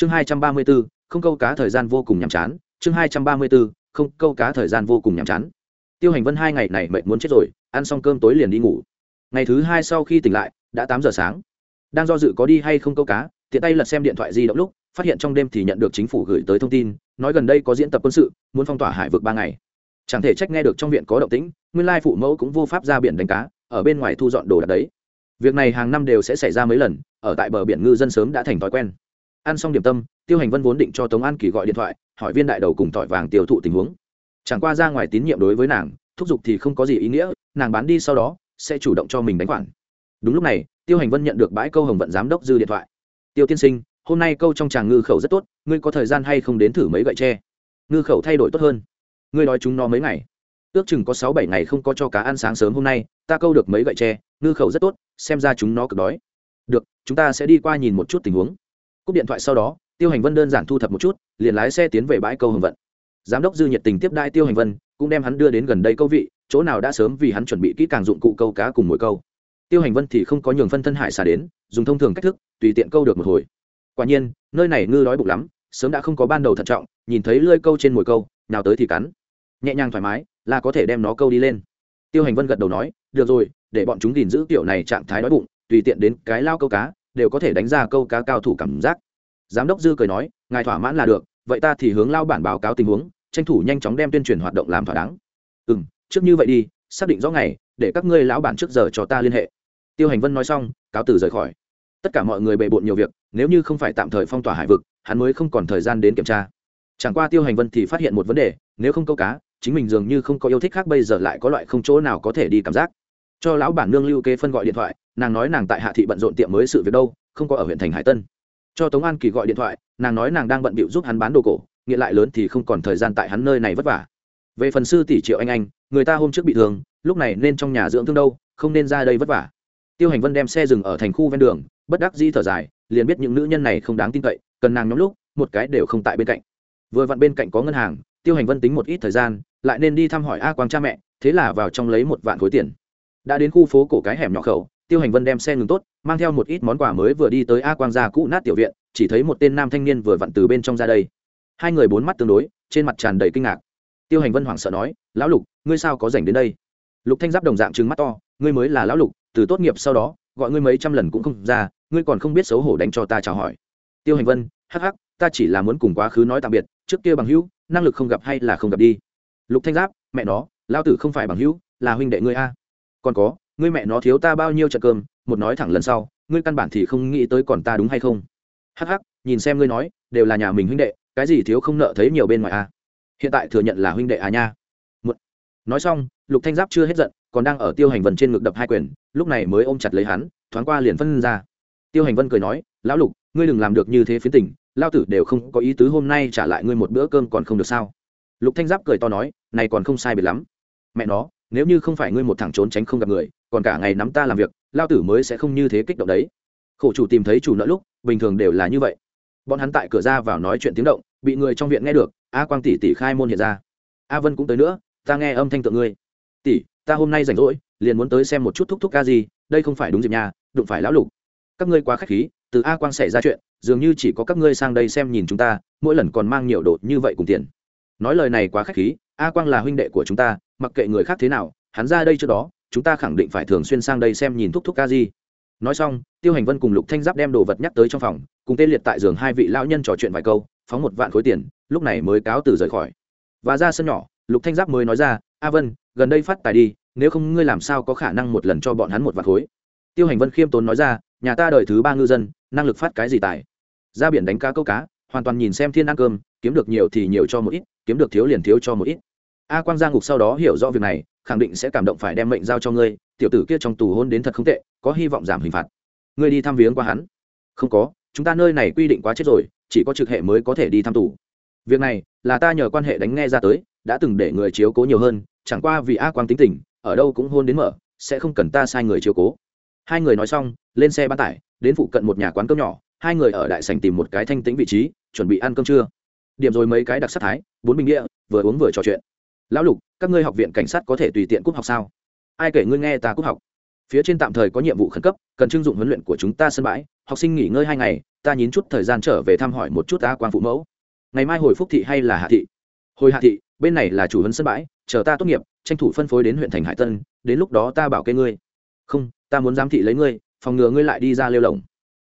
chương hai trăm ba mươi b ố không câu cá thời gian vô cùng nhàm chán. Chương hai trăm ba mươi b ố không câu cá thời gian vô cùng nhàm chán. Tiêu hành vân hai ngày này mệt muốn chết rồi, ăn xong cơm tối liền đi ngủ. Ngày thứ hai sau khi tỉnh lại, đã tám giờ sáng. Đang do dự có đi hay không câu cá, tiện tay lật xem điện thoại di động lúc, phát hiện trong đêm thì nhận được chính phủ gửi tới thông tin, nói gần đây có diễn tập quân sự, muốn phong tỏa hải vực ba ngày. Chẳng thể trách nghe được trong viện có động tĩnh, nguyên lai phụ mẫu cũng vô pháp ra biển đánh cá, ở bên ngoài thu dọn đồ đạc đấy. Việc này hàng năm đều sẽ xảy ra mấy lần, ở tại bờ biển ngư dân sớm đã thành thói quen ăn xong điểm tâm, tiêu hành vân vốn định cho tống an kỳ gọi điện thoại, hỏi viên đại đầu cùng tỏi vàng tiêu thụ tình huống. Chẳng qua ra ngoài tín nhiệm đối với nàng, thúc giục thì không có gì ý nghĩa, nàng bán đi sau đó, sẽ chủ động cho mình đánh khoản. Đúng lúc này, tiêu hành vân nhận được bãi câu hồng vận giám đốc dư điện thoại. Tiêu tiên sinh, hôm nay câu trong tràng ngư khẩu rất tốt, ngươi có thời gian hay không đến thử mấy gậy tre? Ngư khẩu thay đổi tốt hơn. Ngươi nói chúng nó mấy ngày. Ước chừng có sáu bảy ngày không có cho cá ăn sáng sớm hôm nay, ta câu được mấy gậy tre, ngư khẩu rất tốt, xem ra chúng nó cực đói. Được, chúng ta sẽ đi qua nhìn một chút tình huống cúp điện thoại sau đó, tiêu hành vân đơn giản thu thập một chút, liền lái xe tiến về bãi câu hồng vận. Giám đốc dư nhiệt tình tiếp đai tiêu hành vân, cũng đem hắn đưa đến gần đây câu vị, chỗ nào đã sớm vì hắn chuẩn bị kỹ càng dụng cụ câu cá cùng mỗi câu. Tiêu hành vân thì không có nhường phân thân hải xả đến, dùng thông thường cách thức, tùy tiện câu được một hồi. Quả nhiên, nơi này ngư đói bụng lắm, sớm đã không có ban đầu thận trọng, nhìn thấy lơi câu trên mồi câu, nào tới thì cắn. Nhẹ nhàng thoải mái, là có thể đem nó câu đi lên. Tiêu hành vân gật đầu nói, được rồi, để bọn chúng gìn giữ kiểu này trạng thái đói bụng, tùy tiện đến cái lao câu cá đều có thể đánh ra câu cá cao thủ cảm giác. Giám đốc dư cười nói, ngài thỏa mãn là được, vậy ta thì hướng lao bản báo cáo tình huống, tranh thủ nhanh chóng đem tuyên truyền hoạt động làm thỏa đáng. Ừ m trước như vậy đi, xác định rõ ngày, để các ngươi lão bản trước giờ cho ta liên hệ. Tiêu hành vân nói xong, cáo từ rời khỏi. Tất cả mọi người bề bộn nhiều việc, nếu như không phải tạm thời phong tỏa hải vực, hắn mới không còn thời gian đến kiểm tra. Chẳng qua tiêu hành vân thì phát hiện một vấn đề, nếu không câu cá, chính mình dường như không có yêu thích khác bây giờ lại có loại không chỗ nào có thể đi cảm giác. Cho lão bản nương lưu kế phân gọi điện thoại nàng nói nàng tại hạ thị bận rộn tiệm mới sự việc đâu, không có ở huyện thành hải tân. Cho tống an kỳ gọi điện thoại, nàng nói nàng đang bận bịu giúp hắn bán đồ cổ nghĩa lại lớn thì không còn thời gian tại hắn nơi này vất vả. Về phần sư tỷ triệu anh anh, người ta hôm trước bị thương, lúc này nên trong nhà dưỡng thương đâu, không nên ra đây vất vả. Tiêu hành vân đem xe dừng ở thành khu ven đường, bất đắc di thở dài, liền biết những nữ nhân này không đáng tin cậy, cần nàng nhóm lúc, một cái đều không tại bên cạnh. Vừa vặn bên cạnh có ngân hàng, tiêu hành vân tính một ít thời gian, lại nên đi thăm hỏi a quang cha mẹ, thế là vào trong lấy một vạn khối tiền. Đã đến khu phố cổ cái hẻm nhỏ khẩu tiêu hành vân đem xe ngừng tốt, mang theo một ít món quà mới vừa đi tới a quang gia cũ nát tiểu viện, chỉ thấy một tên nam thanh niên vừa vặn từ bên trong ra đây. Hai người bốn mắt tương đối, trên mặt tràn đầy kinh ngạc. Tiêu hành vân hoảng sợ nói, lão lục, ngươi sao có dành đến đây? Lục thanh giáp đồng dạng trừng mắt to, ngươi mới là lão lục, từ tốt nghiệp sau đó, gọi ngươi mấy trăm lần cũng không ra, ngươi còn không biết xấu hổ đánh cho ta chào hỏi. Tiêu hành vân, hắc hắc, ta chỉ là muốn cùng quá khứ nói tạm biệt, trước kia bằng hữu, năng lực không gặp hay là không gặp đi. Lục thanh giáp, mẹ nó lao tử không phải bằng hữu, là huynh đệ ngươi a. Còn có ngươi mẹ nó thiếu ta bao nhiêu trận cơm một nói thẳng lần sau ngươi căn bản thì không nghĩ tới còn ta đúng hay không? Hắc hắc nhìn xem ngươi nói đều là nhà mình huynh đệ cái gì thiếu không nợ thấy nhiều bên ngoài a hiện tại thừa nhận là huynh đệ à nha. Một nói xong lục thanh giáp chưa hết giận còn đang ở tiêu hành vân trên ngực đập hai quyền lúc này mới ôm chặt lấy hắn thoáng qua liền phân ra. Tiêu hành vân cười nói lão lục ngươi đừng làm được như thế phiến tình, lao tử đều không có ý tứ hôm nay trả lại ngươi một bữa cơm còn không được sao? Lục thanh giáp cười to nói này còn không sai biệt lắm. Mẹ nó nếu như không phải ngươi một thằng trốn tránh không gặp người, còn cả ngày nắm ta làm việc, lao tử mới sẽ không như thế kích động đấy. Khổ chủ tìm thấy chủ nợ lúc, bình thường đều là như vậy. Bọn hắn tại cửa ra vào nói chuyện tiếng động, bị người trong viện nghe được, a quang tỷ tỷ khai môn hiện ra. A vân cũng tới nữa, ta nghe âm thanh tượng ngươi. Tỷ, ta hôm nay rảnh rỗi, liền muốn tới xem một chút thúc thúc ca gì, đây không phải đúng dịp nhà đụng phải lão lục. Các ngươi quá khách khí, từ a quang xảy ra chuyện, dường như chỉ có các ngươi sang đây xem nhìn chúng ta, mỗi lần còn mang nhiều đồ như vậy cùng tiền. Nói lời này quá khách khí, a quang là huynh đệ của chúng ta mặc kệ người khác thế nào, hắn ra đây trước đó, chúng ta khẳng định phải thường xuyên sang đây xem nhìn thúc thúc ca gì nói xong, tiêu hành vân cùng lục thanh giáp đem đồ vật nhắc tới trong phòng, cùng tê liệt tại giường hai vị lão nhân trò chuyện vài câu, phóng một vạn khối tiền, lúc này mới cáo từ rời khỏi. Và ra sân nhỏ, lục thanh giáp mới nói ra, a vân, gần đây phát tài đi, nếu không ngươi làm sao có khả năng một lần cho bọn hắn một vạn khối? Tiêu hành vân khiêm tốn nói ra, nhà ta đời thứ ba ngư dân, năng lực phát cái gì tài? Ra biển đánh cá câu cá, hoàn toàn nhìn xem thiên ăn cơm, kiếm được nhiều thì nhiều cho một ít, kiếm được thiếu liền thiếu cho một ít a quang giang ngục sau đó hiểu rõ việc này, khẳng định sẽ cảm động phải đem mệnh giao cho ngươi, tiểu tử kia trong tù hôn đến thật không tệ, có hy vọng giảm hình phạt. Ngươi đi thăm viếng qua hắn. Không có, chúng ta nơi này quy định quá chết rồi, chỉ có trực hệ mới có thể đi thăm tù. Việc này, là ta nhờ quan hệ đánh nghe ra tới, đã từng để người chiếu cố nhiều hơn, chẳng qua vì a quang tính tình, ở đâu cũng hôn đến mở, sẽ không cần ta sai người chiếu cố. Hai người nói xong, lên xe bán tải, đến phụ cận một nhà quán cơm nhỏ, hai người ở đại sành tìm một cái thanh tĩnh vị trí, chuẩn bị ăn cơm trưa. Điểm rồi mấy cái đặc sắc thái, bốn bình địa vừa uống vừa trò chuyện lão lục, các ngươi học viện cảnh sát có thể tùy tiện cúp học sao? Ai kể ngươi nghe ta cúp học? Phía trên tạm thời có nhiệm vụ khẩn cấp, cần trưng dụng huấn luyện của chúng ta sân bãi. Học sinh nghỉ ngơi hai ngày, ta nhín chút thời gian trở về thăm hỏi một chút ta quan phụ mẫu. Ngày mai hồi phúc thị hay là hạ thị? Hồi hạ thị, bên này là chủ huấn sân bãi, chờ ta tốt nghiệp, tranh thủ phân phối đến huyện thành hải tân, đến lúc đó ta bảo kê ngươi. Không, ta muốn giám thị lấy ngươi, phòng ngừa ngươi lại đi ra lêu lồng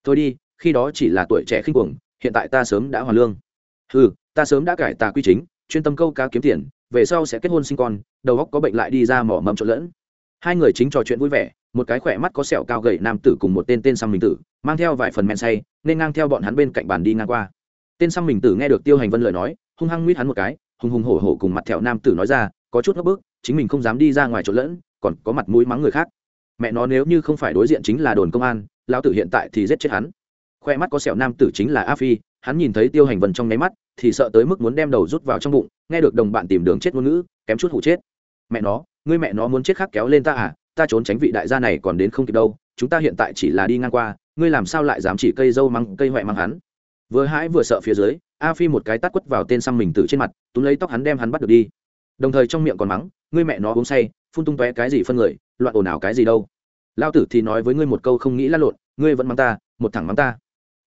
thôi đi, khi đó chỉ là tuổi trẻ khinh cuồng, hiện tại ta sớm đã hoàn lương. Ừ ta sớm đã cải tà quy chính, chuyên tâm câu cá kiếm tiền về sau sẽ kết hôn sinh con, đầu góc có bệnh lại đi ra mỏ mẫm trộn lẫn. Hai người chính trò chuyện vui vẻ, một cái khỏe mắt có sẹo cao gầy nam tử cùng một tên tên xăm mình tử, mang theo vài phần men say, nên ngang theo bọn hắn bên cạnh bàn đi ngang qua. Tên xăm mình tử nghe được tiêu hành vân lời nói, hung hăng nguyết hắn một cái, hùng hùng hổ hổ cùng mặt thẹo nam tử nói ra, có chút ngấp bức, chính mình không dám đi ra ngoài trộn lẫn, còn có mặt mũi mắng người khác. Mẹ nó nếu như không phải đối diện chính là đồn công an, lão tử hiện tại thì giết chết hắn. Khoe mắt có sẹo nam tử chính là a phi, hắn nhìn thấy tiêu hành vân trong nháy mắt thì sợ tới mức muốn đem đầu rút vào trong bụng, nghe được đồng bạn tìm đường chết ngôn ngữ, kém chút hụ chết. Mẹ nó, ngươi mẹ nó muốn chết khác kéo lên ta à? Ta trốn tránh vị đại gia này còn đến không kịp đâu, chúng ta hiện tại chỉ là đi ngang qua, ngươi làm sao lại dám chỉ cây dâu măng, cây huệ măng hắn? Vừa hãi vừa sợ phía dưới, a phi một cái tát quất vào tên xăm mình từ trên mặt, túm lấy tóc hắn đem hắn bắt được đi. Đồng thời trong miệng còn mắng, ngươi mẹ nó uống say, phun tung tóe cái gì phân người, loạn ồn ào cái gì đâu. Lao tử thì nói với ngươi một câu không nghĩ lăn lộn, ngươi vẫn mắng ta, một thẳng mắng ta.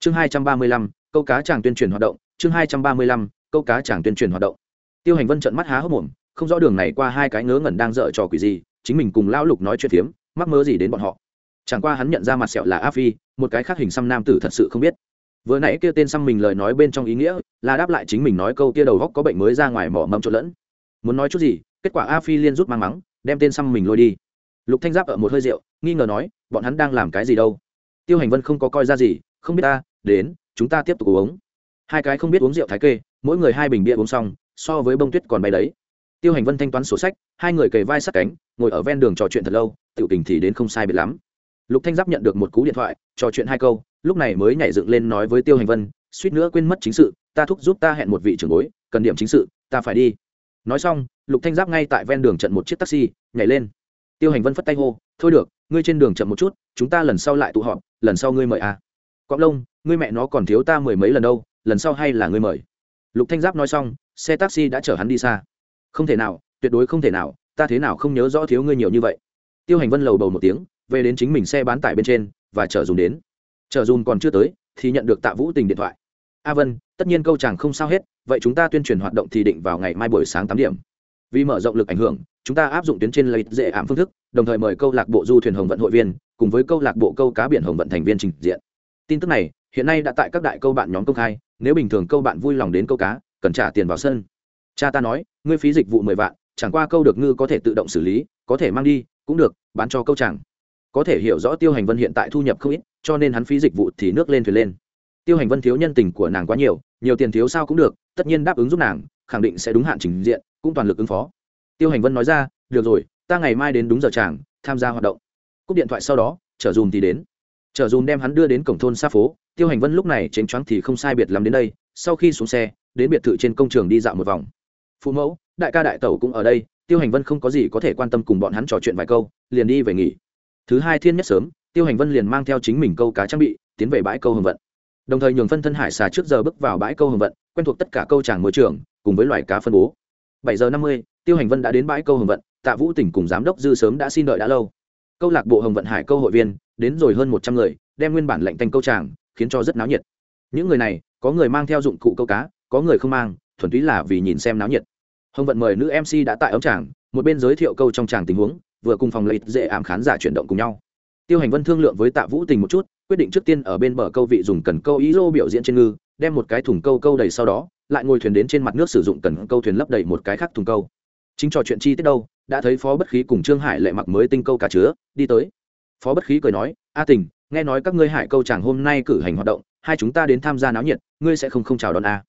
Chương hai trăm ba mươi lăm, câu cá chàng tuyên truyền hoạt động chương hai trăm ba mươi lăm, câu cá chàng tuyên truyền hoạt động. Tiêu hành vân trận mắt há hốc mồm, không rõ đường này qua hai cái ngớ ngẩn đang dở trò quỷ gì, chính mình cùng lão lục nói chuyện phiếm, mắc mơ gì đến bọn họ. Chẳng qua hắn nhận ra mặt sẹo là a phi, một cái khác hình xăm nam tử thật sự không biết. Vừa nãy kia tên xăm mình lời nói bên trong ý nghĩa, là đáp lại chính mình nói câu kia đầu góc có bệnh mới ra ngoài mỏ mâm trộn lẫn. Muốn nói chút gì, kết quả a phi liên rút mang mắng, đem tên xăm mình lôi đi. Lục thanh giáp ở một hơi rượu, nghi ngờ nói, bọn hắn đang làm cái gì đâu? Tiêu hành vân không có coi ra gì, không biết ta, đến, chúng ta tiếp tục uống hai cái không biết uống rượu thái kê, mỗi người hai bình bia uống xong, so với bông tuyết còn bay đấy. Tiêu hành vân thanh toán sổ sách, hai người kề vai sát cánh, ngồi ở ven đường trò chuyện thật lâu, tiểu tình thì đến không sai biệt lắm. Lục thanh giáp nhận được một cú điện thoại, trò chuyện hai câu, lúc này mới nhảy dựng lên nói với tiêu hành vân, suýt nữa quên mất chính sự, ta thúc giúp ta hẹn một vị trưởng bối, cần điểm chính sự, ta phải đi. Nói xong, lục thanh giáp ngay tại ven đường trận một chiếc taxi, nhảy lên. Tiêu hành vân phất tay hô, thôi được, ngươi trên đường chậm một chút, chúng ta lần sau lại tụ họp, lần sau ngươi mời à Cọp lông ngươi mẹ nó còn thiếu ta mười mấy lần đâu lần sau hay là ngươi mời? Lục thanh giáp nói xong, xe taxi đã chở hắn đi xa. Không thể nào, tuyệt đối không thể nào, ta thế nào không nhớ rõ thiếu ngươi nhiều như vậy. Tiêu hành vân lầu bầu một tiếng, về đến chính mình xe bán tải bên trên, và chở dùng đến. Chở dùng còn chưa tới, thì nhận được tạ vũ tình điện thoại. A vân, tất nhiên câu chàng không sao hết, vậy chúng ta tuyên truyền hoạt động thì định vào ngày mai buổi sáng tám điểm. Vì mở rộng lực ảnh hưởng, chúng ta áp dụng tuyến trên lợi dễ ảm phương thức, đồng thời mời câu lạc bộ du thuyền hồng vận hội viên, cùng với câu lạc bộ câu cá biển hồng vận thành viên trình diện. Tin tức này, hiện nay đã tại các đại câu bạn nhóm công khai nếu bình thường câu bạn vui lòng đến câu cá, cần trả tiền vào sân. Cha ta nói, ngươi phí dịch vụ mười vạn, chẳng qua câu được ngư có thể tự động xử lý, có thể mang đi, cũng được, bán cho câu chẳng có thể hiểu rõ tiêu hành vân hiện tại thu nhập không ít, cho nên hắn phí dịch vụ thì nước lên thuyền lên. Tiêu hành vân thiếu nhân tình của nàng quá nhiều nhiều tiền thiếu sao cũng được, tất nhiên đáp ứng giúp nàng, khẳng định sẽ đúng hạn trình diện, cũng toàn lực ứng phó. Tiêu hành vân nói ra, được rồi, ta ngày mai đến đúng giờ chàng, tham gia hoạt động. Cúp điện thoại sau đó, chở dùm thì đến. Chở dùm đem hắn đưa đến cổng thôn xa phố tiêu hành vân lúc này chênh choáng thì không sai biệt lắm đến đây, sau khi xuống xe, đến biệt thự trên công trường đi dạo một vòng. Phụ mẫu, đại ca đại tẩu cũng ở đây, tiêu hành vân không có gì có thể quan tâm cùng bọn hắn trò chuyện vài câu, liền đi về nghỉ. Thứ hai thiên nhất sớm, tiêu hành vân liền mang theo chính mình câu cá trang bị, tiến về bãi câu hồng vận. Đồng thời nhường phân thân hải xà trước giờ bước vào bãi câu hồng vận, quen thuộc tất cả câu tràng môi trường, cùng với loài cá phân bố. Bảy giờ năm mươi, tiêu hành vân đã đến bãi câu hồng vận, tạ vũ tỉnh cùng giám đốc dư sớm đã xin đợi đã lâu. Câu lạc bộ hồng vận hải câu hội viên, đến rồi hơn một trăm người, đem nguyên bản lệnh tanh câu tràng khiến cho rất náo nhiệt. Những người này, có người mang theo dụng cụ câu cá, có người không mang, thuần túy là vì nhìn xem náo nhiệt. Hồng vận mời nữ mc đã tại ống tràng, một bên giới thiệu câu trong tràng tình huống, vừa cùng phòng lợi dễ ảm khán giả chuyển động cùng nhau. Tiêu hành vân thương lượng với tạ vũ tình một chút, quyết định trước tiên ở bên bờ câu vị dùng cần câu ý lô biểu diễn trên ngư, đem một cái thùng câu câu đầy sau đó, lại ngồi thuyền đến trên mặt nước sử dụng cần câu thuyền lấp đầy một cái khác thùng câu. Chính trò chuyện chi tiết đâu, đã thấy phó bất khí cùng trương hải lệ mặc mới tinh câu cá chứa, đi tới. Phó bất khí cười nói, a tình nghe nói các ngươi hải câu chàng hôm nay cử hành hoạt động, hai chúng ta đến tham gia náo nhiệt, ngươi sẽ không không chào đón a?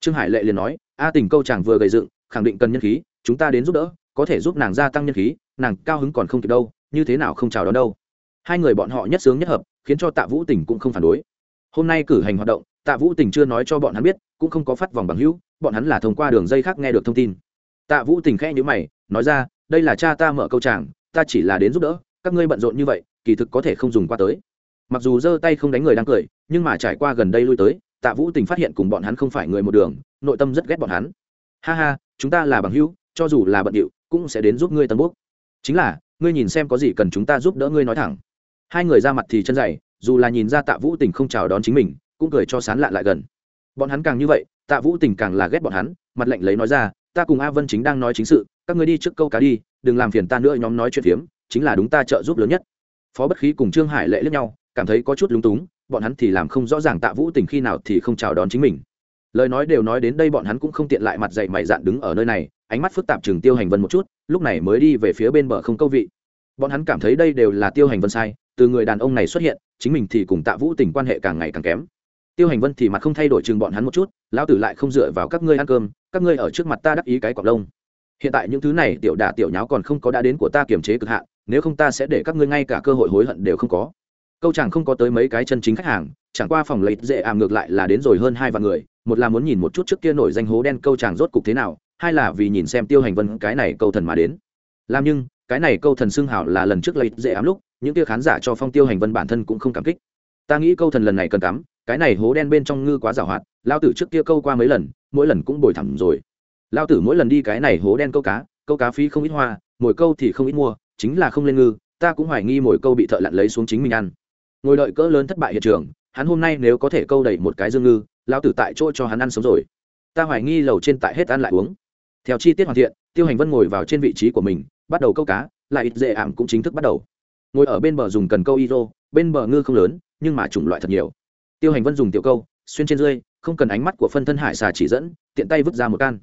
Trương hải lệ liền nói, a tình câu chàng vừa gầy dựng, khẳng định cần nhân khí, chúng ta đến giúp đỡ, có thể giúp nàng gia tăng nhân khí, nàng cao hứng còn không kịp đâu, như thế nào không chào đón đâu? Hai người bọn họ nhất sướng nhất hợp, khiến cho tạ vũ tình cũng không phản đối. Hôm nay cử hành hoạt động, tạ vũ tình chưa nói cho bọn hắn biết, cũng không có phát vòng bằng hữu, bọn hắn là thông qua đường dây khác nghe được thông tin. Tạ vũ tình khẽ nhữ mày, nói ra, đây là cha ta mở câu tràng ta chỉ là đến giúp đỡ, các ngươi bận rộn như vậy, kỳ thực có thể không dùng qua tới mặc dù giơ tay không đánh người đang cười, nhưng mà trải qua gần đây lui tới, tạ vũ tình phát hiện cùng bọn hắn không phải người một đường, nội tâm rất ghét bọn hắn. Ha ha, chúng ta là bằng hữu, cho dù là bận điệu, cũng sẽ đến giúp ngươi tân quốc chính là, ngươi nhìn xem có gì cần chúng ta giúp đỡ ngươi nói thẳng. Hai người ra mặt thì chân dày, dù là nhìn ra tạ vũ tình không chào đón chính mình, cũng cười cho sán lạ lại gần. Bọn hắn càng như vậy, tạ vũ tình càng là ghét bọn hắn, mặt lệnh lấy nói ra, ta cùng a vân chính đang nói chính sự, các ngươi đi trước câu cá đi, đừng làm phiền ta nữa, nhóm nói chuyện phiếm, chính là đúng ta trợ giúp lớn nhất. Phó bất khí cùng trương hải lệ lướt nhau cảm thấy có chút lúng túng, bọn hắn thì làm không rõ ràng tạ vũ tình khi nào thì không chào đón chính mình. Lời nói đều nói đến đây bọn hắn cũng không tiện lại mặt dậy mày dạn đứng ở nơi này, ánh mắt phức tạp chừng tiêu hành vân một chút, lúc này mới đi về phía bên bờ không câu vị. Bọn hắn cảm thấy đây đều là tiêu hành vân sai, từ người đàn ông này xuất hiện, chính mình thì cùng tạ vũ tình quan hệ càng ngày càng kém. Tiêu hành vân thì mặt không thay đổi chừng bọn hắn một chút, lão tử lại không dựa vào các ngươi ăn cơm, các ngươi ở trước mặt ta đắc ý cái cọc lông. Hiện tại những thứ này tiểu đả tiểu nháo còn không có đã đến của ta kiềm chế cực hạn, nếu không ta sẽ để các ngươi ngay cả cơ hội hối hận đều không có câu chàng không có tới mấy cái chân chính khách hàng, chẳng qua phòng lấy dễ ảm ngược lại là đến rồi hơn hai vạn người, một là muốn nhìn một chút trước kia nổi danh hố đen câu chàng rốt cục thế nào, hai là vì nhìn xem tiêu hành vân cái này câu thần mà đến. Làm nhưng, cái này câu thần xưng hảo là lần trước lấy dễ ám lúc, những kia khán giả cho phong tiêu hành vân bản thân cũng không cảm kích. Ta nghĩ câu thần lần này cần cắm, cái này hố đen bên trong ngư quá giảo hoạt lao tử trước kia câu qua mấy lần, mỗi lần cũng bồi thẳng rồi. Lao tử mỗi lần đi cái này hố đen câu cá câu cá phí không ít hoa, mỗi câu thì không ít mua, chính là không lên ngư, ta cũng hoài nghi mỗi câu bị thợ lặn lấy xuống chính mình ăn ngồi đợi cỡ lớn thất bại hiện trường, hắn hôm nay nếu có thể câu đầy một cái dương ngư lao tử tại chỗ cho hắn ăn sống rồi. Ta hoài nghi lầu trên tại hết ăn lại uống. Theo chi tiết hoàn thiện, tiêu hành vân ngồi vào trên vị trí của mình, bắt đầu câu cá, lại ít dễ ảm cũng chính thức bắt đầu. Ngồi ở bên bờ dùng cần câu iro bên bờ ngư không lớn, nhưng mà chủng loại thật nhiều. Tiêu hành vân dùng tiểu câu, xuyên trên rơi không cần ánh mắt của phân thân hải xà chỉ dẫn, tiện tay vứt ra một can.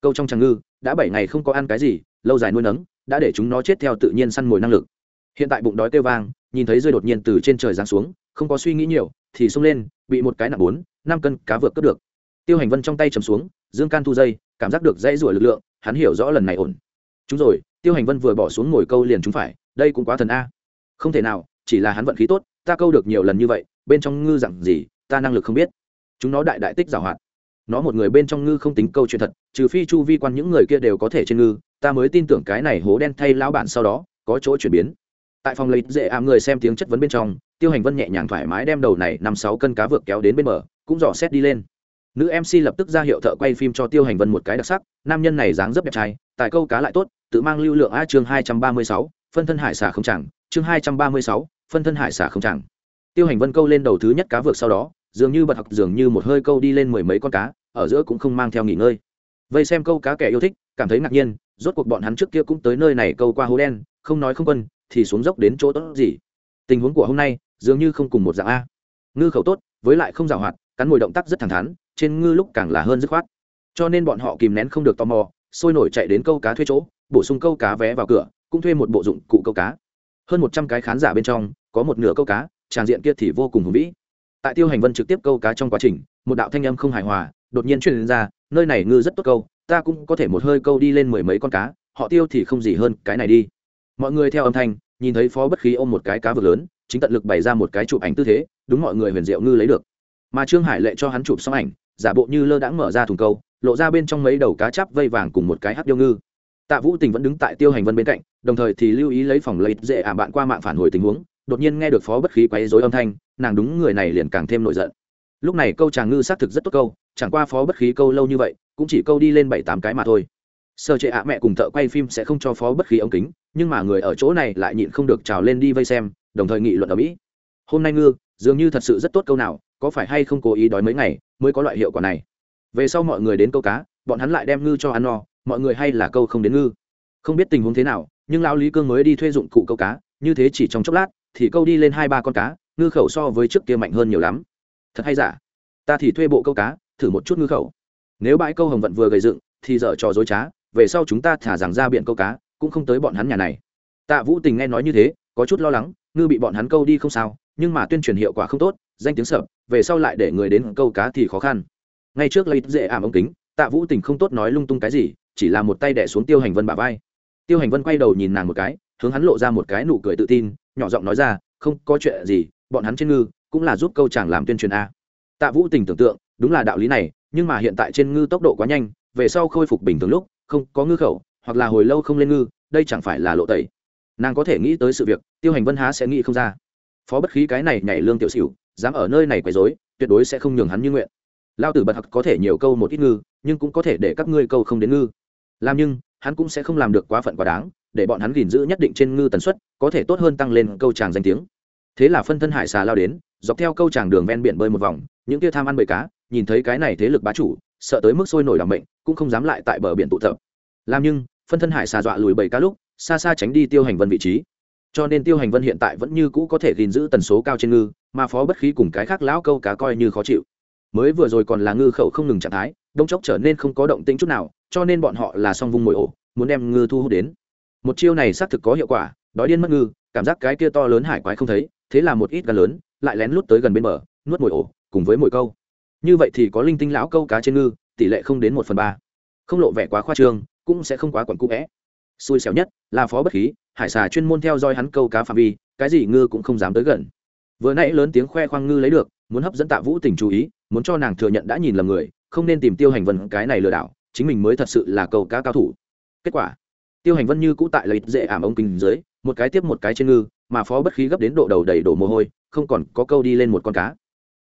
Câu trong tràng ngư, đã bảy ngày không có ăn cái gì, lâu dài nuôi nấng, đã để chúng nó chết theo tự nhiên săn mồi năng lực hiện tại bụng đói kêu vang, nhìn thấy rơi đột nhiên từ trên trời giáng xuống, không có suy nghĩ nhiều, thì xông lên, bị một cái nặng bốn, năm cân cá vượt cướp được. Tiêu hành vân trong tay chầm xuống, dương can thu dây, cảm giác được dãy rủa lực lượng, hắn hiểu rõ lần này ổn. Chúng rồi, tiêu hành vân vừa bỏ xuống ngồi câu liền chúng phải, đây cũng quá thần a. Không thể nào, chỉ là hắn vận khí tốt, ta câu được nhiều lần như vậy, bên trong ngư dặn gì, ta năng lực không biết. Chúng nó đại đại tích giảo hoạt. Nó một người bên trong ngư không tính câu chuyện thật, trừ phi chu vi quan những người kia đều có thể trên ngư, ta mới tin tưởng cái này hố đen thay lão bản sau đó, có chỗ chuyển biến tại phòng lấy dễ ảm người xem tiếng chất vấn bên trong, tiêu hành vân nhẹ nhàng thoải mái đem đầu này năm sáu cân cá vượt kéo đến bên bờ, cũng dò xét đi lên. Nữ mc lập tức ra hiệu thợ quay phim cho tiêu hành vân một cái đặc sắc, nam nhân này dáng dấp đẹp trai tại câu cá lại tốt, tự mang lưu lượng a chương hai trăm ba mươi sáu, phân thân hải xả không chẳng, chương hai trăm ba mươi sáu, phân thân hải xả không chẳng. Tiêu hành vân câu lên đầu thứ nhất cá vượt sau đó, dường như bật học, dường như một hơi câu đi lên mười mấy con cá, ở giữa cũng không mang theo nghỉ ngơi. Vây xem câu cá kẻ yêu thích, cảm thấy ngạc nhiên, rốt cuộc bọn hắn trước kia cũng tới nơi này câu qua hố đen, không nói không quân thì xuống dốc đến chỗ tốt gì? Tình huống của hôm nay dường như không cùng một dạng a. Ngư khẩu tốt, với lại không giảo hoạt, cắn mồi động tác rất thẳng thắn, trên ngư lúc càng là hơn dứt khoát. Cho nên bọn họ kìm nén không được tò mò, sôi nổi chạy đến câu cá thuê chỗ, bổ sung câu cá vé vào cửa, cũng thuê một bộ dụng cụ câu cá. Hơn một trăm cái khán giả bên trong, có một nửa câu cá, tràng diện kia thì vô cùng hùng vĩ. Tại tiêu hành vân trực tiếp câu cá trong quá trình, một đạo thanh âm không hài hòa, đột nhiên truyền ra, nơi này ngư rất tốt câu, ta cũng có thể một hơi câu đi lên mười mấy con cá, họ tiêu thì không gì hơn cái này đi mọi người theo âm thanh, nhìn thấy phó bất khí ôm một cái cá vực lớn, chính tận lực bày ra một cái chụp ảnh tư thế, đúng mọi người huyền diệu ngư lấy được. Mà trương hải lệ cho hắn chụp xong ảnh, giả bộ như lơ đãng mở ra thùng câu, lộ ra bên trong mấy đầu cá chắp vây vàng cùng một cái hắc điêu ngư. Tạ vũ tình vẫn đứng tại tiêu hành vân bên cạnh, đồng thời thì lưu ý lấy phòng lấy dễ ảm bạn qua mạng phản hồi tình huống, đột nhiên nghe được phó bất khí quấy dối âm thanh, nàng đúng người này liền càng thêm nổi giận. Lúc này câu chàng ngư xác thực rất tốt câu, chẳng qua phó bất khí câu lâu như vậy, cũng chỉ câu đi lên bảy tám cái mà thôi. Sơ chế ạ mẹ cùng thợ quay phim sẽ không cho phó bất khí ống kính nhưng mà người ở chỗ này lại nhịn không được trào lên đi vây xem, đồng thời nghị luận ở mỹ. Hôm nay ngư, dường như thật sự rất tốt câu nào, có phải hay không cố ý đói mấy ngày mới có loại hiệu quả này? Về sau mọi người đến câu cá, bọn hắn lại đem ngư cho ăn no, mọi người hay là câu không đến ngư. Không biết tình huống thế nào, nhưng lão lý cương mới đi thuê dụng cụ câu cá, như thế chỉ trong chốc lát, thì câu đi lên hai ba con cá, ngư khẩu so với trước kia mạnh hơn nhiều lắm. Thật hay giả? Ta thì thuê bộ câu cá, thử một chút ngư khẩu. Nếu bãi câu hồng vận vừa gầy dựng, thì dở trò dối trá, về sau chúng ta thả rằng ra biển câu cá cũng không tới bọn hắn nhà này. Tạ vũ tình nghe nói như thế, có chút lo lắng, ngư bị bọn hắn câu đi không sao, nhưng mà tuyên truyền hiệu quả không tốt, danh tiếng sợ về sau lại để người đến câu cá thì khó khăn. Ngay trước lấy dễ ảm ống kính, tạ vũ tình không tốt nói lung tung cái gì, chỉ là một tay đẻ xuống tiêu hành vân bà vai. Tiêu hành vân quay đầu nhìn nàng một cái, hướng hắn lộ ra một cái nụ cười tự tin, nhỏ giọng nói ra, không, có chuyện gì, bọn hắn trên ngư cũng là giúp câu chàng làm tuyên truyền a. Tạ vũ tình tưởng tượng, đúng là đạo lý này, nhưng mà hiện tại trên ngư tốc độ quá nhanh, về sau khôi phục bình thường lúc, không có ngư khẩu hoặc là hồi lâu không lên ngư, đây chẳng phải là lộ tẩy. Nàng có thể nghĩ tới sự việc, tiêu hành vân há sẽ nghĩ không ra. Phó bất khí cái này nhảy lương tiểu xỉu, dám ở nơi này quấy dối tuyệt đối sẽ không nhường hắn như nguyện. Lao tử bật hặc có thể nhiều câu một ít ngư, nhưng cũng có thể để các ngươi câu không đến ngư. Làm nhưng, hắn cũng sẽ không làm được quá phận quá đáng, để bọn hắn gìn giữ nhất định trên ngư tần suất, có thể tốt hơn tăng lên câu tràng danh tiếng. Thế là phân thân hải xà lao đến, dọc theo câu tràng đường ven biển bơi một vòng, những kia tham ăn bầy cá, nhìn thấy cái này thế lực bá chủ, sợ tới mức sôi nổi làm bệnh cũng không dám lại tại bờ biển tụ tập. Làm nhưng phân thân hải xà dọa lùi bầy cá lúc, xa xa tránh đi tiêu hành vân vị trí. Cho nên tiêu hành vân hiện tại vẫn như cũ có thể gìn giữ tần số cao trên ngư, mà phó bất khí cùng cái khác lão câu cá coi như khó chịu. Mới vừa rồi còn là ngư khẩu không ngừng trạng thái, đông chốc trở nên không có động tĩnh chút nào, cho nên bọn họ là song vung mồi ổ, muốn đem ngư thu hút đến. Một chiêu này xác thực có hiệu quả, đói điên mất ngư, cảm giác cái kia to lớn hải quái không thấy, thế là một ít gần lớn, lại lén lút tới gần bên bờ, nuốt mồi ổ, cùng với mồi câu. Như vậy thì có linh tinh lão câu cá trên ngư, tỷ lệ không đến một phần ba. Không lộ vẻ quá khoa trương cũng sẽ không quá quẩn cũ vẽ. Xui xẻo nhất là phó bất khí, hải xà chuyên môn theo dõi hắn câu cá phạm vi, cái gì ngư cũng không dám tới gần. Vừa nãy lớn tiếng khoe khoang ngư lấy được, muốn hấp dẫn tạ vũ tình chú ý, muốn cho nàng thừa nhận đã nhìn lầm người, không nên tìm tiêu hành vân cái này lừa đảo, chính mình mới thật sự là câu cá cao thủ. Kết quả, tiêu hành vân như cũ tại lợi dễ ảm ống kính dưới, một cái tiếp một cái trên ngư, mà phó bất khí gấp đến độ đầu đầy đổ mồ hôi, không còn có câu đi lên một con cá.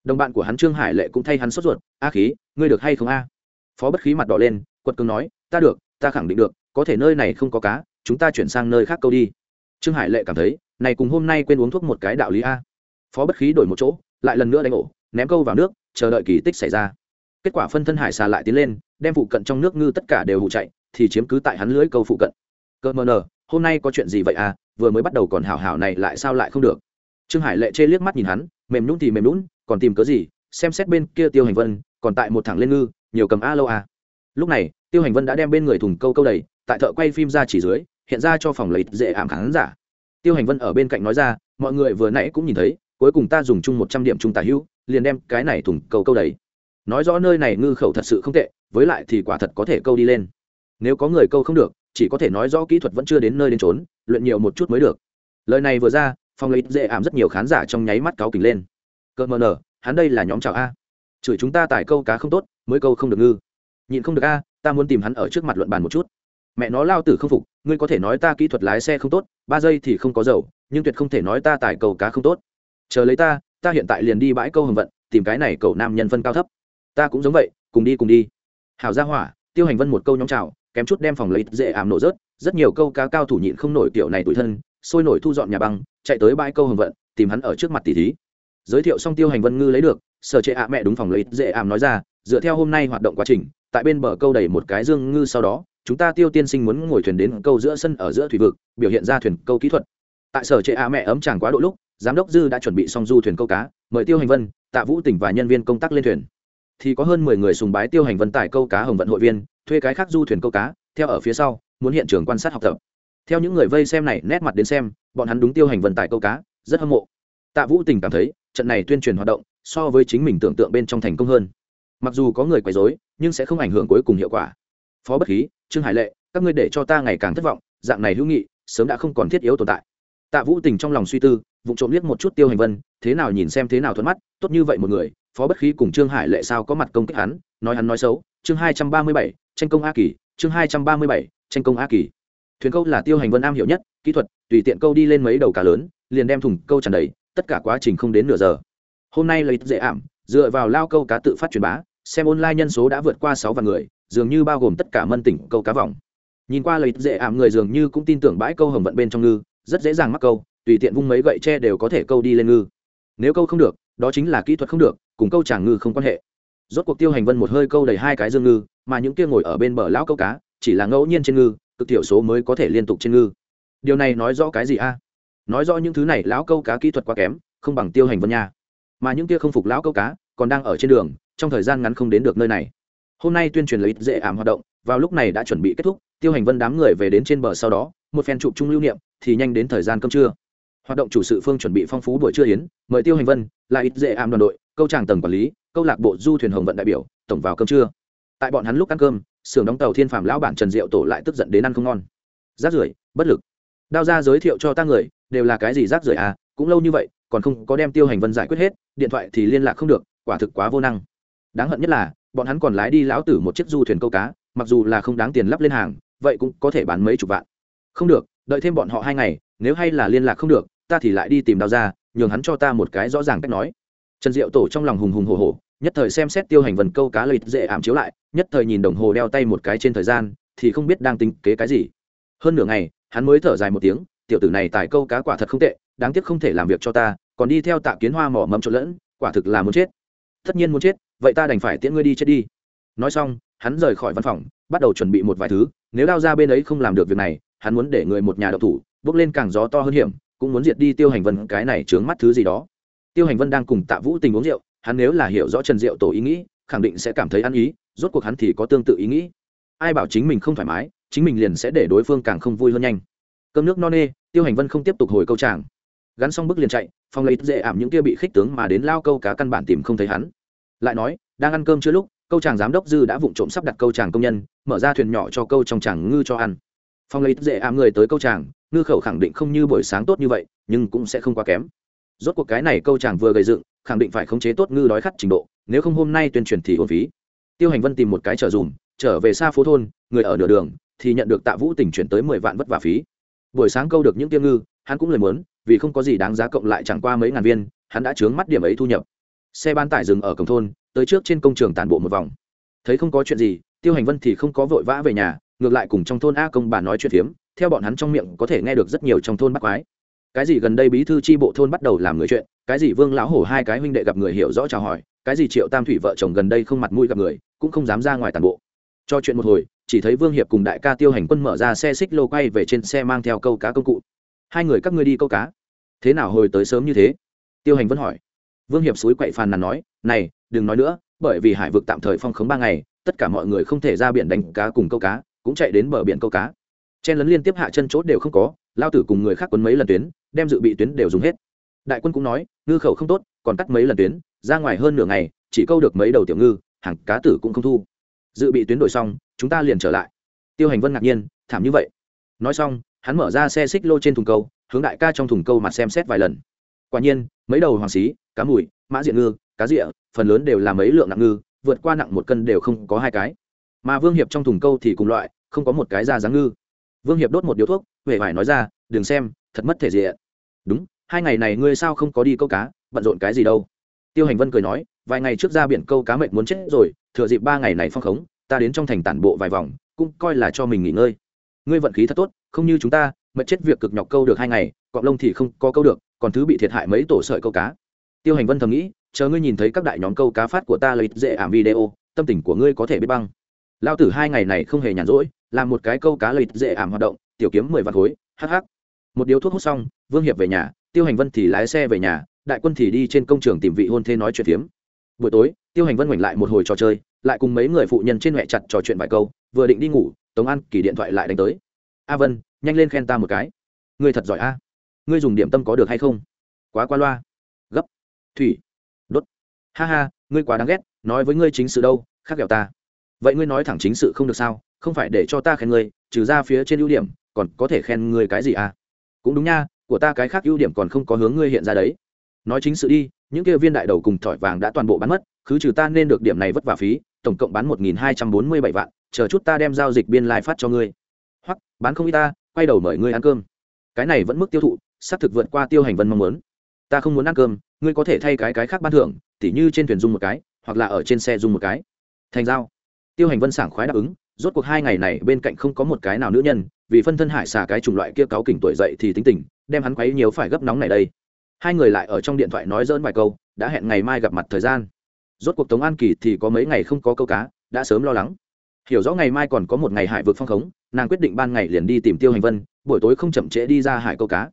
Đồng bạn của hắn trương hải lệ cũng thay hắn sốt ruột, a khí, ngươi được hay không a? Phó bất khí mặt đỏ lên, quật cường nói, ta được ta khẳng định được, có thể nơi này không có cá, chúng ta chuyển sang nơi khác câu đi. Trương hải lệ cảm thấy, này cùng hôm nay quên uống thuốc một cái đạo lý a. Phó bất khí đổi một chỗ, lại lần nữa đánh ổ, ném câu vào nước, chờ đợi kỳ tích xảy ra. Kết quả phân thân hải xà lại tiến lên, đem phụ cận trong nước ngư tất cả đều hụ chạy, thì chiếm cứ tại hắn lưới câu phụ cận. Cơ mờ nờ, hôm nay có chuyện gì vậy à vừa mới bắt đầu còn hảo hảo này lại sao lại không được. Trương hải lệ chê liếc mắt nhìn hắn, mềm nhún thì mềm nhún còn tìm cớ gì, xem xét bên kia tiêu hành vân, còn tại một thẳng lên ngư, nhiều cầm a. lâu à lúc này, tiêu hành vân đã đem bên người thùng câu câu đầy, tại thợ quay phim ra chỉ dưới, hiện ra cho phòng lấy dễ ảm khán giả. Tiêu hành vân ở bên cạnh nói ra, mọi người vừa nãy cũng nhìn thấy, cuối cùng ta dùng chung một trăm điểm trung tả hữu, liền đem cái này thùng câu câu đầy. Nói rõ nơi này ngư khẩu thật sự không tệ, với lại thì quả thật có thể câu đi lên. Nếu có người câu không được, chỉ có thể nói rõ kỹ thuật vẫn chưa đến nơi đến trốn luyện nhiều một chút mới được. Lời này vừa ra, phòng lấy dễ ảm rất nhiều khán giả trong nháy mắt cáo kỉnh lên. Cơ mờ nở, hắn đây là nhóm chào a. Chửi chúng ta tải câu cá không tốt, mới câu không được ngư nhịn không được a, ta muốn tìm hắn ở trước mặt luận bàn một chút. Mẹ nó, lao tử không phục, ngươi có thể nói ta kỹ thuật lái xe không tốt, ba giây thì không có dầu, nhưng tuyệt không thể nói ta tải cầu cá không tốt. Chờ lấy ta ta hiện tại liền đi bãi câu hồng vận, tìm cái này cầu nam nhân phân cao thấp. Ta cũng giống vậy, cùng đi cùng đi. Hảo gia hỏa, tiêu hành vân một câu nhóm chào, kém chút đem phòng lấy dễ ảm nổ rớt, rất nhiều câu cá cao thủ nhịn không nổi kiểu này tủi thân, sôi nổi thu dọn nhà băng, chạy tới bãi câu hồng vận, tìm hắn ở trước mặt tỷ thí. Giới thiệu xong tiêu hành vân ngư lấy được, sở trệ ạ mẹ đúng phòng lấy dễ ảm nói ra, dựa theo hôm nay hoạt động quá trình tại bên bờ câu đầy một cái dương ngư sau đó, chúng ta tiêu tiên sinh muốn ngồi thuyền đến câu giữa sân ở giữa thủy vực, biểu hiện ra thuyền câu kỹ thuật. Tại sở trệ ạ mẹ ấm chàng quá độ lúc, giám đốc dư đã chuẩn bị xong du thuyền câu cá, mời tiêu hành vân, tạ vũ tỉnh và nhân viên công tác lên thuyền. Thì có hơn mười người sùng bái tiêu hành vân tại câu cá hồng vận hội viên, thuê cái khác du thuyền câu cá, theo ở phía sau, muốn hiện trường quan sát học tập. Theo những người vây xem này nét mặt đến xem, bọn hắn đúng tiêu hành vân tại câu cá, rất hâm mộ. Tạ vũ tình cảm thấy, trận này tuyên truyền hoạt động, so với chính mình tưởng tượng bên trong thành công hơn. Mặc dù có người quấy dối nhưng sẽ không ảnh hưởng cuối cùng hiệu quả. Phó bất khí, trương hải lệ, các ngươi để cho ta ngày càng thất vọng, dạng này hữu nghị, sớm đã không còn thiết yếu tồn tại. Tạ vũ tình trong lòng suy tư vụ trộm liếc một chút tiêu hành vân, thế nào nhìn xem thế nào thuận mắt, tốt như vậy một người, phó bất khí cùng trương hải lệ sao có mặt công kích hắn, nói hắn nói xấu. Chương hai trăm ba mươi bảy, tranh công a kỳ, chương hai trăm ba mươi bảy, tranh công a kỳ. Thuyền câu là tiêu hành vân am hiểu nhất, kỹ thuật, tùy tiện câu đi lên mấy đầu cá lớn, liền đem thùng câu tràn đầy, tất cả quá trình không đến nửa giờ. Hôm nay lấy dễ ảm, dựa vào lao câu cá tự phát truyền bá xem online nhân số đã vượt qua sáu vạn người, dường như bao gồm tất cả mân tỉnh, câu cá vòng. Nhìn qua lời dễ ảm người dường như cũng tin tưởng bãi câu hồng vận bên trong ngư, rất dễ dàng mắc câu, tùy tiện vung mấy gậy tre đều có thể câu đi lên ngư. Nếu câu không được, đó chính là kỹ thuật không được, cùng câu chàng ngư không quan hệ. Rốt cuộc tiêu hành vân một hơi câu đầy hai cái dương ngư, mà những kia ngồi ở bên bờ lão câu cá, chỉ là ngẫu nhiên trên ngư, cực thiểu số mới có thể liên tục trên ngư. Điều này nói rõ cái gì a? Nói rõ những thứ này lão câu cá kỹ thuật quá kém, không bằng tiêu hành vân nha. Mà những kia không phục lão câu cá, còn đang ở trên đường trong thời gian ngắn không đến được nơi này. Hôm nay tuyên truyền lấy dễ ảm hoạt động, vào lúc này đã chuẩn bị kết thúc, tiêu hành vân đám người về đến trên bờ sau đó, một phen chụp chung lưu niệm, thì nhanh đến thời gian cơm trưa. Hoạt động chủ sự phương chuẩn bị phong phú buổi trưa yến, mời tiêu hành vân, là ít dễ ảm đoàn đội, câu tràng tầng quản lý, câu lạc bộ du thuyền hồng vận đại biểu, tổng vào cơm trưa. Tại bọn hắn lúc ăn cơm, xưởng đóng tàu thiên phạm lão bản trần diệu tổ lại tức giận đến ăn không ngon. Rác rưởi, bất lực. Đao ra giới thiệu cho ta người, đều là cái gì rác rưởi à cũng lâu như vậy, còn không có đem tiêu hành vân giải quyết hết, điện thoại thì liên lạc không được, quả thực quá vô năng đáng hận nhất là, bọn hắn còn lái đi lão tử một chiếc du thuyền câu cá, mặc dù là không đáng tiền lắp lên hàng, vậy cũng có thể bán mấy chục vạn. Không được, đợi thêm bọn họ hai ngày, nếu hay là liên lạc không được, ta thì lại đi tìm đào ra nhường hắn cho ta một cái rõ ràng cách nói. Trần diệu tổ trong lòng hùng hùng hồ hồ nhất thời xem xét tiêu hành vần câu cá lợi dễ ảm chiếu lại, nhất thời nhìn đồng hồ đeo tay một cái trên thời gian, thì không biết đang tính kế cái gì. Hơn nửa ngày, hắn mới thở dài một tiếng, tiểu tử này tài câu cá quả thật không tệ, đáng tiếc không thể làm việc cho ta, còn đi theo tạ kiến hoa mỏ mẫm trộn lẫn, quả thực là muốn chết. Tất nhiên muốn chết vậy ta đành phải tiễn ngươi đi chết đi. Nói xong, hắn rời khỏi văn phòng, bắt đầu chuẩn bị một vài thứ. Nếu đao ra bên ấy không làm được việc này, hắn muốn để người một nhà độc thủ, bước lên càng gió to hơn hiểm, cũng muốn diệt đi tiêu hành vân cái này trướng mắt thứ gì đó. Tiêu hành vân đang cùng tạ vũ tình uống rượu, hắn nếu là hiểu rõ trần diệu tổ ý nghĩ, khẳng định sẽ cảm thấy ăn ý, rốt cuộc hắn thì có tương tự ý nghĩ. Ai bảo chính mình không thoải mái, chính mình liền sẽ để đối phương càng không vui hơn nhanh. Cơm nước no nê, tiêu hành vân không tiếp tục hồi câu tràng. Gắn xong bước liền chạy phong lấy dễ ảm những kia bị khích tướng mà đến lao câu cá căn bản tìm không thấy hắn lại nói, đang ăn cơm chưa lúc, câu chàng giám đốc dư đã vụng trộm sắp đặt câu chàng công nhân, mở ra thuyền nhỏ cho câu trong chàng ngư cho ăn. Phong lấy dễ ám người tới câu chàng, ngư khẩu khẳng định không như buổi sáng tốt như vậy, nhưng cũng sẽ không quá kém. Rốt cuộc cái này câu chàng vừa gây dựng, khẳng định phải khống chế tốt ngư đói khát trình độ, nếu không hôm nay tuyên truyền thì hồn phí. Tiêu hành vân tìm một cái trở dùm, trở về xa phố thôn, người ở nửa đường, thì nhận được tạ vũ tỉnh chuyển tới mười vạn vất vả phí. Buổi sáng câu được những tiêu ngư, hắn cũng lời muốn, vì không có gì đáng giá cộng lại chẳng qua mấy ngàn viên, hắn đã chướng mắt điểm ấy thu nhập xe bán tải dừng ở cổng thôn, tới trước trên công trường tản bộ một vòng. Thấy không có chuyện gì, tiêu hành vân thì không có vội vã về nhà, ngược lại cùng trong thôn a công bà nói chuyện phiếm, theo bọn hắn trong miệng có thể nghe được rất nhiều trong thôn bắt quái. Cái gì gần đây bí thư tri bộ thôn bắt đầu làm người chuyện, cái gì vương lão hổ hai cái huynh đệ gặp người hiểu rõ chào hỏi, cái gì triệu tam thủy vợ chồng gần đây không mặt mũi gặp người, cũng không dám ra ngoài tàn bộ. Cho chuyện một hồi, chỉ thấy vương hiệp cùng đại ca tiêu hành quân mở ra xe xích lô quay về trên xe mang theo câu cá công cụ. Hai người các ngươi đi câu cá. Thế nào hồi tới sớm như thế? Tiêu hành vẫn hỏi vương hiệp suối quậy phàn nàn nói, này, đừng nói nữa, bởi vì hải vực tạm thời phong khống ba ngày, tất cả mọi người không thể ra biển đánh cá cùng câu cá, cũng chạy đến bờ biển câu cá. Chen lấn liên tiếp hạ chân chốt đều không có, lao tử cùng người khác quấn mấy lần tuyến, đem dự bị tuyến đều dùng hết. Đại quân cũng nói, ngư khẩu không tốt, còn cắt mấy lần tuyến, ra ngoài hơn nửa ngày, chỉ câu được mấy đầu tiểu ngư, hàng cá tử cũng không thu. Dự bị tuyến đổi xong, chúng ta liền trở lại. Tiêu hành vân ngạc nhiên, thảm như vậy. Nói xong, hắn mở ra xe xích lô trên thùng câu, hướng đại ca trong thùng câu mặt xem xét vài lần. Quả nhiên, mấy đầu hoàng xí cá mùi, mã diện ngư, cá rịa, phần lớn đều là mấy lượng nặng ngư, vượt qua nặng một cân đều không có hai cái. Mà vương hiệp trong thùng câu thì cùng loại, không có một cái da dáng ngư. Vương hiệp đốt một điếu thuốc, huệ vải nói ra, đừng xem, thật mất thể diện. Đúng, hai ngày này ngươi sao không có đi câu cá, bận rộn cái gì đâu? Tiêu hành vân cười nói, vài ngày trước ra biển câu cá mệt muốn chết rồi, thừa dịp ba ngày này phong khống, ta đến trong thành tản bộ vài vòng, cũng coi là cho mình nghỉ ngơi. Ngươi vận khí thật tốt, không như chúng ta, mệt chết việc cực nhọc câu được hai ngày, cọp lông thì không có câu được, còn thứ bị thiệt hại mấy tổ sợi câu cá tiêu hành vân thầm nghĩ, chờ ngươi nhìn thấy các đại nhóm câu cá phát của ta lấy dễ ảm video, tâm tình của ngươi có thể biết băng. Lao tử hai ngày này không hề nhàn rỗi, làm một cái câu cá lấy dễ ảm hoạt động, tiểu kiếm mười vạn khối hh một điếu thuốc hút xong, vương hiệp về nhà, tiêu hành vân thì lái xe về nhà, đại quân thì đi trên công trường tìm vị hôn thê nói chuyện phiếm. Buổi tối, tiêu hành vân ngoảnh lại một hồi trò chơi, lại cùng mấy người phụ nhân trên huệ chặt trò chuyện vài câu, vừa định đi ngủ, tống an kỳ điện thoại lại đánh tới. A vân, nhanh lên khen ta một cái. Ngươi thật giỏi a. Ngươi dùng điểm tâm có được hay không? Quá qua loa thủy. Đốt. Ha ha, ngươi quá đáng ghét, nói với ngươi chính sự đâu, khác kẹo ta. Vậy ngươi nói thẳng chính sự không được sao, không phải để cho ta khen ngươi, trừ ra phía trên ưu điểm, còn có thể khen ngươi cái gì à? Cũng đúng nha, của ta cái khác ưu điểm còn không có hướng ngươi hiện ra đấy. Nói chính sự đi, những kia viên đại đầu cùng thỏi vàng đã toàn bộ bán mất cứ trừ ta nên được điểm này vất vả phí, tổng cộng bán một nghìn hai trăm bốn mươi bảy vạn, chờ chút ta đem giao dịch biên lai phát cho ngươi. Hoặc, bán không ít ta, quay đầu mời ngươi ăn cơm. Cái này vẫn mức tiêu thụ, xác thực vượt qua tiêu hành vân mong muốn. Ta không muốn ăn cơm ngươi có thể thay cái cái khác ban thưởng, tỉ như trên thuyền dùng một cái, hoặc là ở trên xe dùng một cái. Thành giao. Tiêu hành vân sảng khoái đáp ứng, rốt cuộc hai ngày này bên cạnh không có một cái nào nữ nhân, vì phân thân hải xà cái chủng loại kia cáo kỉnh tuổi dậy thì tính tình, đem hắn quấy nhiều phải gấp nóng này đây. Hai người lại ở trong điện thoại nói dỡn vài câu, đã hẹn ngày mai gặp mặt thời gian. Rốt cuộc tống an kỳ thì có mấy ngày không có câu cá, đã sớm lo lắng. Hiểu rõ ngày mai còn có một ngày hải vực phong khống, nàng quyết định ban ngày liền đi tìm tiêu hành vân, buổi tối không chậm trễ đi ra hải câu cá.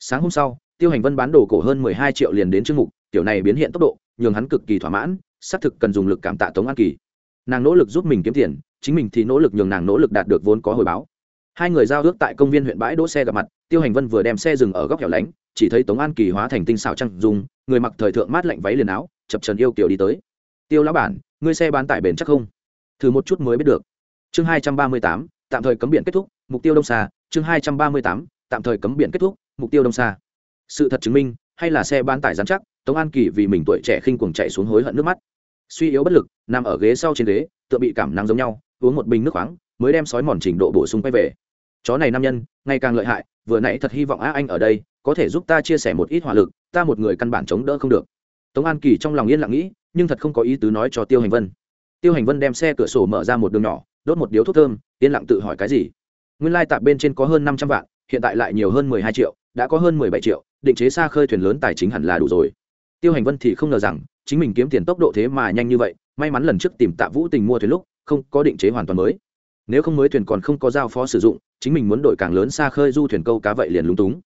Sáng hôm sau tiêu hành vân bán đồ cổ hơn mười hai triệu liền đến chương mục, tiểu này biến hiện tốc độ, nhường hắn cực kỳ thỏa mãn, xác thực cần dùng lực cảm tạ tống an kỳ. Nàng nỗ lực giúp mình kiếm tiền, chính mình thì nỗ lực nhường nàng nỗ lực đạt được vốn có hồi báo. Hai người giao ước tại công viên huyện bãi đỗ xe gặp mặt, tiêu hành vân vừa đem xe dừng ở góc hẻo lánh, chỉ thấy tống an kỳ hóa thành tinh xảo trăng dùng người mặc thời thượng mát lạnh váy liền áo, chập trần yêu kiểu đi tới. Tiêu lão bản, ngươi xe bán tải bền chắc không? Thử một chút mới biết được. Chương hai trăm ba mươi tám, tạm thời cấm biển kết thúc, mục tiêu đông xa, chương hai trăm ba mươi tám, tạm thời cấm biển kết thúc, mục tiêu đông xa sự thật chứng minh, hay là xe bán tải dán chắc, tống an kỳ vì mình tuổi trẻ khinh cuồng chạy xuống hối hận nước mắt. Suy yếu bất lực, nằm ở ghế sau trên ghế, tựa bị cảm nắng giống nhau, uống một bình nước khoáng, mới đem sói mòn trình độ bổ sung quay về. Chó này nam nhân, ngày càng lợi hại, vừa nãy thật hy vọng á anh ở đây, có thể giúp ta chia sẻ một ít hỏa lực, ta một người căn bản chống đỡ không được. Tống an kỳ trong lòng yên lặng nghĩ, nhưng thật không có ý tứ nói cho tiêu hành vân. Tiêu hành vân đem xe cửa sổ mở ra một đường nhỏ, đốt một điếu thuốc thơm, yên lặng tự hỏi cái gì. Nguyên lai tạp bên trên có hơn năm trăm vạn, hiện tại lại nhiều hơn mười hai triệu, đã có hơn mười bảy triệu định chế xa khơi thuyền lớn tài chính hẳn là đủ rồi. Tiêu hành vân thì không ngờ rằng, chính mình kiếm tiền tốc độ thế mà nhanh như vậy, may mắn lần trước tìm tạ vũ tình mua thuyền lúc, không có định chế hoàn toàn mới. Nếu không mới thuyền còn không có giao phó sử dụng, chính mình muốn đổi càng lớn xa khơi du thuyền câu cá vậy liền lúng túng.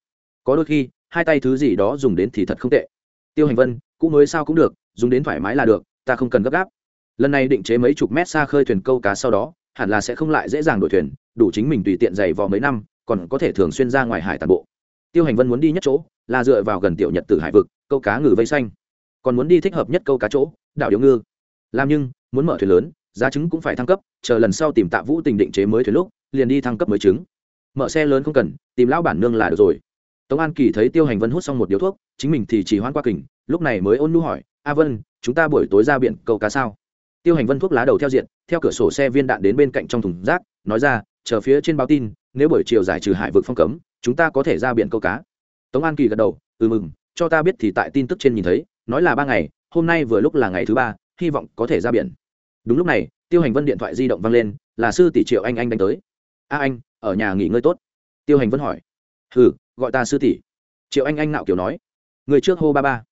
Có đôi khi, hai tay thứ gì đó dùng đến thì thật không tệ. Tiêu hành vân, cũ mới sao cũng được, dùng đến thoải mái là được, ta không cần gấp gáp. Lần này định chế mấy chục mét xa khơi thuyền câu cá sau đó, hẳn là sẽ không lại dễ dàng đổi thuyền, đủ chính mình tùy tiện dày vò mấy năm, còn có thể thường xuyên ra ngoài hải toàn bộ tiêu hành vân muốn đi nhất chỗ, là dựa vào gần tiểu nhật tử hải vực, câu cá ngừ vây xanh. Còn muốn đi thích hợp nhất câu cá chỗ, đảo điệu ngư. Làm nhưng, muốn mở thuyền lớn, giá trứng cũng phải thăng cấp, chờ lần sau tìm tạ vũ tình định chế mới thuyền lúc, liền đi thăng cấp mới trứng. Mở xe lớn không cần, tìm lão bản nương là được rồi. Tống an kỳ thấy tiêu hành vân hút xong một điếu thuốc, chính mình thì chỉ hoan qua kình, lúc này mới ôn nu hỏi, a vân, chúng ta buổi tối ra biển câu cá sao? Tiêu hành vân thuốc lá đầu theo diện, theo cửa sổ xe viên đạn đến bên cạnh trong thùng rác, nói ra, chờ phía trên báo tin, nếu buổi chiều giải trừ hải vực phong cấm chúng ta có thể ra biển câu cá. Tống an kỳ gật đầu ừ mừng cho ta biết thì tại tin tức trên nhìn thấy nói là ba ngày hôm nay vừa lúc là ngày thứ ba hy vọng có thể ra biển. Đúng lúc này tiêu hành vân điện thoại di động vang lên là sư tỷ triệu anh anh đánh tới. A anh ở nhà nghỉ ngơi tốt. Tiêu hành vân hỏi. Hừ gọi ta sư tỷ. Triệu anh anh nạo kiểu nói. Người trước hô ba ba.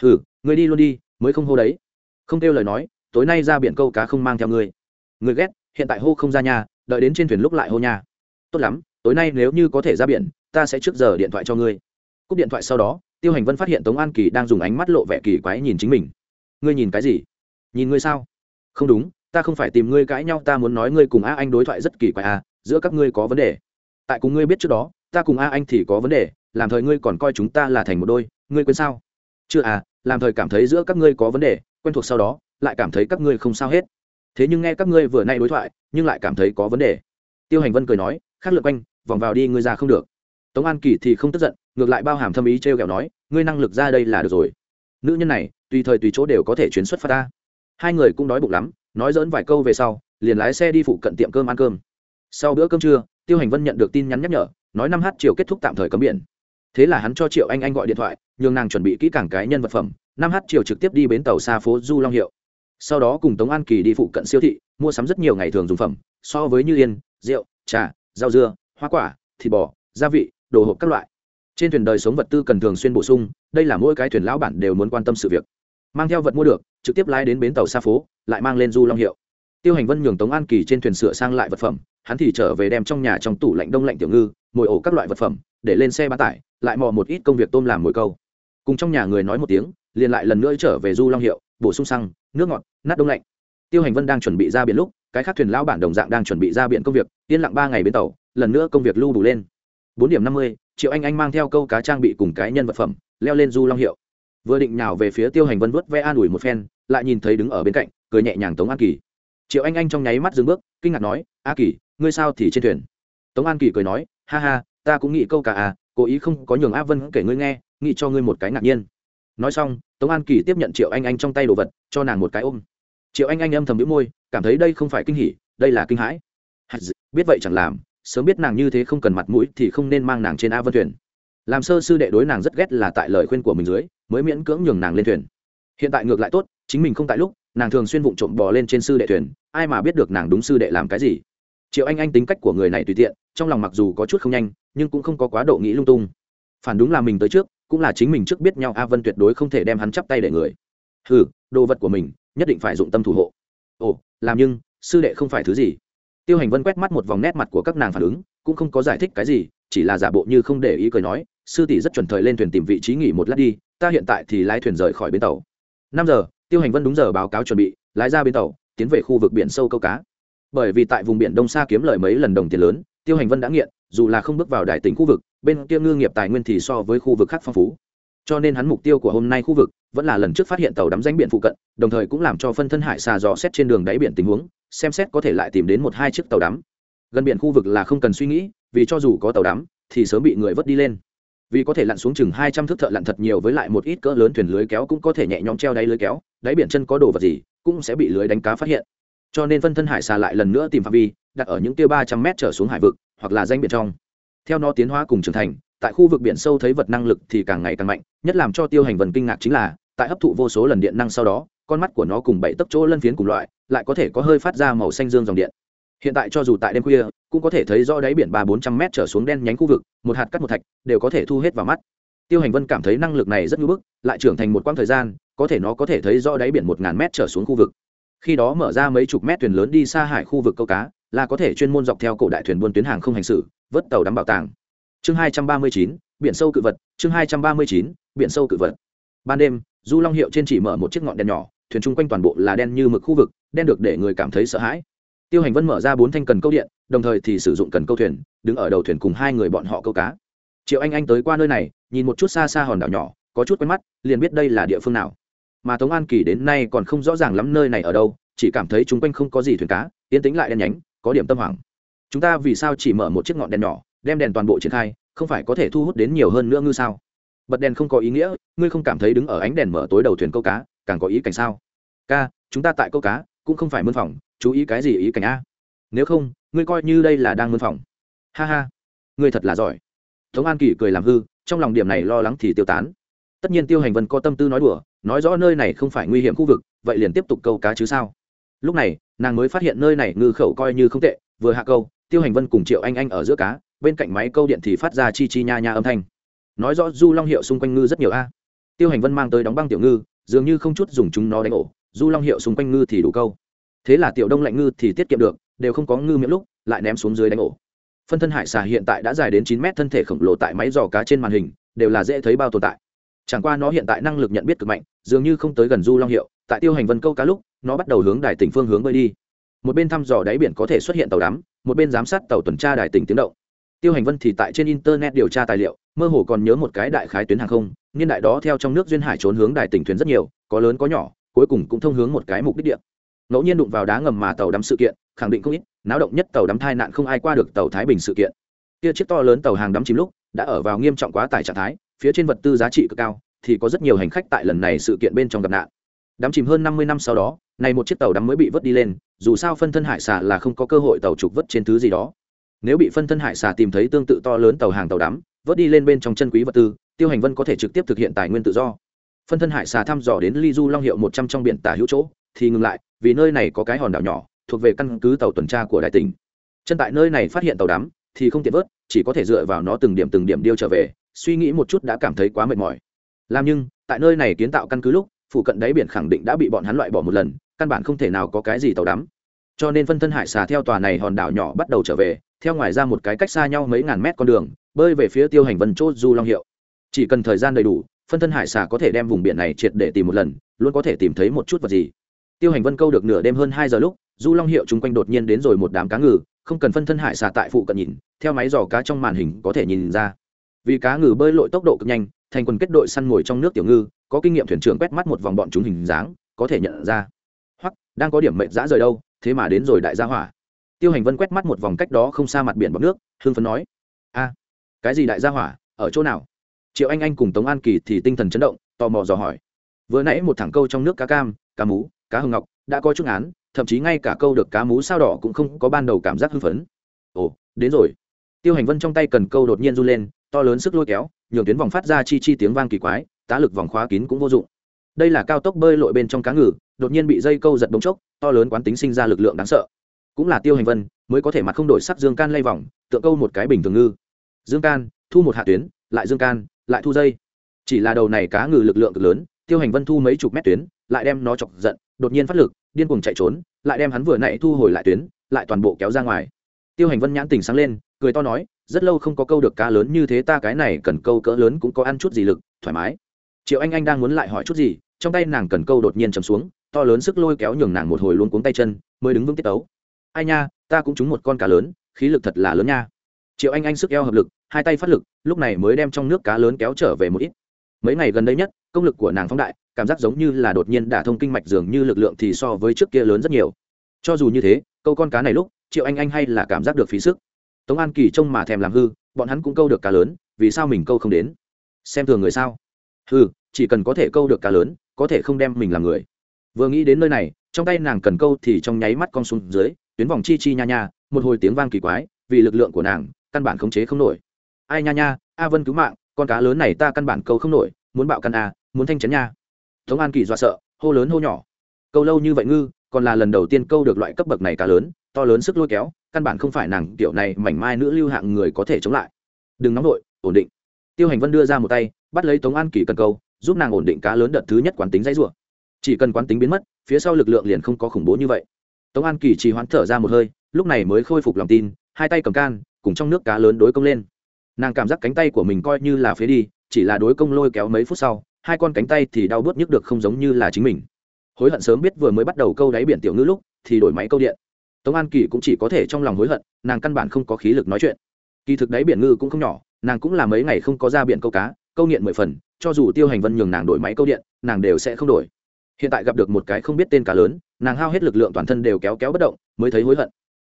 Hừ người đi luôn đi mới không hô đấy. Không kêu lời nói tối nay ra biển câu cá không mang theo người, người ghét hiện tại hô không ra nhà đợi đến trên thuyền lúc lại hô nhà. Tốt lắm tối nay nếu như có thể ra biển, ta sẽ trước giờ điện thoại cho ngươi. Cúp điện thoại sau đó, tiêu hành vân phát hiện tống an kỳ đang dùng ánh mắt lộ vẻ kỳ quái nhìn chính mình. Ngươi nhìn cái gì? Nhìn ngươi sao? Không đúng, ta không phải tìm ngươi cãi nhau, ta muốn nói ngươi cùng a anh đối thoại rất kỳ quái à giữa các ngươi có vấn đề. Tại cùng ngươi biết trước đó, ta cùng a anh thì có vấn đề, làm thời ngươi còn coi chúng ta là thành một đôi, ngươi quên sao? Chưa à làm thời cảm thấy giữa các ngươi có vấn đề, quen thuộc sau đó, lại cảm thấy các ngươi không sao hết. Thế nhưng nghe các ngươi vừa nay đối thoại, nhưng lại cảm thấy có vấn đề. Tiêu hành vân cười nói, khác lượt quanh vòng vào đi, ngươi ra không được. Tống an kỳ thì không tức giận, ngược lại bao hàm thâm ý t r e o kẹo nói, ngươi năng lực ra đây là được rồi. Nữ nhân này, tùy thời tùy chỗ đều có thể chuyến xuất phát ta. Hai người cũng đói bụng lắm, nói dỡn vài câu về sau, liền lái xe đi phụ cận tiệm cơm ăn cơm. Sau bữa cơm trưa, tiêu hành vân nhận được tin nhắn nhắc nhở, nói năm h chiều kết thúc tạm thời cấm biển. Thế là hắn cho triệu anh anh gọi điện thoại, nhường nàng chuẩn bị kỹ càng cái nhân vật phẩm, năm h chiều trực tiếp đi bến tàu xa phố du long hiệu. Sau đó cùng tống an kỳ đi phụ cận siêu thị, mua sắm rất nhiều ngày thường dùng phẩm, so với như yên, rượu, trà, rau dưa hoa quả, thịt bò, gia vị, đồ hộp các loại. Trên thuyền đời sống vật tư cần thường xuyên bổ sung, đây là mỗi cái thuyền lão bản đều muốn quan tâm sự việc. Mang theo vật mua được, trực tiếp lái đến bến tàu xa phố, lại mang lên du long hiệu. Tiêu hành vân nhường tống an kỳ trên thuyền sửa sang lại vật phẩm, hắn thì trở về đem trong nhà trong tủ lạnh đông lạnh tiểu ngư mồi ổ các loại vật phẩm, để lên xe bán tải, lại mò một ít công việc tôm làm mồi câu. Cùng trong nhà người nói một tiếng, liền lại lần nữa trở về du long hiệu, bổ sung xăng, nước ngọt, nát đông lạnh. Tiêu hành vân đang chuẩn bị ra biển lúc cái khác thuyền lão bản đồng dạng đang chuẩn bị ra biển công việc, yên lặng ba ngày bến tàu, lần nữa công việc lưu đủ lên. Bốn điểm năm mươi, triệu anh anh mang theo câu cá trang bị cùng cái nhân vật phẩm, leo lên du long hiệu. Vừa định nào về phía tiêu hành vân vớt ve an ủi một phen, lại nhìn thấy đứng ở bên cạnh, cười nhẹ nhàng tống an kỳ. Triệu anh anh trong nháy mắt dừng bước, kinh ngạc nói, a kỳ, ngươi sao thì trên thuyền? Tống an kỳ cười nói, ha ha, ta cũng nghĩ câu cả à cố ý không có nhường a vân kể ngươi nghe, nghĩ cho ngươi một cái ngạc nhiên. Nói xong, tống an kỳ tiếp nhận triệu anh anh trong tay đồ vật, cho nàng một cái ôm. Triệu anh anh âm thầm đĩu môi cảm thấy đây không phải kinh hỉ đây là kinh hãi. Biết vậy chẳng làm sớm biết nàng như thế không cần mặt mũi thì không nên mang nàng trên a vân thuyền. Làm sơ sư đệ đối nàng rất ghét là tại lời khuyên của mình dưới mới miễn cưỡng nhường nàng lên thuyền. Hiện tại ngược lại tốt chính mình không tại lúc nàng thường xuyên vụng trộm bò lên trên sư đệ thuyền ai mà biết được nàng đúng sư đệ làm cái gì. Triệu anh anh tính cách của người này tùy tiện trong lòng mặc dù có chút không nhanh nhưng cũng không có quá độ nghĩ lung tung. Phản đúng là mình tới trước cũng là chính mình trước biết nhau a vân tuyệt đối không thể đem hắn chắp tay để người. Hừ, đồ vật của mình nhất định phải dụng tâm thủ hộ ồ, làm nhưng, sư đệ không phải thứ gì. Tiêu hành vân quét mắt một vòng nét mặt của các nàng phản ứng, cũng không có giải thích cái gì, chỉ là giả bộ như không để ý cười nói, sư tỷ rất chuẩn thời lên thuyền tìm vị trí nghỉ một lát đi, ta hiện tại thì lái thuyền rời khỏi bến tàu. Năm giờ, tiêu hành vân đúng giờ báo cáo chuẩn bị, lái ra bến tàu, tiến về khu vực biển sâu câu cá. Bởi vì tại vùng biển đông xa kiếm lời mấy lần đồng tiền lớn, tiêu hành vân đã nghiện, dù là không bước vào đại tỉnh khu vực, bên kia ngư nghiệp tài nguyên thì so với khu vực khác phong phú. Cho nên hắn mục tiêu của hôm nay khu vực vẫn là lần trước phát hiện tàu đắm danh biển phụ cận, đồng thời cũng làm cho phân thân hải xà dò xét trên đường đáy biển tình huống, xem xét có thể lại tìm đến một hai chiếc tàu đắm. Gần biển khu vực là không cần suy nghĩ, vì cho dù có tàu đắm, thì sớm bị người vớt đi lên. Vì có thể lặn xuống chừng hai trăm thước thợ lặn thật nhiều với lại một ít cỡ lớn thuyền lưới kéo cũng có thể nhẹ nhõm treo đáy lưới kéo, đáy biển chân có đồ vật gì, cũng sẽ bị lưới đánh cá phát hiện. Cho nên phân thân hải xà lại lần nữa tìm phạm vi, đặt ở những tiêu ba trăm mét trở xuống hải vực, hoặc là danh biển trong. Theo nó tiến hóa cùng trưởng thành, tại khu vực biển sâu thấy vật năng lực thì càng ngày càng mạnh, nhất làm cho tiêu hành vần kinh ngạc chính là tại hấp thụ vô số lần điện năng sau đó, con mắt của nó cùng bảy tấc chỗ lân phiến cùng loại, lại có thể có hơi phát ra màu xanh dương dòng điện. Hiện tại cho dù tại đêm khuya, cũng có thể thấy rõ đáy biển ba bốn trăm m trở xuống đen nhánh khu vực, một hạt cắt một thạch, đều có thể thu hết vào mắt. Tiêu hành vân cảm thấy năng lực này rất ngưỡng bức, lại trưởng thành một quãng thời gian, có thể nó có thể thấy rõ đáy biển một ngàn mét trở xuống khu vực. Khi đó mở ra mấy chục mét thuyền lớn đi xa hải khu vực câu cá, là có thể chuyên môn dọc theo cổ đại thuyền buôn tuyến hàng không hành xử, vớt tàu đắm bảo tàng. Chương hai trăm ba mươi chín, biển sâu cự vật, chương hai trăm ba mươi chín, biển sâu cự vật. Ban đêm du long hiệu trên chỉ mở một chiếc ngọn đèn nhỏ, thuyền chung quanh toàn bộ là đen như mực khu vực, đen được để người cảm thấy sợ hãi. Tiêu hành vân mở ra bốn thanh cần câu điện, đồng thời thì sử dụng cần câu thuyền, đứng ở đầu thuyền cùng hai người bọn họ câu cá. Triệu anh anh tới qua nơi này, nhìn một chút xa xa hòn đảo nhỏ, có chút quen mắt, liền biết đây là địa phương nào. Mà tống an kỳ đến nay còn không rõ ràng lắm nơi này ở đâu, chỉ cảm thấy chung quanh không có gì thuyền cá, yên tĩnh lại đen nhánh, có điểm tâm hoảng. Chúng ta vì sao chỉ mở một chiếc ngọn đèn nhỏ, đem đèn toàn bộ triển khai, không phải có thể thu hút đến nhiều hơn nữa ngư sao? Bật đèn không có ý nghĩa, ngươi không cảm thấy đứng ở ánh đèn mở tối đầu thuyền câu cá, càng có ý cảnh sao? Ca, chúng ta tại câu cá, cũng không phải mân phòng, chú ý cái gì ý cảnh a? Nếu không, ngươi coi như đây là đang mân phòng. Ha ha, ngươi thật là giỏi. Tống an kỳ cười làm hư, trong lòng điểm này lo lắng thì tiêu tán. Tất nhiên tiêu hành vân có tâm tư nói đùa, nói rõ nơi này không phải nguy hiểm khu vực, vậy liền tiếp tục câu cá chứ sao? Lúc này, nàng mới phát hiện nơi này ngư khẩu coi như không tệ, vừa hạ câu, tiêu hành vân cùng triệu anh anh ở giữa cá, bên cạnh máy câu điện thì phát ra chi chi nha nha âm thanh nói rõ du long hiệu xung quanh ngư rất nhiều a. Tiêu hành vân mang tới đóng băng tiểu ngư, dường như không chút dùng chúng nó đánh ổ. Du long hiệu xung quanh ngư thì đủ câu. Thế là tiểu đông lạnh ngư thì tiết kiệm được, đều không có ngư miệng lúc, lại ném xuống dưới đánh ổ. Phân thân hải xà hiện tại đã dài đến chín mét, thân thể khổng lồ tại máy giò cá trên màn hình, đều là dễ thấy bao tồn tại. Chẳng qua nó hiện tại năng lực nhận biết cực mạnh, dường như không tới gần du long hiệu, tại tiêu hành vân câu cá lúc, nó bắt đầu hướng đài tỉnh phương hướng bơi đi. Một bên thăm dò đáy biển có thể xuất hiện tàu đắm, một bên giám sát tàu tuần tra đài tỉnh tiếng động tiêu hành vân thì tại trên internet điều tra tài liệu, mơ hồ còn nhớ một cái đại khái tuyến hàng không, niên đại đó theo trong nước duyên hải trốn hướng đài tỉnh thuyền rất nhiều, có lớn có nhỏ, cuối cùng cũng thông hướng một cái mục đích địa. Ngẫu nhiên đụng vào đá ngầm mà tàu đắm sự kiện, khẳng định không ít, náo động nhất tàu đắm thai nạn không ai qua được tàu thái bình sự kiện. Kia chiếc to lớn tàu hàng đắm chìm lúc, đã ở vào nghiêm trọng quá tải trạng thái, phía trên vật tư giá trị cực cao, thì có rất nhiều hành khách tại lần này sự kiện bên trong gặp nạn. Đắm chìm hơn năm mươi năm sau đó này một chiếc tàu đắm mới bị vớt đi lên, dù sao phân thân hải xà là không có cơ hội tàu trục vớt trên thứ gì đó nếu bị phân thân hải xà tìm thấy tương tự to lớn tàu hàng tàu đắm, vớt đi lên bên trong chân quý vật tư, tiêu hành vân có thể trực tiếp thực hiện tài nguyên tự do. Phân thân hải xà thăm dò đến ly du long hiệu một trăm trong biển tả hữu chỗ, thì ngừng lại, vì nơi này có cái hòn đảo nhỏ, thuộc về căn cứ tàu tuần tra của đại tỉnh. Chân tại nơi này phát hiện tàu đắm, thì không tiện vớt, chỉ có thể dựa vào nó từng điểm từng điểm điêu trở về, suy nghĩ một chút đã cảm thấy quá mệt mỏi. Làm nhưng, tại nơi này kiến tạo căn cứ lúc phụ cận đáy biển khẳng định đã bị bọn hắn loại bỏ một lần, căn bản không thể nào có cái gì tàu đắm cho nên phân thân hải xà theo tòa này hòn đảo nhỏ bắt đầu trở về, theo ngoài ra một cái cách xa nhau mấy ngàn mét con đường, bơi về phía tiêu hành vân chốt du long hiệu. Chỉ cần thời gian đầy đủ, phân thân hải xà có thể đem vùng biển này triệt để tìm một lần, luôn có thể tìm thấy một chút vật gì. Tiêu hành vân câu được nửa đêm hơn hai giờ lúc, du long hiệu chung quanh đột nhiên đến rồi một đám cá ngừ, không cần phân thân hải xà tại phụ cận nhìn, theo máy dò cá trong màn hình có thể nhìn ra. Vì cá ngừ bơi lội tốc độ cực nhanh, thành quần kết đội săn ngồi trong nước tiểu ngư, có kinh nghiệm thuyền trưởng quét mắt một vòng bọn chúng hình dáng, có thể nhận ra. Hoặc, đang có điểm mệnh dã rời đâu thế mà đến rồi đại gia hỏa. Tiêu hành vân quét mắt một vòng cách đó không xa mặt biển bọc nước hương phấn nói, a, cái gì đại gia hỏa, ở chỗ nào? Triệu anh anh cùng tống an kỳ thì tinh thần chấn động, tò mò dò hỏi, vừa nãy một thẳng câu trong nước cá cam, cá mú, cá hương ngọc, đã có chút án thậm chí ngay cả câu được cá mú sao đỏ cũng không có ban đầu cảm giác hưng phấn. Ồ, đến rồi. Tiêu hành vân trong tay cần câu đột nhiên run lên, to lớn sức lôi kéo, nhường tuyến vòng phát ra chi chi tiếng vang kỳ quái, tá lực vòng khóa kín cũng vô dụng đây là cao tốc bơi lội bên trong cá ngừ, đột nhiên bị dây câu giật bóng chốc, to lớn quán tính sinh ra lực lượng đáng sợ. Cũng là tiêu hành vân, mới có thể mặt không đổi sắc dương can lay vòng tựa câu một cái bình thường ngư. Dương can, thu một hạ tuyến, lại dương can, lại thu dây. Chỉ là đầu này cá ngừ lực lượng cực lớn, tiêu hành vân thu mấy chục mét tuyến, lại đem nó chọc giận, đột nhiên phát lực, điên cuồng chạy trốn, lại đem hắn vừa nãy thu hồi lại tuyến, lại toàn bộ kéo ra ngoài. Tiêu hành vân nhãn tình sáng lên, cười to nói, rất lâu không có câu được cá lớn như thế, ta cái này cần câu cỡ lớn cũng có ăn chút gì lực, thoải mái triệu anh anh đang muốn lại hỏi chút gì, trong tay nàng cần câu đột nhiên chầm xuống, to lớn sức lôi kéo nhường nàng một hồi luôn cuống tay chân, mới đứng vững tiết tấu. Ai nha, ta cũng trúng một con cá lớn, khí lực thật là lớn nha. Triệu anh anh sức eo hợp lực, hai tay phát lực, lúc này mới đem trong nước cá lớn kéo trở về một ít. Mấy ngày gần đây nhất, công lực của nàng phóng đại, cảm giác giống như là đột nhiên đả thông kinh mạch dường như lực lượng thì so với trước kia lớn rất nhiều. Cho dù như thế, câu con cá này lúc, triệu anh anh hay là cảm giác được phí sức. Tống an kỳ trông mà thèm làm hư, bọn hắn cũng câu được cá lớn, vì sao mình câu không đến? Xem thường người sao? Hư chỉ cần có thể câu được cá lớn, có thể không đem mình làm người. Vừa nghĩ đến nơi này, trong tay nàng cần câu thì trong nháy mắt con xuống dưới, tuyến vòng chi chi nha nha, một hồi tiếng vang kỳ quái, vì lực lượng của nàng, căn bản khống chế không nổi. Ai nha nha, a vân cứu mạng, con cá lớn này ta căn bản câu không nổi, muốn bạo căn a, muốn thanh chấn nha. Tống an kỳ dọa sợ, hô lớn hô nhỏ. Câu lâu như vậy ngư, còn là lần đầu tiên câu được loại cấp bậc này cá lớn, to lớn sức lôi kéo, căn bản không phải nàng kiểu này mảnh mai nữ lưu hạng người có thể chống lại. Đừng nóng nổi ổn định. Tiêu hành vân đưa ra một tay, bắt lấy tống an kỳ cần câu giúp nàng ổn định cá lớn đợt thứ nhất quán tính dãy rủa. Chỉ cần quán tính biến mất, phía sau lực lượng liền không có khủng bố như vậy. Tống an kỳ chỉ hoãn thở ra một hơi, lúc này mới khôi phục lòng tin, hai tay cầm can, cùng trong nước cá lớn đối công lên. Nàng cảm giác cánh tay của mình coi như là phế đi, chỉ là đối công lôi kéo mấy phút sau, hai con cánh tay thì đau bứt nhức được không giống như là chính mình. Hối hận sớm biết vừa mới bắt đầu câu đáy biển tiểu ngữ lúc, thì đổi máy câu điện. Tống an kỳ cũng chỉ có thể trong lòng hối hận, nàng căn bản không có khí lực nói chuyện. Kỳ thực đáy biển ngư cũng không nhỏ, nàng cũng là mấy ngày không có ra biển câu cá, câu nghiện mười phần cho dù tiêu hành vân nhường nàng đổi máy câu điện, nàng đều sẽ không đổi. Hiện tại gặp được một cái không biết tên cá lớn, nàng hao hết lực lượng toàn thân đều kéo kéo bất động, mới thấy hối hận.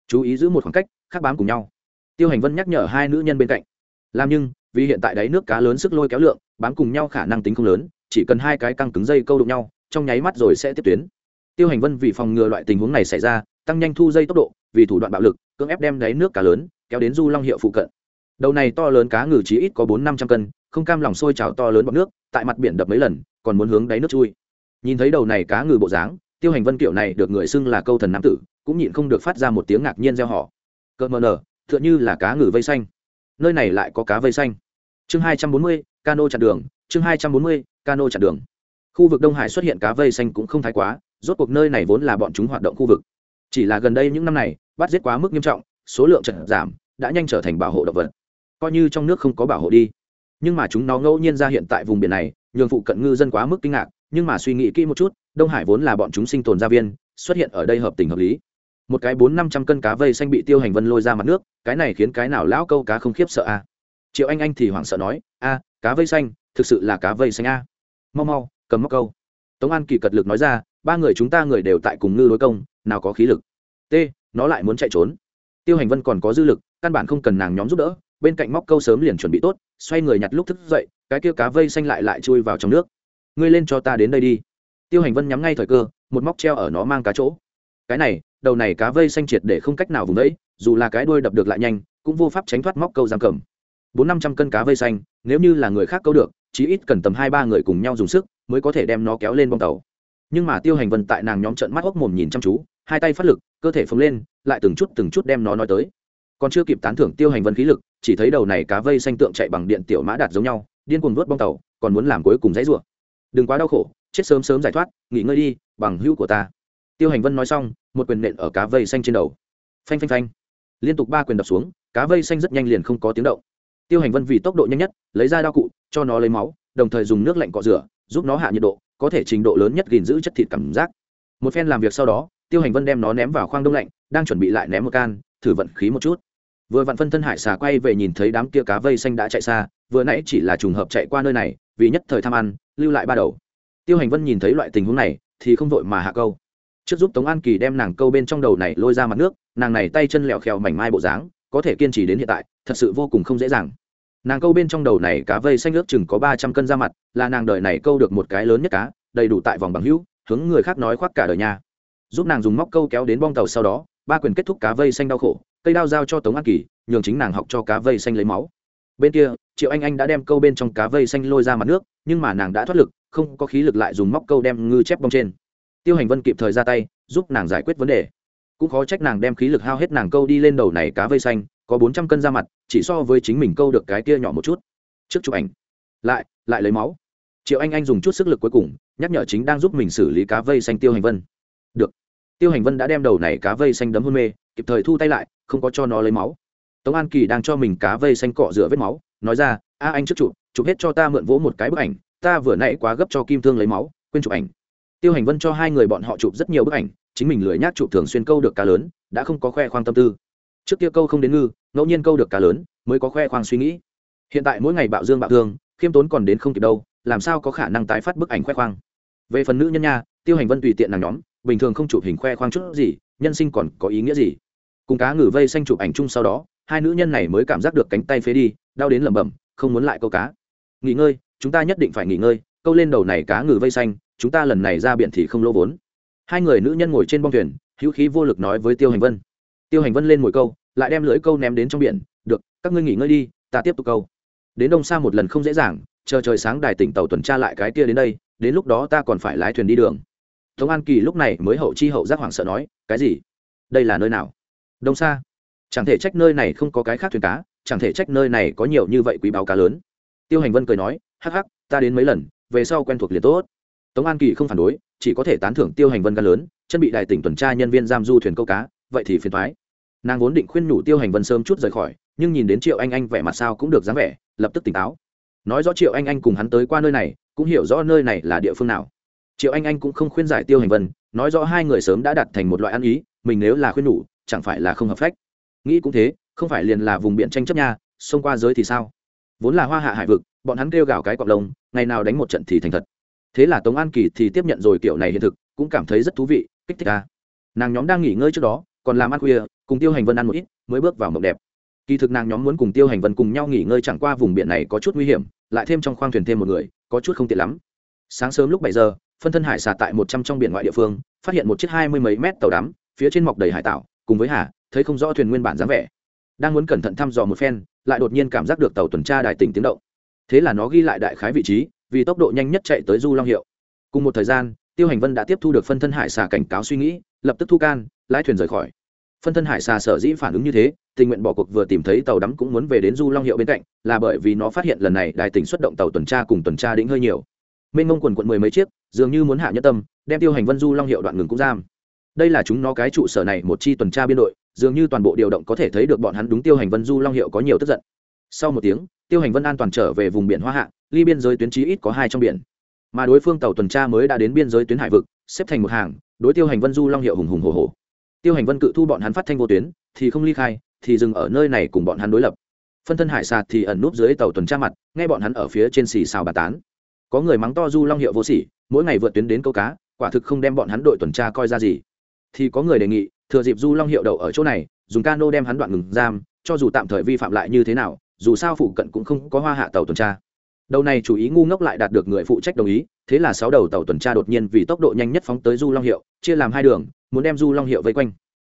Chú ý giữ một khoảng cách, khác bám cùng nhau. Tiêu hành vân nhắc nhở hai nữ nhân bên cạnh. Làm nhưng, vì hiện tại đáy nước cá lớn sức lôi kéo lượng, bám cùng nhau khả năng tính không lớn, chỉ cần hai cái căng cứng dây câu đụng nhau, trong nháy mắt rồi sẽ tiếp tuyến. Tiêu hành vân vì phòng ngừa loại tình huống này xảy ra, tăng nhanh thu dây tốc độ, vì thủ đoạn bạo lực, cưỡng ép đem đáy nước cá lớn, kéo đến du long hiệu phụ cận. Đầu này to lớn cá ngừ chí ít có bốn năm trăm cân không cam lòng sôi trào to lớn bọc nước, tại mặt biển đập mấy lần, còn muốn hướng đáy nước chui. Nhìn thấy đầu này cá ngừ bộ dáng, tiêu hành vân kiểu này được người xưng là câu thần nam tử, cũng nhịn không được phát ra một tiếng ngạc nhiên gieo họ cợt mờ nở, tựa như là cá ngừ vây xanh. Nơi này lại có cá vây xanh. Chương hai trăm bốn mươi, cano chặn đường, chương hai trăm bốn mươi, cano chặn đường. Khu vực đông hải xuất hiện cá vây xanh cũng không thái quá, rốt cuộc nơi này vốn là bọn chúng hoạt động khu vực. Chỉ là gần đây những năm này, bắt giết quá mức nghiêm trọng, số lượng trận giảm, đã nhanh trở thành bảo hộ động vật. Coi như trong nước không có bảo hộ đi nhưng mà chúng nó ngẫu nhiên ra hiện tại vùng biển này, nhường phụ cận ngư dân quá mức kinh ngạc, nhưng mà suy nghĩ kỹ một chút, đông hải vốn là bọn chúng sinh tồn gia viên, xuất hiện ở đây hợp tình hợp lý. Một cái bốn năm trăm cân cá vây xanh bị tiêu hành vân lôi ra mặt nước, cái này khiến cái nào lão câu cá không khiếp sợ a triệu anh anh thì hoảng sợ nói, a, cá vây xanh, thực sự là cá vây xanh a. Mau mau, cầm móc câu. Tống an kỳ cật lực nói ra, ba người chúng ta người đều tại cùng ngư đối công, nào có khí lực. T, nó lại muốn chạy trốn. Tiêu hành vân còn có dư lực, căn bản không cần nàng nhóm giúp đỡ bên cạnh móc câu sớm liền chuẩn bị tốt, xoay người nhặt lúc thức dậy, cái kia cá vây xanh lại lại chui vào trong nước. Ngươi lên cho ta đến đây đi. Tiêu hành vân nhắm ngay thời cơ, một móc treo ở nó mang cá chỗ. Cái này, đầu này cá vây xanh triệt để không cách nào vùng đấy dù là cái đuôi đập được lại nhanh, cũng vô pháp tránh thoát móc câu giam cầm. Bốn năm trăm cân cá vây xanh, nếu như là người khác câu được, chí ít cần tầm hai ba người cùng nhau dùng sức mới có thể đem nó kéo lên bông tàu. Nhưng mà tiêu hành vân tại nàng nhóm trận mắt hốc mồm nhìn chăm chú, hai tay phát lực, cơ thể phồng lên, lại từng chút từng chút đem nó nói tới. Còn chưa kịp tán thưởng tiêu hành vân khí lực chỉ thấy đầu này cá vây xanh tượng chạy bằng điện tiểu mã đạt giống nhau, điên cuồng vớt bong tàu, còn muốn làm cuối cùng dãy rủa. Đừng quá đau khổ, chết sớm sớm giải thoát, nghỉ ngơi đi, bằng hữu của ta. Tiêu hành vân nói xong, một quyền nện ở cá vây xanh trên đầu. Phanh phanh phanh. Liên tục ba quyền đập xuống, cá vây xanh rất nhanh liền không có tiếng động. Tiêu hành vân vì tốc độ nhanh nhất, lấy ra đao cụ, cho nó lấy máu, đồng thời dùng nước lạnh cọ rửa, giúp nó hạ nhiệt độ, có thể trình độ lớn nhất gìn giữ chất thịt cảm giác. Một phen làm việc sau đó, tiêu hành vân đem nó ném vào khoang đông lạnh, đang chuẩn bị lại ném một can, thử vận khí một chút vừa vặn phân thân hải xà quay về nhìn thấy đám kia cá vây xanh đã chạy xa, vừa nãy chỉ là trùng hợp chạy qua nơi này, vì nhất thời tham ăn, lưu lại ba đầu. Tiêu hành vân nhìn thấy loại tình huống này, thì không vội mà hạ câu. Trước giúp tống an kỳ đem nàng câu bên trong đầu này lôi ra mặt nước, nàng này tay chân lẹo khèo mảnh mai bộ dáng, có thể kiên trì đến hiện tại, thật sự vô cùng không dễ dàng. Nàng câu bên trong đầu này cá vây xanh ước chừng có ba trăm cân ra mặt, là nàng đời này câu được một cái lớn nhất cá, đầy đủ tại vòng bằng hữu, hướng người khác nói khoác cả đời nhà giúp nàng dùng móc câu kéo đến bong tàu sau đó, ba quyền kết thúc cá vây xanh đau khổ cây đao giao cho tống an kỳ, nhường chính nàng học cho cá vây xanh lấy máu. Bên kia, triệu anh anh đã đem câu bên trong cá vây xanh lôi ra mặt nước, nhưng mà nàng đã thoát lực, không có khí lực lại dùng móc câu đem ngư chép bong trên. Tiêu hành vân kịp thời ra tay, giúp nàng giải quyết vấn đề. Cũng khó trách nàng đem khí lực hao hết nàng câu đi lên đầu này cá vây xanh, có bốn trăm cân ra mặt, chỉ so với chính mình câu được cái kia nhỏ một chút. Trước chụp ảnh. Lại lại lấy máu. Triệu anh anh dùng chút sức lực cuối cùng, nhắc nhở chính đang giúp mình xử lý cá vây xanh tiêu hành vân. Được. Tiêu hành vân đã đem đầu này cá vây xanh đấm hôn mê, kịp thời thu tay lại không có cho nó lấy máu. Tống an kỳ đang cho mình cá vây xanh cọ rửa vết máu, nói ra, a anh trước chụp chụp hết cho ta mượn vỗ một cái bức ảnh, ta vừa nãy quá gấp cho kim thương lấy máu, quên chụp ảnh. Tiêu hành vân cho hai người bọn họ chụp rất nhiều bức ảnh, chính mình lười nhác chụp thường xuyên câu được cá lớn, đã không có khoe khoang tâm tư. Trước kia câu không đến ngư, ngẫu nhiên câu được cá lớn, mới có khoe khoang suy nghĩ. Hiện tại mỗi ngày bạo dương bạo thương, khiêm tốn còn đến không kịp đâu, làm sao có khả năng tái phát bức ảnh khoe khoang? Về phần nữ nhân nha, tiêu hành vân tùy tiện nàng nhóm, bình thường không chụp hình khoe khoang chút gì, nhân sinh còn có ý nghĩa gì? Cùng cá ngừ vây xanh chụp ảnh chung sau đó, hai nữ nhân này mới cảm giác được cánh tay phế đi, đau đến lẩm bẩm, không muốn lại câu cá. Nghỉ ngơi, chúng ta nhất định phải nghỉ ngơi, câu lên đầu này cá ngừ vây xanh, chúng ta lần này ra biển thì không lỗ vốn. Hai người nữ nhân ngồi trên bong thuyền, hữu khí vô lực nói với tiêu hành vân. Tiêu hành vân lên mồi câu, lại đem lưỡi câu ném đến trong biển, được, các ngươi nghỉ ngơi đi, ta tiếp tục câu. Đến đông xa một lần không dễ dàng, chờ trời sáng đài tỉnh tàu tuần tra lại cái kia đến đây, đến lúc đó ta còn phải lái thuyền đi đường. Tống an kỳ lúc này mới hậu chi hậu giác hoảng sợ nói, cái gì? Đây là nơi nào? Đông xa chẳng thể trách nơi này không có cái khác thuyền cá, chẳng thể trách nơi này có nhiều như vậy quý báo cá lớn. Tiêu hành vân cười nói, hắc hắc, ta đến mấy lần, về sau quen thuộc liền tốt. Tống an kỳ không phản đối, chỉ có thể tán thưởng tiêu hành vân cá lớn, chân bị đại tỉnh tuần tra nhân viên giam du thuyền câu cá, vậy thì phiền thoái nàng vốn định khuyên nhủ tiêu hành vân sớm chút rời khỏi, nhưng nhìn đến triệu anh anh vẻ mặt sao cũng được dáng vẻ, lập tức tỉnh táo. Nói rõ triệu anh anh cùng hắn tới qua nơi này, cũng hiểu rõ nơi này là địa phương nào triệu anh anh cũng không khuyên giải tiêu hành vân, nói rõ hai người sớm đã đặt thành một loại ăn ý, mình nếu là khuyên nhủ, chẳng phải là không hợp phách. Nghĩ cũng thế, không phải liền là vùng biển tranh chấp nha, xông qua giới thì sao? Vốn là hoa hạ hải vực, bọn hắn kêu gào cái cọc lông, ngày nào đánh một trận thì thành thật. Thế là tống an kỳ thì tiếp nhận rồi kiểu này hiện thực, cũng cảm thấy rất thú vị, kích thích ca nàng nhóm đang nghỉ ngơi trước đó, còn làm ăn khuya, cùng tiêu hành vân ăn một ít, mới bước vào mộng đẹp. Kỳ thực nàng nhóm muốn cùng tiêu hành vân cùng nhau nghỉ ngơi chẳng qua vùng biển này có chút nguy hiểm, lại thêm trong khoang thuyền thêm một người, có chút không tiện lắm. Sáng sớm lúc bảy giờ phân thân hải xà tại một trăm trong biển ngoại địa phương, phát hiện một chiếc hai mươi mấy mét tàu đắm, phía trên mọc đầy hải tạo cùng với hà, thấy không rõ thuyền nguyên bản dáng vẻ. Đang muốn cẩn thận thăm dò một phen, lại đột nhiên cảm giác được tàu tuần tra đại tỉnh tiếng động. Thế là nó ghi lại đại khái vị trí, vì tốc độ nhanh nhất chạy tới du long hiệu. Cùng một thời gian, tiêu hành vân đã tiếp thu được phân thân hải xà cảnh cáo suy nghĩ, lập tức thu can, lái thuyền rời khỏi. Phân thân hải xà sở dĩ phản ứng như thế, tình nguyện bỏ cuộc vừa tìm thấy tàu đắm cũng muốn về đến du long hiệu bên cạnh, là bởi vì nó phát hiện lần này đài tỉnh xuất động tàu tuần tra cùng tuần tra đĩnh hơi nhiều mênh mông quần quận mười mấy chiếc, dường như muốn hạ nhất tâm, đem tiêu hành vân du long hiệu đoạn ngừng cũng giam. Đây là chúng nó cái trụ sở này một chi tuần tra biên đội, dường như toàn bộ điều động có thể thấy được bọn hắn đúng tiêu hành vân du long hiệu có nhiều tức giận. Sau một tiếng, tiêu hành vân an toàn trở về vùng biển hoa hạ, ly biên giới tuyến trí ít có hai trong biển. Mà đối phương tàu tuần tra mới đã đến biên giới tuyến hải vực, xếp thành một hàng, đối tiêu hành vân du long hiệu hùng hùng hồ hồ tiêu hành vân cự thu bọn hắn phát thanh vô tuyến, thì không ly khai, thì dừng ở nơi này cùng bọn hắn đối lập. Phân thân hải sạt thì ẩn núp dưới tàu tuần tra mặt, nghe bọn hắn ở phía trên xì xào bà tán có người mắng to du long hiệu vô sỉ, mỗi ngày vượt tuyến đến câu cá, quả thực không đem bọn hắn đội tuần tra coi ra gì. Thì có người đề nghị, thừa dịp du long hiệu đậu ở chỗ này, dùng cano đem hắn đoạn ngừng giam, cho dù tạm thời vi phạm lại như thế nào, dù sao phụ cận cũng không có hoa hạ tàu tuần tra. Đầu này chủ ý ngu ngốc lại đạt được người phụ trách đồng ý, thế là sáu đầu tàu tuần tra đột nhiên vì tốc độ nhanh nhất phóng tới du long hiệu, chia làm hai đường, muốn đem du long hiệu vây quanh.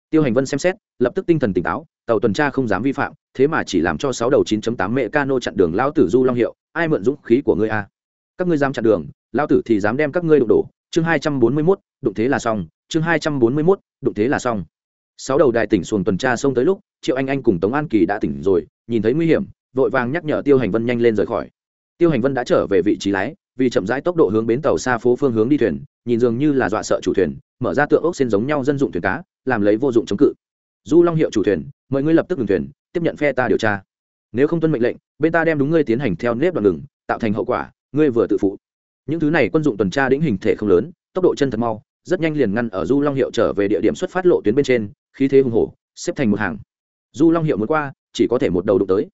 Tiêu hành vân xem xét, lập tức tinh thần tỉnh táo, tàu tuần tra không dám vi phạm, thế mà chỉ làm cho sáu đầu 9 tám mẹ cano chặn đường lao tử du long hiệu, ai mượn dũng khí của ngươi a? Các ngươi dám chặn đường lao tử thì dám đem các ngươi đụng đổ. Chương hai trăm bốn mươi 241, đụng thế là xong. Chương hai trăm bốn mươi 241, đụng thế là xong. Sáu đầu đài tỉnh xuồng tuần tra xông tới lúc triệu anh anh cùng tống an kỳ đã tỉnh rồi nhìn thấy nguy hiểm vội vàng nhắc nhở tiêu hành vân nhanh lên rời khỏi. Tiêu hành vân đã trở về vị trí lái vì chậm rãi tốc độ hướng bến tàu xa phố phương hướng đi thuyền nhìn dường như là dọa sợ chủ thuyền mở ra tượng ốc xin giống nhau dân dụng thuyền cá làm lấy vô dụng chống cự. Du long hiệu chủ thuyền mời ngươi lập tức ngừng thuyền tiếp nhận phe ta điều tra. Nếu không tuân mệnh lệnh bên ta đem đúng ngươi tiến hành theo nếp đoạn ngừng tạo thành hậu quả ngươi vừa tự phụ. Những thứ này quân dụng tuần tra đĩnh hình thể không lớn, tốc độ chân thật mau, rất nhanh liền ngăn ở du long hiệu trở về địa điểm xuất phát lộ tuyến bên trên, khí thế hùng hổ, xếp thành một hàng. Du long hiệu muốn qua, chỉ có thể một đầu đụng tới.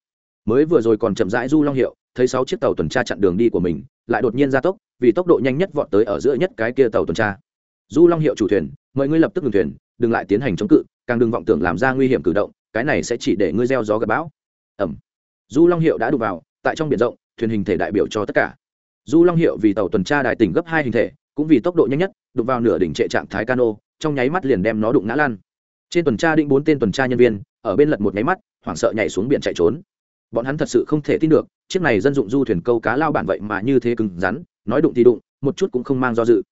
Mới vừa rồi còn chậm rãi du long hiệu, thấy sáu chiếc tàu tuần tra chặn đường đi của mình, lại đột nhiên ra tốc, vì tốc độ nhanh nhất vọt tới ở giữa nhất cái kia tàu tuần tra. Du long hiệu chủ thuyền mời ngươi lập tức ngừng thuyền, đừng lại tiến hành chống cự, càng đừng vọng tưởng làm ra nguy hiểm cử động, cái này sẽ chỉ để ngươi gieo gió gặp bão. Ẩm. Du long hiệu đã đụng vào, tại trong biển rộng, thuyền hình thể đại biểu cho tất cả du long hiệu vì tàu tuần tra đại tỉnh gấp hai hình thể, cũng vì tốc độ nhanh nhất, đụng vào nửa đỉnh trệ trạng thái cano, trong nháy mắt liền đem nó đụng ngã lan. Trên tuần tra định bốn tên tuần tra nhân viên, ở bên lật một nháy mắt, hoảng sợ nhảy xuống biển chạy trốn. Bọn hắn thật sự không thể tin được, chiếc này dân dụng du thuyền câu cá lao bản vậy mà như thế cứng rắn, nói đụng thì đụng, một chút cũng không mang do dự.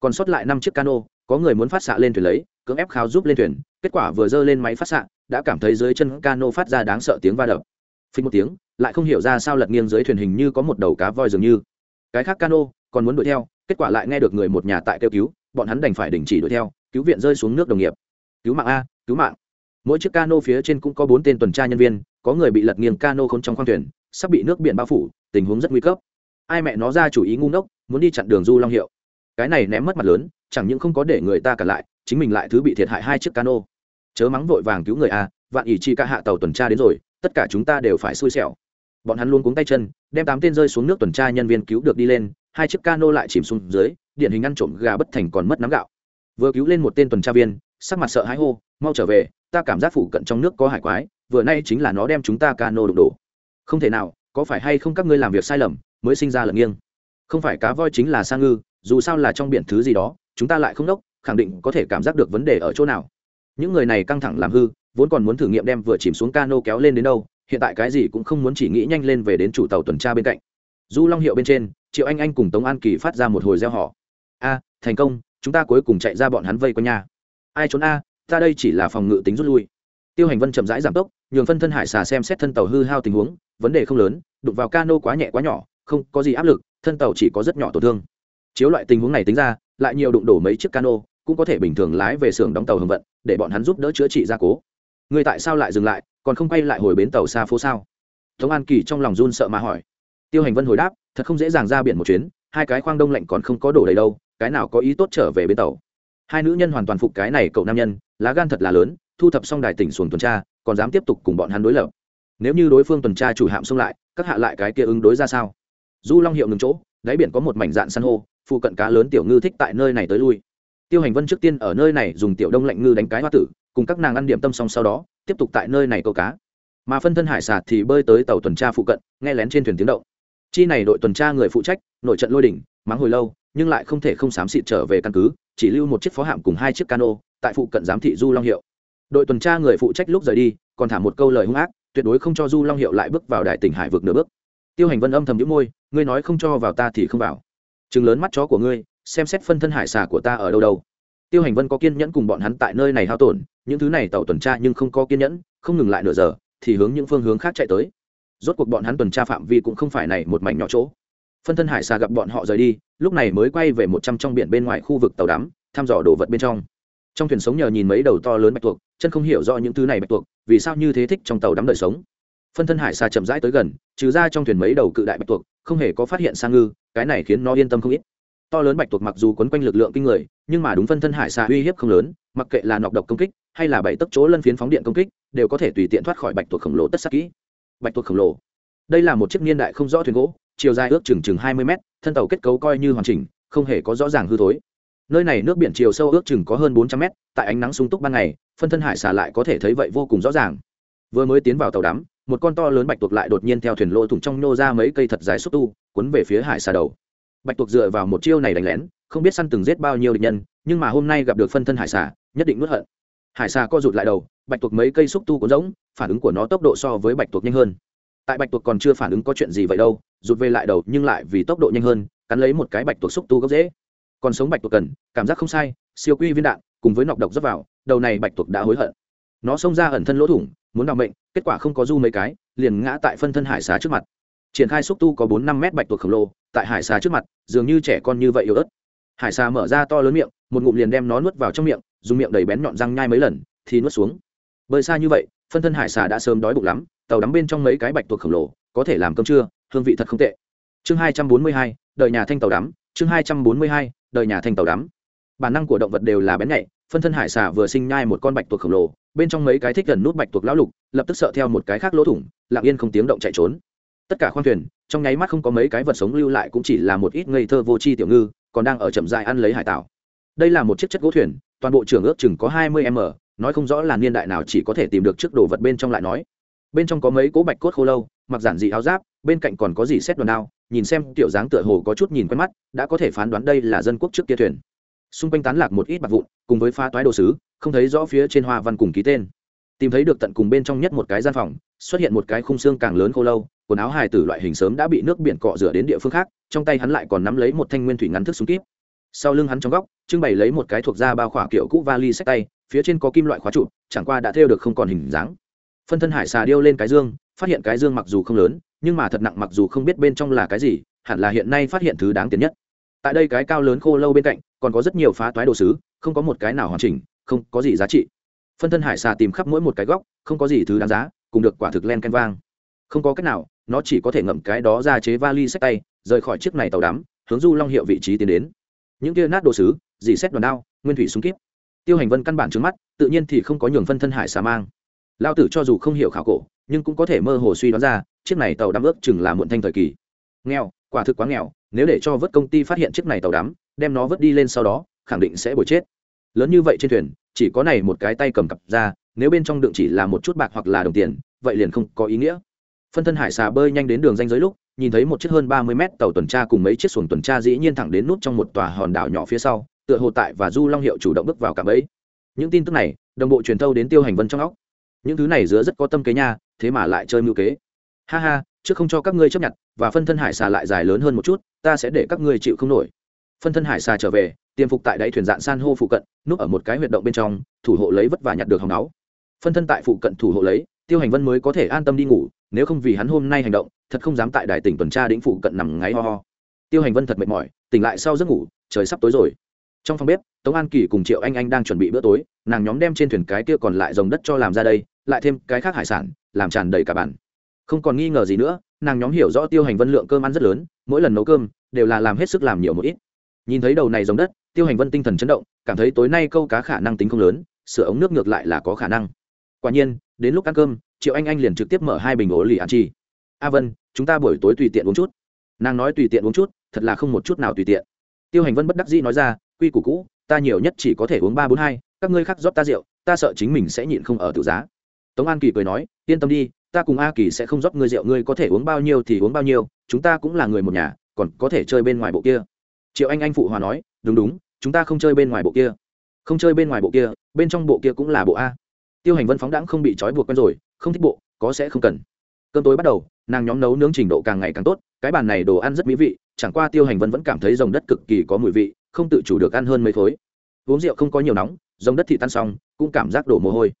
Còn sót lại năm chiếc cano, có người muốn phát xạ lên thuyền lấy, cưỡng ép khao giúp lên thuyền, kết quả vừa dơ lên máy phát xạ, đã cảm thấy dưới chân cano phát ra đáng sợ tiếng va đập. Phình một tiếng, lại không hiểu ra sao lật nghiêng dưới thuyền hình như có một đầu cá voi dường như cái khác cano còn muốn đuổi theo, kết quả lại nghe được người một nhà tại kêu cứu, bọn hắn đành phải đình chỉ đuổi theo, cứu viện rơi xuống nước đồng nghiệp. Cứu mạng a, cứu mạng. Mỗi chiếc cano phía trên cũng có bốn tên tuần tra nhân viên, có người bị lật nghiêng cano khốn trong khoang thuyền, sắp bị nước biển bao phủ, tình huống rất nguy cấp. Ai mẹ nó ra chủ ý ngu ngốc, muốn đi chặn đường du long hiệu. Cái này ném mất mặt lớn, chẳng những không có để người ta cả lại, chính mình lại thứ bị thiệt hại hai chiếc cano. Chớ mắng vội vàng cứu người a, vạn ỷ chi ca hạ tàu tuần tra đến rồi, tất cả chúng ta đều phải xui xẻo bọn hắn luôn cuống tay chân, đem tám tên rơi xuống nước tuần tra nhân viên cứu được đi lên, hai chiếc cano lại chìm xuống dưới, điển hình ăn trộm gà bất thành còn mất nắm gạo. Vừa cứu lên một tên tuần tra viên, sắc mặt sợ hãi hô, mau trở về, ta cảm giác phụ cận trong nước có hải quái, vừa nay chính là nó đem chúng ta cano đụng đổ. Không thể nào, có phải hay không các ngươi làm việc sai lầm, mới sinh ra lận nghiêng? Không phải, cá voi chính là sa ngư, dù sao là trong biển thứ gì đó, chúng ta lại không đốc, khẳng định có thể cảm giác được vấn đề ở chỗ nào. Những người này căng thẳng làm hư, vốn còn muốn thử nghiệm đem vừa chìm xuống cano kéo lên đến đâu hiện tại cái gì cũng không muốn chỉ nghĩ nhanh lên về đến chủ tàu tuần tra bên cạnh. Du long hiệu bên trên, triệu anh anh cùng tống an kỳ phát ra một hồi gieo họ a, thành công, chúng ta cuối cùng chạy ra bọn hắn vây quanh nhà ai trốn a, ta đây chỉ là phòng ngự tính rút lui. Tiêu hành vân chậm rãi giảm tốc, nhường phân thân hải xà xem xét thân tàu hư hao tình huống, vấn đề không lớn, đụng vào cano quá nhẹ quá nhỏ, không có gì áp lực, thân tàu chỉ có rất nhỏ tổn thương. Chiếu loại tình huống này tính ra, lại nhiều đụng đổ mấy chiếc cano, cũng có thể bình thường lái về xưởng đóng tàu hầm vận, để bọn hắn giúp đỡ chữa trị gia cố. Người tại sao lại dừng lại? Còn không quay lại hồi bến tàu xa phố sao? Tống an kỳ trong lòng run sợ mà hỏi. Tiêu hành vân hồi đáp, thật không dễ dàng ra biển một chuyến, hai cái khoang đông lạnh còn không có đổ đầy đâu, cái nào có ý tốt trở về bến tàu? Hai nữ nhân hoàn toàn phục cái này cậu nam nhân, lá gan thật là lớn, thu thập xong đài tỉnh xuồng tuần tra, còn dám tiếp tục cùng bọn hắn đối lập. Nếu như đối phương tuần tra chủ hạm xông lại, các hạ lại cái kia ứng đối ra sao? Du long hiệu ngừng chỗ, đáy biển có một mảnh dạn san hô, phụ cận cá lớn tiểu ngư thích tại nơi này tới lui tiêu hành vân trước tiên ở nơi này dùng tiểu đông lạnh ngư đánh cái hoa tử, cùng các nàng ăn điểm tâm xong sau đó, tiếp tục tại nơi này câu cá. Mà phân thân hải sạt thì bơi tới tàu tuần tra phụ cận, nghe lén trên thuyền tiếng động. Chi này đội tuần tra người phụ trách, nội trận lôi đỉnh, mắng hồi lâu, nhưng lại không thể không xám xịt trở về căn cứ, chỉ lưu một chiếc phó hạm cùng hai chiếc cano, tại phụ cận giám thị du long hiệu. Đội tuần tra người phụ trách lúc rời đi, còn thả một câu lời hung ác, tuyệt đối không cho du long hiệu lại bước vào đại tỉnh hải vực nửa bước. Tiêu hành vân âm thầm nhũ môi, ngươi nói không cho vào ta thì không vào. Chừng lớn mắt chó của ngươi xem xét phân thân hải xà của ta ở đâu đâu. Tiêu hành vân có kiên nhẫn cùng bọn hắn tại nơi này hao tổn, những thứ này tàu tuần tra nhưng không có kiên nhẫn, không ngừng lại nửa giờ, thì hướng những phương hướng khác chạy tới. Rốt cuộc bọn hắn tuần tra phạm vi cũng không phải này một mảnh nhỏ chỗ. Phân thân hải xà gặp bọn họ rời đi, lúc này mới quay về một trăm trong biển bên ngoài khu vực tàu đắm, thăm dò đồ vật bên trong. Trong thuyền sống nhờ nhìn mấy đầu to lớn bạch tuộc, chân không hiểu rõ những thứ này bạch tuộc, vì sao như thế thích trong tàu đắm đời sống. Phân thân hải xà chậm rãi tới gần, trừ ra trong thuyền mấy đầu cự đại bạch tuộc, không hề có phát hiện sang ngư, cái này khiến nó yên tâm không ít to lớn bạch tuộc mặc dù quấn quanh lực lượng kinh người, nhưng mà đúng phân thân hải xà uy hiếp không lớn, mặc kệ là nọc độc công kích, hay là bảy tấc chỗ lân phiến phóng điện công kích, đều có thể tùy tiện thoát khỏi bạch tuộc khổng lồ tất sắc kỹ. Bạch tuộc khổng lồ. Đây là một chiếc niên đại không rõ thuyền gỗ, chiều dài ước chừng chừng hai mươi mét, thân tàu kết cấu coi như hoàn chỉnh, không hề có rõ ràng hư thối. Nơi này nước biển chiều sâu ước chừng có hơn bốn trăm mét, tại ánh nắng sung túc ban ngày, phân thân hải xà lại có thể thấy vậy vô cùng rõ ràng. Vừa mới tiến vào tàu đắm, một con to lớn bạch tuộc lại đột nhiên theo thuyền lỗ thủng trong nhô ra mấy cây thật dài xúc tu, cuốn về phía hải xà đầu bạch tuộc dựa vào một chiêu này đánh lén, không biết săn từng giết bao nhiêu địch nhân, nhưng mà hôm nay gặp được phân thân hải xà, nhất định nuốt hận. Hải xà co rụt lại đầu, bạch tuộc mấy cây xúc tu cuốn rỗng, phản ứng của nó tốc độ so với bạch tuộc nhanh hơn. Tại bạch tuộc còn chưa phản ứng có chuyện gì vậy đâu, rụt về lại đầu nhưng lại vì tốc độ nhanh hơn, cắn lấy một cái bạch tuộc xúc tu gốc dễ còn sống bạch tuộc cần, cảm giác không sai, siêu quy viên đạn, cùng với nọc độc dốc vào, đầu này bạch tuộc đã hối hận. Nó xông ra ẩn thân lỗ thủng, muốn đ mệnh, kết quả không có du mấy cái, liền ngã tại phân thân hải xà trước mặt triển khai xúc tu có bốn năm mét bạch tuộc khổng lồ, tại hải xà trước mặt, dường như trẻ con như vậy yếu ớt. Hải xà mở ra to lớn miệng, một ngụm liền đem nó nuốt vào trong miệng, dùng miệng đầy bén nhọn răng nhai mấy lần, thì nuốt xuống. Bơi xa như vậy, phân thân hải xà đã sớm đói bụng lắm, tàu đắm bên trong mấy cái bạch tuộc khổng lồ, có thể làm cơm trưa, hương vị thật không tệ. Chương hai trăm bốn mươi hai, đợi nhà thanh tàu đắm, chương hai trăm bốn mươi hai, đợi nhà thanh tàu đắm. Bản năng của động vật đều là bén nhạy, phân thân hải xà vừa sinh nhai một con bạch tuộc khổng lồ, bên trong mấy cái thích gần nút bạch tuộc lão lục, lập tức sợ theo một cái khác lỗ thủng, lặng yên không tiếng động chạy trốn tất cả khoang thuyền, trong nháy mắt không có mấy cái vật sống lưu lại cũng chỉ là một ít ngây thơ vô tri tiểu ngư, còn đang ở chậm dại ăn lấy hải tảo. Đây là một chiếc chất gỗ thuyền, toàn bộ trưởng ước chừng có hai mươi m, nói không rõ là niên đại nào chỉ có thể tìm được trước đồ vật bên trong lại nói. Bên trong có mấy cố bạch cốt khô lâu, mặc giản dị áo giáp, bên cạnh còn có gì xét đòn đao, nhìn xem tiểu dáng tựa hồ có chút nhìn quen mắt, đã có thể phán đoán đây là dân quốc trước kia thuyền. Xung quanh tán lạc một ít bạc vụn, cùng với pha toái đồ sứ, không thấy rõ phía trên hoa văn cùng ký tên. Tìm thấy được tận cùng bên trong nhất một cái gian phòng xuất hiện một cái khung xương càng lớn khô lâu, quần áo hài tử loại hình sớm đã bị nước biển cọ rửa đến địa phương khác, trong tay hắn lại còn nắm lấy một thanh nguyên thủy ngắn thức súng kíp. Sau lưng hắn trong góc, trưng bày lấy một cái thuộc da bao khỏa kiểu cũ vali sách tay, phía trên có kim loại khóa trụ, chẳng qua đã thêu được không còn hình dáng. Phân thân hải xà điêu lên cái dương, phát hiện cái dương mặc dù không lớn, nhưng mà thật nặng mặc dù không biết bên trong là cái gì, hẳn là hiện nay phát hiện thứ đáng tiền nhất. Tại đây cái cao lớn khô lâu bên cạnh, còn có rất nhiều phá toái đồ sứ, không có một cái nào hoàn chỉnh, không có gì giá trị. Phân thân hải xà tìm khắp mỗi một cái góc, không có gì thứ đáng giá cùng được quả thực len canh vang. Không có cách nào, nó chỉ có thể ngậm cái đó ra chế vali sách tay, rời khỏi chiếc này tàu đắm, hướng du long hiệu vị trí tiến đến. Những kia nát đồ sứ, dì xét đòn đao, nguyên thủy súng kíp. Tiêu hành vân căn bản trước mắt, tự nhiên thì không có nhường phân thân hải xà mang. Lao tử cho dù không hiểu khảo cổ, nhưng cũng có thể mơ hồ suy đoán ra, chiếc này tàu đắm ước chừng là muộn thanh thời kỳ. Nghèo, quả thực quá nghèo, nếu để cho vớt công ty phát hiện chiếc này tàu đắm, đem nó vớt đi lên sau đó, khẳng định sẽ bồi chết. Lớn như vậy trên thuyền, chỉ có này một cái tay cầm cặp ra nếu bên trong đựng chỉ là một chút bạc hoặc là đồng tiền, vậy liền không có ý nghĩa. Phân thân hải xà bơi nhanh đến đường danh giới lúc, nhìn thấy một chiếc hơn ba mươi mét tàu tuần tra cùng mấy chiếc xuồng tuần tra dĩ nhiên thẳng đến nút trong một tòa hòn đảo nhỏ phía sau, tựa hồ tại và du long hiệu chủ động bước vào cả bẫy. Những tin tức này, đồng bộ truyền thâu đến tiêu hành vân trong óc. Những thứ này giữa rất có tâm kế nha, thế mà lại chơi mưu kế. Ha ha, trước không cho các ngươi chấp nhận, và phân thân hải xà lại dài lớn hơn một chút, ta sẽ để các ngươi chịu không nổi. Phân thân hải xà trở về, tiêm phục tại đáy thuyền dạn san hô phụ cận, núp ở một cái huyệt động bên trong, thủ hộ lấy vất vả nhặt được hòng náu phân thân tại phụ cận thủ hộ lấy, tiêu hành vân mới có thể an tâm đi ngủ, nếu không vì hắn hôm nay hành động, thật không dám tại đài tỉnh tuần tra đĩnh phụ cận nằm ngáy ho ho. Tiêu hành vân thật mệt mỏi, tỉnh lại sau giấc ngủ, trời sắp tối rồi. Trong phòng bếp, tống an kỳ cùng triệu anh anh đang chuẩn bị bữa tối, nàng nhóm đem trên thuyền cái kia còn lại dòng đất cho làm ra đây, lại thêm cái khác hải sản, làm tràn đầy cả bàn. Không còn nghi ngờ gì nữa, nàng nhóm hiểu rõ tiêu hành vân lượng cơm ăn rất lớn, mỗi lần nấu cơm, đều là làm hết sức làm nhiều một ít. Nhìn thấy đầu này dòng đất, tiêu hành vân tinh thần chấn động, cảm thấy tối nay câu cá khả năng tính không lớn sửa ống nước ngược lại là có khả năng quả nhiên, đến lúc ăn cơm, triệu anh anh liền trực tiếp mở hai bình ổ lì ăn chi. A vân, chúng ta buổi tối tùy tiện uống chút. Nàng nói tùy tiện uống chút, thật là không một chút nào tùy tiện. Tiêu hành vân bất đắc dĩ nói ra, quy củ cũ, ta nhiều nhất chỉ có thể uống ba bốn hai, các ngươi khác rót ta rượu, ta sợ chính mình sẽ nhịn không ở tự giá. Tống an kỳ cười nói, yên tâm đi, ta cùng a kỳ sẽ không rót ngươi rượu, ngươi có thể uống bao nhiêu thì uống bao nhiêu, chúng ta cũng là người một nhà, còn có thể chơi bên ngoài bộ kia. Triệu anh anh phụ hòa nói, đúng đúng, chúng ta không chơi bên ngoài bộ kia. Không chơi bên ngoài bộ kia, bên trong bộ kia cũng là bộ a tiêu hành vân phóng đãng không bị trói buộc quen rồi, không thích bộ, có sẽ không cần. Cơm tối bắt đầu, nàng nhóm nấu nướng trình độ càng ngày càng tốt, cái bàn này đồ ăn rất mỹ vị, chẳng qua tiêu hành vân vẫn cảm thấy dòng đất cực kỳ có mùi vị, không tự chủ được ăn hơn mấy thối. Uống rượu không có nhiều nóng dòng đất thì tan xong, cũng cảm giác đổ mồ hôi.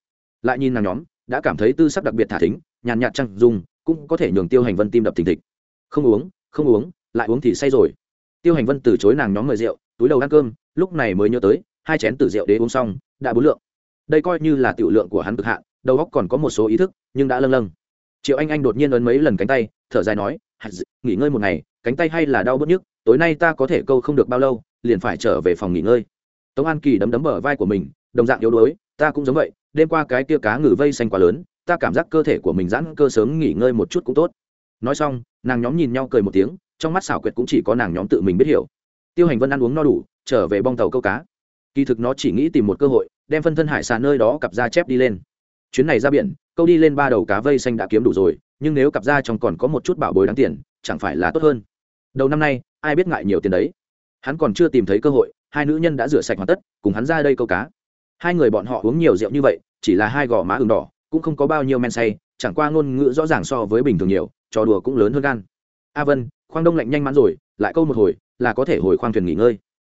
Lại nhìn nàng nhóm, đã cảm thấy tư sắc đặc biệt thả thính, nhàn nhạt trăng dùng cũng có thể nhường tiêu hành vân tim đập thình thịch. Không uống không uống, lại uống thì say rồi. Tiêu hành vân từ chối nàng nhóm mời rượu, túi đầu ăn cơm, lúc này mới nhớ tới, hai chén tử rượu đế uống xong, đã bốn lượng đây coi như là tiểu lượng của hắn cực hạn, đầu óc còn có một số ý thức, nhưng đã lâng lâng. Triệu anh anh đột nhiên ấn mấy lần cánh tay, thở dài nói nghỉ ngơi một ngày, cánh tay hay là đau bớt nhức, tối nay ta có thể câu không được bao lâu, liền phải trở về phòng nghỉ ngơi. Tống an kỳ đấm đấm bờ vai của mình, đồng dạng yếu đuối, ta cũng giống vậy, đêm qua cái kia cá ngừ vây xanh quá lớn, ta cảm giác cơ thể của mình giãn cơ sớm nghỉ ngơi một chút cũng tốt. Nói xong, nàng nhóm nhìn nhau cười một tiếng, trong mắt xảo quyệt cũng chỉ có nàng nhóm tự mình biết hiểu. Tiêu hành vân ăn uống no đủ, trở về bong tàu câu cá. Kỳ thực nó chỉ nghĩ tìm một cơ hội đem phân thân hải xà nơi đó cặp da chép đi lên. Chuyến này ra biển, câu đi lên ba đầu cá vây xanh đã kiếm đủ rồi, nhưng nếu cặp da trong còn có một chút bảo bối đáng tiền, chẳng phải là tốt hơn. Đầu năm nay, ai biết ngại nhiều tiền đấy. Hắn còn chưa tìm thấy cơ hội, hai nữ nhân đã rửa sạch hoàn tất, cùng hắn ra đây câu cá. Hai người bọn họ uống nhiều rượu như vậy, chỉ là hai gò má ừng đỏ, cũng không có bao nhiêu men say, chẳng qua ngôn ngữ rõ ràng so với bình thường nhiều, trò đùa cũng lớn hơn gan. A vân, khoang đông lạnh nhanh mắn rồi, lại câu một hồi, là có thể hồi khoang thuyền nghỉ ngơi.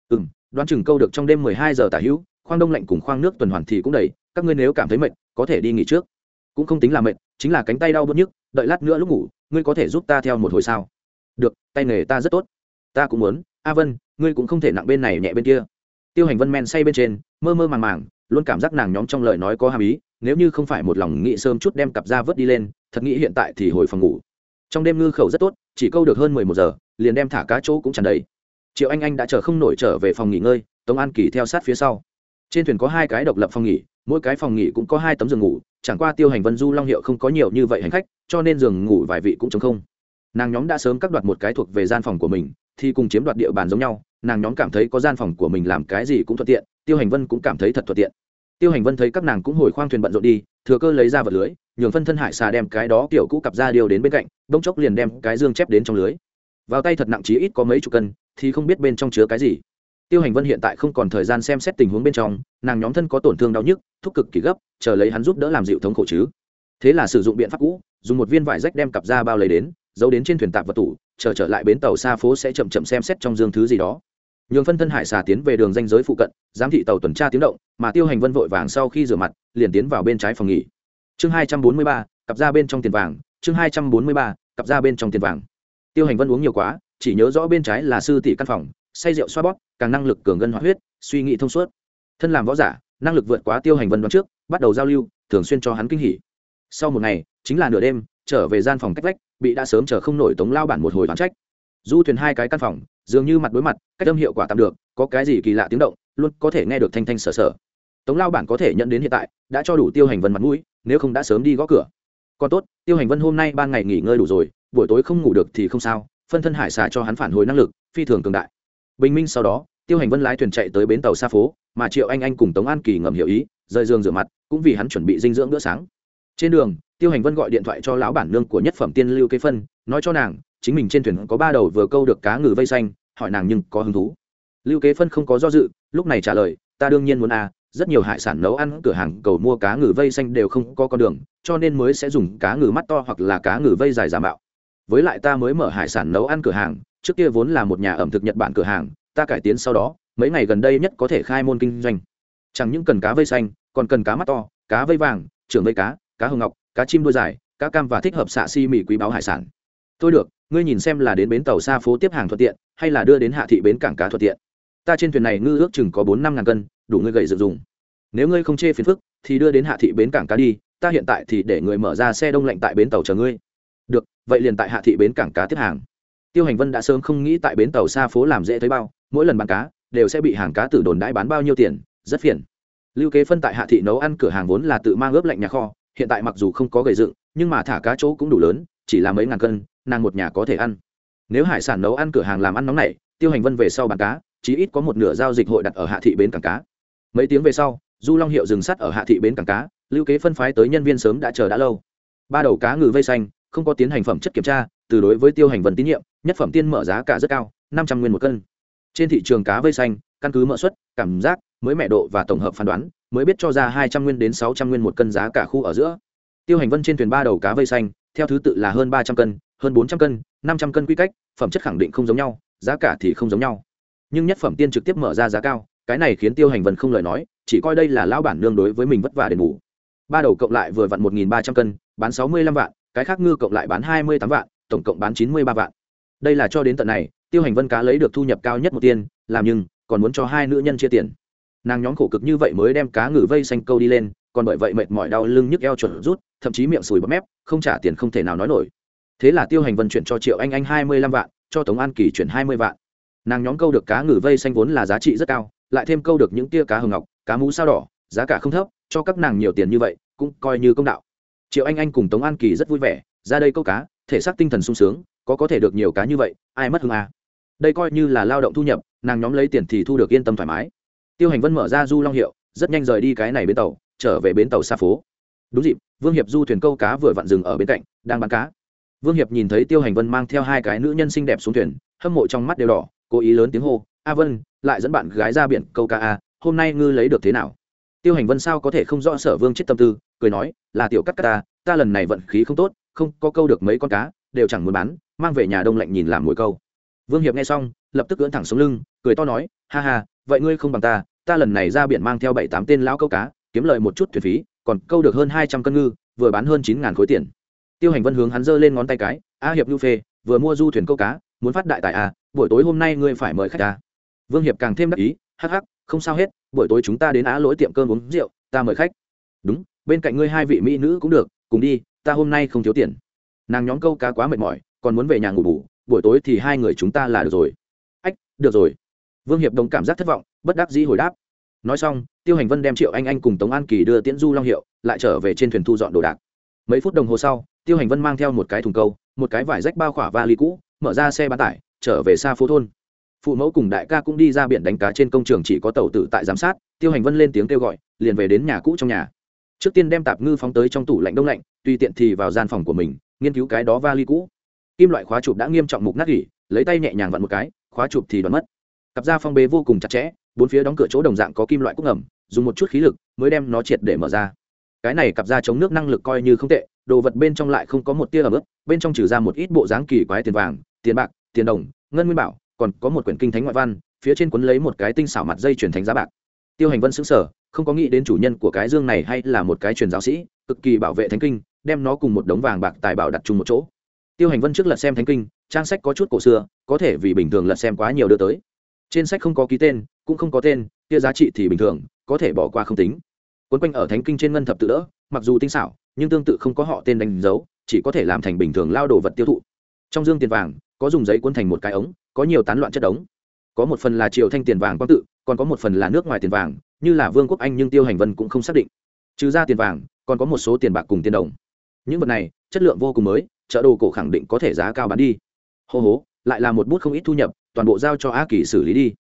Ừ m đoán chừng câu được trong đêm mười hai giờ tả hữu khoang đông lạnh cùng khoang nước tuần hoàn thì cũng đầy, các ngươi nếu cảm thấy mệt, có thể đi nghỉ trước. Cũng không tính là mệt, chính là cánh tay đau bớt nhức, đợi lát nữa lúc ngủ, ngươi có thể giúp ta theo một hồi sao? Được, tay nghề ta rất tốt. Ta cũng muốn. A vân, ngươi cũng không thể nặng bên này nhẹ bên kia. Tiêu hành vân men say bên trên, mơ mơ màng màng, luôn cảm giác nàng nhóm trong lời nói có hàm ý, nếu như không phải một lòng nghĩ sớm chút đem cặp ra vớt đi lên, thật nghĩ hiện tại thì hồi phòng ngủ. Trong đêm ngư khẩu rất tốt, chỉ câu được hơn mười một giờ, liền đem thả cá chỗ cũng tràn đầy. Triệu anh anh đã chờ không nổi trở về phòng nghỉ ngơi, tống an kỳ theo sát phía sau trên thuyền có hai cái độc lập phòng nghỉ, mỗi cái phòng nghỉ cũng có hai tấm giường ngủ, chẳng qua tiêu hành vân du long hiệu không có nhiều như vậy hành khách, cho nên giường ngủ vài vị cũng chống không. Nàng nhóm đã sớm cắt đoạt một cái thuộc về gian phòng của mình, thì cùng chiếm đoạt địa bàn giống nhau, nàng nhóm cảm thấy có gian phòng của mình làm cái gì cũng thuận tiện, tiêu hành vân cũng cảm thấy thật thuận tiện. Tiêu hành vân thấy các nàng cũng hồi khoang thuyền bận rộn đi, thừa cơ lấy ra vật lưới, nhường phân thân hải xà đem cái đó kiểu cũ cặp ra điều đến bên cạnh, bỗng chốc liền đem cái dương chép đến trong lưới. Vào tay thật nặng chí ít có mấy chục cân, thì không biết bên trong chứa cái gì tiêu hành vân hiện tại không còn thời gian xem xét tình huống bên trong, nàng nhóm thân có tổn thương đau nhức, thúc cực kỳ gấp, chờ lấy hắn giúp đỡ làm dịu thống khổ chứ. Thế là sử dụng biện pháp cũ, dùng một viên vải rách đem cặp ra bao lấy đến, giấu đến trên thuyền tạp vật tủ, chờ trở lại bến tàu xa phố sẽ chậm chậm xem xét trong dương thứ gì đó. Nhường phân thân hải xà tiến về đường danh giới phụ cận, giám thị tàu tuần tra tiếng động, mà tiêu hành vân vội vàng sau khi rửa mặt, liền tiến vào bên trái phòng nghỉ. Chương hai trăm bốn mươi ba, cặp ra bên trong tiền vàng, chương hai trăm bốn mươi ba, cặp ra bên trong tiền vàng. Tiêu hành vân uống nhiều quá, chỉ nhớ rõ bên trái là sư tỷ căn phòng say rượu xoa bóp càng năng lực cường ngân hoạt huyết suy nghĩ thông suốt. Thân làm võ giả năng lực vượt quá tiêu hành vân đoán trước bắt đầu giao lưu thường xuyên cho hắn kinh hỉ. Sau một ngày chính là nửa đêm trở về gian phòng cách lách, bị đã sớm chờ không nổi tống lao bản một hồi đoán trách. Du thuyền hai cái căn phòng dường như mặt đối mặt cách âm hiệu quả tạm được có cái gì kỳ lạ tiếng động luôn có thể nghe được thanh thanh sở sở. Tống lao bản có thể nhận đến hiện tại đã cho đủ tiêu hành vân mặt mũi nếu không đã sớm đi gõ cửa. Còn tốt tiêu hành vân hôm nay ban ngày nghỉ ngơi đủ rồi buổi tối không ngủ được thì không sao phân thân hải xà cho hắn phản hồi năng lực phi thường cường đại bình minh sau đó, tiêu hành vân lái thuyền chạy tới bến tàu xa phố, mà triệu anh anh cùng tống an kỳ ngầm hiểu ý, rời giường rửa mặt, cũng vì hắn chuẩn bị dinh dưỡng bữa sáng. Trên đường, tiêu hành vân gọi điện thoại cho lão bản nương của nhất phẩm tiên lưu kế phân, nói cho nàng, chính mình trên thuyền có ba đầu vừa câu được cá ngừ vây xanh, hỏi nàng nhưng có hứng thú. Lưu kế phân không có do dự, lúc này trả lời, ta đương nhiên muốn à rất nhiều hải sản nấu ăn, cửa hàng cầu mua cá ngừ vây xanh đều không có con đường, cho nên mới sẽ dùng cá ngừ mắt to hoặc là cá ngừ vây dài giả mạo. Với lại ta mới mở hải sản nấu ăn cửa hàng trước kia vốn là một nhà ẩm thực nhật bản cửa hàng, ta cải tiến sau đó, mấy ngày gần đây nhất có thể khai môn kinh doanh. Chẳng những cần cá vây xanh, còn cần cá mắt to, cá vây vàng, trưởng vây cá cá hồng ngọc, cá chim đuôi dài, cá cam và thích hợp xạ si mì quý báo hải sản. Tôi được, ngươi nhìn xem là đến bến tàu xa phố tiếp hàng thuận tiện, hay là đưa đến hạ thị bến cảng cá thuận tiện. Ta trên thuyền này ngư ước chừng có bốn năm ngàn cân, đủ ngươi gậy dự dùng nếu ngươi không chê phiền phức, thì đưa đến hạ thị bến cảng cá đi, ta hiện tại thì để người mở ra xe đông lạnh tại bến tàu chờ ngươi. Được, vậy liền tại hạ thị bến cảng cá tiếp hàng tiêu hành vân đã sớm không nghĩ tại bến tàu xa phố làm dễ thấy bao, mỗi lần bán cá, đều sẽ bị hàng cá tử đồn đãi bán bao nhiêu tiền, rất phiền. Lưu kế phân tại hạ thị nấu ăn cửa hàng vốn là tự mang ướp lạnh nhà kho, hiện tại mặc dù không có gầy dựng, nhưng mà thả cá chỗ cũng đủ lớn, chỉ là mấy ngàn cân, nàng một nhà có thể ăn. Nếu hải sản nấu ăn cửa hàng làm ăn nóng này tiêu hành vân về sau bán cá, chí ít có một nửa giao dịch hội đặt ở hạ thị bến cảng cá. Mấy tiếng về sau, du long hiệu dừng sắt ở hạ thị bến cảng cá, lưu kế phân phái tới nhân viên sớm đã chờ đã lâu. Ba đầu cá ngừ vây xanh, không có tiến hành phẩm chất kiểm tra, từ đối với tiêu hành vân tín nhiệm nhất phẩm tiên mở giá cả rất cao, năm trăm nguyên một cân. Trên thị trường cá vây xanh, căn cứ mỡ suất cảm giác, mới mẹ độ và tổng hợp phán đoán, mới biết cho ra hai trăm nguyên đến sáu trăm nguyên một cân giá cả khu ở giữa. Tiêu hành vân trên thuyền ba đầu cá vây xanh, theo thứ tự là hơn ba trăm cân, hơn bốn trăm cân, năm trăm cân quy cách, phẩm chất khẳng định không giống nhau, giá cả thì không giống nhau. Nhưng nhất phẩm tiên trực tiếp mở ra giá cao, cái này khiến tiêu hành vân không lời nói, chỉ coi đây là lão bản nương đối với mình vất vả đền bù. Ba đầu cộng lại vừa vặn một nghìn ba trăm cân, bán sáu mươi lăm vạn, cái khác ngư cộng lại bán hai mươi tám vạn, tổng cộng bán chín mươi ba vạn đây là cho đến tận này, tiêu hành vân cá lấy được thu nhập cao nhất một tiền làm nhưng còn muốn cho hai nữ nhân chia tiền. Nàng nhóm khổ cực như vậy mới đem cá ngừ vây xanh câu đi lên, còn bởi vậy mệt mỏi đau lưng nhức eo chuẩn rút, thậm chí miệng sùi bọt mép, không trả tiền không thể nào nói nổi. Thế là tiêu hành vân chuyển cho triệu anh anh hai mươi lăm vạn, cho tống an kỳ chuyển hai mươi vạn. Nàng nhóm câu được cá ngừ vây xanh vốn là giá trị rất cao, lại thêm câu được những tia cá hồng ngọc, cá mú sao đỏ, giá cả không thấp, cho các nàng nhiều tiền như vậy, cũng coi như công đạo. Triệu anh anh cùng tống an kỳ rất vui vẻ, ra đây câu cá, thể xác tinh thần sung sướng có có thể được nhiều cá như vậy, ai mất hương à. đây coi như là lao động thu nhập, nàng nhóm lấy tiền thì thu được yên tâm thoải mái. Tiêu hành vân mở ra du long hiệu, rất nhanh rời đi cái này bến tàu, trở về bến tàu xa phố. Đúng dịp, vương hiệp du thuyền câu cá vừa vặn dừng ở bên cạnh, đang bán cá. Vương hiệp nhìn thấy tiêu hành vân mang theo hai cái nữ nhân xinh đẹp xuống thuyền, hâm mộ trong mắt đều đỏ, cố ý lớn tiếng hô, a vân, lại dẫn bạn gái ra biển câu cá a hôm nay ngư lấy được thế nào? Tiêu hành vân sao có thể không rõ sở vương chết tâm tư, cười nói, là tiểu cắt cắt ta ta lần này vận khí không tốt, không có câu được mấy con cá, đều chẳng muốn bán mang về nhà đông lạnh nhìn làm mồi câu. Vương hiệp nghe xong, lập tức cưỡn thẳng xuống lưng, cười to nói, ha ha, vậy ngươi không bằng ta ta lần này ra biển mang theo bảy tám tên lão câu cá, kiếm lợi một chút thuyền phí, còn câu được hơn hai trăm cân ngư, vừa bán hơn chín ngàn khối tiền. Tiêu hành vân hướng hắn giơ lên ngón tay cái, a hiệp nhu phê, vừa mua du thuyền câu cá, muốn phát đại tài à buổi tối hôm nay ngươi phải mời khách ta. Vương hiệp càng thêm đắc ý, hắc hắc, không sao hết, buổi tối chúng ta đến á lỗi tiệm cơm uống rượu, ta mời khách. Đúng, bên cạnh ngươi hai vị mỹ nữ cũng được, cùng đi, ta hôm nay không thiếu tiền. Nàng nhóm câu cá quá mệt mỏi còn muốn về nhà ngủ bù, buổi tối thì hai người chúng ta là được rồi. Ách, được rồi. Vương hiệp đồng cảm giác thất vọng, bất đắc dĩ hồi đáp. Nói xong, tiêu hành vân đem triệu anh anh cùng tống an kỳ đưa tiễn du long hiệu, lại trở về trên thuyền thu dọn đồ đạc. Mấy phút đồng hồ sau, tiêu hành vân mang theo một cái thùng câu, một cái vải rách bao khỏa va ly cũ, mở ra xe bán tải, trở về xa phố thôn. Phụ mẫu cùng đại ca cũng đi ra biển đánh cá trên công trường chỉ có tàu tử tại giám sát, tiêu hành vân lên tiếng kêu gọi, liền về đến nhà cũ trong nhà. Trước tiên đem tạp ngư phóng tới trong tủ lạnh đông lạnh, tùy tiện thì vào gian phòng của mình, nghiên cứu cái đó va ly cũ kim loại khóa chụp đã nghiêm trọng mục nát gỉ lấy tay nhẹ nhàng vặn một cái, khóa chụp thì đoán mất. Cặp da phong bế vô cùng chặt chẽ, bốn phía đóng cửa chỗ đồng dạng có kim loại cúc ngầm, dùng một chút khí lực mới đem nó triệt để mở ra. Cái này cặp da chống nước năng lực coi như không tệ, đồ vật bên trong lại không có một tia ẩm ướt, bên trong trừ ra một ít bộ dáng kỳ quái tiền vàng, tiền bạc, tiền đồng, ngân nguyên bảo, còn có một quyển kinh thánh ngoại văn, phía trên cuốn lấy một cái tinh xảo mặt dây truyền thánh giá bạc. Tiêu hành vân xứng sở không có nghĩ đến chủ nhân của cái dương này hay là một cái truyền giáo sĩ, cực kỳ bảo vệ thánh kinh, đem nó cùng một đống vàng bạc tài bảo đặt chung một chỗ tiêu hành vân trước lật xem thánh kinh trang sách có chút cổ xưa có thể vì bình thường lật xem quá nhiều đưa tới. Trên sách không có ký tên cũng không có tên kia giá trị thì bình thường có thể bỏ qua không tính. Quấn quanh ở thánh kinh trên ngân thập tự đỡ mặc dù tinh xảo nhưng tương tự không có họ tên đánh dấu chỉ có thể làm thành bình thường lao đồ vật tiêu thụ. Trong dương tiền vàng có dùng giấy cuốn thành một cái ống có nhiều tán loạn chất đống, có một phần là triều thanh tiền vàng quang tự còn có một phần là nước ngoài tiền vàng như là vương quốc anh nhưng tiêu hành vân cũng không xác định. Trừ ra tiền vàng còn có một số tiền bạc cùng tiền đồng. Những vật này chất lượng vô cùng mới chợ đồ cổ khẳng định có thể giá cao bán đi. Hô hố, lại là một bút không ít thu nhập, toàn bộ giao cho a kỳ xử lý đi.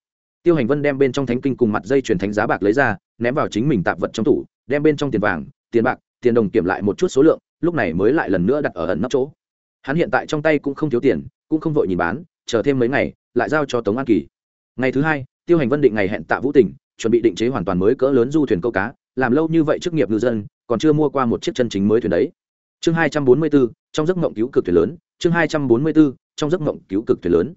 Tiêu hành vân đem bên trong thánh kinh cùng mặt dây truyền thánh giá bạc lấy ra, ném vào chính mình tạp vật trong tủ, đem bên trong tiền vàng, tiền bạc, tiền đồng kiểm lại một chút số lượng, lúc này mới lại lần nữa đặt ở ẩn nắp chỗ. Hắn hiện tại trong tay cũng không thiếu tiền, cũng không vội nhìn bán, chờ thêm mấy ngày, lại giao cho tống an kỳ. Ngày thứ hai, tiêu hành vân định ngày hẹn tạ vũ tỉnh chuẩn bị định chế hoàn toàn mới cỡ lớn du thuyền câu cá, làm lâu như vậy chức nghiệp ngư dân, còn chưa mua qua một chiếc chân chính mới thuyền đấy chương hai trăm bốn mươi bốn trong giấc mộng cứu cực thuyền lớn. Chương hai trăm bốn mươi bốn trong giấc mộng cứu cực thuyền lớn.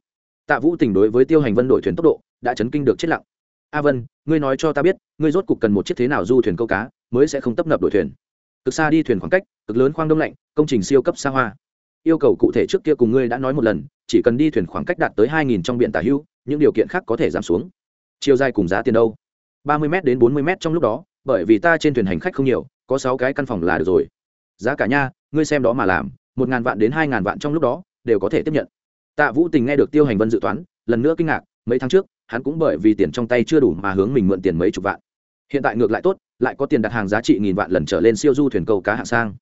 Tạ vũ tình đối với tiêu hành vân đổi thuyền tốc độ đã chấn kinh được chết lặng. A vân, ngươi nói cho ta biết, ngươi rốt cục cần một chiếc thế nào du thuyền câu cá mới sẽ không tấp nập đổi thuyền? Cực xa đi thuyền khoảng cách, cực lớn khoang đông lạnh, công trình siêu cấp xa hoa. Yêu cầu cụ thể trước kia cùng ngươi đã nói một lần, chỉ cần đi thuyền khoảng cách đạt tới hai nghìn trong biển tả hưu, những điều kiện khác có thể giảm xuống. Chiều dài cùng giá tiền đâu? ba mươi m đến bốn mươi m trong lúc đó, bởi vì ta trên thuyền hành khách không nhiều, có sáu cái căn phòng là được rồi. Giá cả nha ngươi xem đó mà làm, một ngàn vạn đến hai ngàn vạn trong lúc đó, đều có thể tiếp nhận. Tạ vũ tình nghe được tiêu hành vân dự toán, lần nữa kinh ngạc, mấy tháng trước, hắn cũng bởi vì tiền trong tay chưa đủ mà hướng mình mượn tiền mấy chục vạn. Hiện tại ngược lại tốt, lại có tiền đặt hàng giá trị nghìn vạn lần trở lên siêu du thuyền câu cá hạng sang.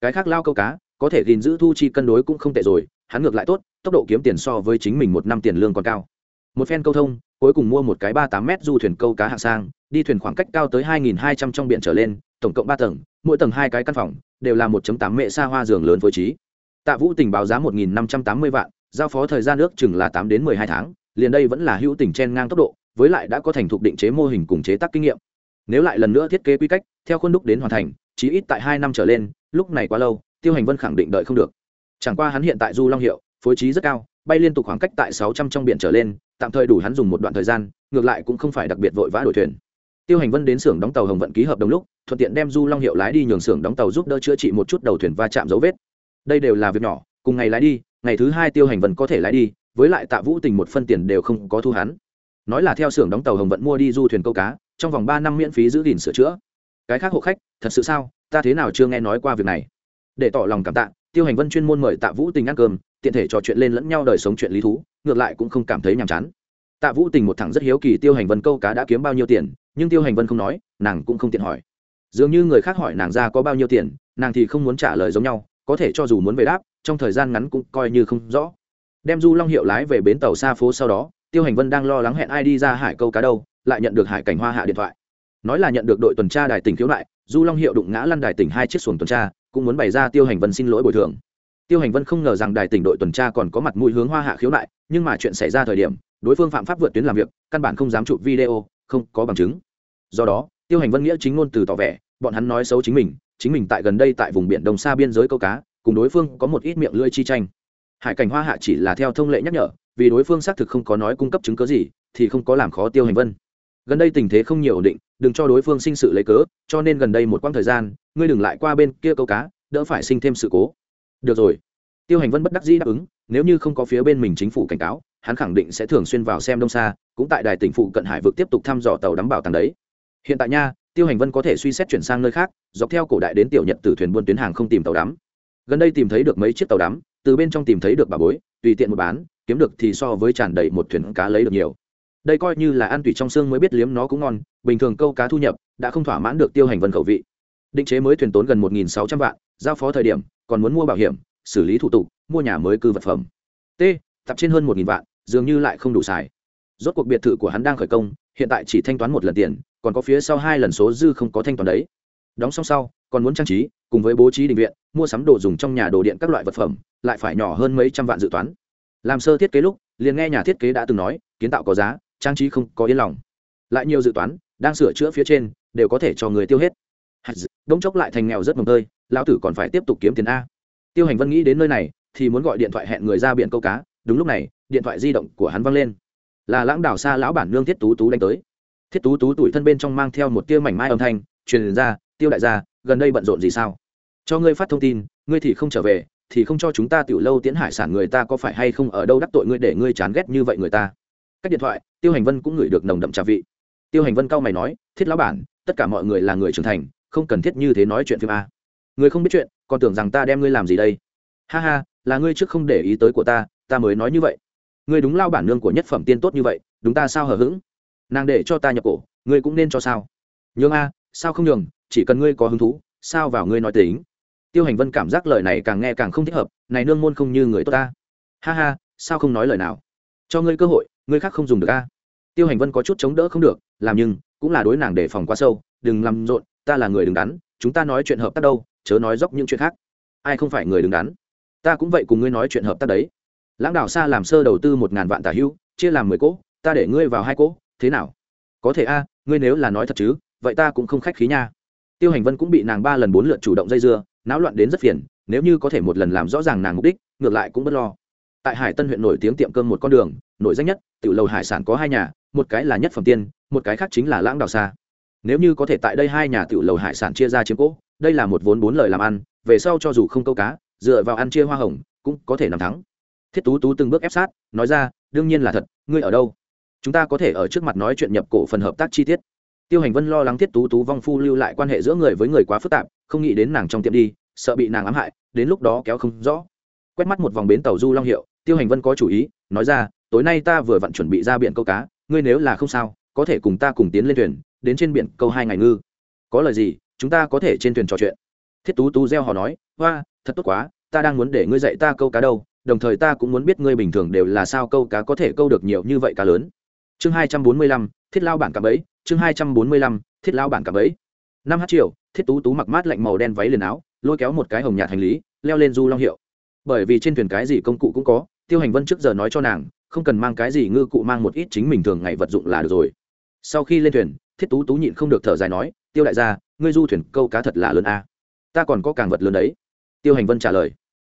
Cái khác lao câu cá, có thể gìn giữ thu chi cân đối cũng không tệ rồi, hắn ngược lại tốt, tốc độ kiếm tiền so với chính mình một năm tiền lương còn cao. Một phen câu thông, cuối cùng mua một cái ba tám m du thuyền câu cá hạng sang, đi thuyền khoảng cách cao tới hai nghìn hai trăm trong biển trở lên, tổng cộng ba tầng mỗi tầng hai cái căn phòng đều là một tám mệ xa hoa giường lớn phối trí. Tạ vũ tình báo giá một nghìn năm trăm tám mươi vạn, giao phó thời gian nước chừng là tám đến mười hai tháng, liền đây vẫn là hữu tình chen ngang tốc độ, với lại đã có thành thục định chế mô hình cùng chế tác kinh nghiệm. Nếu lại lần nữa thiết kế quy cách, theo khuôn đúc đến hoàn thành chỉ ít tại hai năm trở lên, lúc này quá lâu, tiêu hành vân khẳng định đợi không được. Chẳng qua hắn hiện tại du long hiệu, phối trí rất cao, bay liên tục khoảng cách tại sáu trăm trong biển trở lên, tạm thời đủ hắn dùng một đoạn thời gian, ngược lại cũng không phải đặc biệt vội vã đổi thuyền. Tiêu hành vân đến xưởng đóng tàu hồng vận ký hợp đồng lúc thuận tiện đem du long hiệu lái đi nhường xưởng đóng tàu giúp đỡ chữa trị một chút đầu thuyền va chạm dấu vết. Đây đều là việc nhỏ, cùng ngày lái đi, ngày thứ hai tiêu hành vân có thể lái đi, với lại tạ vũ tình một phân tiền đều không có thu hắn. Nói là theo xưởng đóng tàu hồng vận mua đi du thuyền câu cá, trong vòng ba năm miễn phí giữ gìn sửa chữa. Cái khác hộ khách, thật sự sao, ta thế nào chưa nghe nói qua việc này. Để tỏ lòng cảm tạ, tiêu hành vân chuyên môn mời tạ vũ tình ăn cơm, tiện thể trò chuyện lên lẫn nhau đời sống chuyện lý thú, ngược lại cũng không cảm thấy nhàm chán. Tạ vũ tình một thẳng rất hiếu kỳ tiêu hành vân câu cá đã kiếm bao nhiêu tiền, nhưng tiêu hành vân không nói, nàng cũng không tiện hỏi dường như người khác hỏi nàng ra có bao nhiêu tiền, nàng thì không muốn trả lời giống nhau, có thể cho dù muốn về đáp, trong thời gian ngắn cũng coi như không rõ. Đem du long hiệu lái về bến tàu xa phố sau đó, tiêu hành vân đang lo lắng hẹn ai đi ra hải câu cá đâu, lại nhận được hải cảnh hoa hạ điện thoại. Nói là nhận được đội tuần tra đài tỉnh khiếu nại, du long hiệu đụng ngã lăn đài tỉnh hai chiếc xuồng tuần tra, cũng muốn bày ra tiêu hành vân xin lỗi bồi thường. Tiêu hành vân không ngờ rằng đài tỉnh đội tuần tra còn có mặt mũi hướng hoa hạ khiếu nại, nhưng mà chuyện xảy ra thời điểm, đối phương phạm pháp vượt tuyến làm việc, căn bản không dám chụp video, không có bằng chứng. Do đó tiêu hành vân nghĩa chính ngôn từ tỏ vẻ, bọn hắn nói xấu chính mình chính mình tại gần đây tại vùng biển đông xa biên giới câu cá, cùng đối phương có một ít miệng lưỡi chi tranh. Hải cảnh hoa hạ chỉ là theo thông lệ nhắc nhở, vì đối phương xác thực không có nói cung cấp chứng cớ gì, thì không có làm khó tiêu hành vân. Gần đây tình thế không nhiều ổn định, đừng cho đối phương sinh sự lấy cớ, cho nên gần đây một quãng thời gian, ngươi đừng lại qua bên kia câu cá, đỡ phải sinh thêm sự cố. Được rồi. Tiêu hành vân bất đắc dĩ đáp ứng, nếu như không có phía bên mình chính phủ cảnh cáo, hắn khẳng định sẽ thường xuyên vào xem đông xa cũng tại đài tỉnh phụ cận hải vực tiếp tục thăm dò tàu đắm bảo tàng đấy hiện tại nha, tiêu hành vân có thể suy xét chuyển sang nơi khác, dọc theo cổ đại đến tiểu nhật từ thuyền buôn tuyến hàng không tìm tàu đắm. Gần đây tìm thấy được mấy chiếc tàu đắm, từ bên trong tìm thấy được bà bối, tùy tiện một bán, kiếm được thì so với tràn đầy một thuyền cá lấy được nhiều. Đây coi như là ăn tùy trong xương mới biết liếm nó cũng ngon, bình thường câu cá thu nhập đã không thỏa mãn được tiêu hành vân khẩu vị. Định chế mới thuyền tốn gần một sáu trăm vạn, giao phó thời điểm, còn muốn mua bảo hiểm, xử lý thủ tục, mua nhà mới cư vật phẩm. T tập trên hơn một vạn, dường như lại không đủ xài. Rốt cuộc biệt thự của hắn đang khởi công, hiện tại chỉ thanh toán một lần tiền còn có phía sau hai lần số dư không có thanh toán đấy. Đóng xong sau, còn muốn trang trí, cùng với bố trí định viện, mua sắm đồ dùng trong nhà đồ điện các loại vật phẩm, lại phải nhỏ hơn mấy trăm vạn dự toán. Làm sơ thiết kế lúc, liền nghe nhà thiết kế đã từng nói, kiến tạo có giá, trang trí không có yên lòng. Lại nhiều dự toán, đang sửa chữa phía trên, đều có thể cho người tiêu hết. Đông chốc lại thành nghèo rất mồm tơi, lão tử còn phải tiếp tục kiếm tiền a. Tiêu hành vân nghĩ đến nơi này, thì muốn gọi điện thoại hẹn người ra biển câu cá, đúng lúc này, điện thoại di động của hắn văng lên. Là lãng đảo xa lão bản nương thiết tú tú đánh tới thiết tú tú tuổi thân bên trong mang theo một tia mảnh mai âm thanh, truyền ra, tiêu đại gia, gần đây bận rộn gì sao? Cho ngươi phát thông tin, ngươi thì không trở về, thì không cho chúng ta tiểu lâu tiến hải sản người ta có phải hay không ở đâu đắc tội ngươi để ngươi chán ghét như vậy người ta? Cách điện thoại, tiêu hành vân cũng ngửi được nồng đậm trà vị. Tiêu hành vân cao mày nói, thiết lão bản, tất cả mọi người là người trưởng thành, không cần thiết như thế nói chuyện phim a. Người không biết chuyện, còn tưởng rằng ta đem ngươi làm gì đây? Ha ha, là ngươi trước không để ý tới của ta ta mới nói như vậy. Ngươi đúng lao bản nương của nhất phẩm tiên tốt như vậy, đúng ta sao hờ hững? Nàng để cho ta nhập cổ, ngươi cũng nên cho sao? Nhường a, sao không nhường, chỉ cần ngươi có hứng thú, sao vào ngươi nói tính? Tiêu hành vân cảm giác lời này càng nghe càng không thích hợp, này nương môn không như người tốt ta. Ha ha, sao không nói lời nào? Cho ngươi cơ hội, ngươi khác không dùng được a. Tiêu hành vân có chút chống đỡ không được, làm nhưng, cũng là đối nàng để phòng quá sâu, đừng làm rộn, ta là người đứng đắn, chúng ta nói chuyện hợp tác đâu, chớ nói dốc những chuyện khác. Ai không phải người đứng đắn? Ta cũng vậy cùng ngươi nói chuyện hợp tác đấy. Lãng đạo xa làm sơ đầu tư một ngàn vạn tả hưu, chia làm mười cỗ, ta để ngươi vào hai cỗ thế nào? Có thể a, ngươi nếu là nói thật chứ, vậy ta cũng không khách khí nha. Tiêu hành vân cũng bị nàng ba lần bốn lượt chủ động dây dưa, náo loạn đến rất phiền, nếu như có thể một lần làm rõ ràng nàng mục đích, ngược lại cũng bất lo. Tại hải tân huyện nổi tiếng tiệm cơm một con đường, nổi danh nhất, tiểu lầu hải sản có hai nhà, một cái là nhất phẩm tiên, một cái khác chính là lãng đào xa nếu như có thể tại đây hai nhà tiểu lầu hải sản chia ra chiếm cỗ đây là một vốn bốn lời làm ăn, về sau cho dù không câu cá, dựa vào ăn chia hoa hồng, cũng có thể nằm thắng. Thiết tú tú từng bước ép sát, nói ra, đương nhiên là thật, ngươi ở đâu? Chúng ta có thể ở trước mặt nói chuyện nhập cổ phần hợp tác chi tiết. Tiêu hành vân lo lắng thiết tú tú vong phu lưu lại quan hệ giữa người với người quá phức tạp, không nghĩ đến nàng trong tiệm đi, sợ bị nàng ám hại, đến lúc đó kéo không rõ. Quét mắt một vòng bến tàu du long hiệu, tiêu hành vân có chủ ý, nói ra, tối nay ta vừa vặn chuẩn bị ra biển câu cá, ngươi nếu là không sao, có thể cùng ta cùng tiến lên thuyền, đến trên biển câu hai ngày ngư. Có lời gì, chúng ta có thể trên thuyền trò chuyện. Thiết tú tú gieo họ nói, hoa, thật tốt quá, ta đang muốn để ngươi dạy ta câu cá đâu, đồng thời ta cũng muốn biết ngươi bình thường đều là sao câu cá có thể câu được nhiều như vậy cá lớn chương hai trăm bốn mươi lăm, thiết lao bản cả ấy. Chương hai trăm bốn mươi lăm, thiết lao bản cả ấy. Năm h triệu thiết tú tú mặc mát lạnh màu đen váy liền áo, lôi kéo một cái hồng nhạt hành lý, leo lên du long hiệu. Bởi vì trên thuyền cái gì công cụ cũng có, tiêu hành vân trước giờ nói cho nàng, không cần mang cái gì, ngư cụ mang một ít chính mình thường ngày vật dụng là được rồi. Sau khi lên thuyền, thiết tú tú nhịn không được thở dài nói, tiêu đại gia, ngươi du thuyền câu cá thật là lớn a. Ta còn có càng vật lớn đấy. Tiêu hành vân trả lời.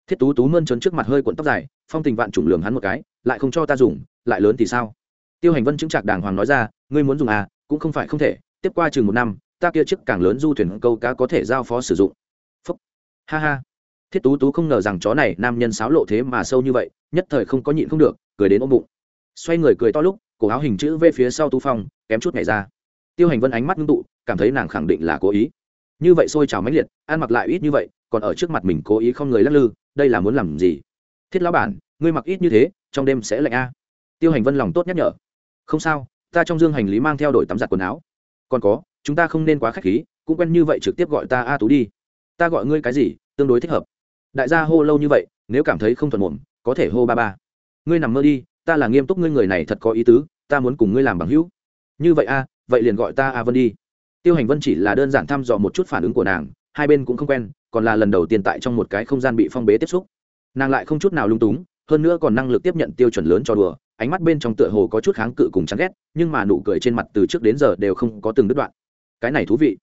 Thiết tú tú mơn trớn trước mặt hơi cuộn tóc dài, phong tình vạn trùng lường hắn một cái, lại không cho ta dùng, lại lớn thì sao? Tiêu hành vân chứng trạc đàng hoàng nói ra, ngươi muốn dùng à cũng không phải không thể, tiếp qua chừng một năm, ta kia chiếc càng lớn du thuyền câu cá có thể giao phó sử dụng. Phúc. Ha ha. Thiết tú tú không ngờ rằng chó này nam nhân sáo lộ thế mà sâu như vậy, nhất thời không có nhịn không được, cười đến ôm bụng. Xoay người cười to lúc, cổ áo hình chữ v phía sau tu phong, kém chút nhảy ra. Tiêu hành vân ánh mắt ngưng tụ, cảm thấy nàng khẳng định là cố ý. Như vậy xôi trào mãnh liệt, ăn mặc lại ít như vậy, còn ở trước mặt mình cố ý không người lắc lư, đây là muốn làm gì? Thiết lão bản, ngươi mặc ít như thế, trong đêm sẽ lạnh a. Tiêu hành vân lòng tốt nhắc nhở không sao, ta trong dương hành lý mang theo đổi tắm giặt quần áo. Còn có, chúng ta không nên quá k h á c h khí, cũng quen như vậy trực tiếp gọi ta a tú đi. Ta gọi ngươi cái gì, tương đối thích hợp. Đại gia hô lâu như vậy, nếu cảm thấy không thuận muộn, có thể hô ba ba. Ngươi nằm mơ đi, ta là nghiêm túc ngươi người này thật có ý tứ, ta muốn cùng ngươi làm bằng hữu. Như vậy a, vậy liền gọi ta a vân đi. Tiêu hành vân chỉ là đơn giản thăm dò một chút phản ứng của nàng, hai bên cũng không quen, còn là lần đầu tiên tại trong một cái không gian bị phong bế tiếp xúc. Nàng lại không chút nào lung túng, hơn nữa còn năng lực tiếp nhận tiêu chuẩn lớn cho đùa ánh mắt bên trong tựa hồ có chút kháng cự cùng chán ghét, nhưng mà nụ cười trên mặt từ trước đến giờ đều không có từng đứt đoạn. Cái này thú vị.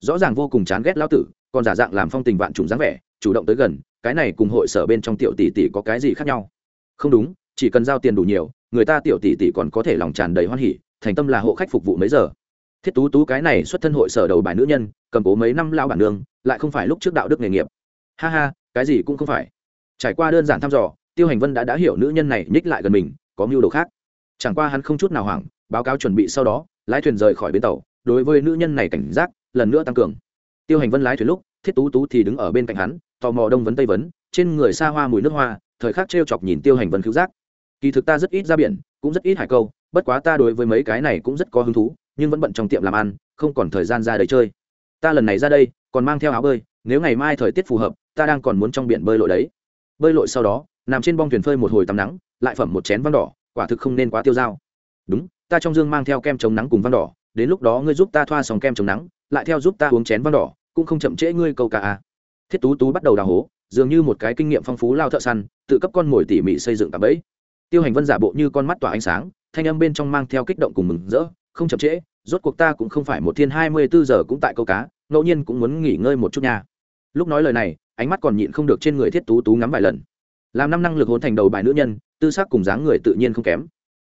Rõ ràng vô cùng chán ghét Lão tử, còn giả dạng làm phong tình vạn trùng dáng vẻ, chủ động tới gần, cái này cùng hội sở bên trong tiểu tỷ tỷ có cái gì khác nhau? Không đúng, chỉ cần giao tiền đủ nhiều, người ta tiểu tỷ tỷ còn có thể lòng tràn đầy hoan hỉ, thành tâm là hộ khách phục vụ mấy giờ. Thiết tú tú cái này xuất thân hội sở đầu bài nữ nhân, cầm cố mấy năm lao bản nương, lại không phải lúc trước đạo đức nghề nghiệp. Ha ha, cái gì cũng không phải. Trải qua đơn giản thăm dò, tiêu hành vân đã đã hiểu nữ nhân này nhích lại gần mình có mưu đồ khác. Chẳng qua hắn không chút nào hoảng, báo cáo chuẩn bị sau đó, lái thuyền rời khỏi bến tàu, đối với nữ nhân này cảnh giác, lần nữa tăng cường. Tiêu hành vân lái thuyền lúc, thiết tú tú thì đứng ở bên cạnh hắn, tò mò đông vấn tây vấn, trên người xa hoa mùi nước hoa, thời khắc t r e o chọc nhìn tiêu hành vân cứu giác. Kỳ thực ta rất ít ra biển, cũng rất ít hải câu, bất quá ta đối với mấy cái này cũng rất có hứng thú, nhưng vẫn bận trong tiệm làm ăn, không còn thời gian ra đấy chơi. Ta lần này ra đây, còn mang theo áo bơi, nếu ngày mai thời tiết phù hợp, ta đang còn muốn trong biển bơi lội đấy. Bơi lội sau đó, nằm trên bong thuyền phơi một hồi tắm nắng lại phẩm một chén vang đỏ, quả thực không nên quá tiêu dao. Đúng, ta trong dương mang theo kem chống nắng cùng vang đỏ, đến lúc đó ngươi giúp ta thoa xong kem chống nắng, lại theo giúp ta uống chén vang đỏ, cũng không chậm trễ ngươi câu cả a à. thiết tú tú bắt đầu đào hố, dường như một cái kinh nghiệm phong phú lao thợ săn, tự cấp con mồi tỉ mỉ xây dựng tạm bẫy. Tiêu hành vân giả bộ như con mắt tỏa ánh sáng, thanh âm bên trong mang theo kích động cùng mừng rỡ, không chậm trễ, rốt cuộc ta cũng không phải một thiên hai mươi bốn giờ cũng tại câu cá, ngẫu nhiên cũng muốn nghỉ ngơi một chút nha. Lúc nói lời này, ánh mắt còn nhịn không được trên người thiết tú tú ngắm vài lần làm năm năng lực hôn thành đầu bài nữ nhân, tư xác cùng dáng người tự nhiên không kém.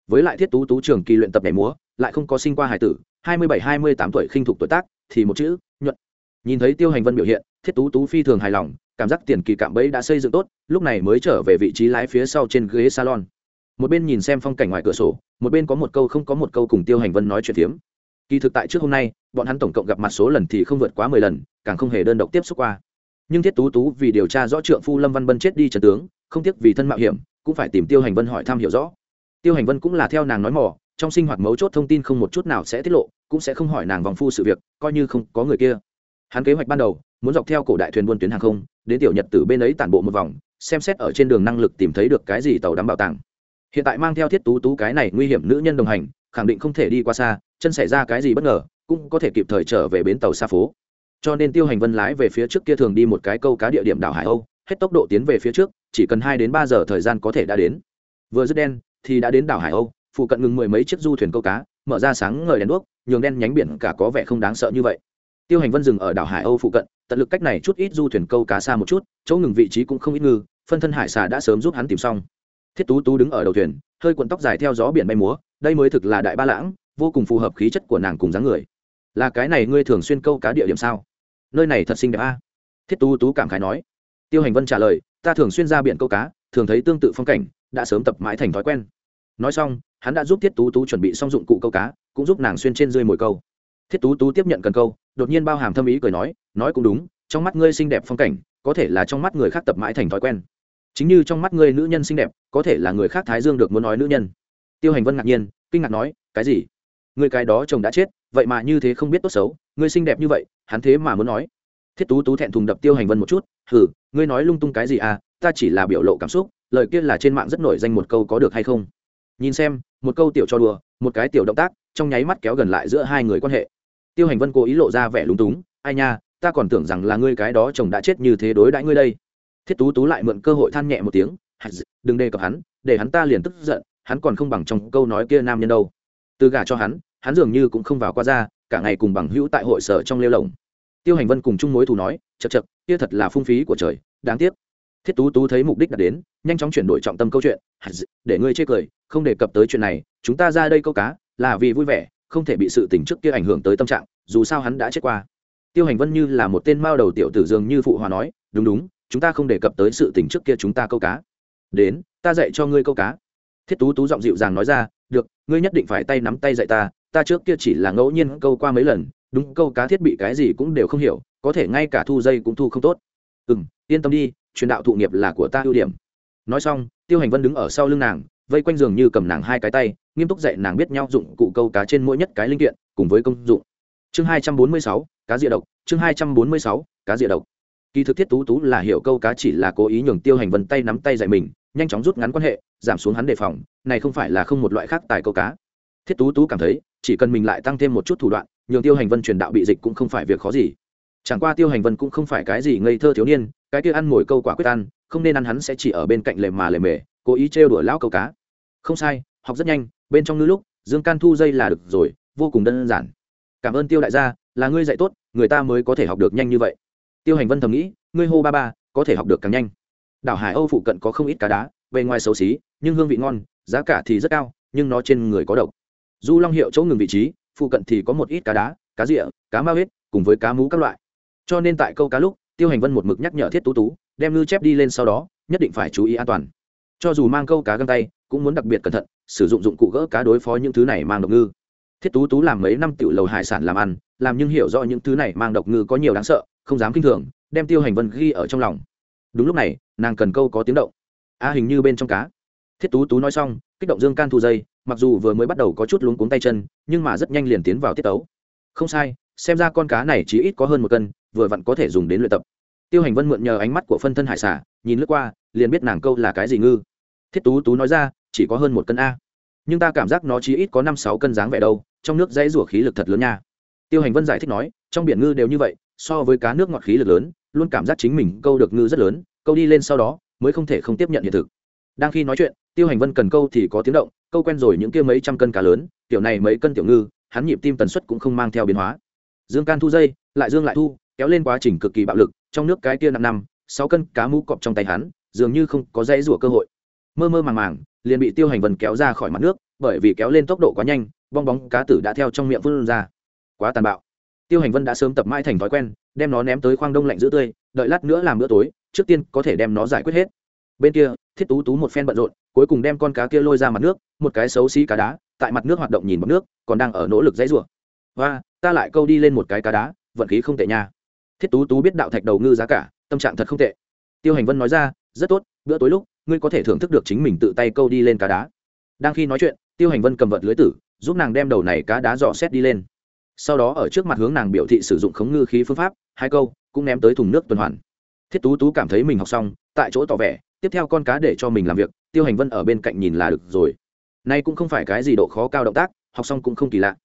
Với lại thiết tú tú trường kỳ luyện tập nhảy múa, lại không có sinh qua hải tử, hai mươi bảy, hai mươi tám tuổi khinh thục tuổi tác, thì một chữ, nhuận. Nhìn thấy tiêu hành vân biểu hiện, thiết tú tú phi thường hài lòng, cảm giác tiền kỳ cạm bẫy đã xây dựng tốt, lúc này mới trở về vị trí lái phía sau trên ghế salon. Một bên nhìn xem phong cảnh ngoài cửa sổ, một bên có một câu không có một câu cùng tiêu hành vân nói chuyện phiếm kỳ thực tại trước hôm nay, bọn hắn tổng cộng gặp mặt số lần thì không vượt quá mười lần, càng không hề đơn độc tiếp xúc qua. Nhưng thiết tú tú vì điều tra rõ trượng phu lâm văn bân chết đi trần tướng không tiếc vì thân mạo hiểm, cũng phải tìm tiêu hành vân hỏi thăm hiểu rõ. Tiêu hành vân cũng là theo nàng nói mỏ trong sinh hoạt mấu chốt thông tin không một chút nào sẽ tiết lộ, cũng sẽ không hỏi nàng vòng phu sự việc, coi như không có người kia. Hắn kế hoạch ban đầu, muốn dọc theo cổ đại thuyền buôn tuyến hàng không, đến tiểu nhật từ bên ấy tản bộ một vòng, xem xét ở trên đường năng lực tìm thấy được cái gì tàu đắm bảo tàng. Hiện tại mang theo thiết tú tú cái này nguy hiểm nữ nhân đồng hành, khẳng định không thể đi qua xa, chân xảy ra cái gì bất ngờ, cũng có thể kịp thời trở về bến tàu xa phố. Cho nên tiêu hành vân lái về phía trước kia thường đi một cái câu cá địa điểm đảo hải âu hết tốc độ tiến về phía trước, chỉ cần hai đến ba giờ thời gian có thể đã đến. Vừa dứt đen, thì đã đến đảo hải âu, phụ cận ngừng mười mấy chiếc du thuyền câu cá, mở ra sáng ngời đèn đuốc, nhường đen nhánh biển cả có vẻ không đáng sợ như vậy. Tiêu hành vân dừng ở đảo hải âu phụ cận, tận lực cách này chút ít du thuyền câu cá xa một chút, chỗ ngừng vị trí cũng không ít ngư, phân thân hải xà đã sớm giúp hắn tìm xong. Thiết tú tú đứng ở đầu thuyền, hơi cuộn tóc dài theo gió biển bay múa, đây mới thực là đại ba lãng, vô cùng phù hợp khí chất của nàng cùng dáng người. Là cái này ngươi thường xuyên câu cá địa điểm sao? Nơi này thật xinh đẹp a. Thiết tú tú cảm khái nói tiêu hành vân trả lời, ta thường xuyên ra biển câu cá, thường thấy tương tự phong cảnh, đã sớm tập mãi thành thói quen. Nói xong, hắn đã giúp thiết tú tú chuẩn bị xong dụng cụ câu cá, cũng giúp nàng xuyên trên rơi mồi câu. Thiết tú tú tiếp nhận cần câu, đột nhiên bao hàm thâm ý cười nói nói cũng đúng, trong mắt ngươi xinh đẹp phong cảnh, có thể là trong mắt người khác tập mãi thành thói quen. Chính như trong mắt ngươi nữ nhân xinh đẹp, có thể là người khác thái dương được muốn nói nữ nhân. Tiêu hành vân ngạc nhiên, kinh ngạc nói, cái gì? Người cái đó chồng đã chết, vậy mà như thế không biết tốt xấu, ngươi xinh đẹp như vậy, hắn thế mà muốn nói. Thiết tú tú thẹn thùng đập tiêu hành vân một chút hử ngươi nói lung tung cái gì à ta chỉ là biểu lộ cảm xúc, lời kia là trên mạng rất nổi danh một câu có được hay không? Nhìn xem, một câu tiểu cho đùa, một cái tiểu động tác, trong nháy mắt kéo gần lại giữa hai người quan hệ. Tiêu hành vân cố ý lộ ra vẻ lúng túng, ai nha, ta còn tưởng rằng là ngươi cái đó chồng đã chết như thế đối đãi ngươi đây. Thiết tú tú lại mượn cơ hội than nhẹ một tiếng đừng đề cập hắn, để hắn ta liền tức giận, hắn còn không bằng trong câu nói kia nam nhân đâu. Từ gả cho hắn hắn dường như cũng không vào qua ra, cả ngày cùng bằng hữu tại hội sở trong lêu lồng tiêu hành vân cùng chung mối thù nói chật chật kia thật là phung phí của trời, đáng tiếc. Thiết tú tú thấy mục đích đã đến, nhanh chóng chuyển đổi trọng tâm câu chuyện. Để ngươi chê cười, không đề cập tới chuyện này, chúng ta ra đây câu cá, là vì vui vẻ, không thể bị sự tình trước kia ảnh hưởng tới tâm trạng, dù sao hắn đã chết qua. Tiêu hành vân như là một tên mao đầu tiểu tử dường như phụ hòa nói, đúng đúng, chúng ta không đề cập tới sự tình trước kia chúng ta câu cá. Đến, ta dạy cho ngươi câu cá. Thiết tú tú giọng dịu dàng nói ra, được, ngươi nhất định phải tay nắm tay dạy ta ta trước kia chỉ là ngẫu nhiên câu qua mấy lần đúng, câu cá thiết bị cái gì cũng đều không hiểu, có thể ngay cả thu dây cũng thu không tốt. Ừ m yên tâm đi, truyền đạo thụ nghiệp là của ta ưu điểm. Nói xong, tiêu hành vân đứng ở sau lưng nàng, vây quanh giường như cầm nàng hai cái tay, nghiêm túc dạy nàng biết nhau dụng cụ câu cá trên mỗi nhất cái linh kiện, cùng với công dụng. Chương hai trăm bốn mươi sáu, cá rịa độc. Chương hai trăm bốn mươi sáu, cá rịa độc. Kỳ thực thiết tú tú là hiểu câu cá chỉ là cố ý nhường tiêu hành vân tay nắm tay dạy mình, nhanh chóng rút ngắn quan hệ, giảm xuống hắn đề phòng, này không phải là không một loại khác tài câu cá. Thiết tú tú cảm thấy, chỉ cần mình lại tăng thêm một chút thủ đoạn nhường tiêu hành vân truyền đạo bị dịch cũng không phải việc khó gì. Chẳng qua tiêu hành vân cũng không phải cái gì ngây thơ thiếu niên, cái kia ăn mồi câu quả quyết ăn, không nên ăn hắn sẽ chỉ ở bên cạnh lề mà lề mề, cố ý trêu đuổi lão câu cá. Không sai, học rất nhanh, bên trong ngư lúc, dương can thu dây là được rồi, vô cùng đơn giản. Cảm ơn tiêu đại gia, là ngươi dạy tốt, người ta mới có thể học được nhanh như vậy. Tiêu hành vân thầm nghĩ, ngươi hô ba ba, có thể học được càng nhanh. Đảo hải âu phụ cận có không ít cá đá, bề ngoài xấu xí, nhưng hương vị ngon, giá cả thì rất cao, nhưng nó trên người có độc. Du long hiệu chỗ ngừng vị trí phụ cận thì có một ít cá đá, cá rịa, cá ma huyết, cùng với cá mú các loại. Cho nên tại câu cá lúc, tiêu hành vân một mực nhắc nhở thiết tú tú, đem ngư chép đi lên sau đó, nhất định phải chú ý an toàn. Cho dù mang câu cá găng tay, cũng muốn đặc biệt cẩn thận, sử dụng dụng cụ gỡ cá đối phó những thứ này mang độc ngư. Thiết tú tú làm mấy năm tiểu lầu hải sản làm ăn, làm nhưng hiểu rõ những thứ này mang độc ngư có nhiều đáng sợ, không dám kinh thường, đem tiêu hành vân ghi ở trong lòng. Đúng lúc này, nàng cần câu có tiếng động. A hình như bên trong cá. Thiết tú tú nói xong, kích động dương can thu dây mặc dù vừa mới bắt đầu có chút luống cuống tay chân, nhưng mà rất nhanh liền tiến vào tiết tấu. Không sai, xem ra con cá này chỉ ít có hơn một cân, vừa vặn có thể dùng đến luyện tập. Tiêu hành vân mượn nhờ ánh mắt của phân thân hải xả nhìn lướt qua, liền biết nàng câu là cái gì ngư. Thiết tú tú nói ra, chỉ có hơn một cân a. Nhưng ta cảm giác nó chỉ ít có năm sáu cân dáng vẻ đâu, trong nước dãy rủa khí lực thật lớn nha. Tiêu hành vân giải thích nói, trong biển ngư đều như vậy, so với cá nước ngọt khí lực lớn, luôn cảm giác chính mình câu được ngư rất lớn, câu đi lên sau đó, mới không thể không tiếp nhận hiện thực. Đang khi nói chuyện, tiêu hành vân cần câu thì có tiếng động câu quen rồi những kia mấy trăm cân cá lớn tiểu này mấy cân tiểu ngư, hắn nhịp tim tần suất cũng không mang theo biến hóa. Dương can thu dây, lại dương lại thu, kéo lên quá trình cực kỳ bạo lực, trong nước cái kia năm năm, sáu cân cá mũ cọp trong tay hắn, dường như không có dãy rủa cơ hội. Mơ mơ màng màng, liền bị tiêu hành vân kéo ra khỏi mặt nước, bởi vì kéo lên tốc độ quá nhanh, bong bóng cá tử đã theo trong miệng vươn ra. Quá tàn bạo. Tiêu hành vân đã sớm tập mãi thành thói quen, đem nó ném tới khoang đông lạnh giữ tươi, đợi lát nữa làm bữa tối, trước tiên có thể đem nó giải quyết hết. Bên kia, thiết tú tú một phen bận rộn cuối cùng đem con cá kia lôi ra mặt nước, một cái xấu xí cá đá, tại mặt nước hoạt động nhìn bọc nước, còn đang ở nỗ lực dãy rủa. Và ta lại câu đi lên một cái cá đá, vận khí không tệ nha. Thiết tú tú biết đạo thạch đầu ngư giá cả, tâm trạng thật không tệ. Tiêu hành vân nói ra, rất tốt, bữa tối lúc, ngươi có thể thưởng thức được chính mình tự tay câu đi lên cá đá. Đang khi nói chuyện, tiêu hành vân cầm vật lưới tử, giúp nàng đem đầu này cá đá dò xét đi lên. Sau đó ở trước mặt hướng nàng biểu thị sử dụng khống ngư khí phương pháp, hai câu, cũng ném tới thùng nước tuần hoàn. Thiết tú tú cảm thấy mình học xong, tại chỗ tỏ vẻ tiếp theo con cá để cho mình làm việc, tiêu hành vân ở bên cạnh nhìn là được rồi. Nay cũng không phải cái gì độ khó cao động tác, học xong cũng không kỳ lạ.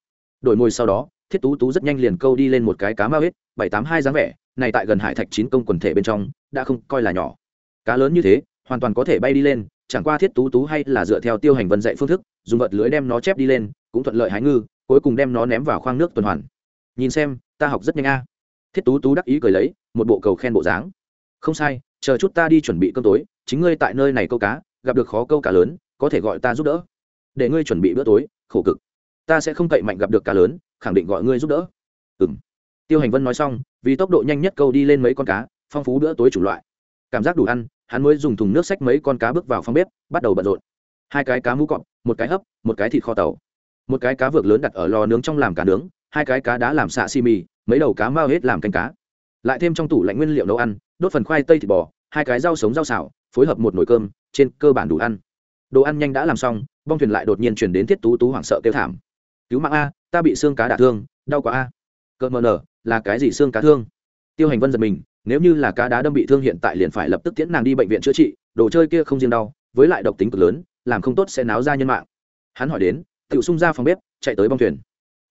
Đổi môi sau đó, thiết tú tú rất nhanh liền câu đi lên một cái cá ma hết bảy tám hai dáng vẻ, này tại gần hải thạch chín công quần thể bên trong, đã không coi là nhỏ. Cá lớn như thế, hoàn toàn có thể bay đi lên, chẳng qua thiết tú tú hay là dựa theo tiêu hành vân dạy phương thức, dùng vật lưới đem nó chép đi lên, cũng thuận lợi hái ngư, cuối cùng đem nó ném vào khoang nước tuần hoàn. Nhìn xem, ta học rất nhanh a. Thiết tú tú đắc ý cười lấy, một bộ cầu khen bộ dáng. Không sai chờ chút ta đi chuẩn bị cơm tối, chính ngươi tại nơi này câu cá, gặp được khó câu cá lớn, có thể gọi ta giúp đỡ. Để ngươi chuẩn bị bữa tối, khổ cực. Ta sẽ không cậy mạnh gặp được cá lớn, khẳng định gọi ngươi giúp đỡ. Ừ m tiêu hành vân nói xong, vì tốc độ nhanh nhất câu đi lên mấy con cá, phong phú bữa tối c loại. Cảm giác đủ ăn, hắn mới dùng thùng nước xách mấy con cá bước vào phòng bếp, bắt đầu bận rộn. Hai cái cá mũ cọp, một cái hấp, một cái thịt kho tàu. Một cái cá vược lớn đặt ở lò nướng trong làm cá nướng, hai cái cá đá làm xạ xi mì, mấy đầu cá mao hết làm canh cá. Lại thêm trong tủ lạnh nguyên liệu nấu ăn đốt phần khoai tây thịt bò, hai cái rau sống rau xào, phối hợp một nồi cơm, trên cơ bản đủ ăn. Đồ ăn nhanh đã làm xong, bong thuyền lại đột nhiên chuyển đến thiết tú tú hoảng sợ kêu thảm. Cứu mạng a, ta bị xương cá đả thương, đau quá a. Cỡ mờ nở, là cái gì xương cá thương? Tiêu hành vân giật mình, nếu như là cá đá đâm bị thương hiện tại liền phải lập tức tiễn nàng đi bệnh viện chữa trị, đồ chơi kia không riêng đau, với lại độc tính cực lớn, làm không tốt sẽ náo ra nhân mạng. Hắn hỏi đến tự xung ra phòng bếp, chạy tới bong thuyền.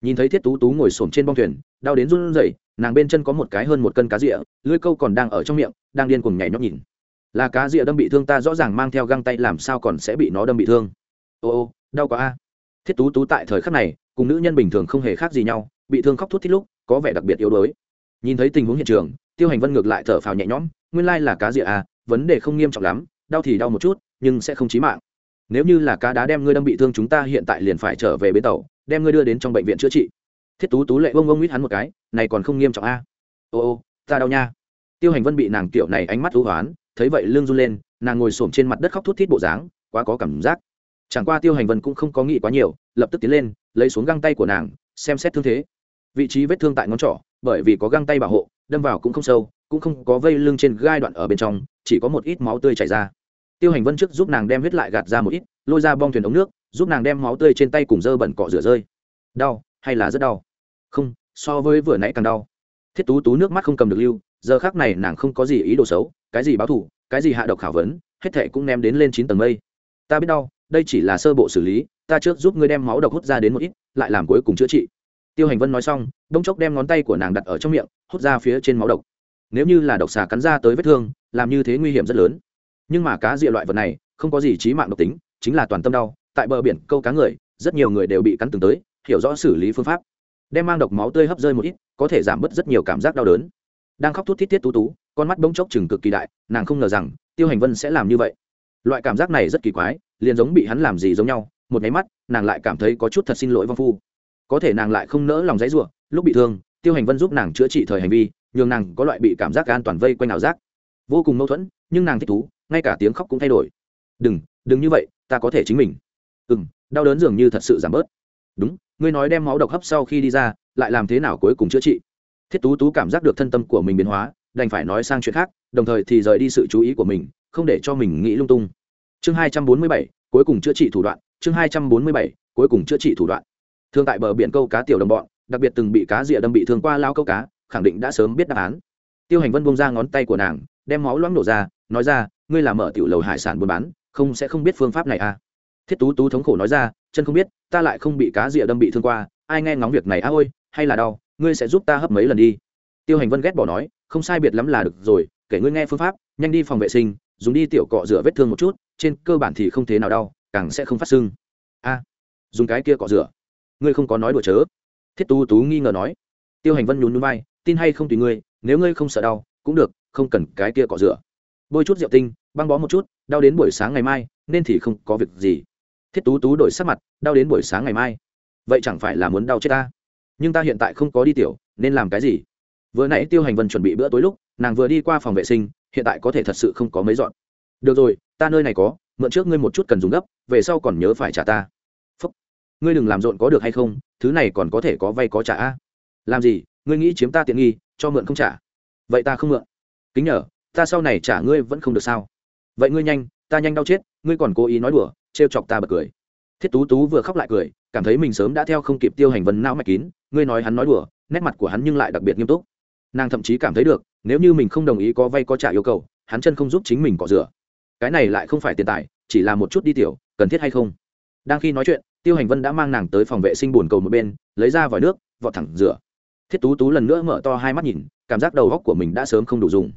Nhìn thấy thiết tú tú ngồi xổm trên bong thuyền, đau đến run rẩy nàng bên chân có một cái hơn một cân cá rịa, lưỡi câu còn đang ở trong miệng, đang điên cuồng nhảy nhóc nhìn. Là cá rịa đâm bị thương ta rõ ràng mang theo găng tay làm sao còn sẽ bị nó đâm bị thương. Ô ô, đau quá a. Thiết tú tú tại thời khắc này, cùng nữ nhân bình thường không hề khác gì nhau, bị thương khóc thút thít lúc, có vẻ đặc biệt yếu đuối. Nhìn thấy tình huống hiện trường, tiêu hành vân ngược lại thở phào nhẹ nhõm, nguyên lai là cá rịa à vấn đề không nghiêm trọng lắm, đau thì đau một chút, nhưng sẽ không chí mạng. Nếu như là cá đá đem ngươi đâm bị thương chúng ta hiện tại liền phải trở về bến tàu, đem ngươi đưa đến trong bệnh viện chữa trị thiết tú tú lệ bông bông huýt hắn một cái, này còn không nghiêm trọng a. À? ô ô, ta đau nha. Tiêu hành vân bị nàng kiểu này ánh mắt thú hoán, thấy vậy lương run lên, nàng ngồi xổm trên mặt đất khóc thút thít bộ dáng, quá có cảm giác. Chẳng qua tiêu hành vân cũng không có nghĩ quá nhiều, lập tức tiến lên, lấy xuống găng tay của nàng, xem xét thương thế. Vị trí vết thương tại ngón trỏ, bởi vì có găng tay bảo hộ, đâm vào cũng không sâu, cũng không có vây lưng trên gai đoạn ở bên trong, chỉ có một ít máu tươi chảy ra. Tiêu hành vân trước giúp nàng đem huyết lại gạt ra một ít, lôi ra bong thuyền ống nước, giúp nàng đem máu tươi trên tay cùng dơ bẩn cọ rửa rơi. Đau hay là rất đau? Không, so với vừa nãy càng đau. Thiết tú tú nước mắt không cầm được lưu, giờ khác này nàng không có gì ý đồ xấu, cái gì báo thủ cái gì hạ độc khảo vấn, hết thệ cũng ném đến lên chín tầng mây. Ta biết đau, đây chỉ là sơ bộ xử lý, ta trước giúp ngươi đem máu độc hút ra đến một ít, lại làm cuối cùng chữa trị. Tiêu hành vân nói xong đông chốc đem ngón tay của nàng đặt ở trong miệng, hút ra phía trên máu độc. Nếu như là độc xà cắn ra tới vết thương, làm như thế nguy hiểm rất lớn. Nhưng mà cá rịa loại vật này, không có gì trí mạng độc tính, chính là toàn tâm đau, tại bờ biển câu cá người, rất nhiều người đều bị cắn từng tới, hiểu rõ xử lý phương pháp đem mang độc máu tươi hấp rơi một ít, có thể giảm bớt rất nhiều cảm giác đau đớn. Đang khóc thút thít tiết tú tú, con mắt bỗng chốc chừng cực kỳ đại, nàng không ngờ rằng, tiêu hành vân sẽ làm như vậy. Loại cảm giác này rất kỳ quái, liền giống bị hắn làm gì giống nhau, một máy mắt, nàng lại cảm thấy có chút thật xin lỗi vong phu. Có thể nàng lại không nỡ lòng giấy ruộng lúc bị thương, tiêu hành vân giúp nàng chữa trị thời hành vi, nhường nàng có loại bị cảm giác an toàn vây quanh ảo giác. Vô cùng mâu thuẫn, nhưng nàng thích thú, ngay cả tiếng khóc cũng thay đổi. Đừng đừng như vậy, ta có thể chính mình. Ừ m đau đớn dường như thật sự giảm bớt. Đúng ngươi nói đem máu độc hấp sau khi đi ra, lại làm thế nào cuối cùng chữa trị? Thiết tú tú cảm giác được thân tâm của mình biến hóa, đành phải nói sang chuyện khác, đồng thời thì rời đi sự chú ý của mình, không để cho mình nghĩ lung tung. Chương hai trăm bốn mươi bảy, cuối cùng chữa trị thủ đoạn, chương hai trăm bốn mươi bảy, cuối cùng chữa trị thủ đoạn. Thương tại bờ biển câu cá tiểu đồng bọn, đặc biệt từng bị cá rịa đâm bị thương qua lao câu cá, khẳng định đã sớm biết đáp án. Tiêu hành vân bông ra ngón tay của nàng, đem máu loãng nổ ra, nói ra, ngươi làm mở tiểu lầu hải sản buôn bán, không sẽ không biết phương pháp này à? Thiết tú tú thống khổ nói ra chân không biết, ta lại không bị cá rịa đâm bị thương qua, ai nghe ngóng việc này á à ôi, hay là đau, ngươi sẽ giúp ta hấp mấy lần đi. Tiêu hành vân ghét bỏ nói, không sai biệt lắm là được rồi, kể ngươi nghe phương pháp, nhanh đi phòng vệ sinh, dùng đi tiểu cọ rửa vết thương một chút, trên cơ bản thì không thế nào đau, càng sẽ không phát sưng. A, dùng cái kia cọ rửa. Ngươi không có nói đùa chớ. Thiết Tu tú nghi ngờ nói. Tiêu hành vân nhún nhún vai, tin hay không tùy ngươi, nếu ngươi không sợ đau, cũng được, không cần cái kia cọ rửa. Bôi chút rượu tinh, băng bó một chút, đau đến buổi sáng ngày mai, nên thì không có việc gì thiết tú tú đổi sắc mặt, đau đến buổi sáng ngày mai. Vậy chẳng phải là muốn đau chết ta? Nhưng ta hiện tại không có đi tiểu, nên làm cái gì? Vừa nãy tiêu hành vân chuẩn bị bữa tối lúc, nàng vừa đi qua phòng vệ sinh, hiện tại có thể thật sự không có mấy dọn. Được rồi, ta nơi này có, mượn trước ngươi một chút cần dùng gấp, về sau còn nhớ phải trả ta. Phúc. ngươi đừng làm rộn có được hay không, thứ này còn có thể có vay có trả a. Làm gì, ngươi nghĩ chiếm ta tiện nghi, cho mượn không trả. Vậy ta không mượn. Kính nhờ, ta sau này trả ngươi vẫn không được sao? Vậy ngươi nhanh, ta nhanh đau chết, ngươi còn cố ý nói đùa trêu chọc ta bật cười. Thiết tú tú vừa khóc lại cười, cảm thấy mình sớm đã theo không kịp tiêu hành vân não mạch kín, ngươi nói hắn nói đùa, nét mặt của hắn nhưng lại đặc biệt nghiêm túc. Nàng thậm chí cảm thấy được, nếu như mình không đồng ý có vay có trả yêu cầu, hắn chân không giúp chính mình cọ rửa. Cái này lại không phải tiền tài, chỉ là một chút đi tiểu, cần thiết hay không? Đang khi nói chuyện, tiêu hành vân đã mang nàng tới phòng vệ sinh bồn cầu một bên, lấy ra vòi nước, vọt thẳng rửa. Thiết tú tú lần nữa mở to hai mắt nhìn, cảm giác đầu góc của mình đã sớm không đủ dùng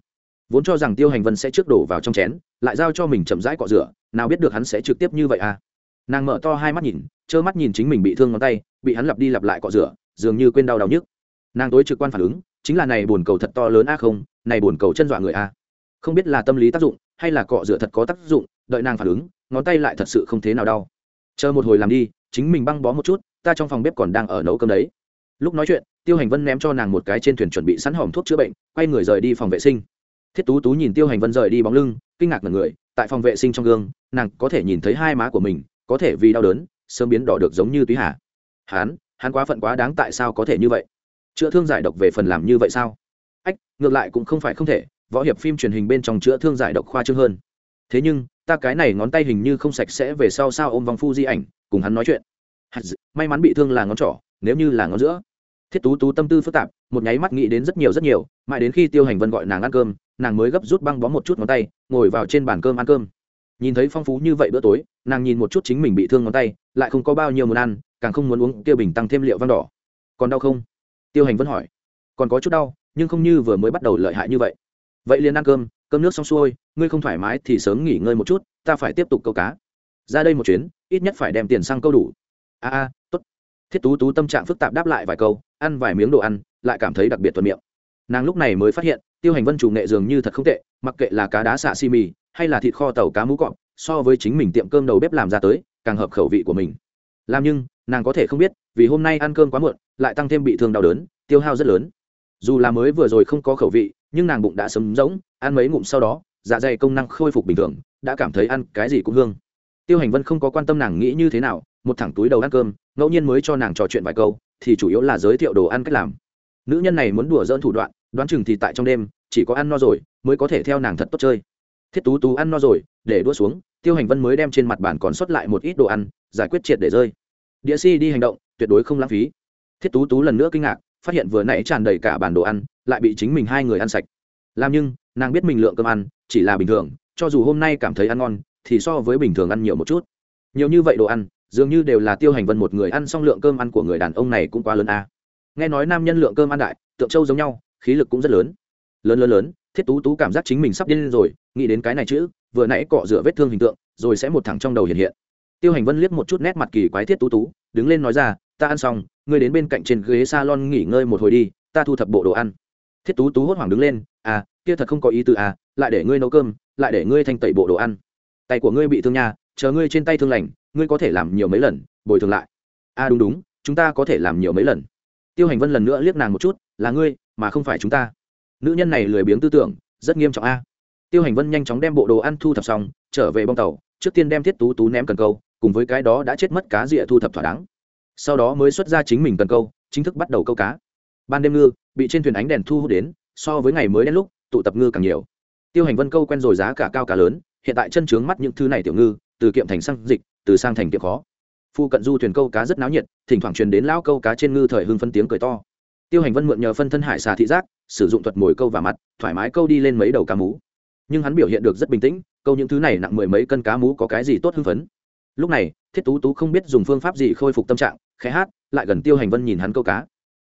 vốn cho rằng tiêu hành vân sẽ trước đổ vào trong chén, lại giao cho mình chậm rãi cọ rửa, nào biết được hắn sẽ trực tiếp như vậy à? Nàng mở to hai mắt nhìn, trơ mắt nhìn chính mình bị thương ngón tay, bị hắn lặp đi lặp lại cọ rửa, dường như quên đau đau nhức. Nàng tối trực quan phản ứng, chính là này bồn cầu thật to lớn a không, này bồn cầu chân dọa người a. Không biết là tâm lý tác dụng, hay là cọ rửa thật có tác dụng, đợi nàng phản ứng, ngón tay lại thật sự không thế nào đau. Chờ một hồi làm đi, chính mình băng bó một chút, ta trong phòng bếp còn đang ở nấu cơm đấy. Lúc nói chuyện, tiêu hành vân ném cho nàng một cái trên thuyền chuẩn bị sẵn hòm thuốc chữa bệnh, quay người rời đi phòng vệ sinh thiết tú tú nhìn tiêu hành vân rời đi bóng lưng kinh ngạc ngần người tại phòng vệ sinh trong gương nàng có thể nhìn thấy hai má của mình có thể vì đau đớn sớm biến đỏ được giống như túy hà. Hán, hắn quá phận quá đáng tại sao có thể như vậy? Chữa thương giải độc về phần làm như vậy sao? Ách ngược lại cũng không phải không thể võ hiệp phim truyền hình bên trong chữa thương giải độc khoa trương hơn. Thế nhưng ta cái này ngón tay hình như không sạch sẽ về sau sao ôm vòng phu di ảnh cùng hắn nói chuyện. May mắn bị thương là ngón trỏ nếu như là ngón giữa thiết tú tú tâm tư phức tạp, một nháy mắt nghĩ đến rất nhiều rất nhiều, mãi đến khi tiêu hành vân gọi nàng ăn cơm, nàng mới gấp rút băng bó một chút ngón tay, ngồi vào trên bàn cơm ăn cơm. Nhìn thấy phong phú như vậy bữa tối, nàng nhìn một chút chính mình bị thương ngón tay, lại không có bao nhiêu muốn ăn, càng không muốn uống tiêu bình tăng thêm liệu văn đỏ. Còn đau không? Tiêu hành vân hỏi. Còn có chút đau, nhưng không như vừa mới bắt đầu lợi hại như vậy. Vậy liền ăn cơm cơm nước xong xuôi, ngươi không thoải mái thì sớm nghỉ ngơi một chút, ta phải tiếp tục câu cá. Ra đây một chuyến, ít nhất phải đem tiền sang câu đủ. A a, tốt thiết tú tú tâm trạng phức tạp đáp lại vài câu, ăn vài miếng đồ ăn, lại cảm thấy đặc biệt thuận miệng. Nàng lúc này mới phát hiện, tiêu hành vân chủ nghệ dường như thật không tệ, mặc kệ là cá đá xạ xi mì, hay là thịt kho tàu cá mú cọp, so với chính mình tiệm cơm đầu bếp làm ra tới, càng hợp khẩu vị của mình. Làm nhưng, nàng có thể không biết, vì hôm nay ăn cơm quá muộn, lại tăng thêm bị thương đau đớn, tiêu hao rất lớn. Dù là mới vừa rồi không có khẩu vị, nhưng nàng bụng đã sấm rỗng, ăn mấy ngụm sau đó dạ dày công năng khôi phục bình thường, đã cảm thấy ăn cái gì cũng hương. Tiêu hành vân không có quan tâm nàng nghĩ như thế nào, một thẳng túi đầu ăn cơm ngẫu nhiên mới cho nàng trò chuyện vài câu, thì chủ yếu là giới thiệu đồ ăn cách làm. Nữ nhân này muốn đùa dỡn thủ đoạn, đoán chừng thì tại trong đêm, chỉ có ăn no rồi, mới có thể theo nàng thật tốt chơi. Thiết tú tú ăn no rồi, để đua xuống, tiêu hành vân mới đem trên mặt bàn còn sót lại một ít đồ ăn, giải quyết triệt để rơi. Địa si đi hành động, tuyệt đối không lãng phí. Thiết tú tú lần nữa kinh ngạc, phát hiện vừa nãy tràn đầy cả bàn đồ ăn, lại bị chính mình hai người ăn sạch. Làm nhưng, nàng biết mình lượng cơm ăn, chỉ là bình thường, cho dù hôm nay cảm thấy ăn ngon, thì so với bình thường ăn nhiều một chút. Nhiều như vậy đồ ăn dường như đều là tiêu hành vân một người ăn xong lượng cơm ăn của người đàn ông này cũng quá lớn a. À. nghe nói nam nhân lượng cơm ăn đại, tượng trâu giống nhau, khí lực cũng rất lớn. Lớn lớn lớn, thiết tú tú cảm giác chính mình sắp điên lên rồi, nghĩ đến cái này chữ vừa nãy cọ rửa vết thương hình tượng, rồi sẽ một thẳng trong đầu hiện hiện. Tiêu hành vân liếc một chút nét mặt kỳ quái thiết tú tú, đứng lên nói ra, ta ăn xong, ngươi đến bên cạnh trên ghế salon nghỉ ngơi một hồi đi, ta thu thập bộ đồ ăn. Thiết tú tú hốt hoảng đứng lên à kia thật không có ý tư à lại để ngươi nấu cơm, lại để ngươi thanh tẩy bộ đồ ăn. Tay của ngươi bị thương nha, chờ ngươi trên tay thương lành ngươi có thể làm nhiều mấy lần, bồi thường lại. À đúng đúng, chúng ta có thể làm nhiều mấy lần. Tiêu hành vân lần nữa liếc nàng một chút, là ngươi, mà không phải chúng ta. Nữ nhân này lười biếng tư tưởng, rất nghiêm trọng a. Tiêu hành vân nhanh chóng đem bộ đồ ăn thu thập xong, trở về bong tàu, trước tiên đem thiết tú tú ném cần câu, cùng với cái đó đã chết mất cá rịa thu thập thỏa đáng. Sau đó mới xuất ra chính mình cần câu, chính thức bắt đầu câu cá. Ban đêm ngư, bị trên thuyền ánh đèn thu hút đến, so với ngày mới đến lúc, tụ tập ngư càng nhiều. Tiêu hành vân câu quen rồi giá cả cao cả lớn, hiện tại chân trướng mắt những thứ này tiểu ngư, từ kiệm thành sang dịch từ sang thành kiệm khó. Phu cận du thuyền câu cá rất náo nhiệt, thỉnh thoảng truyền đến lão câu cá trên ngư thời hưng phân tiếng cười to. Tiêu hành vân mượn nhờ phân thân hải xà thị giác, sử dụng thuật mồi câu và mặt, thoải mái câu đi lên mấy đầu cá mú. Nhưng hắn biểu hiện được rất bình tĩnh, câu những thứ này nặng mười mấy cân cá mú có cái gì tốt hưng phấn. Lúc này, thiết tú tú không biết dùng phương pháp gì khôi phục tâm trạng, khẽ hát, lại gần tiêu hành vân nhìn hắn câu cá.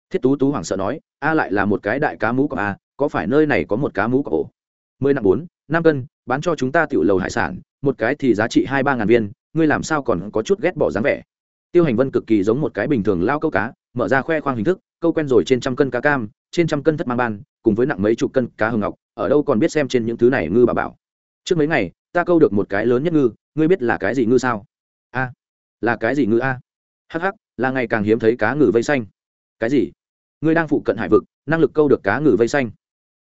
Thiết tú tú hoảng sợ nói, a lại là một cái đại cá mú của a, có phải nơi này có một cá mú của ổ? Mười nặng bốn, năm cân, bán cho chúng ta tiểu lầu hải sản, một cái thì giá trị hai ba ngàn viên ngươi làm sao còn có chút ghét bỏ dáng vẻ? Tiêu hành vân cực kỳ giống một cái bình thường lao câu cá, mở ra khoe khoang hình thức, câu quen rồi trên trăm cân cá cam, trên trăm cân thất mang ban, cùng với nặng mấy chục cân cá hồng ngọc, ở đâu còn biết xem trên những thứ này ngư bà bảo. Trước mấy ngày, ta câu được một cái lớn nhất ngư, ngươi biết là cái gì ngư sao? A, là cái gì ngư a? Hh là ngày càng hiếm thấy cá ngừ vây xanh. Cái gì? Ngươi đang phụ cận hải vực, năng lực câu được cá ngừ vây xanh.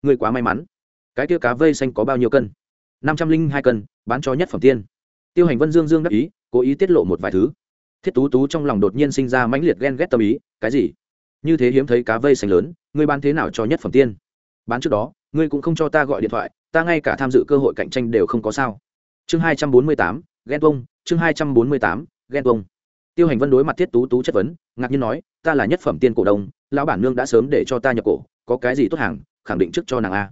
Ngươi quá may mắn. Cái kia cá vây xanh có bao nhiêu cân? Năm trăm linh hai cân, bán cho nhất phẩm tiên tiêu hành vân dương dương đắc ý, cố ý tiết lộ một vài thứ. Thiết tú tú trong lòng đột nhiên sinh ra mãnh liệt ghen ghét tâm ý, cái gì? Như thế hiếm thấy cá vây xanh lớn, ngươi bán thế nào cho nhất phẩm tiên? Bán trước đó, ngươi cũng không cho ta gọi điện thoại, ta ngay cả tham dự cơ hội cạnh tranh đều không có sao. Chương hai trăm bốn mươi tám, ghen bông chương hai trăm bốn mươi tám, ghen bông tiêu hành vân đối mặt thiết tú tú chất vấn, ngạc nhiên nói, ta là nhất phẩm tiên cổ đông, lão bản nương đã sớm để cho ta nhập cổ, có cái gì tốt hàng, khẳng định trước cho nàng a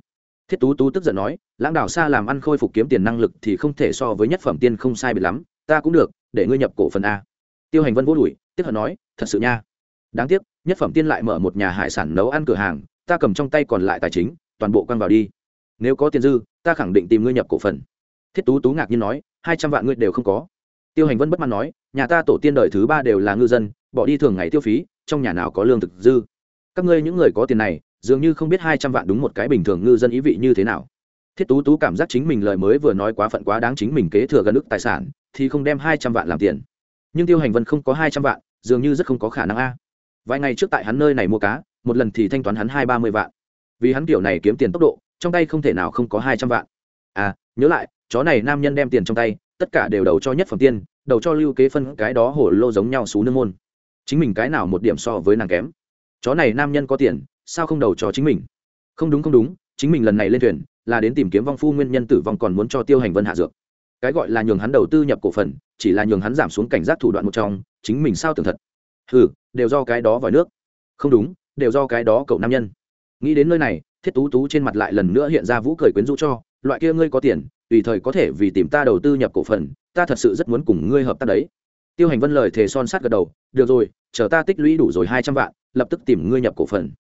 thiết tú tú tức giận nói, lãng đảo xa làm ăn khôi phục kiếm tiền năng lực thì không thể so với nhất phẩm tiên không sai bị lắm, ta cũng được, để ngươi nhập cổ phần a. Tiêu hành vân vô đùi tiếp hận nói, thật sự nha. Đáng tiếc, nhất phẩm tiên lại mở một nhà hải sản nấu ăn cửa hàng, ta cầm trong tay còn lại tài chính, toàn bộ quăng vào đi. Nếu có tiền dư, ta khẳng định tìm ngươi nhập cổ phần. Thiết tú tú ngạc nhiên nói, hai trăm vạn ngươi đều không có. Tiêu hành vân bất mãn nói, nhà ta tổ tiên đời thứ ba đều là ngư dân, bỏ đi thường ngày tiêu phí, trong nhà nào có lương thực dư? Các ngươi những người có tiền này dường như không biết hai trăm vạn đúng một cái bình thường ngư dân ý vị như thế nào. Thiết tú tú cảm giác chính mình lời mới vừa nói quá phận quá đáng chính mình kế thừa gần ức tài sản, thì không đem hai trăm vạn làm tiền. Nhưng tiêu hành vân không có hai trăm vạn, dường như rất không có khả năng a. Vài ngày trước tại hắn nơi này mua cá, một lần thì thanh toán hắn hai ba mươi vạn. Vì hắn kiểu này kiếm tiền tốc độ, trong tay không thể nào không có hai trăm vạn. À nhớ lại, chó này nam nhân đem tiền trong tay, tất cả đều đầu cho nhất phẩm tiên, đầu cho lưu kế phân, cái đó hổ lô giống nhau xú nương môn. Chính mình cái nào một điểm so với nàng kém. Chó này nam nhân có tiền sao không đầu cho chính mình? Không đúng không đúng, chính mình lần này lên thuyền là đến tìm kiếm vong phu nguyên nhân tử vong còn muốn cho tiêu hành vân hạ dược. Cái gọi là nhường hắn đầu tư nhập cổ phần, chỉ là nhường hắn giảm xuống cảnh giác thủ đoạn một trong, chính mình sao tưởng thật? Ừ đều do cái đó vòi nước. Không đúng, đều do cái đó cậu nam nhân. Nghĩ đến nơi này, thiết tú tú trên mặt lại lần nữa hiện ra vũ cười quyến rũ cho, loại kia ngươi có tiền, tùy thời có thể vì tìm ta đầu tư nhập cổ phần, ta thật sự rất muốn cùng ngươi hợp tác đấy. Tiêu hành vân lời thề son sát gật đầu, được rồi, chờ ta tích lũy đủ rồi hai trăm vạn, lập tức tìm ngươi nhập cổ phần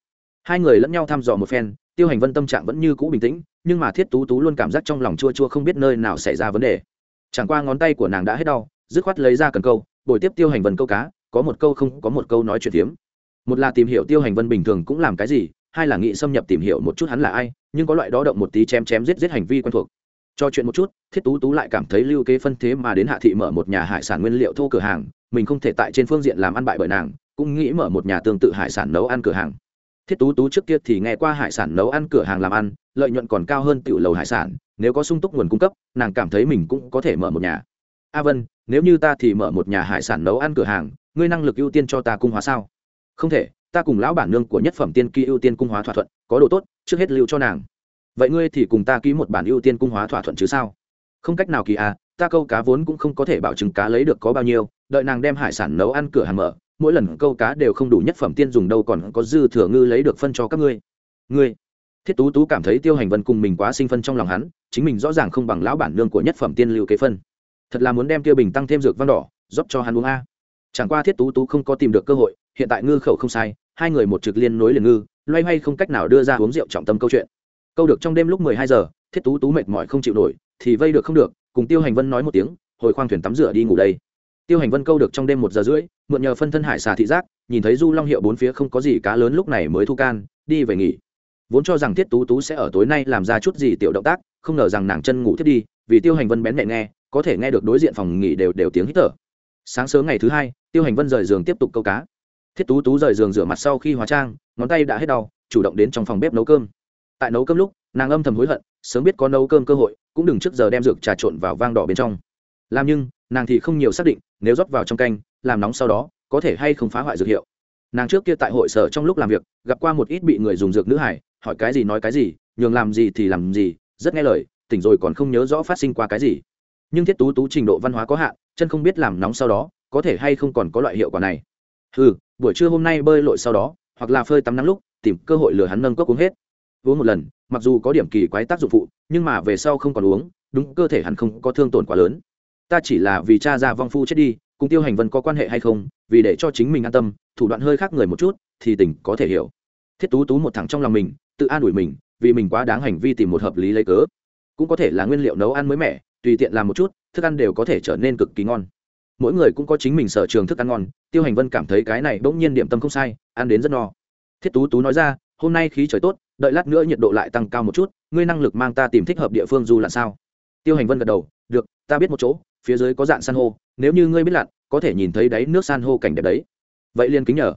hai người lẫn nhau thăm dò một phen, tiêu hành vân tâm trạng vẫn như cũ bình tĩnh, nhưng mà thiết tú tú luôn cảm giác trong lòng chua chua không biết nơi nào xảy ra vấn đề. Chẳng qua ngón tay của nàng đã hết đau, dứt khoát lấy ra cần câu, bồi tiếp tiêu hành vân câu cá, có một câu không, có một câu nói chuyện tiếm một là tìm hiểu tiêu hành vân bình thường cũng làm cái gì, hai là nghĩ xâm nhập tìm hiểu một chút hắn là ai, nhưng có loại đó động một tí chém chém giết giết hành vi quen thuộc. Cho chuyện một chút, thiết tú tú lại cảm thấy lưu kế phân thế mà đến hạ thị mở một nhà hải sản nguyên liệu thô cửa hàng, mình không thể tại trên phương diện làm ăn bại bởi nàng, cũng nghĩ mở một nhà tương tự hải sản nấu ăn cửa hàng thiết tú tú trước kia thì nghe qua hải sản nấu ăn, cửa hàng làm ăn, lợi nhuận còn cao hơn tiểu lầu hải sản, nếu có sung túc nguồn cung cấp, nàng cảm thấy mình cũng có thể mở một nhà. A vân, nếu như ta thì mở một nhà hải sản nấu ăn cửa hàng, ngươi năng lực ưu tiên cho ta cung hóa sao? Không thể, ta cùng lão bản nương của nhất phẩm tiên ký ưu tiên cung hóa thỏa thuận, có độ tốt, trước hết lưu cho nàng. Vậy ngươi thì cùng ta ký một bản ưu tiên cung hóa thỏa thuận chứ sao? Không cách nào kỳ à ta câu cá vốn cũng không có thể bảo chứng cá lấy được có bao nhiêu, đợi nàng đem hải sản nấu ăn cửa hàng mở mỗi lần câu cá đều không đủ nhất phẩm tiên dùng đâu còn có dư thừa ngư lấy được phân cho các ngươi. Ngươi, thiết tú tú cảm thấy tiêu hành vân cùng mình quá sinh phân trong lòng hắn, chính mình rõ ràng không bằng lão bản nương của nhất phẩm tiên lưu kế phân. Thật là muốn đem tiêu bình tăng thêm dược văn đỏ, rót cho hắn uống a. Chẳng qua thiết tú tú không có tìm được cơ hội, hiện tại ngư khẩu không sai, hai người một trực liên nối liền ngư, loay hoay không cách nào đưa ra uống rượu trọng tâm câu chuyện. Câu được trong đêm lúc mười hai giờ, thiết tú tú mệt mỏi không chịu nổi, thì vây được không được, cùng tiêu hành vân nói một tiếng, hồi khoang thuyền tắm rửa đi ngủ đây tiêu hành vân câu được trong đêm một giờ rưỡi, mượn nhờ phân thân hải xà thị giác, nhìn thấy du long hiệu bốn phía không có gì cá lớn lúc này mới thu can, đi về nghỉ. Vốn cho rằng thiết tú tú sẽ ở tối nay làm ra chút gì tiểu động tác, không ngờ rằng nàng chân ngủ thiết đi, vì tiêu hành vân bén mẹ nghe, có thể nghe được đối diện phòng nghỉ đều đều tiếng hít thở. Sáng sớm ngày thứ hai, tiêu hành vân rời giường tiếp tục câu cá. Thiết tú tú rời giường rửa mặt sau khi hóa trang, ngón tay đã hết đau, chủ động đến trong phòng bếp nấu cơm. Tại nấu cơm lúc, nàng âm thầm hối hận, sớm biết có nấu cơm cơ hội, cũng đừng trước giờ đem dược trà trộn vào vang đỏ bên trong. Làm nhưng nàng thì không nhiều xác định, nếu rót vào trong canh, làm nóng sau đó, có thể hay không phá hoại dược hiệu. Nàng trước kia tại hội sở trong lúc làm việc, gặp qua một ít bị người dùng dược nữ hải, hỏi cái gì nói cái gì, nhường làm gì thì làm gì, rất nghe lời, tỉnh rồi còn không nhớ rõ phát sinh qua cái gì. Nhưng thiết tú tú trình độ văn hóa có hạn, chân không biết làm nóng sau đó, có thể hay không còn có loại hiệu quả này. Ừ buổi trưa hôm nay bơi lội sau đó, hoặc là phơi tắm nắng lúc, tìm cơ hội lừa hắn nâng cốc uống hết. Uống một lần, mặc dù có điểm kỳ quái tác dụng phụ, nhưng mà về sau không còn uống, đúng cơ thể hắn không có thương tổn quá lớn ta chỉ là vì cha ra vong phu chết đi, cùng tiêu hành vân có quan hệ hay không, vì để cho chính mình an tâm, thủ đoạn hơi khác người một chút, thì tình có thể hiểu. Thiết tú tú một thằng trong lòng mình, tự an ủi mình, vì mình quá đáng hành vi tìm một hợp lý lấy cớ. Cũng có thể là nguyên liệu nấu ăn mới mẻ, tùy tiện làm một chút, thức ăn đều có thể trở nên cực kỳ ngon. Mỗi người cũng có chính mình sở trường thức ăn ngon, tiêu hành vân cảm thấy cái này bỗng nhiên điểm tâm không sai, ăn đến rất no. Thiết tú tú nói ra, hôm nay khí trời tốt, đợi lát nữa nhiệt độ lại tăng cao một chút, ngươi năng lực mang ta tìm thích hợp địa phương du là sao? Tiêu hành vân gật đầu, được, ta biết một chỗ phía dưới có dạng san hô, nếu như ngươi biết lặn, có thể nhìn thấy đáy nước san hô cảnh đẹp đấy. Vậy liên kính nhờ.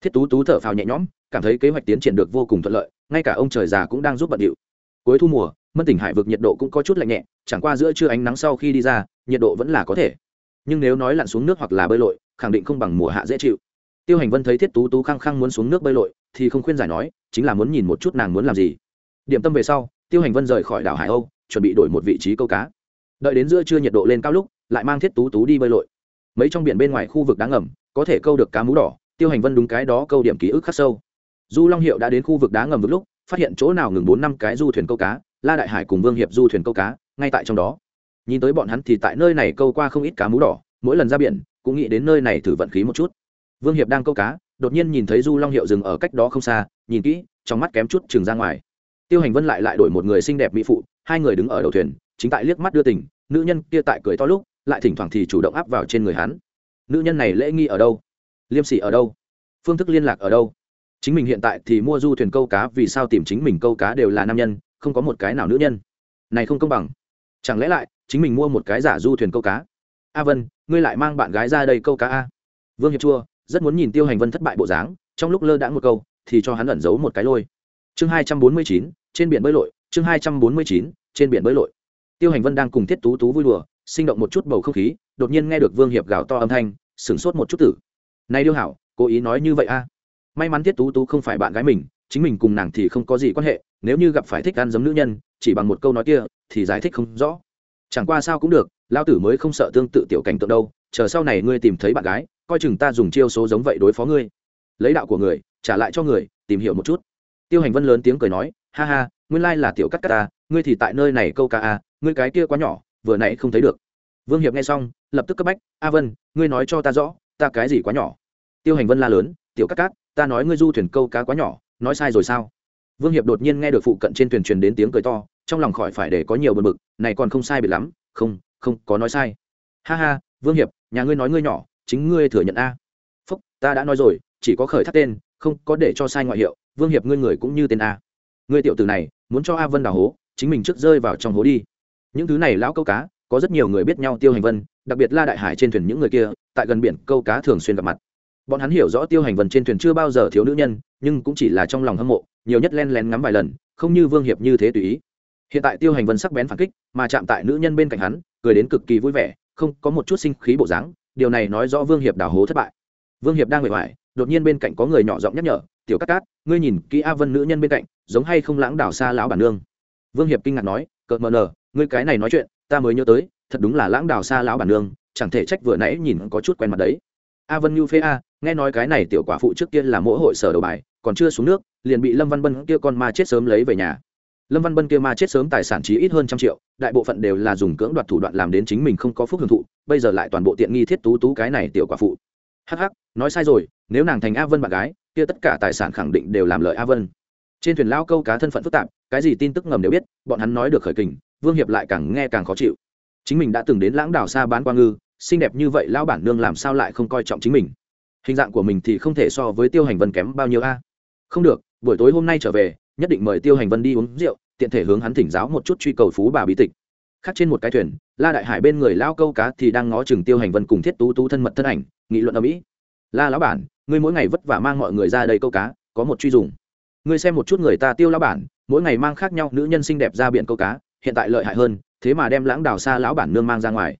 Thiết tú tú thở phào nhẹ nhõm, cảm thấy kế hoạch tiến triển được vô cùng thuận lợi, ngay cả ông trời già cũng đang giúp bận điệu. Cuối thu mùa, mân tỉnh hải vực nhiệt độ cũng có chút lạnh nhẹ, chẳng qua giữa trưa ánh nắng sau khi đi ra, nhiệt độ vẫn là có thể. Nhưng nếu nói lặn xuống nước hoặc là bơi lội, khẳng định không bằng mùa hạ dễ chịu. Tiêu hành vân thấy thiết tú tú khăng khăng muốn xuống nước bơi lội, thì không khuyên giải nói, chính là muốn nhìn một chút nàng muốn làm gì. Điểm tâm về sau, tiêu hành vân rời khỏi đảo hải âu, chuẩn bị đổi một vị trí câu cá đợi đến giữa trưa nhiệt độ lên cao lúc, lại mang thiết tú tú đi bơi lội. Mấy trong biển bên ngoài khu vực đáng ngầm, có thể câu được cá mú đỏ, tiêu hành vân đúng cái đó câu điểm ký ức khắc sâu. Du long hiệu đã đến khu vực đá ngầm vực lúc, phát hiện chỗ nào ngừng bốn năm cái du thuyền câu cá, la đại hải cùng vương hiệp du thuyền câu cá, ngay tại trong đó. Nhìn tới bọn hắn thì tại nơi này câu qua không ít cá mú đỏ, mỗi lần ra biển, cũng nghĩ đến nơi này thử vận khí một chút. Vương hiệp đang câu cá, đột nhiên nhìn thấy du long hiệu dừng ở cách đó không xa, nhìn kỹ, trong mắt kém chút chừng ra ngoài. Tiêu hành vân lại lại đổi một người xinh đẹp mỹ phụ, hai người đứng ở đầu thuyền chính tại liếc mắt đưa tình, nữ nhân kia tại cười to lúc, lại thỉnh thoảng thì chủ động áp vào trên người hắn. Nữ nhân này lễ nghi ở đâu? Liêm sỉ ở đâu? Phương thức liên lạc ở đâu? Chính mình hiện tại thì mua du thuyền câu cá, vì sao tìm chính mình câu cá đều là nam nhân, không có một cái nào nữ nhân? Này không công bằng. Chẳng lẽ lại, chính mình mua một cái giả du thuyền câu cá? A vân, ngươi lại mang bạn gái ra đây câu cá a. Vương hiệp chua, rất muốn nhìn tiêu hành vân thất bại bộ dáng, trong lúc lơ đãng một câu, thì cho hắn ẩn giấu một cái lôi. Chương hai trăm bốn mươi chín, trên biển bơi lội, chương hai trăm bốn mươi chín, trên biển bơi lội tiêu hành vân đang cùng thiết tú tú vui đùa, sinh động một chút bầu không khí, đột nhiên nghe được vương hiệp gào to âm thanh, sửng sốt một chút tử. Này điêu hảo, cố ý nói như vậy a. May mắn thiết tú tú không phải bạn gái mình, chính mình cùng nàng thì không có gì quan hệ, nếu như gặp phải thích ăn giống nữ nhân, chỉ bằng một câu nói kia, thì giải thích không rõ. Chẳng qua sao cũng được lao tử mới không sợ tương tự tiểu cảnh tượng đâu, chờ sau này ngươi tìm thấy bạn gái, coi chừng ta dùng chiêu số giống vậy đối phó ngươi. Lấy đạo của người, trả lại cho người, tìm hiểu một chút. Tiêu hành vân lớn tiếng cười nói, ha ha, nguyên lai là tiểu cắt cắt ta, ngươi thì tại nơi này câu ca a ngươi cái kia quá nhỏ vừa nãy không thấy được. Vương hiệp nghe xong lập tức cấp bách a vân ngươi nói cho ta rõ ta cái gì quá nhỏ? Tiêu hành vân la lớn tiểu cát cát, ta nói ngươi du thuyền câu cá quá nhỏ nói sai rồi sao? Vương hiệp đột nhiên nghe được phụ cận trên thuyền truyền đến tiếng cười to trong lòng khỏi phải để có nhiều bờ bực này còn không sai biệt lắm không không có nói sai. Ha ha vương hiệp nhà ngươi nói ngươi nhỏ chính ngươi thừa nhận a. Phúc ta đã nói rồi chỉ có khởi thác tên không có để cho sai ngoại hiệu vương hiệp ngươi người cũng như tên a. Ngươi tiểu từ này muốn cho a vân đào hố chính mình trước rơi vào trong hố đi những thứ này lão câu cá, có rất nhiều người biết nhau tiêu hành vân, đặc biệt la đại hải trên thuyền những người kia, tại gần biển câu cá thường xuyên gặp mặt. Bọn hắn hiểu rõ tiêu hành vân trên thuyền chưa bao giờ thiếu nữ nhân, nhưng cũng chỉ là trong lòng hâm mộ, nhiều nhất len lén ngắm vài lần, không như vương hiệp như thế tùy ý. Hiện tại tiêu hành vân sắc bén phản kích, mà chạm tại nữ nhân bên cạnh hắn, cười đến cực kỳ vui vẻ, không có một chút sinh khí bộ dáng, điều này nói rõ vương hiệp đào hố thất bại. Vương hiệp đang bề ngoài, đột nhiên bên cạnh có người nhỏ giọng nhắc nhở, tiểu cát cát, ngươi nhìn kỹ a vân nữ nhân bên cạnh, giống hay không lãng đảo xa lão bản nương? Vương hiệp kinh ngạc nói, cợt mờ nờ ngươi cái này nói chuyện, ta mới nhớ tới, thật đúng là lãng đào xa lão bản nương, chẳng thể trách vừa nãy nhìn có chút quen mặt đấy. A vân như phê a, nghe nói cái này tiểu quả phụ trước kia là mỗi hội sở đầu bài, còn chưa xuống nước, liền bị lâm văn bân kia con ma chết sớm lấy về nhà. Lâm văn bân kia ma chết sớm tài sản chỉ ít hơn trăm triệu, đại bộ phận đều là dùng cưỡng đoạt thủ đoạn làm đến chính mình không có phúc hưởng thụ, bây giờ lại toàn bộ tiện nghi thiết tú tú cái này tiểu quả phụ. Hh nói sai rồi, nếu nàng thành a vân bạn gái, kia tất cả tài sản khẳng định đều làm lợi a vân. Trên thuyền lao câu cá thân phận phức tạp, cái gì tin tức ngầm đều biết, bọn hắn nói được khởi kình vương hiệp lại càng nghe càng khó chịu. Chính mình đã từng đến lãng đảo xa bán qua ngư, xinh đẹp như vậy lão bản nương làm sao lại không coi trọng chính mình? Hình dạng của mình thì không thể so với tiêu hành vân kém bao nhiêu a. Không được, buổi tối hôm nay trở về, nhất định mời tiêu hành vân đi uống rượu, tiện thể hướng hắn thỉnh giáo một chút truy cầu phú bà bí tịch. Khác trên một cái thuyền, la đại hải bên người lao câu cá thì đang ngó chừng tiêu hành vân cùng thiết tú tú thân mật thân ảnh, nghị luận ở mỹ la lão bản, ngươi mỗi ngày vất vả mang mọi người ra đây câu cá, có một truy dùng. Ngươi xem một chút người ta tiêu lão bản, mỗi ngày mang khác nhau nữ nhân xinh đẹp ra biển câu cá hiện tại lợi hại hơn, thế mà đem lãng đào xa lão bản nương mang ra ngoài.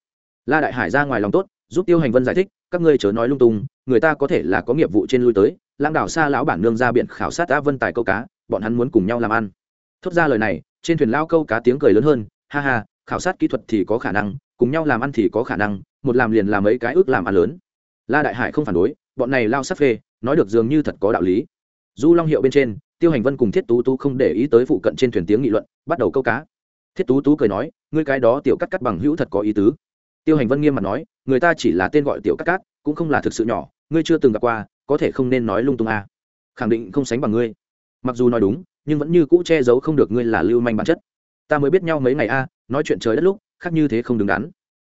La đại hải ra ngoài lòng tốt, giúp tiêu hành vân giải thích, các ngươi chớ nói lung tung, người ta có thể là có nghiệp vụ trên lui tới, lãng đảo xa lão bản nương ra biển khảo sát đã vân tài câu cá, bọn hắn muốn cùng nhau làm ăn. Thốt ra lời này, trên thuyền lao câu cá tiếng cười lớn hơn, ha ha, khảo sát kỹ thuật thì có khả năng, cùng nhau làm ăn thì có khả năng, một làm liền làm mấy cái ước làm ăn lớn. La đại hải không phản đối, bọn này lao sắp phê, nói được dường như thật có đạo lý. Du long hiệu bên trên, tiêu hành vân cùng thiết tú tú không để ý tới phụ cận trên thuyền tiếng nghị luận, bắt đầu câu cá thiết tú tú cười nói, ngươi cái đó tiểu cắt cắt bằng hữu thật có ý tứ. Tiêu hành vân nghiêm mặt nói, người ta chỉ là tên gọi tiểu cắt cát cũng không là thực sự nhỏ, ngươi chưa từng gặp qua, có thể không nên nói lung tung a à. khẳng định không sánh bằng ngươi. Mặc dù nói đúng, nhưng vẫn như cũ che giấu không được ngươi là lưu manh bản chất. Ta mới biết nhau mấy ngày a nói chuyện trời đất lúc, khác như thế không đứng đắn.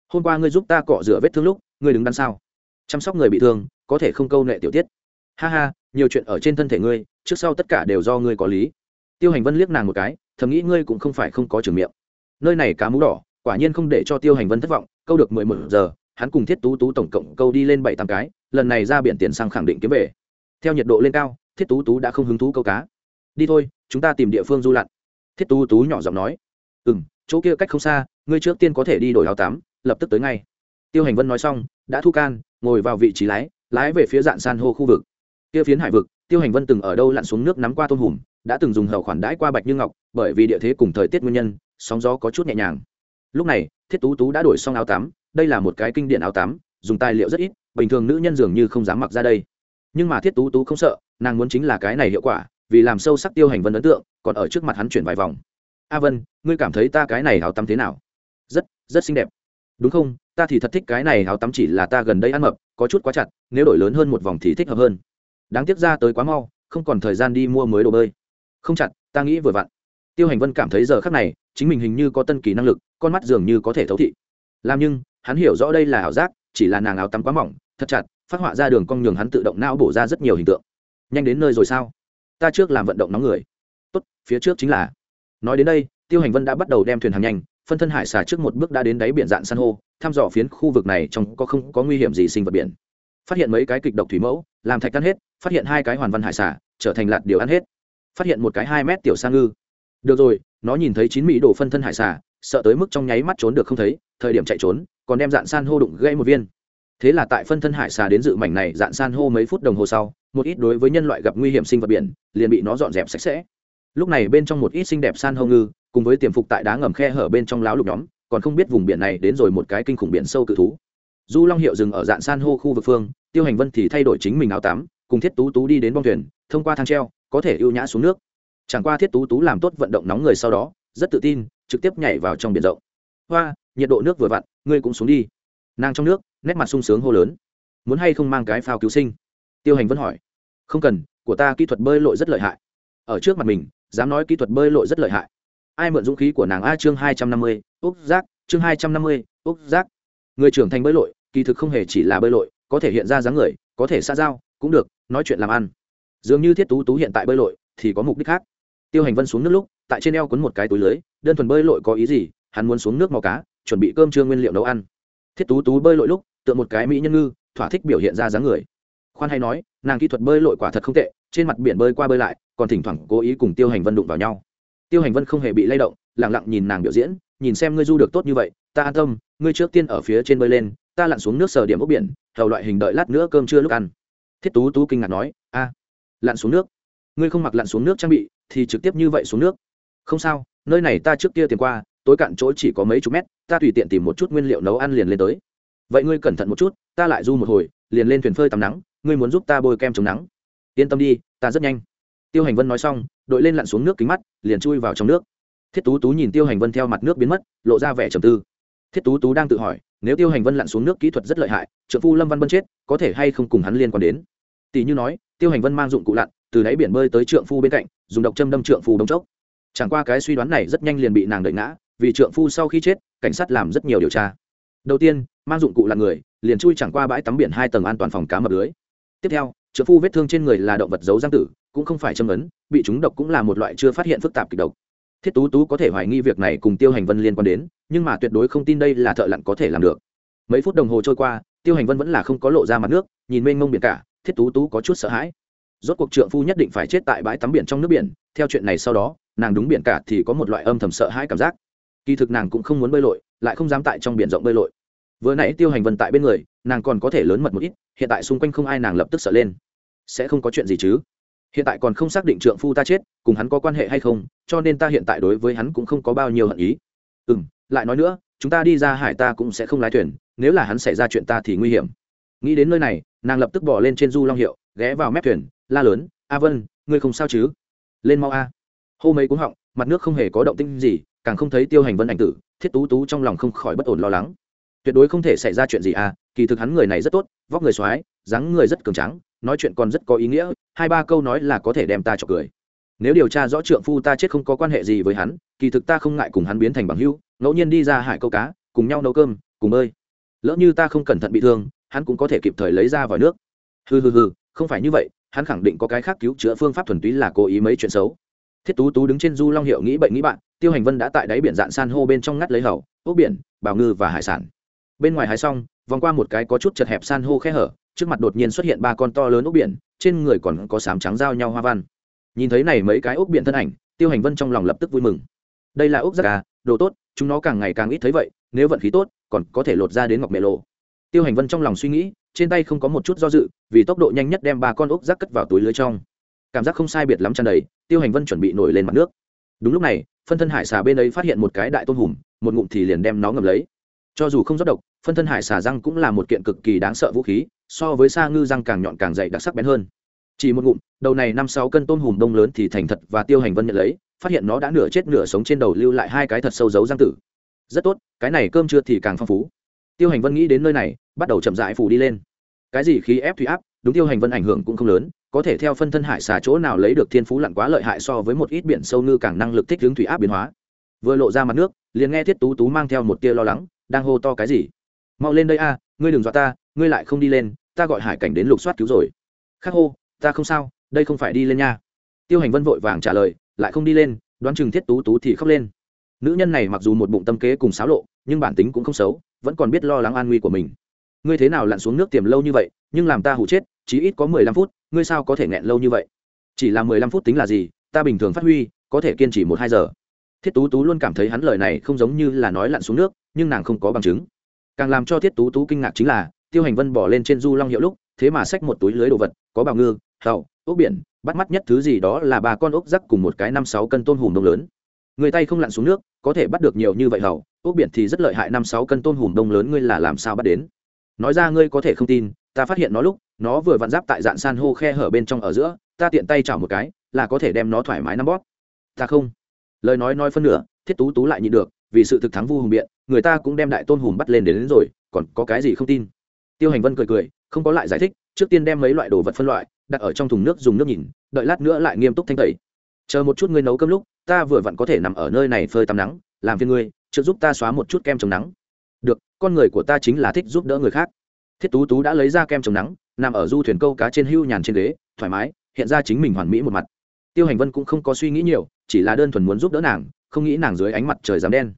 Hôm qua ngươi giúp ta cọ rửa vết thương lúc, ngươi đứng đắn sao? Chăm sóc người bị thương, có thể không câu nệ tiểu tiết. Ha ha, nhiều chuyện ở trên thân thể ngươi, trước sau tất cả đều do ngươi có lý. Tiêu hành vân liếc nàng một cái thầm nghĩ ngươi cũng không phải không có trường miệng. Nơi này cá mú đỏ, quả nhiên không để cho tiêu hành vân thất vọng, câu được mười một giờ, hắn cùng thiết tú tú tổng cộng câu đi lên bảy tám cái, lần này ra biển tiền sang khẳng định kiếm về. Theo nhiệt độ lên cao, thiết tú tú đã không hứng thú câu cá. Đi thôi, chúng ta tìm địa phương du lặn. Thiết tú tú nhỏ giọng nói. Ừ m chỗ kia cách không xa, ngươi trước tiên có thể đi đổi áo tắm, lập tức tới ngay. Tiêu hành vân nói xong, đã thu can, ngồi vào vị trí lái lái về phía dạn san hô khu vực. Kia phiến hải vực, tiêu hành vân từng ở đâu lặn xuống nước nắm qua tôm hùm đã từng dùng hầu khoản đãi qua bạch như ngọc, bởi vì địa thế cùng thời tiết nguyên nhân, sóng gió có chút nhẹ nhàng. Lúc này, thiết tú tú đã đổi xong áo tắm, đây là một cái kinh điển áo tắm, dùng tài liệu rất ít, bình thường nữ nhân dường như không dám mặc ra đây. Nhưng mà thiết tú tú không sợ, nàng muốn chính là cái này hiệu quả, vì làm sâu sắc tiêu hành vân ấn tượng, còn ở trước mặt hắn chuyển vài vòng. A vân, ngươi cảm thấy ta cái này áo tắm thế nào? Rất rất xinh đẹp. Đúng không? Ta thì thật thích cái này áo tắm chỉ là ta gần đây ăn mập, có chút quá chặt, nếu đổi lớn hơn một vòng thì thích hợp hơn. Đáng tiếc ra tới quá mau, không còn thời gian đi mua mới đồ bơi không chặt, ta nghĩ vừa vặn. Tiêu hành vân cảm thấy giờ khác này, chính mình hình như có tân kỳ năng lực, con mắt dường như có thể thấu thị. Làm nhưng, hắn hiểu rõ đây là ảo giác, chỉ là nàng áo tắm quá mỏng, thật chặt, phát họa ra đường cong nhường hắn tự động não bổ ra rất nhiều hình tượng. Nhanh đến nơi rồi sao? Ta trước làm vận động nóng người. Tốt, phía trước chính là. Nói đến đây, tiêu hành vân đã bắt đầu đem thuyền hàng nhanh, phân thân hải xà trước một bước đã đến đáy biển dạng san hô, thăm dò phiến khu vực này trong có không có nguy hiểm gì sinh vật biển. Phát hiện mấy cái kịch độc thủy mẫu, làm thạch ăn hết, phát hiện hai cái hoàn văn hải xà, trở thành lạt điều ăn hết phát hiện một cái hai mét tiểu sa ngư. Được rồi, nó nhìn thấy chín mỹ đồ phân thân hải xà, sợ tới mức trong nháy mắt trốn được không thấy, thời điểm chạy trốn, còn đem dạn san hô đụng gây một viên. Thế là tại phân thân hải xà đến dự mảnh này dạn san hô mấy phút đồng hồ sau, một ít đối với nhân loại gặp nguy hiểm sinh vật biển, liền bị nó dọn dẹp sạch sẽ. Lúc này bên trong một ít xinh đẹp san hô ngư, cùng với tiềm phục tại đá ngầm khe hở bên trong láo lục nhóm, còn không biết vùng biển này đến rồi một cái kinh khủng biển sâu cự thú. Du long hiệu dừng ở dạn san hô khu vực phương, tiêu hành vân thì thay đổi chính mình áo tắm, cùng thiết tú tú đi đến bong thuyền, thông qua thang treo có thể ưu nhã xuống nước. Chẳng qua thiết tú tú làm tốt vận động nóng người sau đó, rất tự tin, trực tiếp nhảy vào trong biển rộng. Hoa, nhiệt độ nước vừa vặn, ngươi cũng xuống đi. Nàng trong nước, nét mặt sung sướng hô lớn. Muốn hay không mang cái phao cứu sinh? Tiêu hành vẫn hỏi. Không cần, của ta kỹ thuật bơi lội rất lợi hại. Ở trước mặt mình, dám nói kỹ thuật bơi lội rất lợi hại. Ai mượn dũng khí của nàng a chương hai trăm năm mươi úc giác chương hai trăm năm mươi úc giác người trưởng thành bơi lội, kỳ thực không hề chỉ là bơi lội, có thể hiện ra dáng người, có thể xa giao, cũng được, nói chuyện làm ăn dường như thiết tú tú hiện tại bơi lội, thì có mục đích khác. Tiêu hành vân xuống nước lúc, tại trên eo quấn một cái túi lưới, đơn thuần bơi lội có ý gì, hắn muốn xuống nước màu cá, chuẩn bị cơm trưa nguyên liệu nấu ăn. Thiết tú tú bơi lội lúc, tựa một cái mỹ nhân ngư, thỏa thích biểu hiện ra dáng người. Khoan hay nói, nàng kỹ thuật bơi lội quả thật không tệ, trên mặt biển bơi qua bơi lại, còn thỉnh thoảng cố ý cùng tiêu hành vân đụng vào nhau. Tiêu hành vân không hề bị lay động lẳng lặng nhìn nàng biểu diễn, nhìn xem ngươi du được tốt như vậy, ta an tâm, ngươi trước tiên ở phía trên bơi lên, ta lặn xuống nước sờ điểm ốc biển hầu loại hình đợi lát nữa cơm chưa lúc ăn. Thiết tú tú kinh ngạc nói, a lặn xuống nước. Ngươi không mặc lặn xuống nước trang bị, thì trực tiếp như vậy xuống nước. Không sao, nơi này ta trước kia tìm qua, tối cạn chỗ chỉ có mấy chục mét, ta tùy tiện tìm một chút nguyên liệu nấu ăn liền lên tới. Vậy ngươi cẩn thận một chút, ta lại du một hồi, liền lên thuyền phơi tắm nắng, ngươi muốn giúp ta bôi kem chống nắng. Yên tâm đi, ta rất nhanh. Tiêu hành vân nói xong, đội lên lặn xuống nước kính mắt, liền chui vào trong nước. Thiết tú tú nhìn tiêu hành vân theo mặt nước biến mất, lộ ra vẻ trầm tư. Thiết tú tú đang tự hỏi, nếu tiêu hành vân lặn xuống nước kỹ thuật rất lợi hại trợ phu lâm văn bân chết, có thể hay không cùng hắn liên quan đến? Tỷ như nói tiêu hành vân mang dụng cụ lặn, từ đáy biển bơi tới trượng phu bên cạnh, dùng độc châm đâm trượng phu đống chốc. Chẳng qua cái suy đoán này rất nhanh liền bị nàng đợi ngã, vì trượng phu sau khi chết, cảnh sát làm rất nhiều điều tra. Đầu tiên, mang dụng cụ lặn người, liền chui chẳng qua bãi tắm biển hai tầng an toàn phòng cá mập lưới. Tiếp theo, trượng phu vết thương trên người là động vật giấu giang tử, cũng không phải châm ấn, bị chúng độc cũng là một loại chưa phát hiện phức tạp kịch độc. Thiết tú tú có thể hoài nghi việc này cùng tiêu hành vân liên quan đến, nhưng mà tuyệt đối không tin đây là thợ lặn có thể làm được. Mấy phút đồng hồ trôi qua, tiêu hành vân vẫn là không có lộ ra mặt nước, nhìn mênh mông biển cả thiết tú tú có chút sợ hãi. Rốt cuộc trượng phu nhất định phải chết tại bãi tắm biển trong nước biển, theo chuyện này sau đó, nàng đúng biển cả thì có một loại âm thầm sợ hãi cảm giác. Kỳ thực nàng cũng không muốn bơi lội, lại không dám tại trong biển rộng bơi lội. Vừa nãy tiêu hành vân tại bên người, nàng còn có thể lớn mật một ít, hiện tại xung quanh không ai nàng lập tức sợ lên. Sẽ không có chuyện gì chứ? Hiện tại còn không xác định trượng phu ta chết, cùng hắn có quan hệ hay không, cho nên ta hiện tại đối với hắn cũng không có bao nhiêu hận ý. Ừ m lại nói nữa, chúng ta đi ra hải ta cũng sẽ không lái thuyền, nếu là hắn xảy ra chuyện ta thì nguy hiểm nghĩ đến nơi này, nàng lập tức bỏ lên trên du long hiệu, ghé vào mép thuyền, la lớn, a vân, ngươi không sao chứ? Lên mau a. Hô mấy cúng họng, mặt nước không hề có động tinh gì, càng không thấy tiêu hành vân ảnh tử, thiết tú tú trong lòng không khỏi bất ổn lo lắng. Tuyệt đối không thể xảy ra chuyện gì à kỳ thực hắn người này rất tốt, vóc người x dáng người rất cường trắng nói chuyện còn rất có ý nghĩa, hai ba câu nói là có thể đem ta cho cười. Nếu điều tra rõ trượng phu ta chết không có quan hệ gì với hắn, kỳ thực ta không ngại cùng hắn biến thành bằng hữu, ngẫu nhiên đi ra hải câu cá, cùng nhau nấu cơm, cùng ơi lỡ như ta không cẩn thận bị thương hắn cũng có thể kịp thời lấy ra vòi nước. Hừ hừ hừ, không phải như vậy, hắn khẳng định có cái khác cứu chữa phương pháp thuần túy là cố ý mấy chuyện xấu. Thiết tú tú đứng trên du long hiệu nghĩ bệnh nghĩ bạn, tiêu hành vân đã tại đáy biển dạn san hô bên trong ngắt lấy hầu, ốc biển bào ngư và hải sản. Bên ngoài hải xong, vòng qua một cái có chút chật hẹp san hô khe hở, trước mặt đột nhiên xuất hiện ba con to lớn ốc biển, trên người còn có sám trắng giao nhau hoa văn. Nhìn thấy này mấy cái ốc biển thân ảnh, tiêu hành vân trong lòng lập tức vui mừng. Đây là ốc giác à đồ tốt, chúng nó càng ngày càng ít thấy vậy, nếu vận khí tốt, còn có thể lột ra đến ngọc mẹ lộ tiêu hành vân trong lòng suy nghĩ, trên tay không có một chút do dự, vì tốc độ nhanh nhất đem ba con ốc giác cất vào túi lưới trong. Cảm giác không sai biệt lắm tràn đầy, tiêu hành vân chuẩn bị nổi lên mặt nước. Đúng lúc này, phân thân hải xà bên ấy phát hiện một cái đại tôm hùm, một ngụm thì liền đem nó ngầm lấy. Cho dù không rót độc, phân thân hải xà răng cũng là một kiện cực kỳ đáng sợ vũ khí, so với sa ngư răng càng nhọn càng dày đặc sắc bén hơn. Chỉ một ngụm, đầu này năm sáu cân tôm hùm đông lớn thì thành thật và tiêu hành vân nhận lấy, phát hiện nó đã nửa chết nửa sống trên đầu lưu lại hai cái thật sâu dấu răng tử. Rất tốt, cái này cơm chưa thì càng phong phú tiêu hành vân nghĩ đến nơi này, bắt đầu chậm dại phủ đi lên. Cái gì khí ép thủy áp, đúng tiêu hành vân ảnh hưởng cũng không lớn, có thể theo phân thân hải xà chỗ nào lấy được thiên phú lặn quá lợi hại so với một ít biển sâu ngư càng năng lực thích hướng thủy áp biến hóa. Vừa lộ ra mặt nước, liền nghe thiết tú tú mang theo một tia lo lắng, đang hô to cái gì? Mau lên đây a, ngươi đừng dọa ta, ngươi lại không đi lên, ta gọi hải cảnh đến lục soát cứu rồi. Khắc hô, ta không sao, đây không phải đi lên nha. Tiêu hành vân vội vàng trả lời, lại không đi lên, đoán chừng thiết tú tú thì khóc lên. Nữ nhân này mặc dù một bụng tâm kế cùng xáo lộ, nhưng bản tính cũng không xấu vẫn còn biết lo lắng an nguy của mình. Ngươi thế nào lặn xuống nước tiềm lâu như vậy, nhưng làm ta hụ chết chí ít có mười lăm phút, ngươi sao có thể nghẹn lâu như vậy? Chỉ là mười lăm phút tính là gì, ta bình thường phát huy, có thể kiên trì một hai giờ. Thiết tú tú luôn cảm thấy hắn lời này không giống như là nói lặn xuống nước, nhưng nàng không có bằng chứng. Càng làm cho thiết tú tú kinh ngạc chính là, tiêu hành vân bỏ lên trên du long hiệu lúc, thế mà xách một túi lưới đồ vật, có bào ngư tàu ốc biển, bắt mắt nhất thứ gì đó là ba con ốc rắc cùng một cái năm sáu cân tôm hùm đông lớn. Người tay không lặn xuống nước, có thể bắt được nhiều như vậy hầu ốc biển thì rất lợi hại năm sáu cân tôm hùm đông lớn ngươi là làm sao bắt đến? Nói ra ngươi có thể không tin ta phát hiện nó lúc nó vừa vặn giáp tại dạng san hô khe hở bên trong ở giữa ta tiện tay chảo một cái là có thể đem nó thoải mái nắm bóp. Ta không. Lời nói nói phân nửa thiết tú tú lại nhịn được vì sự thực thắng vu hùng biện người ta cũng đem đại tôn hùm bắt lên đến, đến rồi còn có cái gì không tin? Tiêu hành vân cười cười không có lại giải thích trước tiên đem mấy loại đồ vật phân loại đặt ở trong thùng nước dùng nước nhìn đợi lát nữa lại nghiêm túc thanh tẩy. Chờ một chút ngươi nấu cơm lúc ta vừa vặn có thể nằm ở nơi này phơi tắm nắng làm phiền ngươi chưa giúp ta xóa một chút kem chống nắng. Được, con người của ta chính là thích giúp đỡ người khác. Thiết tú tú đã lấy ra kem chống nắng, nằm ở du thuyền câu cá trên hưu nhàn trên ghế, thoải mái, hiện ra chính mình hoàn mỹ một mặt. Tiêu hành vân cũng không có suy nghĩ nhiều, chỉ là đơn thuần muốn giúp đỡ nàng, không nghĩ nàng dưới ánh mặt trời dám đen.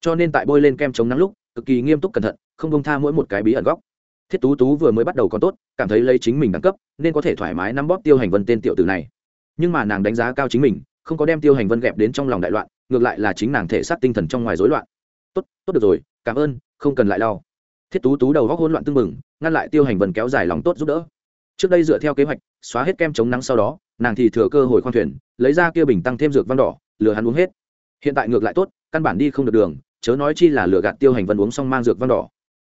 Cho nên tại bôi lên kem chống nắng lúc, cực kỳ nghiêm túc cẩn thận, không bông tha mỗi một cái bí ẩn góc. Thiết tú tú vừa mới bắt đầu còn tốt, cảm thấy lấy chính mình đẳng cấp, nên có thể thoải mái nắm bóp tiêu hành vân tên tiểu tử này. Nhưng mà nàng đánh giá cao chính mình, không có đem tiêu hành vân ghẹp đến trong lòng đại loạn ngược lại là chính nàng thể xác tinh thần trong ngoài rối loạn. Tốt tốt được rồi, cảm ơn, không cần lại đau. Thiết tú tú đầu góc hỗn loạn tưng bừng, ngăn lại tiêu hành vân kéo dài lòng tốt giúp đỡ. Trước đây dựa theo kế hoạch, xóa hết kem chống nắng sau đó, nàng thì thừa cơ hồi khoan thuyền, lấy ra kia bình tăng thêm dược văn đỏ, lừa hắn uống hết. Hiện tại ngược lại tốt, căn bản đi không được đường, chớ nói chi là lừa gạt tiêu hành vân uống xong mang dược văn đỏ.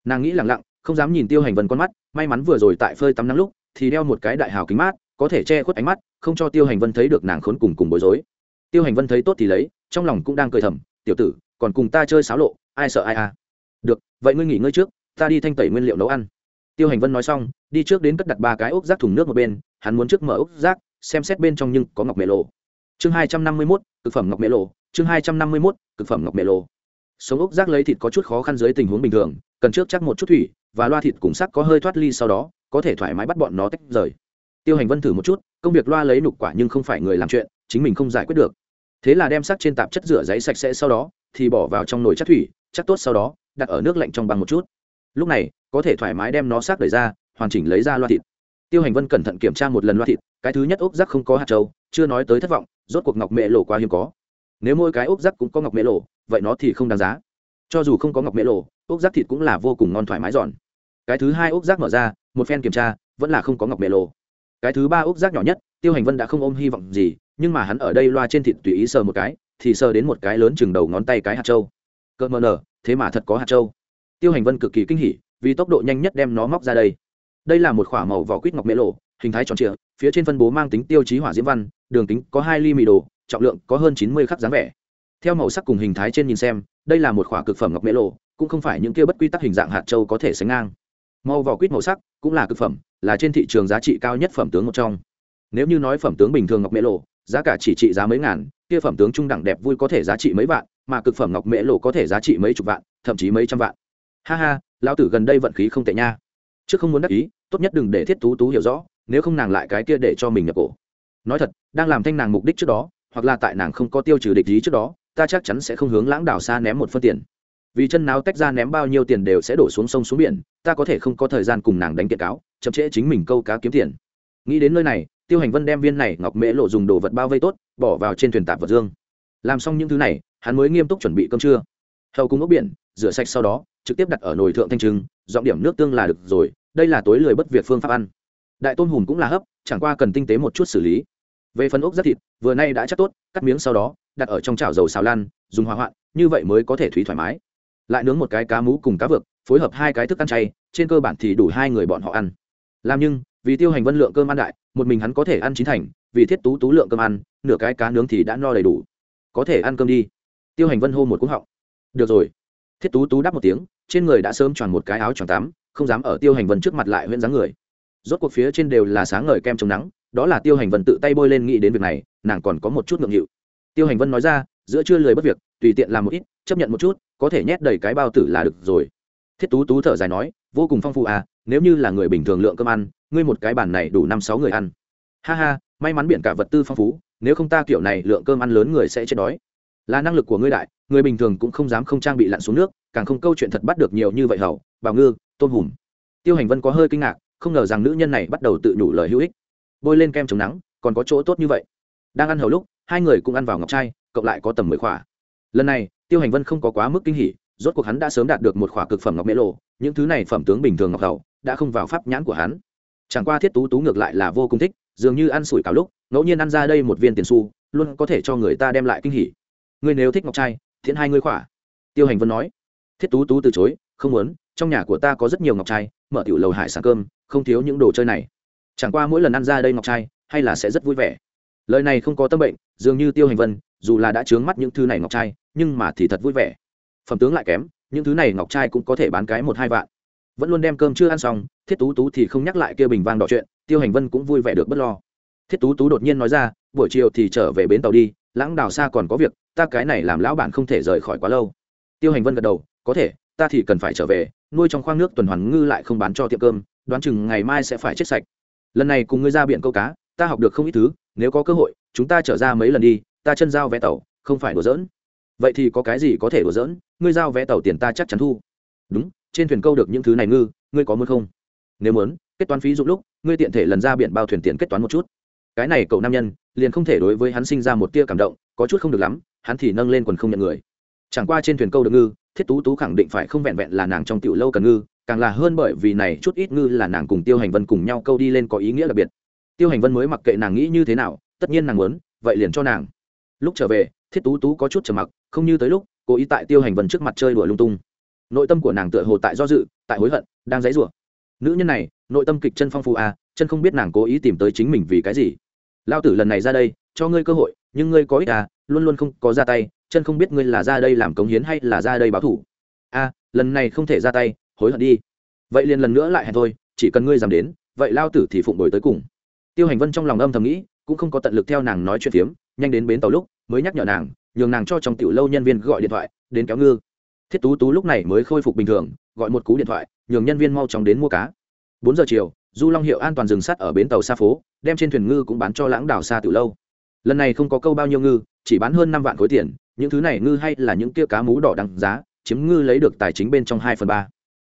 Nàng nghĩ lặng lặng, không dám nhìn tiêu hành vân con mắt, may mắn vừa rồi tại phơi tắm nắng lúc, thì đeo một cái đại hào kính mát, có thể che khuất ánh mắt, không cho tiêu hành vân thấy được nàng khốn cùng cùng bối rối tiêu hành vân thấy tốt thì lấy, trong lòng cũng đang cười thầm, tiểu tử, còn cùng ta chơi xáo lộ, ai sợ ai à? Được, vậy ngươi nghỉ ngơi trước, ta đi thanh tẩy nguyên liệu nấu ăn. Tiêu hành vân nói xong, đi trước đến cất đặt ba cái ốc rác thùng nước một bên, hắn muốn trước mở ốc rác, xem xét bên trong nhưng có ngọc mẹ lộ chương hai trăm năm mươi mốt thực phẩm ngọc mẹ lộ chương hai trăm năm mươi mốt thực phẩm ngọc mẹ lộ sống ốc rác lấy thịt có chút khó khăn dưới tình huống bình thường, cần trước chắc một chút thủy, và loa thịt cùng sắc có hơi thoát ly sau đó, có thể thoải mái bắt bọn nó tách rời. Tiêu hành vân thử một chút, công việc loa lấy nục quả nhưng không phải người làm chuyện chính mình không giải quyết được. Thế là đem sắc trên tạp chất rửa giấy sạch sẽ sau đó, thì bỏ vào trong nồi chất thủy, chắc tốt sau đó, đặt ở nước lạnh trong bằng một chút. Lúc này, có thể thoải mái đem nó xác đẩy ra, hoàn chỉnh lấy ra loa thịt. Tiêu hành vân cẩn thận kiểm tra một lần loa thịt, cái thứ nhất ốc rắc không có hạt trâu, chưa nói tới thất vọng, rốt cuộc ngọc mẹ lộ quá hiếm có. Nếu mỗi cái ốc rắc cũng có ngọc mẹ lộ vậy nó thì không đáng giá. Cho dù không có ngọc mẹ lộ ốc rắc thịt cũng là vô cùng ngon thoải mái giòn. Cái thứ hai ốc rác mở ra, một phen kiểm tra, vẫn là không có ngọc mẹ lộ cái thứ ba ốc rác nhỏ nhất tiêu hành vân đã không ôm hy vọng gì, nhưng mà hắn ở đây loa trên thịt tùy ý sờ một cái, thì sờ đến một cái lớn chừng đầu ngón tay cái hạt trâu cỡ mờ nở, thế mà thật có hạt trâu tiêu hành vân cực kỳ kinh hỉ, vì tốc độ nhanh nhất đem nó móc ra đây. Đây là một k h ỏ a màu vỏ quýt ngọc mễ lộ, hình thái tròn trịa, phía trên phân bố mang tính tiêu chí hỏa diễm văn, đường kính có hai ly mì đồ, trọng lượng có hơn chín mươi khắc dáng vẻ. Theo màu sắc cùng hình thái trên nhìn xem, đây là một k h ỏ a cực phẩm ngọc mễ lộ, cũng không phải những kia bất quy tắc hình dạng hạt châu có thể sánh ngang. Màu vỏ quýt màu sắc cũng là cực phẩm, là trên thị trường giá trị cao nhất phẩm tướng một trong nếu như nói phẩm tướng bình thường ngọc mễ lộ giá cả chỉ trị giá mấy ngàn, kia phẩm tướng trung đẳng đẹp vui có thể giá trị mấy vạn, mà cực phẩm ngọc mễ lộ có thể giá trị mấy chục vạn, thậm chí mấy trăm vạn. Ha ha, lão tử gần đây vận khí không tệ nha. Chứ không muốn đắc ý, tốt nhất đừng để thiết tú tú hiểu rõ, nếu không nàng lại cái kia để cho mình nhập cổ. Nói thật, đang làm thanh nàng mục đích trước đó, hoặc là tại nàng không có tiêu trừ địch ý trước đó, ta chắc chắn sẽ không hướng lãng đảo xa ném một phân tiền. Vì chân nào tách ra ném bao nhiêu tiền đều sẽ đổ xuống sông xuống biển, ta có thể không có thời gian cùng nàng đánh kiện cáo, chậm trễ chính mình câu cá kiếm tiền. Nghĩ đến nơi này tiêu hành vân đem viên này ngọc mễ lộ dùng đồ vật bao vây tốt, bỏ vào trên thuyền tạp vật dương. Làm xong những thứ này, hắn mới nghiêm túc chuẩn bị cơm trưa. Hầu cùng ốc biển, rửa sạch sau đó, trực tiếp đặt ở nồi thượng thanh trưng dọn điểm nước tương là được rồi, đây là tối lười bất việc phương pháp ăn. Đại tôn hùm cũng là hấp, chẳng qua cần tinh tế một chút xử lý. Về phần ốc rất thịt, vừa nay đã chắc tốt, cắt miếng sau đó, đặt ở trong chảo dầu xào lan, dùng hỏa hoạn, như vậy mới có thể thủy thoải mái. Lại nướng một cái cá mú cùng cá vược, phối hợp hai cái thức ăn chay, trên cơ bản thì đủ hai người bọn họ ăn. Làm nhưng vì tiêu hành vân lượng cơm ăn đại một mình hắn có thể ăn chín thành vì thiết tú tú lượng cơm ăn nửa cái cá nướng thì đã no đầy đủ. Có thể ăn cơm đi. Tiêu hành vân hô một cúng họng. Được rồi. Thiết tú tú đáp một tiếng trên người đã sớm tròn một cái áo tròn tám, không dám ở tiêu hành vân trước mặt lại huyện dáng người. Rốt cuộc phía trên đều là sáng ngời kem chống nắng đó là tiêu hành vân tự tay bôi lên nghĩ đến việc này nàng còn có một chút ngượng nghịu. Tiêu hành vân nói ra giữa trưa lười bất việc tùy tiện làm một ít chấp nhận một chút có thể nhét đầy cái bao tử là được rồi thiết tú tú thở dài nói, vô cùng phong phú à nếu như là người bình thường lượng cơm ăn, ngươi một cái bàn này đủ năm sáu người ăn. Ha ha, may mắn biển cả vật tư phong phú, nếu không ta kiểu này lượng cơm ăn lớn người sẽ chết đói. Là năng lực của ngươi đại, người bình thường cũng không dám không trang bị lặn xuống nước, càng không câu chuyện thật bắt được nhiều như vậy hầu bào ngư, tôm hùm. Tiêu hành vân có hơi kinh ngạc, không ngờ rằng nữ nhân này bắt đầu tự nhủ lời hữu ích. Bôi lên kem chống nắng, còn có chỗ tốt như vậy. Đang ăn hầu lúc, hai người cũng ăn vào ngọc trai, cộng lại có tầm mười khỏa. Lần này, tiêu hành vân không có quá mức kinh hỉ rốt cuộc hắn đã sớm đạt được một khỏa cực phẩm ngọc mễ lộ, những thứ này phẩm tướng bình thường ngọc hầu đã không vào pháp nhãn của hắn. Chẳng qua thiết tú tú ngược lại là vô cùng thích, dường như ăn sủi cả lúc, ngẫu nhiên ăn ra đây một viên tiền xu, luôn có thể cho người ta đem lại kinh hỉ. Ngươi nếu thích ngọc trai, thiện hai ngươi khỏa. Tiêu hành vân nói. Thiết tú tú từ chối, không muốn, trong nhà của ta có rất nhiều ngọc trai, mở tiểu lầu hải sản cơm, không thiếu những đồ chơi này. Chẳng qua mỗi lần ăn ra đây ngọc trai, hay là sẽ rất vui vẻ. Lời này không có tâm bệnh, dường như tiêu hành vân, dù là đã trướng mắt những thứ này ngọc trai, nhưng mà thì thật vui vẻ phẩm tướng lại kém, những thứ này ngọc trai cũng có thể bán cái một hai vạn. Vẫn luôn đem cơm chưa ăn xong, thiết tú tú thì không nhắc lại kia bình vang đỏ chuyện, tiêu hành vân cũng vui vẻ được b ấ t lo. Thiết tú tú đột nhiên nói ra, buổi chiều thì trở về bến tàu đi, lãng đào xa còn có việc, ta cái này làm lão bản không thể rời khỏi quá lâu. Tiêu hành vân gật đầu, có thể, ta thì cần phải trở về, nuôi trong khoang nước tuần hoàn ngư lại không bán cho tiệm cơm, đoán chừng ngày mai sẽ phải chết sạch. Lần này cùng ngươi ra biển câu cá, ta học được không ít thứ, nếu có cơ hội, chúng ta trở ra mấy lần đi, ta chân giao vé tàu, không phải đùa giỡn vậy thì có cái gì có thể đùa giỡn? Ngươi giao vé tàu tiền ta chắc chắn thu. Đúng, trên thuyền câu được những thứ này ngư, ngươi có muốn không? Nếu muốn, kết toán phí dụng lúc, ngươi tiện thể lần ra biển bao thuyền tiền kết toán một chút. Cái này cậu nam nhân, liền không thể đối với hắn sinh ra một tia cảm động, có chút không được lắm, hắn thì nâng lên quần không nhận người. Chẳng qua trên thuyền câu được ngư, thiết tú tú khẳng định phải không vẹn vẹn là nàng trong tiểu lâu cần ngư, càng là hơn bởi vì này chút ít ngư là nàng cùng tiêu hành vân cùng nhau câu đi lên có ý nghĩa đặc biệt. Tiêu hành vân mới mặc kệ nàng nghĩ như thế nào, tất nhiên nàng muốn, vậy liền cho nàng. Lúc trở về, thiết tú tú có chút trầm mặc không như tới lúc cố ý tại tiêu hành vân trước mặt chơi đùa lung tung. Nội tâm của nàng tựa hồ tại do dự tại hối hận đang dãy rủa. Nữ nhân này nội tâm kịch chân phong phú à chân không biết nàng cố ý tìm tới chính mình vì cái gì. Lao tử lần này ra đây cho ngươi cơ hội nhưng ngươi có ích à luôn luôn không có ra tay chân không biết ngươi là ra đây làm cống hiến hay là ra đây báo thủ. A à, lần này không thể ra tay hối hận đi. Vậy liền lần nữa lại hẹn thôi chỉ cần ngươi dám đến vậy lao tử thì phụng đổi tới cùng. Tiêu hành vân trong lòng âm thầm nghĩ cũng không có tận lực theo nàng nói chuyện phiếm nhanh đến bến tàu lúc mới nhắc nhở nàng nhường nàng cho trong tiểu lâu nhân viên gọi điện thoại, đến kéo ngư. Thiết tú tú lúc này mới khôi phục bình thường, gọi một cú điện thoại, nhường nhân viên mau chóng đến mua cá. Bốn giờ chiều, du long hiệu an toàn dừng sắt ở bến tàu xa phố, đem trên thuyền ngư cũng bán cho lãng đảo xa tiểu lâu. Lần này không có câu bao nhiêu ngư, chỉ bán hơn năm vạn khối tiền, những thứ này ngư hay là những kia cá mú đỏ đằng giá, chiếm ngư lấy được tài chính bên trong hai phần ba.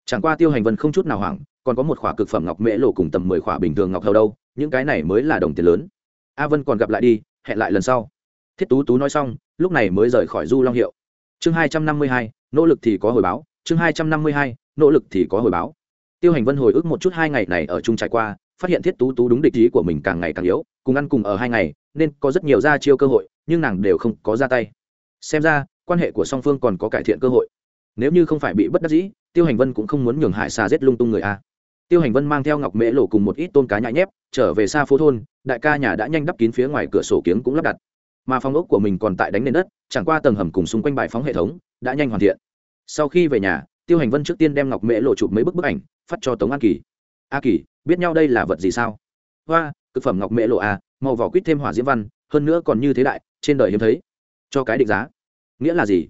Chẳng qua tiêu hành vân không chút nào hoảng, còn có một khỏa cực phẩm ngọc mễ lộ cùng tầm mười khỏa bình thường ngọc hầu đâu, những cái này mới là đồng tiền lớn. A vân còn gặp lại đi, hẹn lại lần sau. Thiết tú tú nói xong lúc này mới rời khỏi du long hiệu. Chương hai trăm năm mươi hai, nỗ lực thì có hồi báo. Chương hai trăm năm mươi hai, nỗ lực thì có hồi báo. Tiêu hành vân hồi ức một chút hai ngày này ở chung trải qua, phát hiện thiết tú tú đúng địch ý của mình càng ngày càng yếu, cùng ăn cùng ở hai ngày, nên có rất nhiều ra chiêu cơ hội, nhưng nàng đều không có ra tay. Xem ra, quan hệ của song phương còn có cải thiện cơ hội. Nếu như không phải bị bất đắc dĩ, tiêu hành vân cũng không muốn nhường hải xà giết lung tung người a. Tiêu hành vân mang theo ngọc mễ lộ cùng một ít tôn cá nhại nhép, trở về xa phố thôn, đại ca nhà đã nhanh đắp kín phía ngoài cửa sổ kiếng cũng lắp đặt mà phòng ốc của mình còn tại đánh nền đất, chẳng qua tầng hầm cùng xung quanh bài phóng hệ thống đã nhanh hoàn thiện. Sau khi về nhà, tiêu hành vân trước tiên đem ngọc mễ lộ chụp mấy bức bức ảnh, phát cho tống an kỳ. A kỳ, biết nhau đây là vật gì sao? Hoa, cực phẩm ngọc mễ lộ a màu vỏ quýt thêm hỏa diễm văn, hơn nữa còn như thế đại, trên đời hiếm thấy. Cho cái định giá. Nghĩa là gì?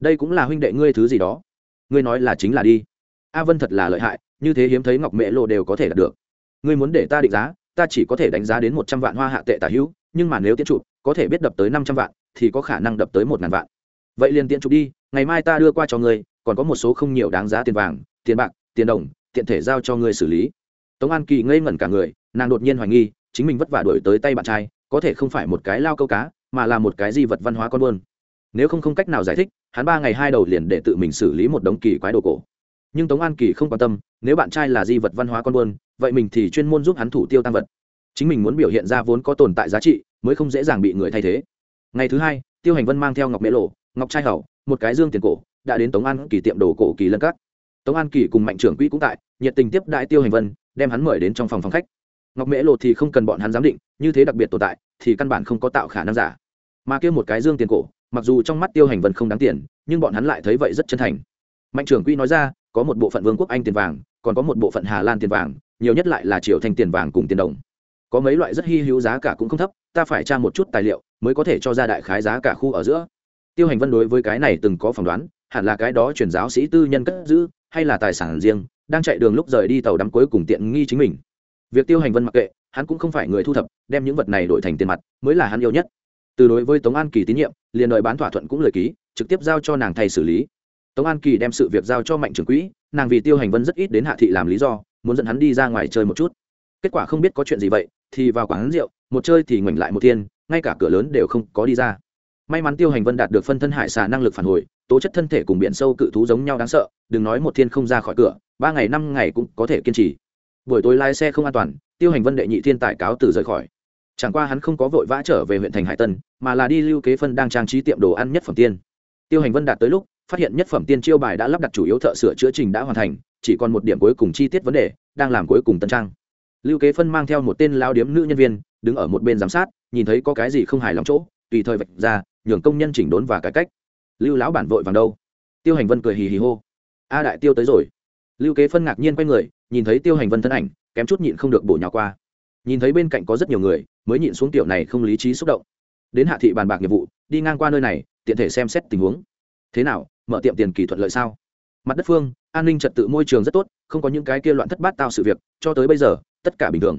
Đây cũng là huynh đệ ngươi thứ gì đó. Ngươi nói là chính là đi. A vân thật là lợi hại, như thế hiếm thấy ngọc mễ lộ đều có thể đạt được. Ngươi muốn để ta định giá, ta chỉ có thể đánh giá đến một trăm vạn hoa hạ tệ tả hữu nhưng mà nếu tiến chụp, có thể biết đập tới năm trăm vạn, thì có khả năng đập tới một ngàn vạn. Vậy liền tiện chụp đi, ngày mai ta đưa qua cho ngươi, còn có một số không nhiều đáng giá tiền vàng, tiền bạc, tiền đồng, tiện thể giao cho ngươi xử lý. Tống an kỳ ngây ngẩn cả người, nàng đột nhiên hoài nghi, chính mình vất vả đổi tới tay bạn trai, có thể không phải một cái lao câu cá, mà là một cái di vật văn hóa con buôn. Nếu không không cách nào giải thích, hắn ba ngày hai đầu liền để tự mình xử lý một đống kỳ quái đồ cổ. Nhưng tống an kỳ không quan tâm, nếu bạn trai là di vật văn hóa con buôn, vậy mình thì chuyên môn giúp hắn thủ tiêu tăng vật chính mình muốn biểu hiện ra vốn có tồn tại giá trị mới không dễ dàng bị người thay thế. Ngày thứ hai, tiêu hành vân mang theo ngọc mễ lộ, ngọc trai hậu một cái dương tiền cổ, đã đến tống an kỳ tiệm đồ cổ kỳ lân cắt tống an kỳ cùng mạnh trưởng quỹ cũng tại, nhiệt tình tiếp đại tiêu hành vân, đem hắn mời đến trong phòng phòng khách. Ngọc mễ lộ thì không cần bọn hắn giám định, như thế đặc biệt tồn tại, thì căn bản không có tạo khả năng giả. Mà kia một cái dương tiền cổ, mặc dù trong mắt tiêu hành vân không đáng tiền, nhưng bọn hắn lại thấy vậy rất chân thành. Mạnh trưởng quỹ nói ra, có một bộ phận vương quốc anh tiền vàng, còn có một bộ phận hà lan tiền vàng, nhiều nhất lại là triệu thành tiền vàng cùng tiền đồng có mấy loại rất hy hữu giá cả cũng không thấp, ta phải tra một chút tài liệu mới có thể cho ra đại khái giá cả khu ở giữa. Tiêu hành vân đối với cái này từng có phỏng đoán, hẳn là cái đó truyền giáo sĩ tư nhân cất giữ, hay là tài sản riêng, đang chạy đường lúc rời đi tàu đắm cuối cùng tiện nghi chính mình. Việc tiêu hành vân mặc kệ, hắn cũng không phải người thu thập, đem những vật này đổi thành tiền mặt, mới là hắn yêu nhất. Từ đối với tống an kỳ tín nhiệm, liền đợi bán thỏa thuận cũng lời ký, trực tiếp giao cho nàng thầy xử lý. Tống an kỳ đem sự việc giao cho mạnh trưởng quỹ, nàng vì tiêu hành vân rất ít đến hạ thị làm lý do, muốn dẫn hắn đi ra ngoài chơi một chút. Kết quả không biết có chuyện gì vậy thì vào quán rượu, một chơi thì ngoảnh lại một thiên, ngay cả cửa lớn đều không có đi ra. May mắn tiêu hành vân đạt được phân thân hải xà năng lực phản hồi, tố chất thân thể cùng biển sâu cự thú giống nhau đáng sợ, đừng nói một thiên không ra khỏi cửa, ba ngày năm ngày cũng có thể kiên trì. Buổi tối lái xe không an toàn, tiêu hành vân đệ nhị thiên tài cáo từ rời khỏi. Chẳng qua hắn không có vội vã trở về huyện thành hải tân, mà là đi lưu kế phân đang trang trí tiệm đồ ăn nhất phẩm tiên. Tiêu hành vân đạt tới lúc, phát hiện nhất phẩm tiên chiêu bài đã lắp đặt chủ yếu thợ sửa chữa trình đã hoàn thành, chỉ còn một điểm cuối cùng chi tiết vấn đề, đang làm cuối cùng tân trang lưu kế phân mang theo một tên lao điếm nữ nhân viên, đứng ở một bên giám sát, nhìn thấy có cái gì không hài lòng chỗ, tùy thời vạch ra, nhường công nhân chỉnh đốn và cải cách. Lưu lão bản vội vàng đâu? Tiêu hành vân cười hì hì hô. A đại tiêu tới rồi. Lưu kế phân ngạc nhiên quay người, nhìn thấy tiêu hành vân thân ảnh, kém chút nhịn không được bổ nhào qua. Nhìn thấy bên cạnh có rất nhiều người, mới nhịn xuống tiểu này không lý trí xúc động. Đến hạ thị bàn bạc nghiệp vụ, đi ngang qua nơi này, tiện thể xem xét tình huống. Thế nào, mở tiệm tiền kỳ thuận lợi sao? Mặt đất phương, an ninh trật tự môi trường rất tốt, không có những cái kia loạn thất bát tạo sự việc, cho tới bây giờ tất cả bình thường.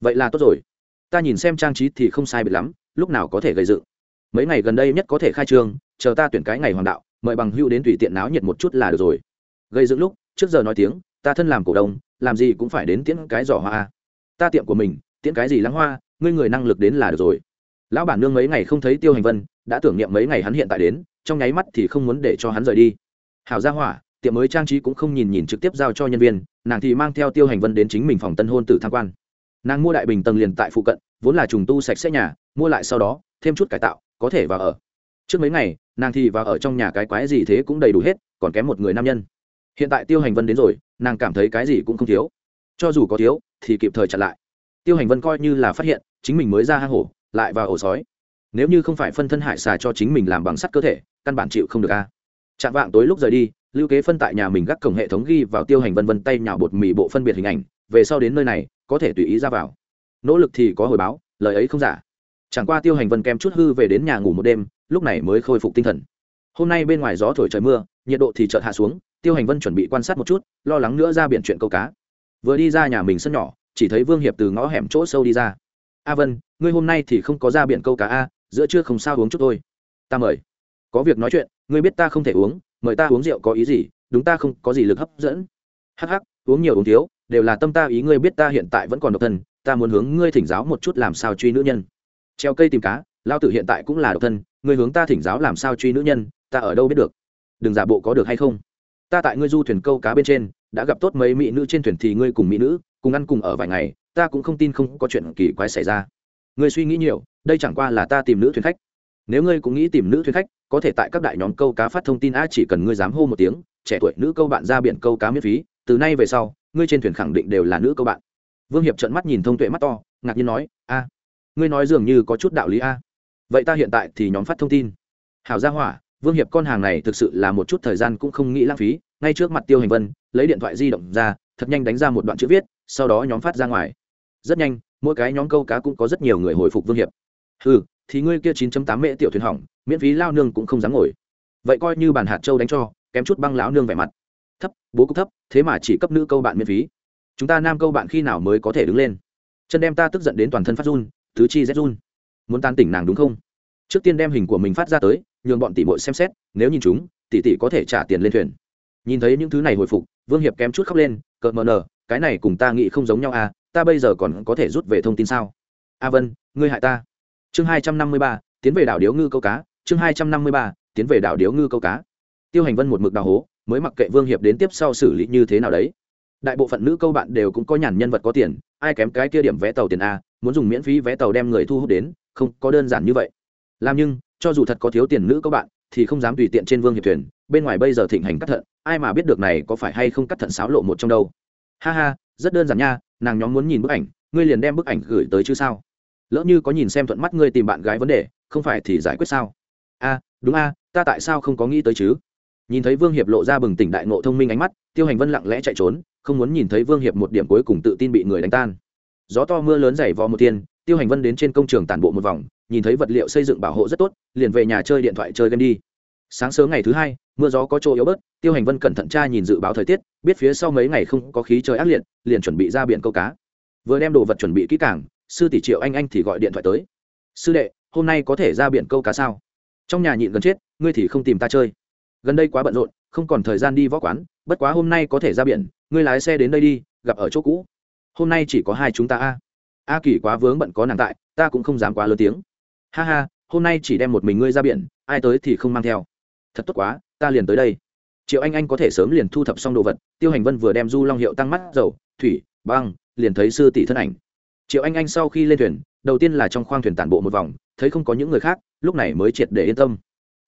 Vậy là tốt rồi. Ta nhìn xem trang trí thì không sai biệt lắm, lúc nào có thể gây dựng. Mấy ngày gần đây nhất có thể khai trương, chờ ta tuyển cái ngày hoàng đạo, mời bằng hưu đến tùy tiện náo nhiệt một chút là được rồi. Gây dựng lúc, trước giờ nói tiếng, ta thân làm cổ đông, làm gì cũng phải đến tiễn cái giỏ hoa ta tiệm của mình, tiễn cái gì lắng hoa, ngươi người năng lực đến là được rồi. Lão bản nương mấy ngày không thấy tiêu hành vân, đã tưởng niệm mấy ngày hắn hiện tại đến, trong nháy mắt thì không muốn để cho hắn rời đi. Hảo gia hỏa tiệm mới trang trí cũng không nhìn nhìn trực tiếp giao cho nhân viên, nàng thì mang theo tiêu hành vân đến chính mình phòng tân hôn tử tham quan. Nàng mua đại bình tầng liền tại phụ cận, vốn là trùng tu sạch sẽ nhà, mua lại sau đó, thêm chút cải tạo, có thể vào ở. Trước mấy ngày, nàng thì vào ở trong nhà cái quái gì thế cũng đầy đủ hết, còn kém một người nam nhân. Hiện tại tiêu hành vân đến rồi, nàng cảm thấy cái gì cũng không thiếu. Cho dù có thiếu, thì kịp thời chặn lại. Tiêu hành vân coi như là phát hiện, chính mình mới ra hang hổ, lại vào ổ sói. Nếu như không phải phân thân hải xà cho chính mình làm bằng sắt cơ thể, căn bản chịu không được a. Chạm vạng tối lúc rời đi lưu kế phân tại nhà mình gác cổng hệ thống ghi vào tiêu hành vân vân tay nhào bột mì bộ phân biệt hình ảnh, về sau đến nơi này, có thể tùy ý ra vào. Nỗ lực thì có hồi báo, lời ấy không giả. Chẳng qua tiêu hành vân kem chút hư về đến nhà ngủ một đêm, lúc này mới khôi phục tinh thần. Hôm nay bên ngoài gió thổi trời mưa, nhiệt độ thì chợt hạ xuống, tiêu hành vân chuẩn bị quan sát một chút, lo lắng nữa ra biển chuyện câu cá. Vừa đi ra nhà mình sân nhỏ, chỉ thấy vương hiệp từ ngõ hẻm chỗ sâu đi ra. A vân, ngươi hôm nay thì không có ra biển câu cá a, giữa trưa không sao uống chút thôi. Ta mời. Có việc nói chuyện ngươi biết ta không thể uống, mời ta uống rượu có ý gì, đúng ta không có gì lực hấp dẫn. Hắc hắc, uống nhiều uống thiếu, đều là tâm ta ý ngươi biết ta hiện tại vẫn còn độc thân, ta muốn hướng ngươi thỉnh giáo một chút làm sao truy nữ nhân. Treo cây tìm cá, lao tử hiện tại cũng là độc thân, ngươi hướng ta thỉnh giáo làm sao truy nữ nhân, ta ở đâu biết được? Đừng giả bộ có được hay không? Ta tại ngươi du thuyền câu cá bên trên, đã gặp tốt mấy mỹ nữ trên thuyền thì ngươi cùng mỹ nữ, cùng ăn cùng ở vài ngày, ta cũng không tin không có chuyện kỳ quái xảy ra. Ngươi suy nghĩ nhiều, đây chẳng qua là ta tìm nữ thuyền khách nếu ngươi cũng nghĩ tìm nữ thuyền khách, có thể tại các đại nhóm câu cá phát thông tin a chỉ cần ngươi dám hô một tiếng, trẻ tuổi nữ câu bạn ra biển câu cá miễn phí, từ nay về sau, ngươi trên thuyền khẳng định đều là nữ câu bạn. Vương hiệp trợn mắt nhìn thông tuệ mắt to, ngạc nhiên nói, a, ngươi nói dường như có chút đạo lý a. Vậy ta hiện tại thì nhóm phát thông tin. Hảo gia hỏa, vương hiệp con hàng này thực sự là một chút thời gian cũng không nghĩ lãng phí, ngay trước mặt tiêu hành vân, lấy điện thoại di động ra, thật nhanh đánh ra một đoạn chữ viết, sau đó nhóm phát ra ngoài. Rất nhanh, mỗi cái nhóm câu cá cũng có rất nhiều người hồi phục vương hiệp. Ừ thì ngươi kia 9.8 mễ tiểu thuyền hỏng, miễn phí lao nương cũng không dám ngồi. Vậy coi như bản hạt châu đánh cho, kém chút băng lão nương vẻ mặt. Thấp, bố cục thấp, thế mà chỉ cấp nữ câu bạn miễn phí. Chúng ta nam câu bạn khi nào mới có thể đứng lên? Chân đem ta tức giận đến toàn thân phát run, tứ chi rét run. Muốn tan tỉnh nàng đúng không? Trước tiên đem hình của mình phát ra tới, nhường bọn tỷ muội xem xét, nếu nhìn chúng, tỷ tỷ có thể trả tiền lên thuyền. Nhìn thấy những thứ này hồi phục, vương hiệp kém chút khóc lên, cợt mờ nờ cái này cùng ta nghĩ không giống nhau à ta bây giờ còn có thể rút về thông tin sao? A vân, ngươi hại ta chương hai trăm năm mươi ba, tiến về đảo điếu ngư câu cá. Chương hai trăm năm mươi ba, tiến về đảo điếu ngư câu cá. Tiêu hành vân một mực đào hố, mới mặc kệ vương hiệp đến tiếp sau xử lý như thế nào đấy. Đại bộ phận nữ câu bạn đều cũng có nhàn nhân vật có tiền, ai kém cái kia điểm vé tàu tiền a, muốn dùng miễn phí vé tàu đem người thu hút đến, không, có đơn giản như vậy. Làm nhưng, cho dù thật có thiếu tiền nữ câu bạn, thì không dám tùy tiện trên vương hiệp thuyền, bên ngoài bây giờ thịnh hành cắt thận, ai mà biết được này có phải hay không cắt thận xáo lộ một trong đâu. Ha ha, rất đơn giản nha, nàng nhóm muốn nhìn bức ảnh, ngươi liền đem bức ảnh gửi tới chứ sao? Lỡ như có nhìn xem thuận mắt ngươi tìm bạn gái vấn đề, không phải thì giải quyết sao? A đúng a, ta tại sao không có nghĩ tới chứ? Nhìn thấy vương hiệp lộ ra bừng tỉnh đại ngộ thông minh ánh mắt, tiêu hành vân lặng lẽ chạy trốn, không muốn nhìn thấy vương hiệp một điểm cuối cùng tự tin bị người đánh tan. Gió to mưa lớn dày vò một tiên tiêu hành vân đến trên công trường tản bộ một vòng, nhìn thấy vật liệu xây dựng bảo hộ rất tốt, liền về nhà chơi điện thoại chơi game đi. Sáng sớm ngày thứ hai, mưa gió có chỗ yếu bớt, tiêu hành vân cẩn thận tra nhìn dự báo thời tiết, biết phía sau mấy ngày không có khí trời ác liệt, liền chuẩn bị ra biển câu cá. Vừa đem đồ vật chuẩn bị kỹ càng sư tỷ triệu anh anh thì gọi điện thoại tới. Sư đệ, hôm nay có thể ra biển câu cá sao? Trong nhà nhịn gần chết, ngươi thì không tìm ta chơi. Gần đây quá bận rộn, không còn thời gian đi võ quán, bất quá hôm nay có thể ra biển, ngươi lái xe đến đây đi, gặp ở chỗ cũ. Hôm nay chỉ có hai chúng ta a. A kỳ quá vướng bận có nàng tại, ta cũng không dám quá lớn tiếng. Ha ha, hôm nay chỉ đem một mình ngươi ra biển, ai tới thì không mang theo. Thật tốt quá, ta liền tới đây. Triệu anh anh có thể sớm liền thu thập xong đồ vật, tiêu hành vân vừa đem du long hiệu tăng mắt dầu, thủy, băng, liền thấy sư tỷ thân ảnh triệu anh anh sau khi lên thuyền, đầu tiên là trong khoang thuyền tản bộ một vòng, thấy không có những người khác, lúc này mới triệt để yên tâm.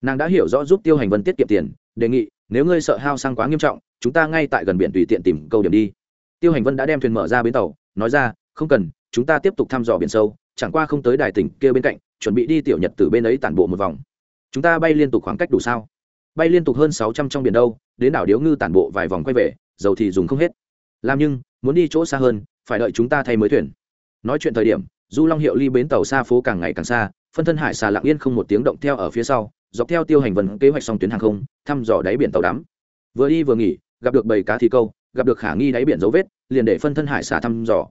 Nàng đã hiểu rõ giúp tiêu hành vân tiết kiệm tiền, đề nghị, nếu ngươi sợ hao sang quá nghiêm trọng, chúng ta ngay tại gần biển tùy tiện tìm câu điểm đi. Tiêu hành vân đã đem thuyền mở ra bến tàu, nói ra, không cần, chúng ta tiếp tục thăm dò biển sâu, chẳng qua không tới đài tỉnh kia bên cạnh, chuẩn bị đi tiểu nhật từ bên ấy tản bộ một vòng. Chúng ta bay liên tục khoảng cách đủ sao? Bay liên tục hơn sáu trăm trong biển đâu, đến đảo điếu ngư tản bộ vài vòng quay về, dầu thì dùng không hết. Làm nhưng, muốn đi chỗ xa hơn, phải đợi chúng ta thay mới thuyền nói chuyện thời điểm, du long hiệu ly bến tàu xa phố càng ngày càng xa, phân thân hải xà lặng yên không một tiếng động theo ở phía sau, dọc theo tiêu hành vần kế hoạch song tuyến hàng không, thăm dò đáy biển tàu đắm. Vừa đi vừa nghỉ, gặp được bầy cá thì câu, gặp được khả nghi đáy biển dấu vết, liền để phân thân hải xà thăm dò.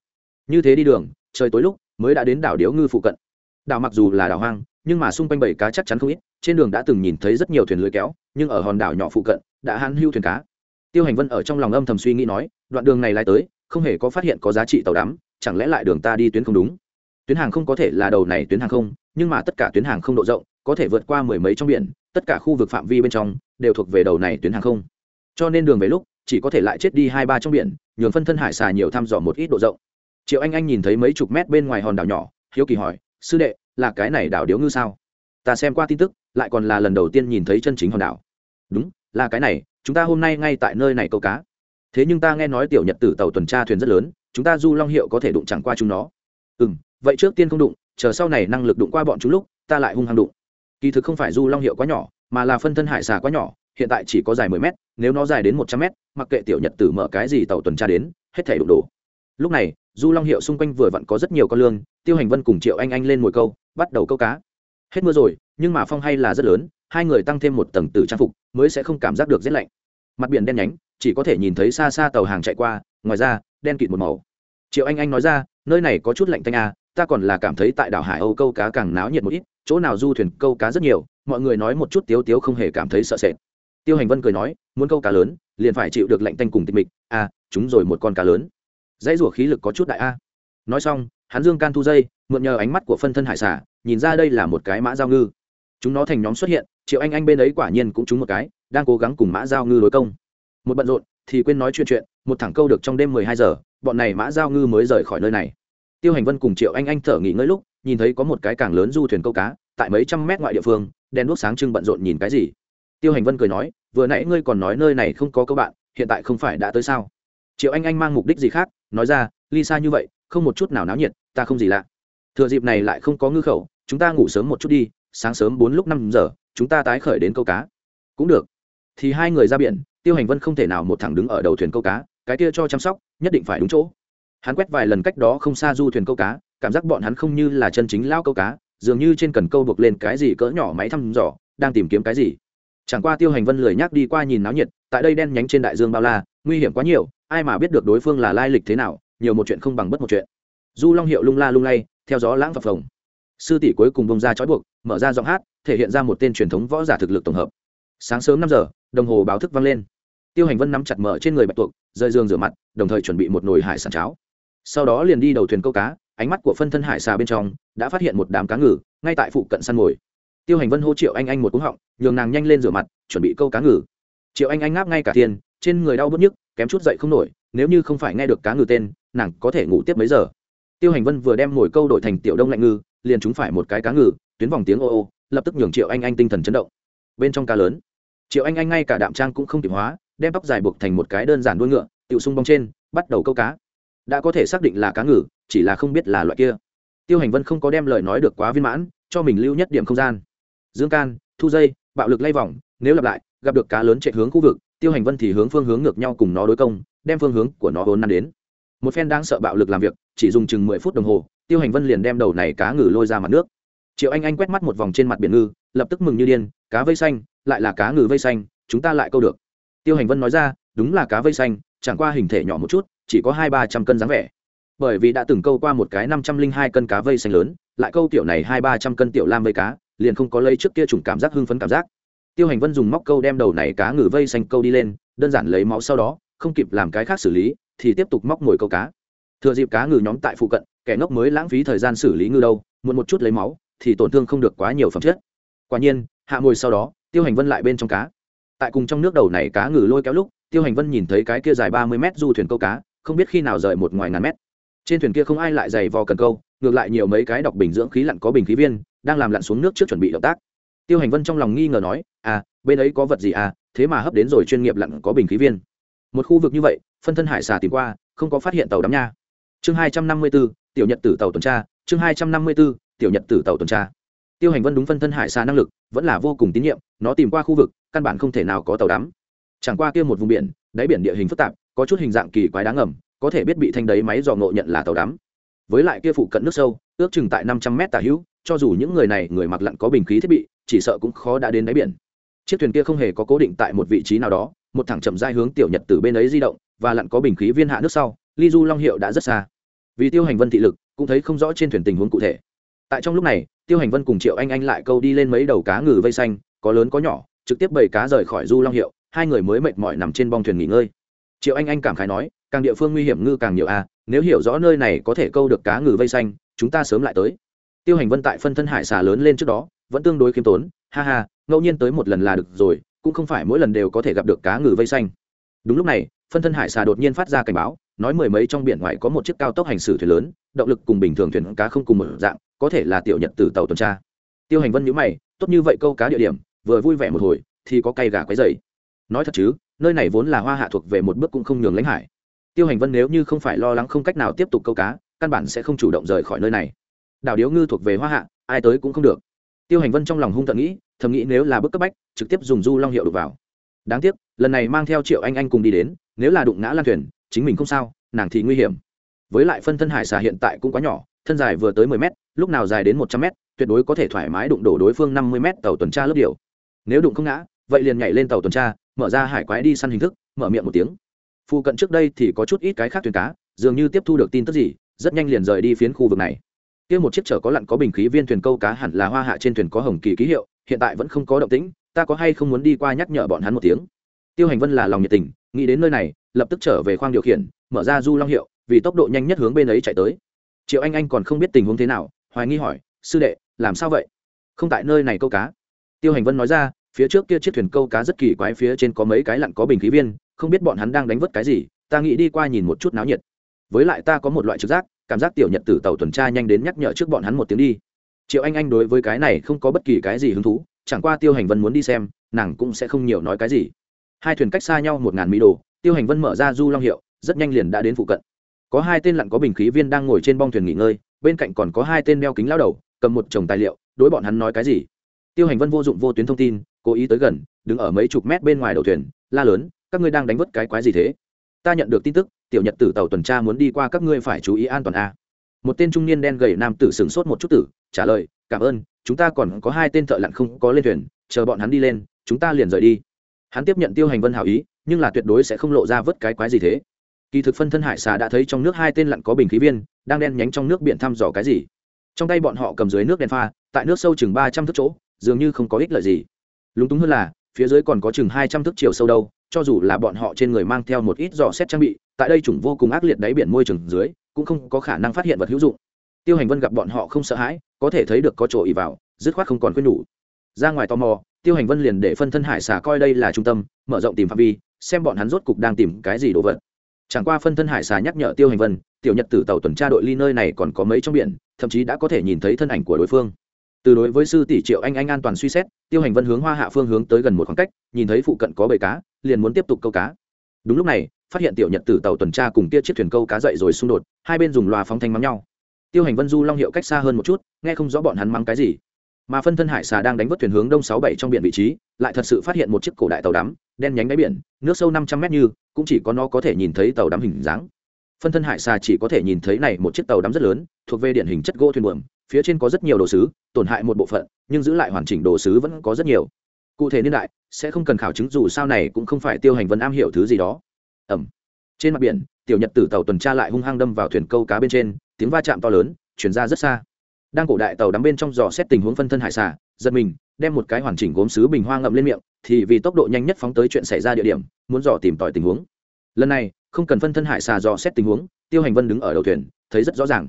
Như thế đi đường, trời tối lúc mới đã đến đảo điếu ngư phụ cận. Đảo mặc dù là đảo hoang, nhưng mà xung quanh bầy cá chắc chắn không ít, trên đường đã từng nhìn thấy rất nhiều thuyền lưới kéo, nhưng ở hòn đảo nhỏ phụ cận, đã hãn hưu thuyền cá. Tiêu hành vân ở trong lòng âm thầm suy nghĩ nói, đoạn đường này lại tới, không hề có phát hiện có giá trị tàu đắm chẳng lẽ lại đường ta đi tuyến không đúng? Tuyến hàng không có thể là đầu này tuyến hàng không, nhưng mà tất cả tuyến hàng không độ rộng, có thể vượt qua mười mấy trong biển, tất cả khu vực phạm vi bên trong, đều thuộc về đầu này tuyến hàng không. Cho nên đường về lúc, chỉ có thể lại chết đi hai ba trong biển, nhường phân thân hải xà nhiều thăm dò một ít độ rộng. Triệu anh anh nhìn thấy mấy chục mét bên ngoài hòn đảo nhỏ, hiếu kỳ hỏi, sư đệ, là cái này đảo điếu ngư sao? Ta xem qua tin tức, lại còn là lần đầu tiên nhìn thấy chân chính hòn đảo. Đúng, là cái này, chúng ta hôm nay ngay tại nơi này câu cá. Thế nhưng ta nghe nói tiểu nhật tử tàu tuần tra thuyền rất lớn chúng ta du long hiệu có thể đụng chẳng qua chúng nó. Ừ m vậy trước tiên không đụng, chờ sau này năng lực đụng qua bọn chúng lúc, ta lại hung hăng đụng. Kỳ thực không phải du long hiệu quá nhỏ, mà là phân thân hải xà quá nhỏ, hiện tại chỉ có dài mười mét, nếu nó dài đến một trăm mét, mặc kệ tiểu nhật tử mở cái gì tàu tuần tra đến, hết thể đụng đổ. Lúc này, du long hiệu xung quanh vừa vặn có rất nhiều con lương, tiêu hành vân cùng triệu anh anh lên mồi câu, bắt đầu câu cá. Hết mưa rồi, nhưng mà phong hay là rất lớn, hai người tăng thêm một tầng tử trang phục, mới sẽ không cảm giác được rét lạnh. Mặt biển đen nhánh, chỉ có thể nhìn thấy xa xa tàu hàng chạy qua, ngoài ra đen kịt một màu. Triệu anh anh nói ra, nơi này có chút lạnh tanh à ta còn là cảm thấy tại đảo hải âu câu cá càng náo nhiệt một ít, chỗ nào du thuyền câu cá rất nhiều, mọi người nói một chút tiếu tiếu không hề cảm thấy sợ sệt. Tiêu hành vân cười nói, muốn câu cá lớn, liền phải chịu được lạnh tanh cùng tịch mịch à chúng rồi một con cá lớn. Dãy rủa khí lực có chút đại a. Nói xong, hắn dương can thu dây, mượn nhờ ánh mắt của phân thân hải xả nhìn ra đây là một cái mã giao ngư. Chúng nó thành nhóm xuất hiện, triệu anh anh bên ấy quả nhiên cũng trúng một cái, đang cố gắng cùng mã giao ngư đối công. Một bận rộn, thì quên nói chuyện chuyện một thẳng câu được trong đêm mười hai giờ, bọn này mã giao ngư mới rời khỏi nơi này. Tiêu hành vân cùng triệu anh anh thở nghỉ ngơi lúc, nhìn thấy có một cái càng lớn du thuyền câu cá, tại mấy trăm mét ngoại địa phương, đèn đuốc sáng trưng bận rộn nhìn cái gì. Tiêu hành vân cười nói, vừa nãy ngươi còn nói nơi này không có câu bạn, hiện tại không phải đã tới sao? Triệu anh anh mang mục đích gì khác, nói ra ly xa như vậy, không một chút nào náo nhiệt, ta không gì lạ. Thừa dịp này lại không có ngư khẩu, chúng ta ngủ sớm một chút đi, sáng sớm bốn lúc năm giờ, chúng ta tái khởi đến câu cá. Cũng được. Thì hai người ra biển, tiêu hành vân không thể nào một thẳng đứng ở đầu thuyền câu cá cái kia cho chăm sóc, nhất định phải đúng chỗ. Hắn quét vài lần cách đó không xa du thuyền câu cá, cảm giác bọn hắn không như là chân chính lao câu cá, dường như trên cần câu buộc lên cái gì cỡ nhỏ máy thăm dò, đang tìm kiếm cái gì. Chẳng qua tiêu hành vân lười nhác đi qua nhìn náo nhiệt, tại đây đen nhánh trên đại dương bao la, nguy hiểm quá nhiều, ai mà biết được đối phương là lai lịch thế nào, nhiều một chuyện không bằng bất một chuyện. Du long hiệu lung la lung lay, theo gió lãng phập phồng. Sư tỷ cuối cùng bông ra trói buộc, mở ra giọng hát, thể hiện ra một tên truyền thống võ giả thực lực tổng hợp. Sáng sớm năm giờ, đồng hồ báo thức vang lên tiêu hành vân nắm chặt mở trên người bạch tuộc rơi giường rửa mặt, đồng thời chuẩn bị một nồi hải sản cháo. Sau đó liền đi đầu thuyền câu cá, ánh mắt của phân thân hải xà bên trong đã phát hiện một đám cá ngừ ngay tại phụ cận săn mồi. Tiêu hành vân hô triệu anh anh một cú họng, nhường nàng nhanh lên rửa mặt, chuẩn bị câu cá ngừ. Triệu anh anh ngáp ngay cả tiền, trên người đau bớt nhức, kém chút dậy không nổi, nếu như không phải nghe được cá ngừ tên, nàng có thể ngủ tiếp mấy giờ. Tiêu hành vân vừa đem mồi câu đổi thành tiểu đông lạnh ngư, liền chúng phải một cái cá ngừ, tuyến vòng tiếng ô ô, lập tức nhường triệu anh anh tinh thần chấn động. Bên trong cá lớn, triệu anh anh ngay cả đạm trang cũng không kịp hóa đem tóc dài buộc thành một cái đơn giản đuôi ngựa tự sung bong trên, bắt đầu câu cá. Đã có thể xác định là cá ngừ, chỉ là không biết là loại kia. Tiêu hành vân không có đem lời nói được quá viên mãn, cho mình lưu nhất điểm không gian. Dương can, thu dây, bạo lực lay vòng, nếu lặp lại, gặp được cá lớn chạy hướng khu vực, tiêu hành vân thì hướng phương hướng ngược nhau cùng nó đối công, đem phương hướng của nó hướng năn đến. Một phen đang sợ bạo lực làm việc, chỉ dùng chừng mười phút đồng hồ, tiêu hành vân liền đem đầu này cá ngừ lôi ra mặt nước. Triệu anh anh quét mắt một vòng trên mặt biển ngư, lập tức mừng như điên, cá vây xanh, lại là cá ngừ vây xanh, chúng ta lại câu được tiêu hành vân nói ra, đúng là cá vây xanh, chẳng qua hình thể nhỏ một chút, chỉ có hai ba trăm cân dáng vẻ. Bởi vì đã từng câu qua một cái năm trăm linh hai cân cá vây xanh lớn, lại câu tiểu này hai ba trăm cân tiểu lam vây cá, liền không có lấy trước kia chủng cảm giác hưng phấn cảm giác. Tiêu hành vân dùng móc câu đem đầu này cá ngừ vây xanh câu đi lên, đơn giản lấy máu sau đó, không kịp làm cái khác xử lý, thì tiếp tục móc mồi câu cá. Thừa dịp cá ngừ nhóm tại phụ cận, kẻ ngốc mới lãng phí thời gian xử lý ngư đâu, muộn một chút lấy máu, thì tổn thương không được quá nhiều phẩm chất. Quả nhiên, hạ mồi sau đó, tiêu hành vân lại bên trong cá tại cùng trong nước đầu này cá ngừ lôi kéo lúc, tiêu hành vân nhìn thấy cái kia dài ba mươi mét du thuyền câu cá, không biết khi nào rời một ngoài ngàn mét. Trên thuyền kia không ai lại dày vò cần câu, ngược lại nhiều mấy cái đọc bình dưỡng khí lặn có bình khí viên, đang làm lặn xuống nước trước chuẩn bị động tác. Tiêu hành vân trong lòng nghi ngờ nói à bên ấy có vật gì à? Thế mà hấp đến rồi chuyên nghiệp lặn có bình khí viên. Một khu vực như vậy, phân thân hải xà tìm qua, không có phát hiện tàu đắm nha. Chương hai trăm năm mươi b ố tiểu nhật tử tàu tuần tra, chương hai trăm năm mươi b ố tiểu nhật tử tàu tuần tra tiêu hành vân đúng phân thân hải xa năng lực, vẫn là vô cùng tín nhiệm, nó tìm qua khu vực, căn bản không thể nào có tàu đắm. Chẳng qua kia một vùng biển, đáy biển địa hình phức tạp, có chút hình dạng kỳ quái đáng ngầm, có thể biết bị thanh đấy máy dò ngộ nhận là tàu đắm. Với lại kia phụ cận nước sâu, ước chừng tại năm trăm mét tả hữu, cho dù những người này, người mặc lặn có bình khí thiết bị, chỉ sợ cũng khó đã đến đáy biển. Chiếc thuyền kia không hề có cố định tại một vị trí nào đó, một thẳng chậm dai hướng tiểu nhật từ bên ấy di động, và lặn có bình khí viên hạ nước sau, ly du long hiệu đã rất xa. Vì tiêu hành vân thị lực, cũng thấy không rõ trên thuyền tình huống cụ thể. Tại trong lúc này tiêu hành vân cùng triệu anh anh lại câu đi lên mấy đầu cá ngừ vây xanh, có lớn có nhỏ, trực tiếp bầy cá rời khỏi du long hiệu, hai người mới mệt mỏi nằm trên bong thuyền nghỉ ngơi. Triệu anh anh cảm khái nói, càng địa phương nguy hiểm ngư càng nhiều à nếu hiểu rõ nơi này có thể câu được cá ngừ vây xanh, chúng ta sớm lại tới. Tiêu hành vân tại phân thân hải xà lớn lên trước đó, vẫn tương đối khiêm tốn, ha ha, ngẫu nhiên tới một lần là được rồi, cũng không phải mỗi lần đều có thể gặp được cá ngừ vây xanh. Đúng lúc này, phân thân hải xà đột nhiên phát ra cảnh báo, nói mười mấy trong biển ngoài có một chiếc cao tốc hành xử thuyền lớn, động lực cùng bình thường thuyền cá không cùng một dạng có thể là tiểu nhật từ tàu tuần tra. Tiêu hành vân nhữ mày, tốt như vậy câu cá địa điểm, vừa vui vẻ một hồi, thì có cây gà quấy dày nói thật chứ, nơi này vốn là hoa hạ thuộc về một bước cũng không nhường lãnh hải. Tiêu hành vân nếu như không phải lo lắng không cách nào tiếp tục câu cá, căn bản sẽ không chủ động rời khỏi nơi này. Đảo điếu ngư thuộc về hoa hạ, ai tới cũng không được. Tiêu hành vân trong lòng hung tận nghĩ, thầm nghĩ nếu là bức cấp bách, trực tiếp dùng du long hiệu đục vào. Đáng tiếc, lần này mang theo triệu anh anh cùng đi đến, nếu là đụng ngã lan thuyền, chính mình không sao, nàng thì nguy hiểm. Với lại phân thân hải xà hiện tại cũng quá nhỏ, thân dài vừa tới mười mét lúc nào dài đến một trăm mét, tuyệt đối có thể thoải mái đụng đổ đối phương năm mươi mét tàu tuần tra lớp điều. Nếu đụng không ngã, vậy liền nhảy lên tàu tuần tra, mở ra hải quái đi săn hình thức, mở miệng một tiếng. Phụ cận trước đây thì có chút ít cái khác thuyền cá, dường như tiếp thu được tin tức gì, rất nhanh liền rời đi phiến khu vực này. Kia một chiếc chở có lặn có bình khí viên thuyền câu cá hẳn là hoa hạ trên thuyền có hồng kỳ ký hiệu, hiện tại vẫn không có động tĩnh, ta có hay không muốn đi qua nhắc nhở bọn hắn một tiếng? Tiêu hành vân là lòng nhiệt tình, nghĩ đến nơi này, lập tức trở về khoang điều khiển, mở ra du long hiệu, vì tốc độ nhanh nhất hướng bên ấy chạy tới. Triệu anh anh còn không biết tình huống thế nào hoài nghi hỏi, sư đệ, làm sao vậy? Không tại nơi này câu cá. Tiêu hành vân nói ra, phía trước kia chiếc thuyền câu cá rất kỳ quái, phía trên có mấy cái lặn có bình khí viên, không biết bọn hắn đang đánh vớt cái gì, ta nghĩ đi qua nhìn một chút náo nhiệt. Với lại ta có một loại trực giác, cảm giác tiểu nhật tử tàu tuần tra nhanh đến nhắc nhở trước bọn hắn một tiếng đi. Triệu anh anh đối với cái này không có bất kỳ cái gì hứng thú, chẳng qua tiêu hành vân muốn đi xem, nàng cũng sẽ không nhiều nói cái gì. Hai thuyền cách xa nhau một ngàn mỹ đồ, tiêu hành vân mở ra du long hiệu, rất nhanh liền đã đến phụ cận. Có hai tên lặn có bình khí viên đang ngồi trên bong thuyền nghỉ ngơi bên cạnh còn có hai tên đeo kính lao đầu, cầm một chồng tài liệu, đối bọn hắn nói cái gì? Tiêu hành vân vô dụng vô tuyến thông tin, cố ý tới gần, đứng ở mấy chục mét bên ngoài đầu thuyền, la lớn, các ngươi đang đánh vất cái quái gì thế? Ta nhận được tin tức, tiểu nhật tử tàu tuần tra muốn đi qua các ngươi phải chú ý an toàn a. Một tên trung niên đen gầy nam tử sửng sốt một chút tử, trả lời, cảm ơn, chúng ta còn có hai tên thợ lặn không có lên thuyền, chờ bọn hắn đi lên, chúng ta liền rời đi. Hắn tiếp nhận tiêu hành vân hảo ý, nhưng là tuyệt đối sẽ không lộ ra vớt cái quái gì thế kỳ thực phân thân hải xà đã thấy trong nước hai tên lặn có bình khí viên, đang đen nhánh trong nước biển thăm dò cái gì. Trong tay bọn họ cầm dưới nước đèn pha, tại nước sâu chừng ba trăm thước chỗ, dường như không có ích lợi gì. Lúng túng hơn là, phía dưới còn có chừng hai trăm thước chiều sâu đâu, cho dù là bọn họ trên người mang theo một ít dò xét trang bị, tại đây chủng vô cùng ác liệt đáy biển môi trường dưới, cũng không có khả năng phát hiện vật hữu dụng. Tiêu hành vân gặp bọn họ không sợ hãi, có thể thấy được có chỗ ỉ vào, dứt khoát không còn khuyên nhủ. Ra ngoài tò mò, tiêu hành vân liền để phân thân hải xà coi đây là trung tâm, mở rộng tìm phạm vi, xem bọn hắn rốt cục đang tìm cái gì đồ vật chẳng qua phân thân hải xà nhắc nhở tiêu hành vân, tiểu nhật tử tàu tuần tra đội ly nơi này còn có mấy trong biển, thậm chí đã có thể nhìn thấy thân ảnh của đối phương. Từ đối với sư tỷ triệu anh anh an toàn suy xét, tiêu hành vân hướng hoa hạ phương hướng tới gần một khoảng cách, nhìn thấy phụ cận có bầy cá, liền muốn tiếp tục câu cá. Đúng lúc này, phát hiện tiểu nhật tử tàu tuần tra cùng kia chiếc thuyền câu cá dậy rồi xung đột, hai bên dùng loa phóng thanh mắng nhau. Tiêu hành vân du long hiệu cách xa hơn một chút, nghe không rõ bọn hắn mắng cái gì mà phân thân hải xà đang đánh vớt thuyền hướng đông sáu bảy trong biển vị trí, lại thật sự phát hiện một chiếc cổ đại tàu đắm, đen nhánh đáy biển, nước sâu năm trăm mét như, cũng chỉ có nó có thể nhìn thấy tàu đắm hình dáng. Phân thân hải xà chỉ có thể nhìn thấy này một chiếc tàu đắm rất lớn, thuộc về điển hình chất gỗ thuyền buồm, phía trên có rất nhiều đồ sứ, tổn hại một bộ phận, nhưng giữ lại hoàn chỉnh đồ sứ vẫn có rất nhiều. Cụ thể niên đại, sẽ không cần khảo chứng dù sao này cũng không phải tiêu hành vân am hiểu thứ gì đó. Ẩm. Trên mặt biển, tiểu nhật tử tàu tuần tra lại hung hăng đâm vào thuyền câu cá bên trên, tiếng va chạm to lớn, chuyển ra rất xa đang cổ đại tàu đắm bên trong dò xét tình huống phân thân hải xà, giật mình, đem một cái hoàn chỉnh gốm sứ bình hoa ngậm lên miệng, thì vì tốc độ nhanh nhất phóng tới chuyện xảy ra địa điểm, muốn dò tìm tòi tình huống. Lần này, không cần phân thân hải xà dò xét tình huống, tiêu hành vân đứng ở đầu thuyền, thấy rất rõ ràng.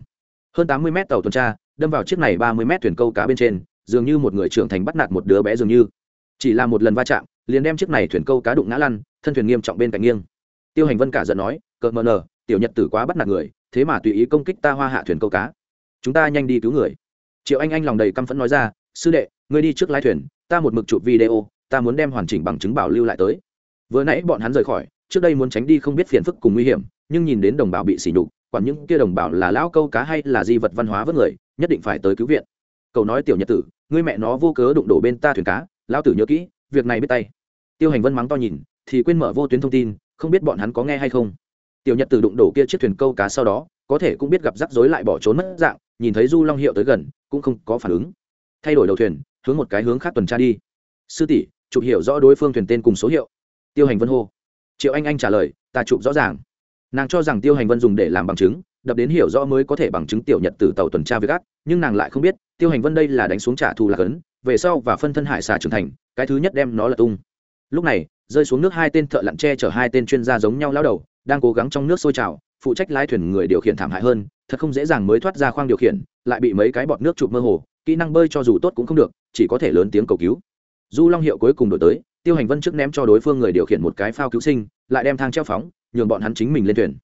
Hơn tám mươi mét tàu tuần tra, đâm vào chiếc này ba mươi mét thuyền câu cá bên trên, dường như một người trưởng thành bắt nạt một đứa bé dường như. Chỉ là một lần va chạm, liền đem chiếc này thuyền câu cá đụng ngã lăn, thân thuyền nghiêm trọng bên cạnh nghiêng. Tiêu hành vân cả giận nói, cợt mờ nờ tiểu nhật tử quá bắt nạt người, thế mà tùy ý công kích ta hoa hạ thuyền câu cá chúng ta nhanh đi cứu người. Triệu anh anh lòng đầy căm phẫn nói ra, sư đệ, ngươi đi trước lái thuyền, ta một mực chụp video, ta muốn đem hoàn chỉnh bằng chứng bảo lưu lại tới. Vừa nãy bọn hắn rời khỏi, trước đây muốn tránh đi không biết phiền phức cùng nguy hiểm, nhưng nhìn đến đồng bào bị sỉ nhục, quản những kia đồng bào là lão câu cá hay là di vật văn hóa với người, nhất định phải tới cứu viện. Cậu nói tiểu nhật tử, ngươi mẹ nó vô cớ đụng đổ bên ta thuyền cá, lão tử nhớ kỹ, việc này biết tay. Tiêu hành vân mắng to nhìn, thì quên mở vô tuyến thông tin, không biết bọn hắn có nghe hay không. Tiểu nhật tử đụng đổ kia chiếc thuyền câu cá sau đó, có thể cũng biết gặp rắc rối lại bỏ trốn mất dạng nhìn thấy du long hiệu tới gần, cũng không có phản ứng. Thay đổi đầu thuyền, hướng một cái hướng khác tuần tra đi. Sư tỷ, chụp hiểu rõ đối phương thuyền tên cùng số hiệu. Tiêu hành vân hô. Triệu anh anh trả lời, ta chụp rõ ràng. Nàng cho rằng tiêu hành vân dùng để làm bằng chứng, đập đến hiểu rõ mới có thể bằng chứng tiểu nhật từ tàu tuần tra với gác nhưng nàng lại không biết, tiêu hành vân đây là đánh xuống trả thù lạc ấn về sau và phân thân hải xà trưởng thành, cái thứ nhất đem nó là tung. Lúc này, rơi xuống nước hai tên thợ lặn tre chở hai tên chuyên gia giống nhau lao đầu, đang cố gắng trong nước sôi trào, phụ trách lái thuyền người điều khiển thảm hại hơn thật không dễ dàng mới thoát ra khoang điều khiển, lại bị mấy cái bọt nước chụp mơ hồ, kỹ năng bơi cho dù tốt cũng không được, chỉ có thể lớn tiếng cầu cứu. Du long hiệu cuối cùng đổi tới, tiêu hành vân trước ném cho đối phương người điều khiển một cái phao cứu sinh, lại đem thang treo phóng, nhường bọn hắn chính mình lên thuyền.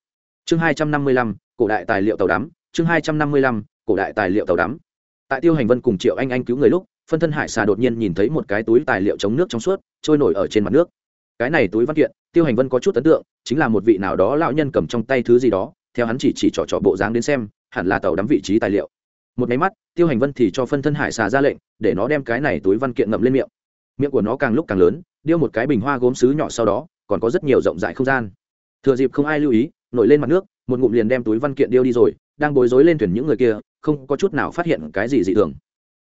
Chương hai trăm năm mươi lăm, cổ đại tài liệu tàu đắm, chương hai trăm năm mươi lăm, cổ đại tài liệu tàu đắm. Tại tiêu hành vân cùng triệu anh anh cứu người lúc, phân thân hải xà đột nhiên nhìn thấy một cái túi tài liệu chống nước trong suốt, trôi nổi ở trên mặt nước. Cái này túi văn kiện, tiêu hành vân có chút ấn tượng, chính là một vị nào đó lão nhân cầm trong tay thứ gì đó theo hắn chỉ chỉ trỏ trỏ bộ dáng đến xem, hẳn là tàu đắm vị trí tài liệu. Một máy mắt, tiêu hành vân thì cho phân thân hải xà ra lệnh, để nó đem cái này túi văn kiện ngậm lên miệng. Miệng của nó càng lúc càng lớn, điêu một cái bình hoa gốm xứ nhỏ sau đó, còn có rất nhiều rộng rãi không gian. Thừa dịp không ai lưu ý, nổi lên mặt nước, một ngụm liền đem túi văn kiện điêu đi rồi, đang bối rối lên thuyền những người kia, không có chút nào phát hiện cái gì dị thường.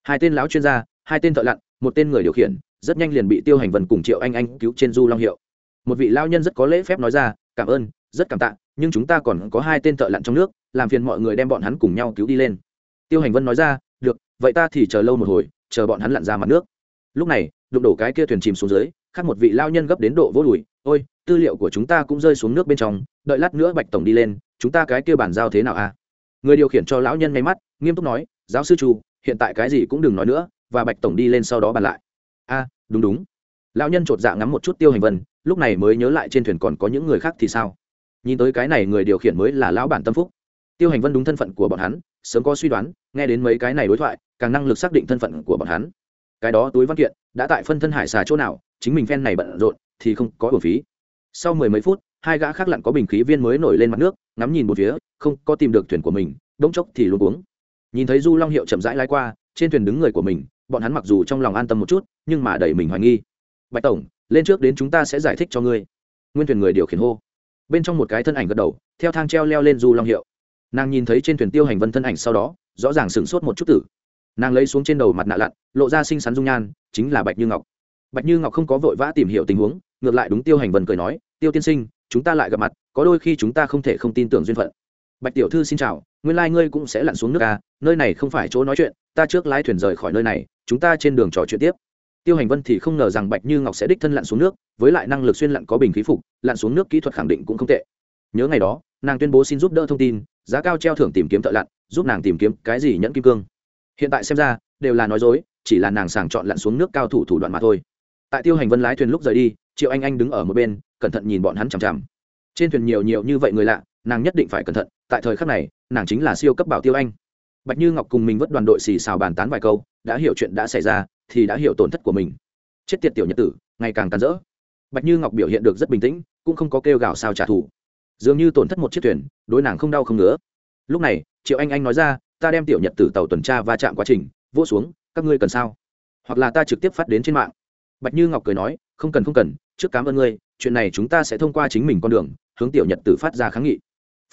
Hai tên lão chuyên gia, hai tên thợ lặn, một tên người điều khiển, rất nhanh liền bị tiêu hành vân cùng triệu anh anh cứu trên du long hiệu. Một vị lao nhân rất có lễ phép nói ra, cảm ơn, rất cảm tạ nhưng chúng ta còn có hai tên thợ lặn trong nước, làm phiền mọi người đem bọn hắn cùng nhau cứu đi lên. Tiêu hành vân nói ra, được, vậy ta thì chờ lâu một hồi, chờ bọn hắn lặn ra mặt nước. Lúc này, đụng đổ cái kia thuyền chìm xuống dưới, khác một vị lao nhân gấp đến độ vô đùi, ôi, tư liệu của chúng ta cũng rơi xuống nước bên trong, đợi lát nữa bạch tổng đi lên, chúng ta cái kia bàn giao thế nào à? người điều khiển cho lão nhân may mắt, nghiêm túc nói, giáo sư chu, hiện tại cái gì cũng đừng nói nữa, và bạch tổng đi lên sau đó bàn lại. A, đúng đúng. Lão nhân chột dạ ngắm một chút tiêu hành vân, lúc này mới nhớ lại trên thuyền còn có những người khác thì sao? Nhìn tới cái này người điều khiển mới là lão bản tâm phúc. Tiêu hành vân đúng thân phận của bọn hắn, sớm có suy đoán, nghe đến mấy cái này đối thoại, càng năng lực xác định thân phận của bọn hắn. Cái đó túi văn kiện, đã tại phân thân hải xà chỗ nào, chính mình phen này bận rộn, thì không có bổ phí. Sau mười mấy phút, hai gã khác lặn có bình khí viên mới nổi lên mặt nước, ngắm nhìn một phía, không có tìm được thuyền của mình, đống chốc thì luôn uống nhìn thấy du long hiệu chậm rãi lái qua, trên thuyền đứng người của mình, bọn hắn mặc dù trong lòng an tâm một chút, nhưng mà đẩy mình hoài nghi. Bạch tổng, lên trước đến chúng ta sẽ giải thích cho ngươi. Nguyên thuyền người điều khiển hô bên trong một cái thân ảnh gật đầu theo thang treo leo lên du long hiệu. Nàng nhìn thấy trên thuyền tiêu hành vân thân ảnh sau đó rõ ràng sửng sốt một chút tử. Nàng lấy xuống trên đầu mặt nạ lặn lộ ra xinh xắn dung nhan chính là bạch như ngọc. Bạch như ngọc không có vội vã tìm hiểu tình huống ngược lại đúng tiêu hành vân cười nói tiêu tiên sinh chúng ta lại gặp mặt có đôi khi chúng ta không thể không tin tưởng duyên phận. Bạch tiểu thư xin chào nguyên lai、like、ngươi cũng sẽ lặn xuống nước à, nơi này không phải chỗ nói chuyện ta trước lái thuyền rời khỏi nơi này chúng ta trên đường trò chuyện tiếp tiêu hành vân thì không ngờ rằng bạch như ngọc sẽ đích thân lặn xuống nước, với lại năng lực xuyên lặn có bình khí phục, lặn xuống nước kỹ thuật khẳng định cũng không tệ. Nhớ ngày đó, nàng tuyên bố xin giúp đỡ thông tin, giá cao treo thưởng tìm kiếm thợ lặn, giúp nàng tìm kiếm cái gì nhẫn kim cương. Hiện tại xem ra, đều là nói dối, chỉ là nàng sàng chọn lặn xuống nước cao thủ thủ đoạn mà thôi. Tại tiêu hành vân lái thuyền lúc rời đi, triệu anh anh đứng ở một bên, cẩn thận nhìn bọn hắn chằm chằm. Trên thuyền nhiều nhiều như vậy người lạ, nàng nhất định phải cẩn thận, tại thời khắc này, nàng chính là siêu cấp bảo tiêu anh bạch như ngọc cùng mình vất đoàn đội xì xào bàn tán vài câu, đã hiểu chuyện đã xảy ra, thì đã hiểu tổn thất của mình. Chết tiệt tiểu nhật tử, ngày càng tàn rỡ. Bạch như ngọc biểu hiện được rất bình tĩnh, cũng không có kêu gào sao trả thù. Dường như tổn thất một chiếc thuyền, đối nàng không đau không ngứa. Lúc này, triệu anh anh nói ra, ta đem tiểu nhật tử tàu tuần tra va chạm quá trình, vỗ xuống, các ngươi cần sao? Hoặc là ta trực tiếp phát đến trên mạng. Bạch như ngọc cười nói, không cần không cần, trước cảm ơn ngươi, chuyện này chúng ta sẽ thông qua chính mình con đường, hướng tiểu nhật tử phát ra kháng nghị.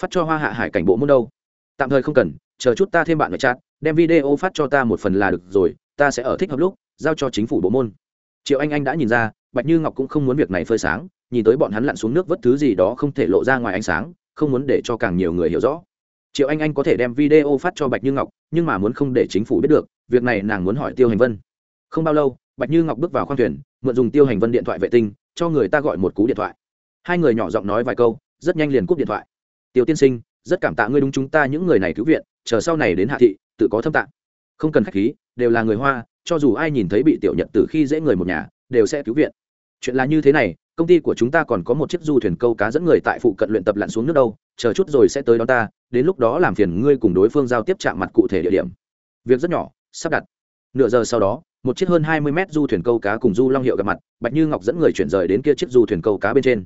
Phát cho hoa hạ hải cảnh bộ môn đâu? Tạm thời không cần chờ chút ta thêm bạn ngoại chat, đem video phát cho ta một phần là được rồi, ta sẽ ở thích hợp lúc, giao cho chính phủ bộ môn. Triệu anh anh đã nhìn ra, bạch như ngọc cũng không muốn việc này phơi sáng, nhìn tới bọn hắn lặn xuống nước vớt thứ gì đó không thể lộ ra ngoài ánh sáng, không muốn để cho càng nhiều người hiểu rõ. Triệu anh anh có thể đem video phát cho bạch như ngọc, nhưng mà muốn không để chính phủ biết được, việc này nàng muốn hỏi tiêu hành vân. Không bao lâu, bạch như ngọc bước vào khoang thuyền, mượn dùng tiêu hành vân điện thoại vệ tinh, cho người ta gọi một cú điện thoại. Hai người nhỏ giọng nói vài câu, rất nhanh liền cúp điện thoại. Tiêu tiên sinh, rất cảm tạ ngươi đúng chúng ta những người này cứu viện chờ sau này đến hạ thị, tự có thâm tạng. Không cần khách khí, đều là người hoa, cho dù ai nhìn thấy bị tiểu nhật từ khi dễ người một nhà, đều sẽ cứu viện. Chuyện là như thế này, công ty của chúng ta còn có một chiếc du thuyền câu cá dẫn người tại phụ cận luyện tập lặn xuống nước đâu, chờ chút rồi sẽ tới đó ta, đến lúc đó làm phiền ngươi cùng đối phương giao tiếp chạm mặt cụ thể địa điểm. Việc rất nhỏ, sắp đặt. Nửa giờ sau đó, một chiếc hơn hai mươi mét du thuyền câu cá cùng du long hiệu gặp mặt, bạch như ngọc dẫn người chuyển rời đến kia chiếc du thuyền câu cá bên trên.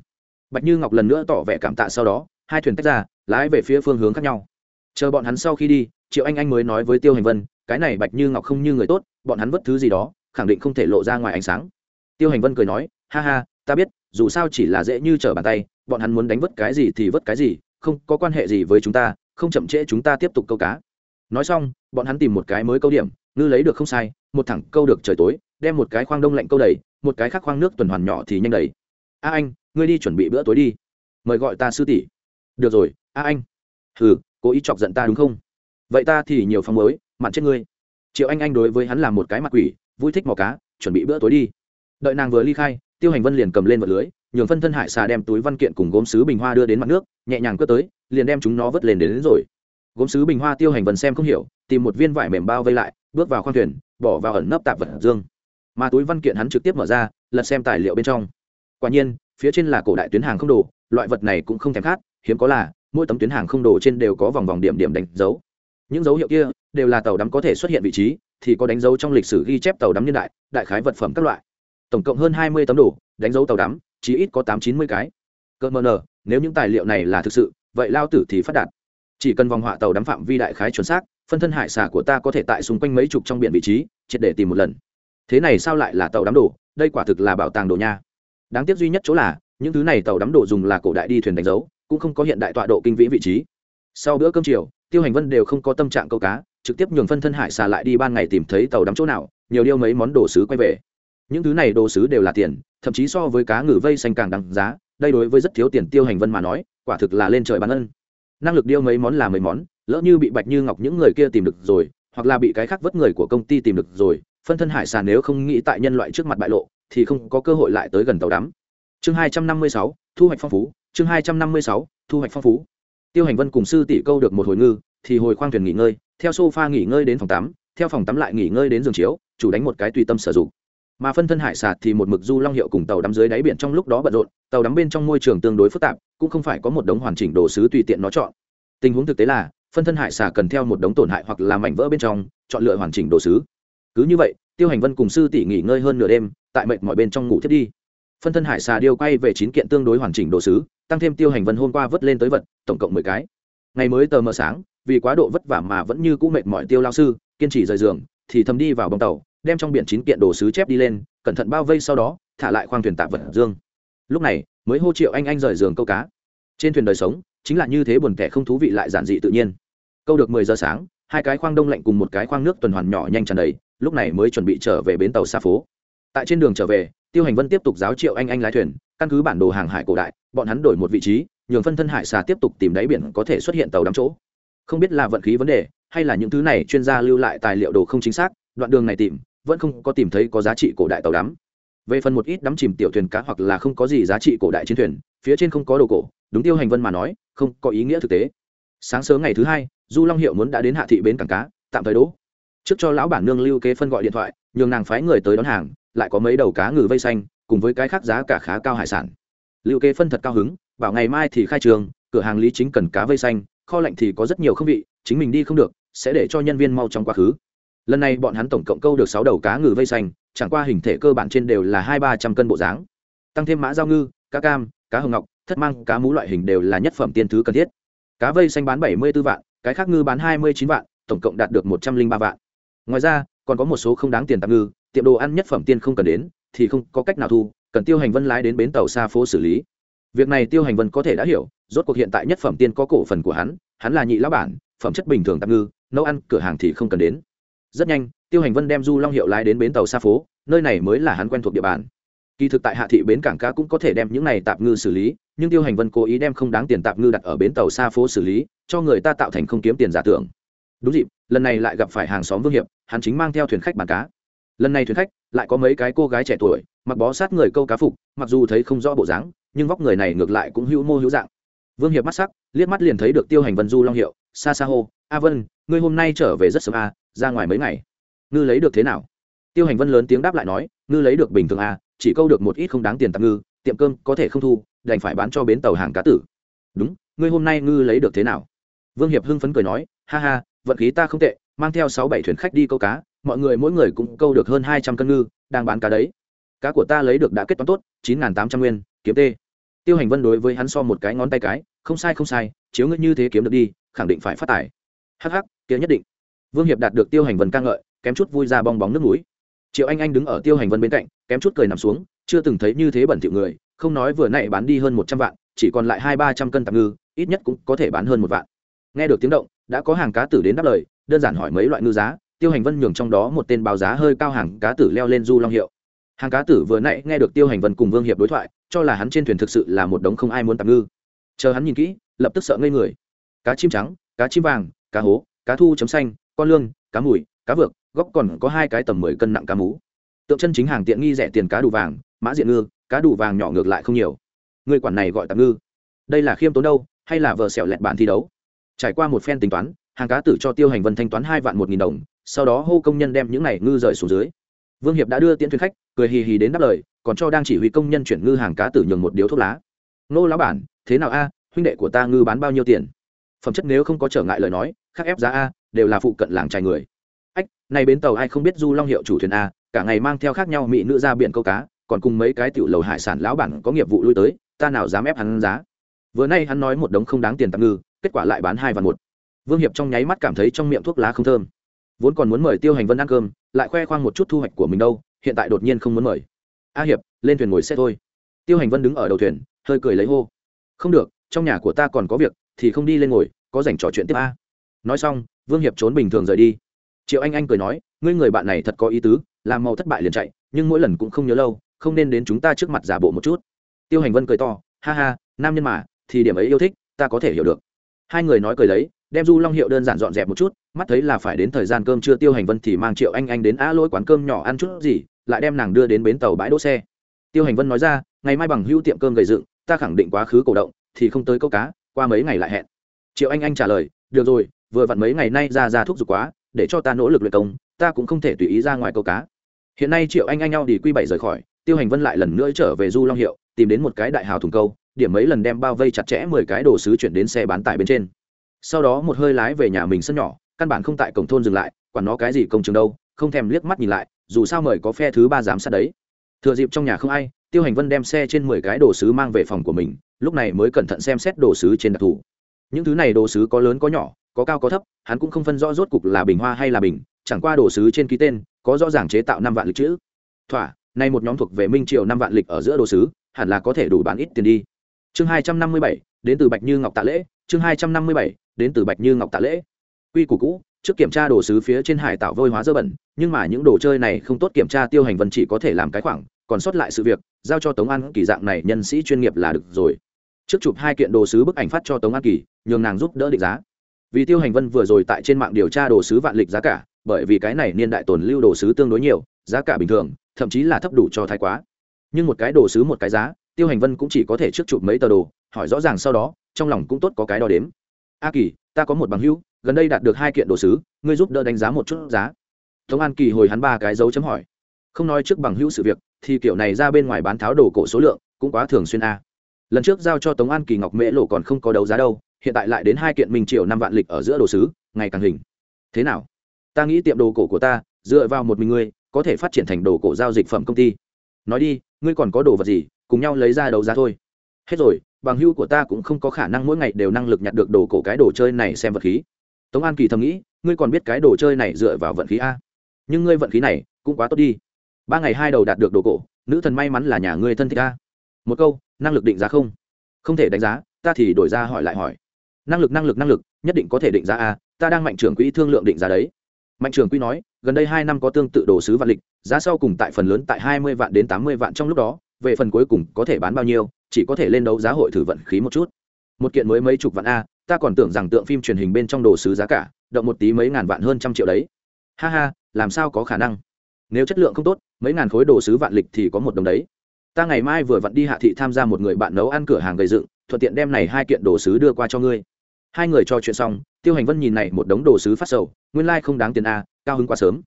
Bạch như ngọc lần nữa tỏ vẻ cảm tạ sau đó, hai thuyền tách ra, lái về phía phương hướng khác nhau chờ bọn hắn sau khi đi, triệu anh anh mới nói với tiêu hành vân, cái này bạch như ngọc không như người tốt, bọn hắn vất thứ gì đó, khẳng định không thể lộ ra ngoài ánh sáng. Tiêu hành vân cười nói, ha ha, ta biết, dù sao chỉ là dễ như trở bàn tay, bọn hắn muốn đánh vất cái gì thì vất cái gì, không có quan hệ gì với chúng ta, không chậm trễ chúng ta tiếp tục câu cá. Nói xong, bọn hắn tìm một cái mới câu điểm, ngư lấy được không sai, một thẳng câu được trời tối, đem một cái khoang đông lạnh câu đầy, một cái khác khoang nước tuần hoàn nhỏ thì nhanh đầy. A anh, ngươi đi chuẩn bị bữa tối đi. Mời gọi ta sư tỷ. Được rồi, a anh. Ừ cố ý chọc giận ta đúng không? Vậy ta thì nhiều phong mới mặn chết ngươi. Triệu anh anh đối với hắn là một cái mặt quỷ vui thích mò cá chuẩn bị bữa tối đi. Đợi nàng vừa ly khai tiêu hành vân liền cầm lên vật lưới nhường phân thân hải xà đem túi văn kiện cùng gốm sứ bình hoa đưa đến mặt nước nhẹ nhàng cướp tới liền đem chúng nó vớt lên đến, đến rồi. Gốm sứ bình hoa tiêu hành vân xem không hiểu tìm một viên vải mềm bao vây lại bước vào khoang thuyền bỏ vào ẩn nấp tạp vật dương. Mà túi văn kiện hắn trực tiếp mở ra lật xem tài liệu bên trong. Quả nhiên phía trên là cổ đại tuyến hàng không đồ loại vật này cũng không thèm khát hiếm có là mỗi tấm tuyến hàng không đồ trên đều có vòng vòng điểm điểm đánh dấu. Những dấu hiệu kia đều là tàu đắm có thể xuất hiện vị trí, thì có đánh dấu trong lịch sử ghi chép tàu đắm niên đại đại khái vật phẩm các loại. Tổng cộng hơn hai mươi tấm đồ, đánh dấu tàu đắm chỉ ít có tám chín mươi cái. Cơ mờ nờ, nếu những tài liệu này là thực sự, vậy lao tử thì phát đạt. Chỉ cần vòng họa tàu đắm phạm vi đại khái chuẩn xác, phân thân hải xà của ta có thể tại xung quanh mấy chục trong biển vị trí, triệt để tìm một lần. Thế này sao lại là tàu đắm đồ? Đây quả thực là bảo tàng đồ nha. Đáng tiếc duy nhất chỗ là, những thứ này tàu đắm đồ dùng là cổ đại đi thuyền đánh dấu cũng không có hiện đại tọa độ kinh vĩ vị trí. Sau bữa cơm chiều, tiêu hành vân đều không có tâm trạng câu cá, trực tiếp nhường phân thân hải xà lại đi ban ngày tìm thấy tàu đắm chỗ nào, nhiều điêu mấy món đồ sứ quay về. Những thứ này đồ sứ đều là tiền, thậm chí so với cá ngừ vây xanh càng đằng giá, đây đối với rất thiếu tiền tiêu hành vân mà nói, quả thực là lên trời bán ân. Năng lực điêu mấy món là mấy món, lỡ như bị bạch như ngọc những người kia tìm được rồi, hoặc là bị cái khác vất người của công ty tìm được rồi, phân thân hải xà nếu không nghĩ tại nhân loại trước mặt bại lộ, thì không có cơ hội lại tới gần tàu đắm. Chương hai trăm năm mươi sáu, thu hoạch phong phú chương hai trăm năm mươi sáu, thu hoạch phong phú. Tiêu hành vân cùng sư tỷ câu được một hồi ngư, thì hồi khoang thuyền nghỉ ngơi, theo sofa nghỉ ngơi đến phòng tắm, theo phòng tắm lại nghỉ ngơi đến giường chiếu, chủ đánh một cái tùy tâm sử dụng. Mà phân thân hải sạt thì một mực du long hiệu cùng tàu đắm dưới đáy biển trong lúc đó bận rộn, tàu đắm bên trong môi trường tương đối phức tạp, cũng không phải có một đống hoàn chỉnh đồ sứ tùy tiện nó chọn. Tình huống thực tế là, phân thân hải xà cần theo một đống tổn hại hoặc là mảnh vỡ bên trong, chọn lựa hoàn chỉnh đồ sứ. Cứ như vậy, tiêu hành vân cùng sư tỷ nghỉ ngơi hơn nửa đêm, tại mệnh mọi bên trong ngủ thiết đi. Phân thân hải xà điêu quay về chín kiện tương đối hoàn chỉnh đồ sứ tăng thêm tiêu hành vân hôm qua vớt lên tới vật, tổng cộng mười cái. Ngày mới tờ mờ sáng, vì quá độ vất vả mà vẫn như cũ mệt mỏi tiêu lao sư, kiên trì rời giường, thì thầm đi vào bóng tàu, đem trong biển chín kiện đồ sứ chép đi lên, cẩn thận bao vây sau đó, thả lại khoang thuyền tạp vật dương. Lúc này, mới hô triệu anh anh rời giường câu cá. Trên thuyền đời sống, chính là như thế buồn kẻ không thú vị lại giản dị tự nhiên. Câu được mười giờ sáng, hai cái khoang đông lạnh cùng một cái khoang nước tuần hoàn nhỏ nhanh tràn đầy, lúc này mới chuẩn bị trở về bến tàu xa phố. Tại trên đường trở về, tiêu hành vân tiếp tục giáo triệu anh anh lái thuyền, căn cứ bản đồ hàng hải cổ đại bọn hắn đổi một vị trí, nhường phân thân hải xà tiếp tục tìm đáy biển có thể xuất hiện tàu đắm chỗ. Không biết là vận khí vấn đề, hay là những thứ này chuyên gia lưu lại tài liệu đồ không chính xác, đoạn đường này tìm, vẫn không có tìm thấy có giá trị cổ đại tàu đắm. Về phần một ít đắm chìm tiểu thuyền cá hoặc là không có gì giá trị cổ đại chiến thuyền, phía trên không có đồ cổ, đúng tiêu hành vân mà nói, không có ý nghĩa thực tế. Sáng sớm ngày thứ hai, du long hiệu muốn đã đến hạ thị bến cảng cá, tạm thời đỗ. Trước cho lão bản nương lưu kế phân gọi điện thoại, nhường nàng phái người tới đón hàng, lại có mấy đầu cá ngừ vây xanh, cùng với cái khác giá cả khá cao hải sản lưu kế phân thật cao hứng, bảo ngày mai thì khai trường, cửa hàng lý chính cần cá vây xanh, kho lạnh thì có rất nhiều không vị, chính mình đi không được, sẽ để cho nhân viên mau trong quá khứ. Lần này bọn hắn tổng cộng câu được sáu đầu cá ngừ vây xanh, chẳng qua hình thể cơ bản trên đều là hai ba trăm cân bộ dáng. Tăng thêm mã giao ngư, cá cam, cá hồng ngọc, thất mang, cá mú loại hình đều là nhất phẩm tiên thứ cần thiết. Cá vây xanh bán bảy mươi b ố vạn, cái khác ngư bán hai mươi chín vạn, tổng cộng đạt được một trăm linh ba vạn. Ngoài ra, còn có một số không đáng tiền tạm ngư, tiệm đồ ăn nhất phẩm tiên không cần đến, thì không có cách nào thu cần tiêu hành vân lái đến bến tàu xa phố xử lý. Việc này tiêu hành vân có thể đã hiểu, rốt cuộc hiện tại nhất phẩm tiên có cổ phần của hắn hắn là nhị lão bản, phẩm chất bình thường tạm ngư, nấu ăn, cửa hàng thì không cần đến. Rất nhanh, tiêu hành vân đem du long hiệu lái đến bến tàu xa phố, nơi này mới là hắn quen thuộc địa bàn. Kỳ thực tại hạ thị bến cảng cá cũng có thể đem những này tạp ngư xử lý, nhưng tiêu hành vân cố ý đem không đáng tiền tạp ngư đặt ở bến tàu xa phố xử lý, cho người ta tạo thành không kiếm tiền giả tưởng. Đúng dịp, lần này lại gặp phải hàng xóm vương hiệp, hắn chính mang theo thuyền khách bán cá. Lần này thuyền khách, lại có mấy cái cô gái trẻ tuổi mặc bó sát người câu cá phục, mặc dù thấy không rõ bộ dáng, nhưng vóc người này ngược lại cũng hữu mô hữu dạng. Vương hiệp mắt sắc, liếc mắt liền thấy được tiêu hành vân du long hiệu xa xa hô, a vân, ngươi hôm nay trở về rất sớm a ra ngoài mấy ngày. Ngư lấy được thế nào? Tiêu hành vân lớn tiếng đáp lại nói, ngư lấy được bình thường a chỉ câu được một ít không đáng tiền tạm ngư, tiệm cơm có thể không thu, đành phải bán cho bến tàu hàng cá tử. Đúng, ngươi hôm nay ngư lấy được thế nào? Vương hiệp hưng phấn cười nói, ha ha, vận khí ta không tệ, mang theo sáu bảy thuyền khách đi câu cá, mọi người mỗi người cũng câu được hơn hai trăm cân ngư, đang bán cá đấy cá của ta lấy được đã kết toán tốt, chín n g h n tám trăm nguyên, kiếm tê. Tiêu hành vân đối với hắn so một cái ngón tay cái, không sai không sai, chiếu ngươi như thế kiếm được đi, khẳng định phải phát tài. Hh kia nhất định. Vương hiệp đạt được tiêu hành vân ca ngợi, kém chút vui ra bong bóng nước núi triệu anh anh đứng ở tiêu hành vân bên cạnh, kém chút cười nằm xuống, chưa từng thấy như thế bẩn thiệu người, không nói vừa nãy bán đi hơn một trăm vạn, chỉ còn lại hai ba trăm cân tạm ngư, ít nhất cũng có thể bán hơn một vạn. Nghe được tiếng động, đã có hàng cá tử đến đáp lời, đơn giản hỏi mấy loại ngư giá, tiêu hành vân nhường trong đó một tên báo giá hơi cao hàng cá tử leo lên du long hiệu hàng cá tử vừa nãy nghe được tiêu hành vân cùng vương hiệp đối thoại, cho là hắn trên thuyền thực sự là một đống không ai muốn tạm ngư. Chờ hắn nhìn kỹ, lập tức sợ ngây người. Cá chim trắng, cá chim vàng, cá hố, cá thu chấm xanh, con lương cá mùi, cá vược, góc còn có hai cái tầm mười cân nặng cá mú. Tượng chân chính hàng tiện nghi rẻ tiền cá đủ vàng, mã diện ngư, cá đủ vàng nhỏ ngược lại không nhiều. Người quản này gọi tạm ngư. Đây là khiêm tốn đâu, hay là vợ sẹo lẹt bản thi đấu? Trải qua một phen tính toán, hàng cá tử cho tiêu hành vân thanh toán hai vạn một nghìn đồng, sau đó hô công nhân đem những này ngư rời xuống dưới vương hiệp đã đưa tiễn thuyền khách, cười hì hì đến đáp lời, còn cho đang chỉ huy công nhân chuyển ngư hàng cá tử nhường một điếu thuốc lá. Nô lão bản, thế nào a? Huynh đệ của ta ngư bán bao nhiêu tiền? Phẩm chất nếu không có trở ngại lời nói khác ép giá a, đều là phụ cận làng trài người. Ách, này bến tàu ai không biết du long hiệu chủ thuyền a, cả ngày mang theo khác nhau mỹ nữ ra biển câu cá, còn cùng mấy cái tiểu lầu hải sản lão bản có nghiệp vụ lui tới, ta nào dám ép hắn giá? Vừa nay hắn nói một đống không đáng tiền tạm ngư, kết quả lại bán hai và một. Vương hiệp trong nháy mắt cảm thấy trong miệng thuốc lá không thơm. Vốn còn muốn mời tiêu hành vân ăn cơm lại khoe khoang một chút thu hoạch của mình đâu, hiện tại đột nhiên không muốn mời. A hiệp, lên thuyền ngồi xe thôi. Tiêu hành vân đứng ở đầu thuyền, hơi cười lấy hô. Không được, trong nhà của ta còn có việc, thì không đi lên ngồi, có dành trò chuyện tiếp a. Nói xong, vương hiệp trốn bình thường rời đi. Triệu anh anh cười nói, ngươi người bạn này thật có ý tứ, làm màu thất bại liền chạy, nhưng mỗi lần cũng không nhớ lâu, không nên đến chúng ta trước mặt giả bộ một chút. Tiêu hành vân cười to, ha ha, nam nhân mà, thì điểm ấy yêu thích, ta có thể hiểu được hai người nói cười lấy, đem du long hiệu đơn giản dọn dẹp một chút, mắt thấy là phải đến thời gian cơm trưa tiêu hành vân thì mang triệu anh anh đến á lỗi quán cơm nhỏ ăn chút gì, lại đem nàng đưa đến bến tàu bãi đỗ xe. Tiêu hành vân nói ra, ngày mai bằng hữu tiệm cơm gầy dựng, ta khẳng định quá khứ cổ động, thì không tới câu cá, qua mấy ngày lại hẹn. Triệu anh anh trả lời, được rồi, vừa vặn mấy ngày nay ra ra thuốc giục quá, để cho ta nỗ lực luyện công, ta cũng không thể tùy ý ra ngoài câu cá. Hiện nay triệu anh anh nhau đi quy bảy rời khỏi, tiêu hành vân lại lần nữa trở về du long hiệu, tìm đến một cái đại hào thùng câu điểm mấy lần đem bao vây chặt chẽ mười cái đồ sứ chuyển đến xe bán tải bên trên. Sau đó một hơi lái về nhà mình sân nhỏ, căn bản không tại cổng thôn dừng lại, quản nó cái gì công trường đâu, không thèm liếc mắt nhìn lại, dù sao mời có phe thứ ba giám sát đấy. Thừa dịp trong nhà không ai, tiêu hành vân đem xe trên mười cái đồ sứ mang về phòng của mình, lúc này mới cẩn thận xem xét đồ sứ trên đặc thù. Những thứ này đồ sứ có lớn có nhỏ, có cao có thấp, hắn cũng không phân rõ rốt cục là bình hoa hay là bình, chẳng qua đồ sứ trên ký tên, có rõ ràng chế tạo năm vạn lịch chữ. Thỏa, nay một nhóm thuộc về minh triều năm vạn lịch ở giữa đồ sứ, hẳn là có thể đủ bán ít tiền đi chương hai trăm năm mươi bảy, đến từ bạch như ngọc tạ lễ, chương hai trăm năm mươi bảy, đến từ bạch như ngọc tạ lễ. Quy củ cũ, trước kiểm tra đồ sứ phía trên hải tạo vôi hóa dơ bẩn, nhưng mà những đồ chơi này không tốt kiểm tra tiêu hành vân chỉ có thể làm cái khoảng, còn sót lại sự việc, giao cho tống an kỳ dạng này nhân sĩ chuyên nghiệp là được rồi. Trước chụp hai kiện đồ sứ bức ảnh phát cho tống an kỳ, nhường nàng giúp đỡ định giá. Vì tiêu hành vân vừa rồi tại trên mạng điều tra đồ sứ vạn lịch giá cả, bởi vì cái này niên đại tồn lưu đồ sứ tương đối nhiều, giá cả bình thường, thậm chí là thấp đủ cho thái quá. Nhưng một cái đồ sứ một cái giá tiêu hành vân cũng chỉ có thể trước chụp mấy tờ đồ, hỏi rõ ràng sau đó, trong lòng cũng tốt có cái đo đếm. A kỳ, ta có một bằng hữu, gần đây đạt được hai kiện đồ sứ, ngươi giúp đỡ đánh giá một chút giá. Tống an kỳ hồi hắn ba cái dấu chấm hỏi. Không nói trước bằng hữu sự việc, thì kiểu này ra bên ngoài bán tháo đồ cổ số lượng, cũng quá thường xuyên a. Lần trước giao cho tống an kỳ ngọc mễ lộ còn không có đấu giá đâu, hiện tại lại đến hai kiện minh triệu năm vạn lịch ở giữa đồ sứ, ngày càng hình. Thế nào? Ta nghĩ tiệm đồ cổ của ta, dựa vào một mình ngươi, có thể phát triển thành đồ cổ giao dịch phẩm công ty. Nói đi, ngươi còn có đồ vật gì cùng nhau lấy ra đấu giá thôi. Hết rồi, bằng hưu của ta cũng không có khả năng mỗi ngày đều năng lực nhặt được đồ cổ cái đồ chơi này xem vật khí. Tống an kỳ thầm nghĩ, ngươi còn biết cái đồ chơi này dựa vào vận khí a? Nhưng ngươi vận khí này cũng quá tốt đi. Ba ngày hai đầu đạt được đồ cổ, nữ thần may mắn là nhà ngươi thân thích a. Một câu, năng lực định giá không? Không thể đánh giá, ta thì đổi ra hỏi lại hỏi. Năng lực năng lực năng lực, nhất định có thể định giá a, ta đang mạnh trưởng quỹ thương lượng định giá đấy. Mạnh trưởng quỹ nói, gần đây hai năm có tương tự đồ sứ vạn lịch, giá sau cùng tại phần lớn tại hai mươi vạn đến tám mươi vạn trong lúc đó về phần cuối cùng có thể bán bao nhiêu, chỉ có thể lên đấu giá hội thử vận khí một chút. Một kiện mới mấy chục vạn a, ta còn tưởng rằng tượng phim truyền hình bên trong đồ sứ giá cả, động một tí mấy ngàn vạn hơn trăm triệu đấy. Ha ha, làm sao có khả năng? Nếu chất lượng không tốt, mấy ngàn khối đồ sứ vạn lịch thì có một đồng đấy. Ta ngày mai vừa vặn đi hạ thị tham gia một người bạn nấu ăn cửa hàng gây dựng, thuận tiện đem này hai kiện đồ sứ đưa qua cho ngươi. Hai người trò chuyện xong, tiêu hành vân nhìn này một đống đồ sứ phát sầu, nguyên lai không đáng tiền a, cao hứng quá sớm.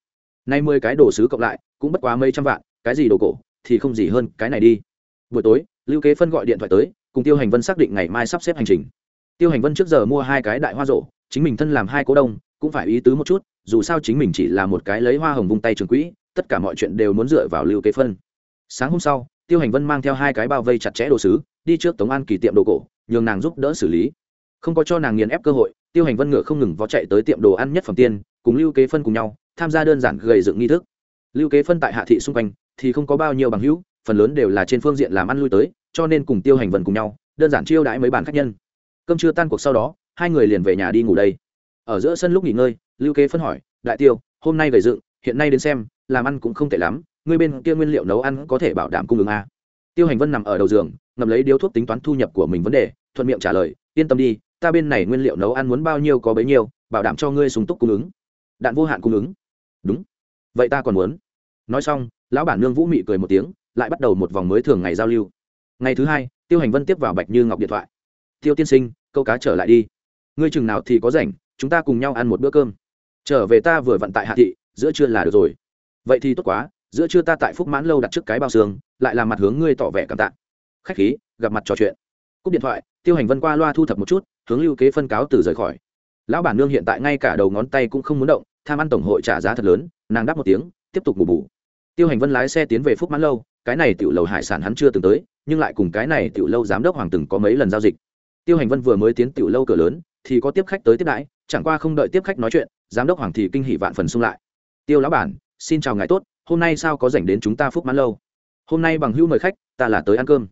Nay mười cái đồ sứ cộng lại, cũng bất quá mấy trăm vạn, cái gì đồ cổ? Thì không gì hơn cái này đi. Buổi tối, lưu kế phân gọi điện thoại tới, cùng tiêu hành vân xác định ngày mai sắp xếp hành trình. Tiêu hành vân trước giờ mua hai cái đại hoa rộ chính mình thân làm hai cố đông, cũng phải ý tứ một chút, dù sao chính mình chỉ là một cái lấy hoa hồng vung tay trường quỹ, tất cả mọi chuyện đều muốn dựa vào lưu kế phân. Sáng hôm sau, tiêu hành vân mang theo hai cái bao vây chặt chẽ đồ sứ, đi trước tống an kỳ tiệm đồ cổ, nhường nàng giúp đỡ xử lý. Không có cho nàng nghiền ép cơ hội, tiêu hành vân ngựa không ngừng vó chạy tới tiệm đồ ăn nhất phẩm tiên, cùng lưu kế phân cùng nhau, tham gia đơn giản gầy dựng nghi thức. Lưu kế phân tại hạ thị xung quanh thì không có bao nhiêu bằng hữu, phần lớn đều là trên phương diện làm ăn lui tới, cho nên cùng tiêu hành vân cùng nhau, đơn giản chiêu đãi mấy bàn khách nhân. Cơm chưa tan cuộc sau đó, hai người liền về nhà đi ngủ đây. Ở giữa sân lúc nghỉ ngơi, lưu kế phân hỏi, đại tiêu, hôm nay gầy dựng, hiện nay đến xem, làm ăn cũng không tệ lắm người bên kia nguyên liệu nấu ăn có thể bảo đảm cung ứng a tiêu hành vân nằm ở đầu giường, ngậm lấy điếu thuốc tính toán thu nhập của mình vấn đề, thuận miệng trả lời, yên tâm đi, ta bên này nguyên liệu nấu ăn muốn bao nhiêu có bấy nhiêu, bảo đảm cho ngươi súng túc cung ứng. Đạn vô hạn cung ứng. Đúng. Vậy ta còn muốn. Nói xong lão bản nương vũ mị cười một tiếng, lại bắt đầu một vòng mới thường ngày giao lưu. Ngày thứ hai, tiêu hành vân tiếp vào bạch như ngọc điện thoại. Tiêu tiên sinh, câu cá trở lại đi. Ngươi chừng nào thì có rảnh, chúng ta cùng nhau ăn một bữa cơm. Trở về ta vừa vận tại hạ thị, giữa trưa là được rồi. Vậy thì tốt quá, giữa trưa ta tại phúc mãn lâu đặt trước cái bao xương, lại làm mặt hướng ngươi tỏ vẻ cảm tạ. Khách khí, gặp mặt trò chuyện. Cúp điện thoại, tiêu hành vân qua loa thu thập một chút, hướng lưu kế phân cáo từ rời khỏi. Lão bản nương hiện tại ngay cả đầu ngón tay cũng không muốn động, tham ăn tổng hội trả giá thật lớn, nàng đáp một tiếng, tiếp tục bù bù tiêu hành vân lái xe tiến về phúc mãn lâu, cái này tiểu lầu hải sản hắn chưa từng tới, nhưng lại cùng cái này tiểu lâu giám đốc hoàng từng có mấy lần giao dịch. Tiêu hành vân vừa mới tiến tiểu lâu cửa lớn, thì có tiếp khách tới tiếp đãi, chẳng qua không đợi tiếp khách nói chuyện, giám đốc hoàng thì kinh hỉ vạn phần xung lại. Tiêu lão bản, xin chào ngài tốt, hôm nay sao có dành đến chúng ta phúc mãn lâu? Hôm nay bằng hữu mời khách, ta là tới ăn cơm.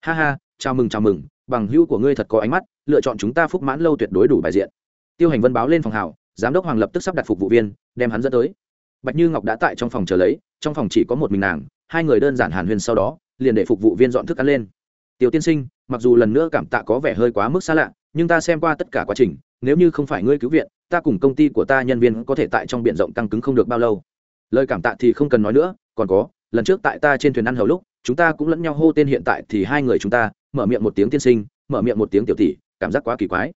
Ha ha, chào mừng chào mừng, bằng hữu của ngươi thật có ánh mắt, lựa chọn chúng ta phúc mãn lâu tuyệt đối đủ bài diện. Tiêu hành vân báo lên phòng hảo giám đốc hoàng lập tức sắp đặt phục vụ viên, đem hắn dẫn tới bạch như ngọc đã tại trong phòng chờ lấy, trong phòng chỉ có một mình nàng, hai người đơn giản hàn huyên sau đó, liền để phục vụ viên dọn thức ăn lên. Tiểu tiên sinh, mặc dù lần nữa cảm tạ có vẻ hơi quá mức xa lạ, nhưng ta xem qua tất cả quá trình, nếu như không phải ngươi cứu viện, ta cùng công ty của ta nhân viên có thể tại trong b i ể n rộng tăng cứng không được bao lâu. Lời cảm tạ thì không cần nói nữa, còn có, lần trước tại ta trên thuyền ăn hầu lúc, chúng ta cũng lẫn nhau hô tên hiện tại thì hai người chúng ta, mở miệng một tiếng tiên sinh, mở miệng một tiếng tiểu tỷ, cảm giác quá kỳ quái.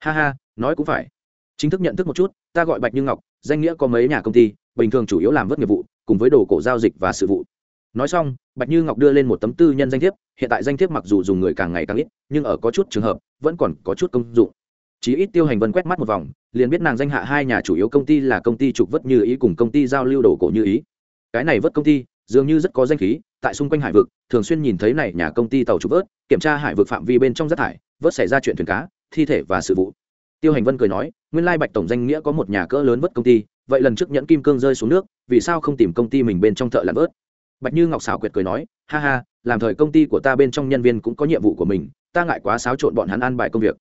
Ha ha, nói cũng phải. Chính thức nhận thức một chút, ta gọi bạch như ngọc, danh nghĩa có mấy nhà công ty bình thường chủ yếu làm vớt nghiệp vụ, cùng với đồ cổ giao dịch và sự vụ. Nói xong, bạch như ngọc đưa lên một tấm tư nhân danh thiếp, hiện tại danh thiếp mặc dù dùng người càng ngày càng ít, nhưng ở có chút trường hợp, vẫn còn có chút công dụng. Chí ít tiêu hành vân quét mắt một vòng, liền biết nàng danh hạ hai nhà chủ yếu công ty là công ty trục vất như ý cùng công ty giao lưu đồ cổ như ý. Cái này vớt công ty, dường như rất có danh khí, tại xung quanh hải vực, thường xuyên nhìn thấy này nhà công ty tàu trục vớt, kiểm tra hải vực phạm vi bên trong rác thải, vớt xảy ra chuyện thuyền cá, thi thể và sự vụ tiêu hành vân cười nói, nguyên lai bạch tổng danh nghĩa có một nhà cỡ lớn vớt công ty, vậy lần trước nhẫn kim cương rơi xuống nước, vì sao không tìm công ty mình bên trong thợ làm vớt? Bạch như ngọc xảo quyệt cười nói, ha ha, làm thời công ty của ta bên trong nhân viên cũng có nhiệm vụ của mình, ta ngại quá xáo trộn bọn hắn ăn bài công việc.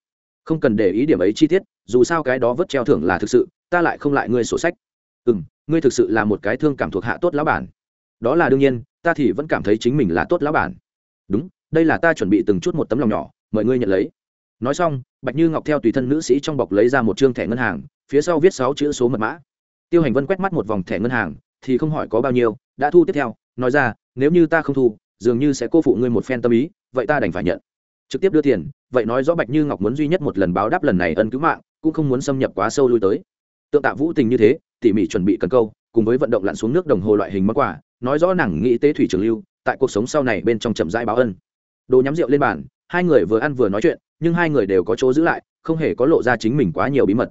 Không cần để ý điểm ấy chi tiết, dù sao cái đó vớt treo thưởng là thực sự, ta lại không lại ngươi sổ sách. Ừ m ngươi thực sự là một cái thương cảm thuộc hạ tốt lão bản. Đó là đương nhiên, ta thì vẫn cảm thấy chính mình là tốt lão bản. Đúng, đây là ta chuẩn bị từng chút một tấm lòng nhỏ, mời ngươi nhận lấy nói xong, bạch như ngọc theo tùy thân nữ sĩ trong bọc lấy ra một chương thẻ ngân hàng, phía sau viết sáu chữ số mật mã. Tiêu hành vân quét mắt một vòng thẻ ngân hàng, thì không hỏi có bao nhiêu, đã thu tiếp theo, nói ra, nếu như ta không thu, dường như sẽ cô phụ ngươi một phen tâm ý, vậy ta đành phải nhận. Trực tiếp đưa tiền, vậy nói rõ bạch như ngọc muốn duy nhất một lần báo đáp lần này ân cứu mạng, cũng không muốn xâm nhập quá sâu lui tới. Tượng tạ vũ tình như thế, tỉ mỉ chuẩn bị cần câu, cùng với vận động lặn xuống nước đồng hồ loại hình mất quả nói rõ nàng nghĩ tế thủy trường lưu, tại cuộc sống sau này bên trong chậm rãi báo ân. Đồ nhắm rượu lên bàn hai người vừa ăn vừa nói chuyện, nhưng hai người đều có chỗ giữ lại, không hề có lộ ra chính mình quá nhiều bí mật.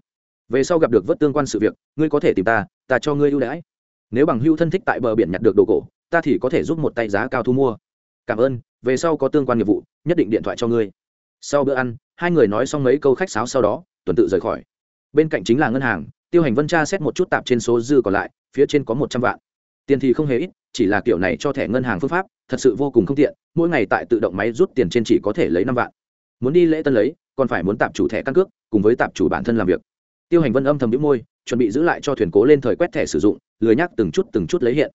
Về sau gặp được vớt tương quan sự việc, ngươi có thể tìm ta ta cho ngươi ưu đãi. Nếu bằng hưu thân thích tại bờ biển nhặt được đồ cổ, ta thì có thể giúp một tay giá cao thu mua. Cảm ơn, về sau có tương quan nghiệp vụ, nhất định điện thoại cho ngươi. Sau bữa ăn, hai người nói xong mấy câu khách sáo sau đó, tuần tự rời khỏi. Bên cạnh chính là ngân hàng, tiêu hành vân tra xét một chút tạp trên số dư còn lại, phía trên có một trăm vạn. Tiền thì không hề ít, chỉ là kiểu này cho thẻ ngân hàng phương pháp thật sự vô cùng không tiện, mỗi ngày tại tự động máy rút tiền trên chỉ có thể lấy năm vạn. Muốn đi lễ tân lấy, còn phải muốn tạp chủ thẻ căn cước, cùng với tạp chủ bản thân làm việc. Tiêu hành vân âm thầm đĩu môi, chuẩn bị giữ lại cho thuyền cố lên thời quét thẻ sử dụng, lười nhắc từng chút từng chút lấy hiện.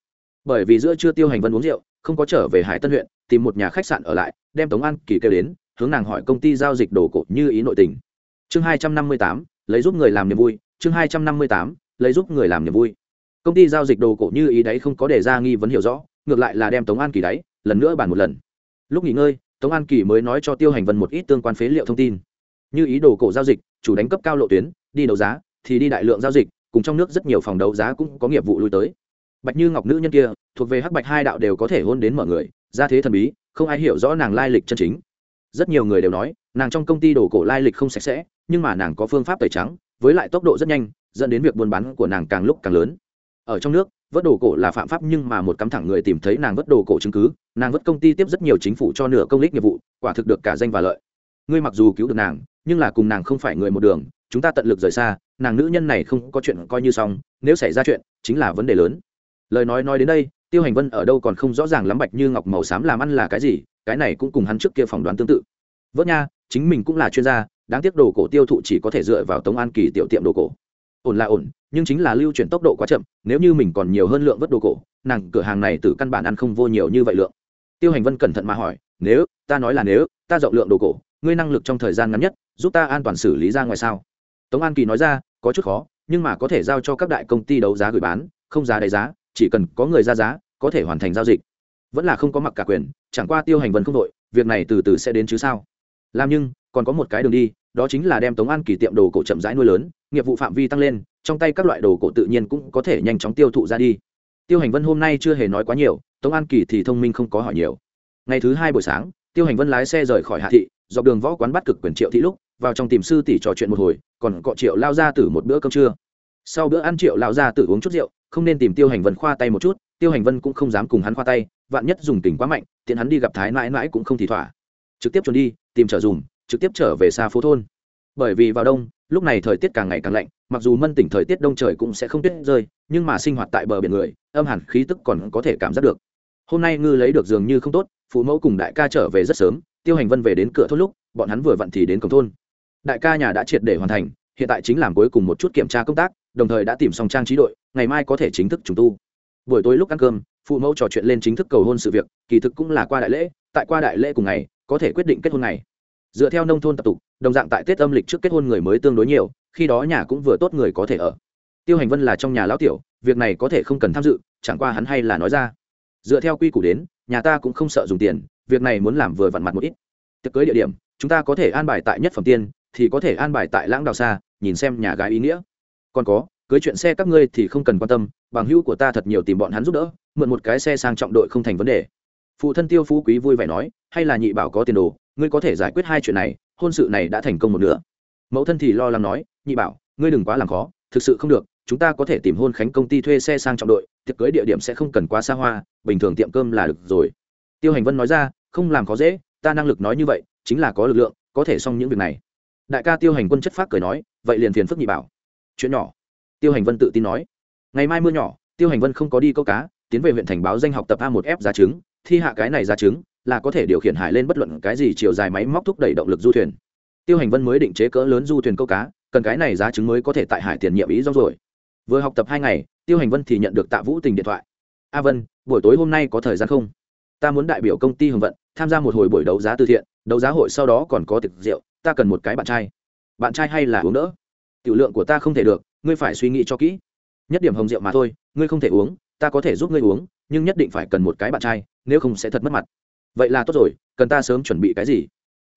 Bởi vì giữa trưa tiêu hành vân uống rượu, không có trở về hải tân huyện, tìm một nhà khách sạn ở lại, đem tống an kỳ kêu đến, hướng nàng hỏi công ty giao dịch đồ cổ như ý nội tình. Chương hai trăm năm mươi tám, lấy giúp người làm niềm vui, chương hai trăm năm mươi tám, lấy giúp người làm niềm vui. Công ty giao dịch đồ cổ như ý đấy không có đề ra nghi vấn hiểu rõ ngược lại là đem tống an kỳ đáy, lần nữa bàn một lần. Lúc nghỉ ngơi, tống an kỳ mới nói cho tiêu hành vân một ít tương quan phế liệu thông tin. Như ý đồ cổ giao dịch, chủ đánh cấp cao lộ tuyến, đi đấu giá, thì đi đại lượng giao dịch, cùng trong nước rất nhiều phòng đấu giá cũng có nghiệp vụ lui tới. Bạch như ngọc nữ nhân kia, thuộc về hắc bạch hai đạo đều có thể hôn đến mọi người ra thế thần bí, không ai hiểu rõ nàng lai lịch chân chính. Rất nhiều người đều nói, nàng trong công ty đồ cổ lai lịch không sạch sẽ, nhưng mà nàng có phương pháp tẩy trắng, với lại tốc độ rất nhanh, dẫn đến việc buôn bán của nàng càng lúc càng lớn. Ở trong nước vớt đồ cổ là phạm pháp nhưng mà một cắm thẳng người tìm thấy nàng vớt đồ cổ chứng cứ, nàng vớt công ty tiếp rất nhiều chính phủ cho nửa công lích nghiệp vụ, quả thực được cả danh và lợi. Ngươi mặc dù cứu được nàng, nhưng là cùng nàng không phải người một đường, chúng ta tận lực rời xa, nàng nữ nhân này không có chuyện coi như xong, nếu xảy ra chuyện, chính là vấn đề lớn. Lời nói nói đến đây, tiêu hành vân ở đâu còn không rõ ràng lắm bạch như ngọc màu xám làm ăn là cái gì, cái này cũng cùng hắn trước kia phỏng đoán tương tự. Vớt nha, chính mình cũng là chuyên gia, đáng tiếc đồ cổ tiêu thụ chỉ có thể dựa vào tống an kỳ tiểu tiệm đồ cổ ổn là ổn, nhưng chính là lưu chuyển tốc độ quá chậm, nếu như mình còn nhiều hơn lượng vất đồ cổ, nàng cửa hàng này từ căn bản ăn không vô nhiều như vậy lượng. Tiêu hành vân cẩn thận mà hỏi, nếu, ta nói là nếu, ta rộng lượng đồ cổ, ngươi năng lực trong thời gian ngắn nhất, giúp ta an toàn xử lý ra ngoài sao? Tống an kỳ nói ra, có chút khó, nhưng mà có thể giao cho các đại công ty đấu giá gửi bán, không giá đầy giá, chỉ cần có người ra giá, có thể hoàn thành giao dịch. Vẫn là không có mặc cả quyền, chẳng qua tiêu hành vân không đội, việc này từ từ sẽ đến chứ sao? Làm nhưng, còn có một cái đường đi đó chính là đem tống an kỳ tiệm đồ cổ chậm rãi nuôi lớn, nghiệp vụ phạm vi tăng lên, trong tay các loại đồ cổ tự nhiên cũng có thể nhanh chóng tiêu thụ ra đi. Tiêu hành vân hôm nay chưa hề nói quá nhiều, tống an kỳ thì thông minh không có hỏi nhiều. Ngày thứ hai buổi sáng, tiêu hành vân lái xe rời khỏi hạ thị, dọc đường võ quán bắt cực quyền triệu thị lúc, vào trong tìm sư tỷ trò chuyện một hồi, còn cọ triệu lao ra từ một bữa cơm trưa. Sau bữa ăn triệu lao ra từ uống chút rượu, không nên tìm tiêu hành vân khoa tay một chút, tiêu hành vân cũng không dám cùng hắn khoa tay, vạn nhất dùng tình quá mạnh, tiện hắn đi gặp thái mãi mãi cũng không thì thỏa. Trực tiếp trốn đi, tìm trở dùng trực tiếp trở về xa phố thôn. Bởi vì vào đông, lúc này thời tiết càng ngày càng lạnh, mặc dù mân tỉnh thời tiết đông trời cũng sẽ không tuyết rơi, nhưng mà sinh hoạt tại bờ biển người, âm hẳn khí tức còn có thể cảm giác được. Hôm nay ngư lấy được dường như không tốt, phụ mẫu cùng đại ca trở về rất sớm, tiêu hành vân về đến cửa thôn lúc, bọn hắn vừa vặn thì đến cổng thôn. Đại ca nhà đã triệt để hoàn thành, hiện tại chính làm cuối cùng một chút kiểm tra công tác, đồng thời đã tìm xong trang trí đội, ngày mai có thể chính thức trùng tu. Buổi tối lúc ăn cơm, phụ mẫu trò chuyện lên chính thức cầu hôn sự việc, kỳ thực cũng là qua đại lễ, tại qua đại lễ cùng ngày, có thể quyết định kết hôn này dựa theo nông thôn tập tục, đồng dạng tại tết âm lịch trước kết hôn người mới tương đối nhiều, khi đó nhà cũng vừa tốt người có thể ở. Tiêu hành vân là trong nhà lão tiểu, việc này có thể không cần tham dự, chẳng qua hắn hay là nói ra. Dựa theo quy củ đến, nhà ta cũng không sợ dùng tiền, việc này muốn làm vừa vặn mặt một ít. Tiệc cưới địa điểm, chúng ta có thể an bài tại nhất phẩm tiên, thì có thể an bài tại lãng đào xa nhìn xem nhà gái ý nghĩa. Còn có, cưới chuyện xe các ngươi thì không cần quan tâm, bằng hữu của ta thật nhiều tìm bọn hắn giúp đỡ, mượn một cái xe sang trọng đội không thành vấn đề phụ thân tiêu phú quý vui vẻ nói, hay là nhị bảo có tiền đồ, ngươi có thể giải quyết hai chuyện này, hôn sự này đã thành công một nửa. Mẫu thân thì lo lắng nói, nhị bảo, ngươi đừng quá làm khó, thực sự không được, chúng ta có thể tìm hôn khánh công ty thuê xe sang trọng đội, tiệc cưới địa điểm sẽ không cần quá xa hoa, bình thường tiệm cơm là được rồi. Tiêu hành vân nói ra, không làm khó dễ, ta năng lực nói như vậy, chính là có lực lượng, có thể xong những việc này. Đại ca tiêu hành quân chất phác cười nói, vậy liền phiền phức nhị bảo. Chuyện nhỏ. Tiêu hành vân tự tin nói, ngày mai mưa nhỏ, tiêu hành vân không có đi câu cá, tiến về huyện thành báo danh học tập a một f giá trứng thi hạ cái này giá trứng là có thể điều khiển hải lên bất luận cái gì chiều dài máy móc thúc đẩy động lực du thuyền. Tiêu hành vân mới định chế cỡ lớn du thuyền câu cá, cần cái này giá trứng mới có thể tại hải tiền nhiệm ý rong rồi vừa học tập hai ngày, tiêu hành vân thì nhận được tạ vũ tình điện thoại. A vân, buổi tối hôm nay có thời gian không? Ta muốn đại biểu công ty hồng vận, tham gia một hồi buổi đấu giá từ thiện, đấu giá hội sau đó còn có tiệc rượu, ta cần một cái bạn trai. Bạn trai hay là uống đỡ? Tiểu lượng của ta không thể được, ngươi phải suy nghĩ cho kỹ. Nhất điểm hồng rượu mà thôi, ngươi không thể uống, ta có thể giúp ngươi uống nhưng nhất định phải cần một cái bạn trai, nếu không sẽ thật mất mặt. Vậy là tốt rồi, cần ta sớm chuẩn bị cái gì?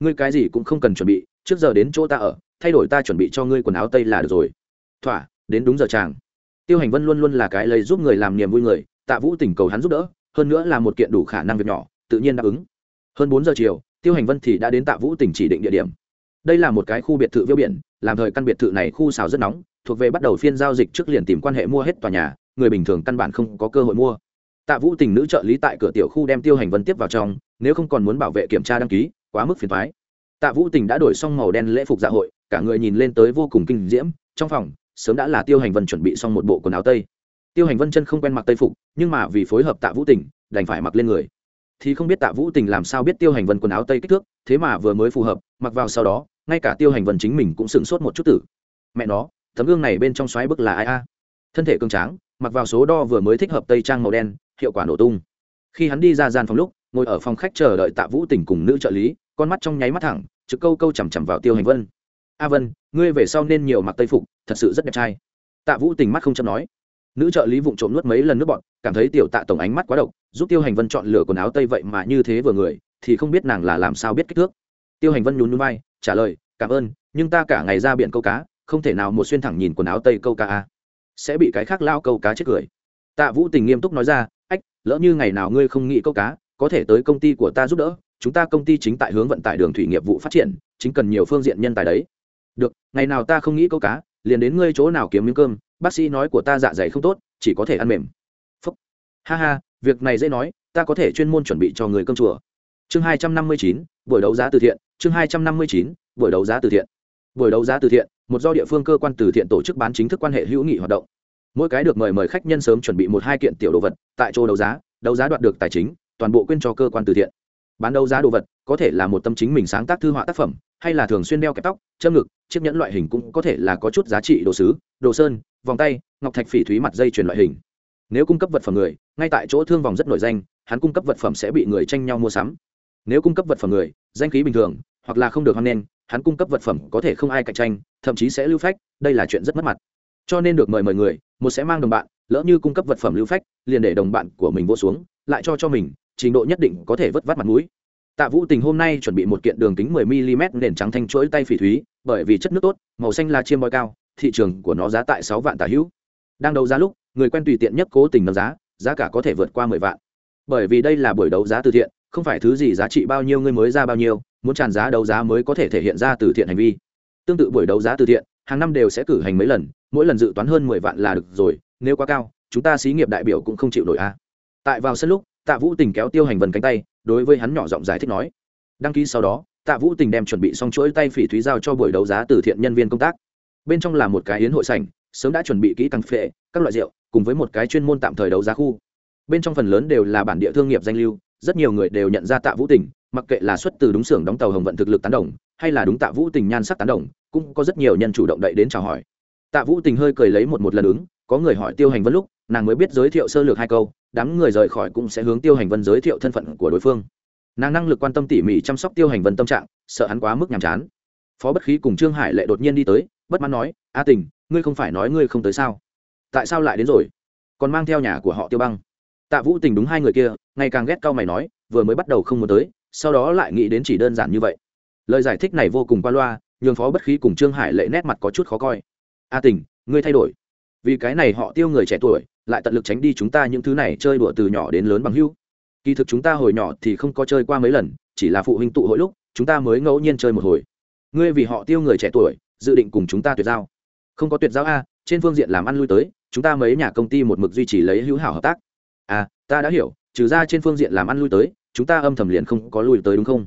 Ngươi cái gì cũng không cần chuẩn bị, trước giờ đến chỗ ta ở, thay đổi ta chuẩn bị cho ngươi quần áo tây là được rồi. Thỏa, đến đúng giờ chàng. Tiêu hành vân luôn luôn là cái lấy giúp người làm niềm vui người, tạ vũ tỉnh cầu hắn giúp đỡ, hơn nữa là một kiện đủ khả năng việc nhỏ, tự nhiên đáp ứng. Hơn bốn giờ chiều, tiêu hành vân thì đã đến tạ vũ tỉnh chỉ định địa điểm. Đây là một cái khu biệt thự viêu biển, làm thời căn biệt thự này khu xào rất nóng, thuộc về bắt đầu phiên giao dịch trước liền tìm quan hệ mua hết tòa nhà, người bình thường căn bản không có cơ hội mua tạ vũ tình nữ trợ lý tại cửa tiểu khu đem tiêu hành vân tiếp vào trong, nếu không còn muốn bảo vệ kiểm tra đăng ký, quá mức phiền thoái tạ vũ tình đã đổi xong màu đen lễ phục dạ hội, cả người nhìn lên tới vô cùng kinh diễm, trong phòng, sớm đã là tiêu hành vân chuẩn bị xong một bộ quần áo tây. Tiêu hành vân chân không quen mặc tây phục, nhưng mà vì phối hợp tạ vũ tình, đành phải mặc lên người. Thì không biết tạ vũ tình làm sao biết tiêu hành vân quần áo tây kích thước, thế mà vừa mới phù hợp, mặc vào sau đó, ngay cả tiêu hành vân chính mình cũng sửng sốt một chút tử. Mẹ nó, tấm gương này bên trong xoáy bức là ai a? Thân thể cường tráng, mặc vào số đo vừa mới thích hợp tây trang màu đen hiệu quả nổ tung. Khi hắn đi ra gian phòng lúc, ngồi ở phòng khách chờ đợi tạ vũ tình cùng nữ trợ lý, con mắt trong nháy mắt thẳng, trực câu câu chằm chằm vào tiêu hành vân. A vân, ngươi về sau nên nhiều mặc tây phục, thật sự rất đẹp trai. Tạ vũ tình mắt không chậm nói. Nữ trợ lý vụng trộm nuốt mấy lần nước bọn cảm thấy tiểu tạ tổng ánh mắt quá độc, giúp tiêu hành vân chọn lựa quần áo tây vậy mà như thế vừa người, thì không biết nàng là làm sao biết kích thước. Tiêu hành vân nhún nhún vai, trả lời, cảm ơn, nhưng ta cả ngày ra biển câu cá, không thể nào một xuyên thẳng nhìn quần áo tây câu cá a. Sẽ bị cái khác lao câu cá chết cười tạ vũ tình nghiêm túc nói ra, ách, lỡ như ngày nào ngươi không nghĩ câu cá, có thể tới công ty của ta giúp đỡ, chúng ta công ty chính tại hướng vận tải đường thủy nghiệp vụ phát triển, chính cần nhiều phương diện nhân tài đấy. Được, ngày nào ta không nghĩ câu cá, liền đến ngươi chỗ nào kiếm miếng cơm, bác sĩ nói của ta dạ dày không tốt, chỉ có thể ăn mềm. Phúc. Ha ha, việc này dễ nói, ta có thể chuyên môn chuẩn bị cho người cơm chùa. Chương hai trăm năm mươi chín, buổi đấu giá từ thiện, chương hai trăm năm mươi chín, buổi đấu giá từ thiện. Buổi đấu giá từ thiện, một do địa phương cơ quan từ thiện tổ chức bán chính thức quan hệ hữu nghị hoạt động mỗi cái được mời mời khách nhân sớm chuẩn bị một hai kiện tiểu đồ vật, tại chỗ đấu giá đấu giá đoạt được tài chính, toàn bộ quyên cho cơ quan từ thiện. Bán đấu giá đồ vật, có thể là một tâm chính mình sáng tác thư họa tác phẩm, hay là thường xuyên đeo kẹp tóc, châm ngực, chiếc nhẫn loại hình cũng có thể là có chút giá trị đồ sứ, đồ sơn, vòng tay, ngọc thạch phỉ thúy mặt dây chuyền loại hình. Nếu cung cấp vật phẩm người, ngay tại chỗ thương vòng rất nổi danh, hắn cung cấp vật phẩm sẽ bị người tranh nhau mua sắm. Nếu cung cấp vật phẩm người, danh khí bình thường, hoặc là không được hoan nghênh, hắn cung cấp vật phẩm có thể không ai cạnh tranh, thậm chí sẽ lưu phách, đây là chuyện rất mất mặt. Cho nên được mời mời người một sẽ mang đồng bạn, lỡ như cung cấp vật phẩm lưu phách, liền để đồng bạn của mình vô xuống, lại cho cho mình, trình độ nhất định có thể vất vát mặt mũi. Tạ vũ tình hôm nay chuẩn bị một kiện đường kính 10 mm nền trắng thanh chuỗi tay phỉ thúy, bởi vì chất nước tốt, màu xanh là chiêm bói cao, thị trường của nó giá tại 6 vạn tả hữu. Đang đấu giá lúc, người quen tùy tiện nhất cố tình nâng giá giá cả có thể vượt qua 10 vạn. Bởi vì đây là buổi đấu giá từ thiện, không phải thứ gì giá trị bao nhiêu người mới ra bao nhiêu, muốn tràn giá đấu giá mới có thể thể hiện ra từ thiện hành vi. Tương tự buổi đấu giá từ thiện, hàng năm đều sẽ cử hành mấy lần mỗi lần dự toán hơn 10 vạn là được rồi, nếu quá cao, chúng ta xí nghiệp đại biểu cũng không chịu nổi a. Tại vào sân lúc, tạ vũ tình kéo tiêu hành vần cánh tay, đối với hắn nhỏ giọng giải thích nói. Đăng ký sau đó, tạ vũ tình đem chuẩn bị xong chuỗi tay phỉ thúy giao cho buổi đấu giá từ thiện nhân viên công tác. Bên trong là một cái yến hội sảnh, sớm đã chuẩn bị kỹ càng phệ các loại rượu, cùng với một cái chuyên môn tạm thời đấu giá khu. Bên trong phần lớn đều là bản địa thương nghiệp danh lưu, rất nhiều người đều nhận ra tạ vũ tình, mặc kệ là xuất từ đúng xưởng đóng tàu hồng vận thực lực tán đồng, hay là đúng tạ vũ tình nhan sắc tán đồng, cũng có rất nhiều nhân chủ động đậy đến chào hỏi tạ vũ tình hơi cười lấy một một lần ứng, có người hỏi tiêu hành vân lúc, nàng mới biết giới thiệu sơ lược hai câu, đám người rời khỏi cũng sẽ hướng tiêu hành vân giới thiệu thân phận của đối phương. Nàng năng lực quan tâm tỉ mỉ chăm sóc tiêu hành vân tâm trạng, sợ hắn quá mức nhàm chán. Phó bất khí cùng trương hải lệ đột nhiên đi tới, bất mãn nói, a tình, ngươi không phải nói ngươi không tới sao? Tại sao lại đến rồi? Còn mang theo nhà của họ tiêu băng. Tạ vũ tình đúng hai người kia, ngày càng ghét cao mày nói, vừa mới bắt đầu không muốn tới, sau đó lại nghĩ đến chỉ đơn giản như vậy. Lời giải thích này vô cùng qua loa, nhường phó bất khí cùng trương hải lệ nét mặt có chút khó coi a tình, ngươi thay đổi. Vì cái này họ tiêu người trẻ tuổi, lại tận lực tránh đi chúng ta những thứ này chơi đùa từ nhỏ đến lớn bằng hưu kỳ thực chúng ta hồi nhỏ thì không có chơi qua mấy lần, chỉ là phụ huynh tụ hội lúc, chúng ta mới ngẫu nhiên chơi một hồi. Ngươi vì họ tiêu người trẻ tuổi, dự định cùng chúng ta tuyệt giao. Không có tuyệt giao a, trên phương diện làm ăn lui tới, chúng ta mấy nhà công ty một mực duy trì lấy hữu hảo hợp tác. À ta đã hiểu, trừ ra trên phương diện làm ăn lui tới, chúng ta âm thầm liền không có lui tới đúng không?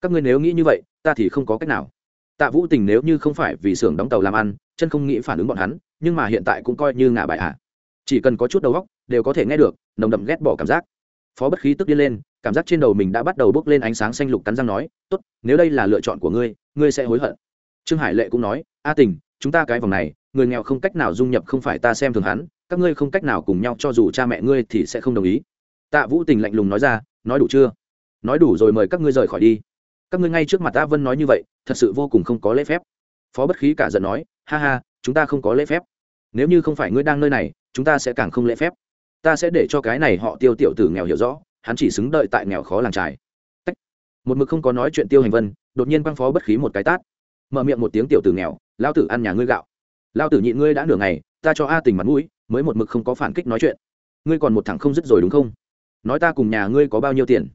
Các ngươi nếu nghĩ như vậy, ta thì không có cách nào tạ vũ tình nếu như không phải vì xưởng đóng tàu làm ăn, chân không nghĩ phản ứng bọn hắn, nhưng mà hiện tại cũng coi như ngả bại ạ. Chỉ cần có chút đầu óc, đều có thể nghe được, nồng đậm ghét bỏ cảm giác. Phó bất khí tức đi lên, cảm giác trên đầu mình đã bắt đầu bốc lên ánh sáng xanh lục cắn răng nói, tốt, nếu đây là lựa chọn của ngươi ngươi sẽ hối hận. Trương hải lệ cũng nói, a tình, chúng ta cái vòng này, người nghèo không cách nào dung nhập không phải ta xem thường hắn, các ngươi không cách nào cùng nhau, cho dù cha mẹ ngươi thì sẽ không đồng ý. Tạ vũ tình lạnh lùng nói ra, nói đủ chưa? Nói đủ rồi, mời các ngươi rời khỏi đi. Các ngươi ngay trước mặt ta vân nói như vậy thật sự vô cùng không có lễ phép. Phó bất khí cả giận nói, ha ha, chúng ta không có lễ phép. Nếu như không phải ngươi đang nơi này, chúng ta sẽ càng không lễ phép. Ta sẽ để cho cái này họ tiêu tiểu tử nghèo hiểu rõ, hắn chỉ xứng đợi tại nghèo khó làng trài. Tách. một mực không có nói chuyện tiêu hành vân, đột nhiên băng phó bất khí một cái tát. Mở miệng một tiếng tiểu tử nghèo lao tử ăn nhà ngươi gạo. Lao tử nhịn ngươi đã nửa ngày, ta cho a tình mặt mũi, mới một mực không có phản kích nói chuyện. Ngươi còn một thằng không dứt rồi đúng không? Nói ta cùng nhà ngươi có bao nhiêu tiền?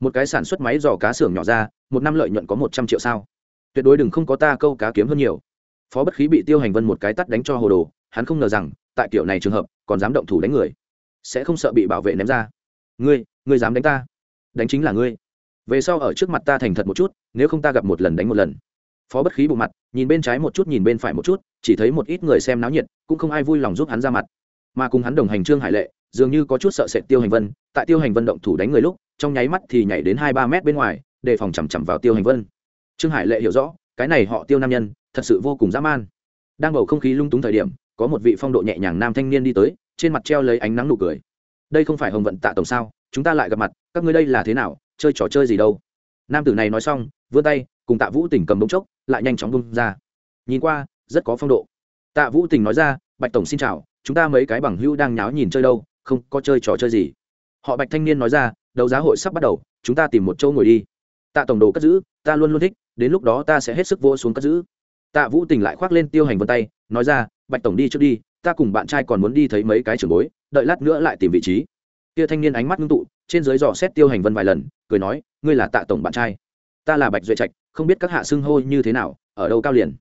Một cái sản xuất máy dò cá xưởng nhỏ ra, một năm lợi nhuận có một trăm triệu sao? Tuyệt đối đừng không có ta câu cá kiếm hơn nhiều. Phó bất khí bị tiêu hành vân một cái tắt đánh cho hồ đồ, hắn không ngờ rằng, tại kiểu này trường hợp, còn dám động thủ đánh người. Sẽ không sợ bị bảo vệ ném ra. Ngươi ngươi dám đánh ta? Đánh chính là ngươi. Về sau ở trước mặt ta thành thật một chút, nếu không ta gặp một lần đánh một lần. Phó bất khí bộ mặt, nhìn bên trái một chút, nhìn bên phải một chút, chỉ thấy một ít người xem náo nhiệt, cũng không ai vui lòng giúp hắn ra mặt. Mà cùng hắn đồng hành trương hải lệ, dường như có chút sợ sệt tiêu hành vân, tại tiêu hành vân động thủ đánh người lúc, trong nháy mắt thì nhảy đến hai ba mét bên ngoài để phòng chằm chằm vào tiêu hành vân trương hải lệ hiểu rõ, cái này họ tiêu nam nhân, thật sự vô cùng dã man. Đang bầu không khí lung túng thời điểm, có một vị phong độ nhẹ nhàng nam thanh niên đi tới, trên mặt treo lấy ánh nắng nụ cười. Đây không phải hồng vận tạ tổng sao? Chúng ta lại gặp mặt, các ngươi đây là thế nào? Chơi trò chơi gì đâu? Nam tử này nói xong, vươn tay, cùng tạ vũ tình cầm bông chốc, lại nhanh chóng bông ra. Nhìn qua, rất có phong độ. Tạ vũ tình nói ra, bạch tổng xin chào, chúng ta mấy cái bằng hữu đang nháo nhìn chơi đâu, không có chơi trò chơi gì. Họ bạch thanh niên nói ra, đấu giá hội sắp bắt đầu, chúng ta tìm một chỗ ngồi đi. Tạ tổng đồ cất giữ, ta luôn luôn thích đến lúc đó ta sẽ hết sức vô xuống cất giữ. Tạ vũ tình lại khoác lên tiêu hành vân tay, nói ra, bạch tổng đi trước đi, ta cùng bạn trai còn muốn đi thấy mấy cái trường bối, đợi lát nữa lại tìm vị trí. Kia thanh niên ánh mắt ngưng tụ, trên dưới dò xét tiêu hành vân vài lần, cười nói, ngươi là tạ tổng bạn trai, ta là bạch duệ trạch, không biết các hạ xưng hô như thế nào, ở đâu cao liền.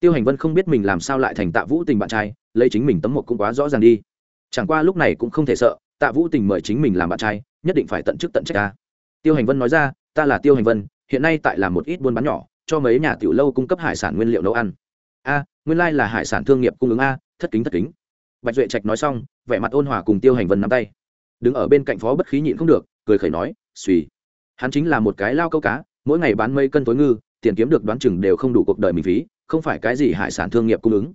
Tiêu hành vân không biết mình làm sao lại thành tạ vũ tình bạn trai, lấy chính mình tấm một cũng quá rõ ràng đi. Chẳng qua lúc này cũng không thể sợ, tạ vũ tình mời chính mình làm bạn trai, nhất định phải tận chức tận trách ta. Tiêu hành vân nói ra, ta là tiêu hành vân hiện nay tại làm một ít buôn bán nhỏ, cho mấy nhà tiểu lâu cung cấp hải sản nguyên liệu nấu ăn. A, nguyên lai là hải sản thương nghiệp cung ứng a, thất kính thất kính. Bạch duệ trạch nói xong, vẻ mặt ôn hòa cùng tiêu hành vân nắm tay. Đứng ở bên cạnh phó bất khí nhịn không được, cười khẩy nói suy hắn chính là một cái lao câu cá, mỗi ngày bán mấy cân tối ngư, tiền kiếm được đoán chừng đều không đủ cuộc đời mình phí, không phải cái gì hải sản thương nghiệp cung ứng.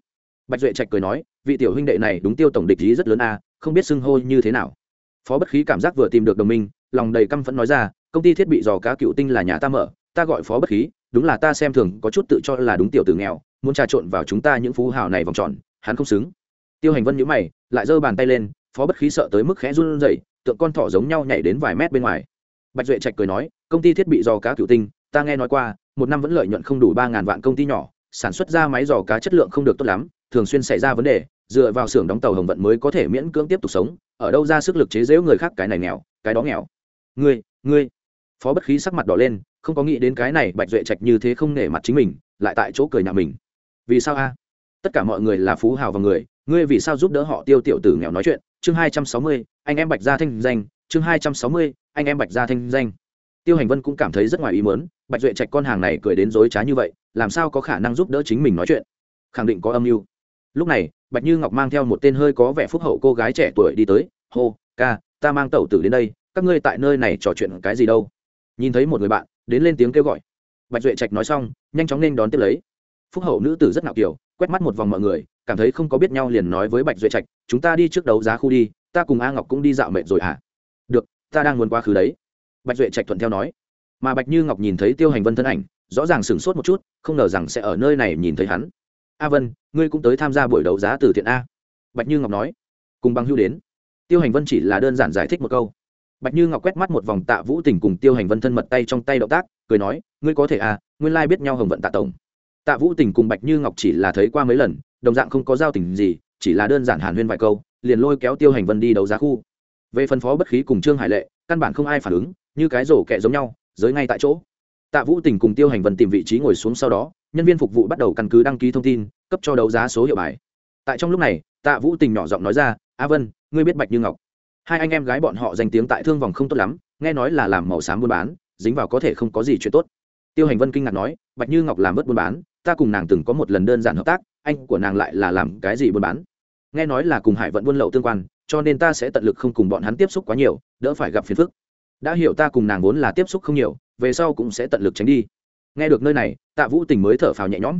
Bạch duệ trạch cười nói, vị tiểu huynh đệ này đúng tiêu tổng địch lý rất lớn a, không biết xưng hô như thế nào. Phó bất khí cảm giác vừa tìm được đồng minh, lòng đầy căm phẫn nói ra công ty thiết bị dò cá cựu tinh là nhà ta mở, ta gọi phó bất khí, đúng là ta xem thường, có chút tự cho là đúng tiểu tử nghèo, muốn trà trộn vào chúng ta những phú hào này vòng tròn, hắn không xứng. Tiêu hành vân nhíu mày, lại giơ bàn tay lên, phó bất khí sợ tới mức khẽ run rẩy, tượng con thỏ giống nhau nhảy đến vài mét bên ngoài. Bạch duệ trạch cười nói, công ty thiết bị dò cá cựu tinh, ta nghe nói qua, một năm vẫn lợi nhuận không đủ ba ngàn vạn công ty nhỏ, sản xuất ra máy dò cá chất lượng không được tốt lắm, thường xuyên xảy ra vấn đề, dựa vào xưởng đóng tàu hồng vận mới có thể miễn cưỡng tiếp tục sống, ở đâu ra sức lực chế giễu người khác, cái này nghèo, cái đó nghèo. Ngươi ngươi phó bất khí sắc mặt đỏ lên, không có nghĩ đến cái này bạch duệ trạch như thế không nể mặt chính mình, lại tại chỗ cười nhà mình. Vì sao a? Tất cả mọi người là phú hào và người, ngươi vì sao giúp đỡ họ tiêu tiểu tử nghèo nói chuyện? Chương hai trăm sáu mươi, anh em bạch gia thanh danh. Chương hai trăm sáu mươi, anh em bạch gia thanh danh. Tiêu hành vân cũng cảm thấy rất ngoài ý mớn bạch duệ trạch con hàng này cười đến dối trá như vậy, làm sao có khả năng giúp đỡ chính mình nói chuyện? Khẳng định có âm mưu. Lúc này, bạch như ngọc mang theo một tên hơi có vẻ phúc hậu cô gái trẻ tuổi đi tới. Hô, ca, ta mang tẩu tử đến đây, các ngươi tại nơi này trò chuyện cái gì đâu? Nhìn thấy một người bạn, đến lên tiếng kêu gọi. Bạch duệ trạch nói xong, nhanh chóng nên đón tiếp lấy. Phúc hậu nữ tử rất ngạo kiều, quét mắt một vòng mọi người, cảm thấy không có biết nhau liền nói với bạch duệ trạch, chúng ta đi trước đấu giá khu đi, ta cùng a ngọc cũng đi dạo mệt rồi hả? Được, ta đang muốn qua khứ đấy. Bạch duệ trạch thuận theo nói. Mà bạch như ngọc nhìn thấy tiêu hành vân thân ảnh, rõ ràng sửng sốt một chút, không ngờ rằng sẽ ở nơi này nhìn thấy hắn. A vân, ngươi cũng tới tham gia buổi đấu giá từ thiện a. Bạch như ngọc nói. Cùng bằng hưu đến. Tiêu hành vân chỉ là đơn giản giải thích một câu bạch như ngọc quét mắt một vòng tạ vũ tình cùng tiêu hành vân thân mật tay trong tay động tác, cười nói, ngươi có thể à nguyên lai biết nhau hồng vận tạ tổng. Tạ vũ tình cùng bạch như ngọc chỉ là thấy qua mấy lần, đồng dạng không có giao tình gì, chỉ là đơn giản hàn huyên vài câu, liền lôi kéo tiêu hành vân đi đấu giá khu. Về phân phó bất khí cùng trương hải lệ, căn bản không ai phản ứng, như cái rổ kẹ giống nhau, giới ngay tại chỗ. Tạ vũ tình cùng tiêu hành vân tìm vị trí ngồi xuống sau đó, nhân viên phục vụ bắt đầu căn cứ đăng ký thông tin, cấp cho đấu giá số hiệu bài. Tại trong lúc này, tạ vũ tình nhỏ giọng nói ra, a vân, ngươi biết bạch như ngọc? Hai anh em gái bọn họ danh tiếng tại thương vòng không tốt lắm, nghe nói là làm màu xám buôn bán, dính vào có thể không có gì chuyện tốt. Tiêu hành vân kinh ngạc nói, bạch như ngọc làm vớt buôn bán, ta cùng nàng từng có một lần đơn giản hợp tác, anh của nàng lại là làm cái gì buôn bán? Nghe nói là cùng hải vận buôn lậu tương quan, cho nên ta sẽ tận lực không cùng bọn hắn tiếp xúc quá nhiều, đỡ phải gặp phiền phức. Đã hiểu ta cùng nàng vốn là tiếp xúc không nhiều, về sau cũng sẽ tận lực tránh đi. Nghe được nơi này, tạ vũ tình mới thở phào nhẹ nhõm.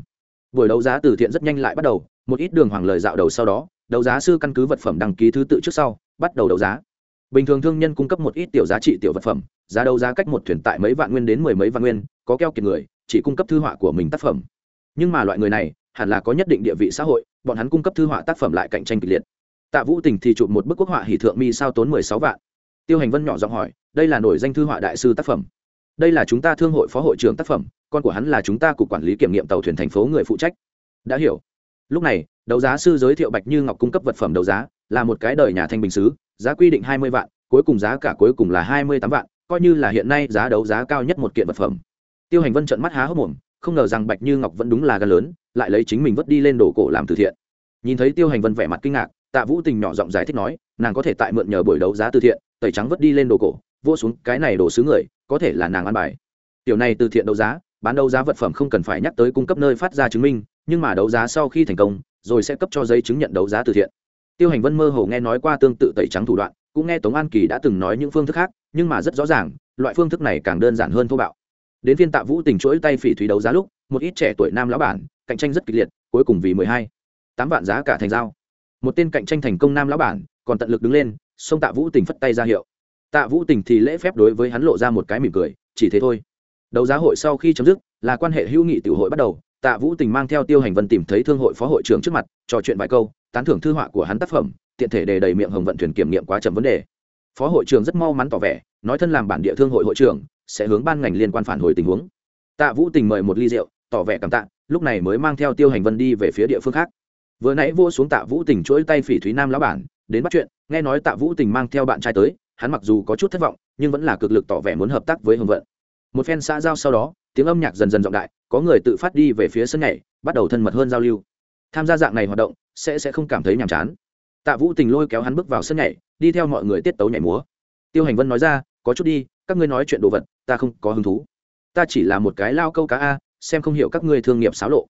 Buổi đấu giá từ thiện rất nhanh lại bắt đầu, một ít đường hoàng lời dạo đầu sau đó, đấu giá sư căn cứ vật phẩm đăng ký thứ tự trước sau bắt đầu đấu giá. Bình thường thương nhân cung cấp một ít tiểu giá trị tiểu vật phẩm, giá đấu giá cách một thuyền tại mấy vạn nguyên đến mười mấy vạn nguyên, có keo kiệt người, chỉ cung cấp thư họa của mình tác phẩm. Nhưng mà loại người này, hẳn là có nhất định địa vị xã hội, bọn hắn cung cấp thư họa tác phẩm lại cạnh tranh kịch liệt. Tạ vũ tình thì chụp một bức quốc họa hỷ thượng mi sao tốn mười sáu vạn. Tiêu hành vân nhỏ giọng hỏi, đây là nổi danh thư họa đại sư tác phẩm. Đây là chúng ta thương hội phó hội trưởng tác phẩm, con của hắn là chúng ta cục quản lý kiểm nghiệm tàu thuyền thành phố người phụ trách. Đã hiểu. Lúc này, đấu giá sư giới thiệu bạch như ngọc cung cấp vật phẩm đấu giá là một cái đời nhà thanh bình xứ, giá quy định hai mươi vạn, cuối cùng giá cả cuối cùng là hai mươi tám vạn, coi như là hiện nay giá đấu giá cao nhất một kiện vật phẩm. Tiêu hành vân trợn mắt há hốc mồm, không ngờ rằng bạch như ngọc vẫn đúng là gan lớn, lại lấy chính mình vất đi lên đổ cổ làm từ thiện. Nhìn thấy tiêu hành vân vẻ mặt kinh ngạc, tạ vũ tình nhỏ giọng giải thích nói, nàng có thể tại mượn nhờ buổi đấu giá từ thiện, tẩy trắng vất đi lên đồ cổ vô xuống cái này đổ xứ người, có thể là nàng ăn bài. Tiểu này từ thiện đấu giá, bán đấu giá vật phẩm không cần phải nhắc tới cung cấp nơi phát ra chứng minh, nhưng mà đấu giá sau khi thành công, rồi sẽ cấp cho giấy chứng nhận đấu giá từ thiện tiêu hành vân mơ hồ nghe nói qua tương tự tẩy trắng thủ đoạn, cũng nghe tống an kỳ đã từng nói những phương thức khác, nhưng mà rất rõ ràng, loại phương thức này càng đơn giản hơn thô bạo. Đến phiên tạ vũ tình chuỗi tay phỉ thúy đấu giá lúc, một ít trẻ tuổi nam lão bản, cạnh tranh rất kịch liệt, cuối cùng vì mười hai, tám vạn giá cả thành giao. Một tên cạnh tranh thành công nam lão bản, còn tận lực đứng lên, xông tạ vũ tình phất tay ra hiệu. Tạ vũ tình thì lễ phép đối với hắn lộ ra một cái mỉm cười, chỉ thế thôi. Đấu giá hội sau khi chấm dứt, là quan hệ hữu nghị tiểu hội bắt đầu, tạ vũ tình mang theo tiêu hành vân tìm thấy thương hội phó hội trưởng trước mặt, trò chuyện vài câu tán thưởng thư họa của hắn tác phẩm, tiện thể đề đầy miệng hồng vận thuyền kiểm nghiệm quá chậm vấn đề. Phó hội trưởng rất mau mắn tỏ vẻ, nói thân làm bản địa thương hội hội trưởng, sẽ hướng ban ngành liên quan phản hồi tình huống. Tạ vũ tình mời một ly rượu, tỏ vẻ cảm tạ, lúc này mới mang theo tiêu hành vân đi về phía địa phương khác. Vừa nãy vua xuống tạ vũ tình chuỗi tay phỉ thúy nam lão bản, đến bắt chuyện, nghe nói tạ vũ tình mang theo bạn trai tới, hắn mặc dù có chút thất vọng, nhưng vẫn là cực lực tỏ vẻ muốn hợp tác với hồng vận. Một phen xã giao sau đó, tiếng âm nhạc dần dần rộng đại, có người tự phát đi về phía sân nhảy, bắt đầu thân mật hơn giao lưu. Tham gia dạng này hoạt động sẽ sẽ không cảm thấy nhàm chán. Tạ vũ tình lôi kéo hắn bước vào sân nhảy, đi theo mọi người tiết tấu nhảy múa. Tiêu hành vân nói ra, có chút đi, các ngươi nói chuyện đồ vật, ta không có hứng thú. Ta chỉ là một cái lao câu cá a, xem không hiểu các ngươi thương nghiệp xáo lộ.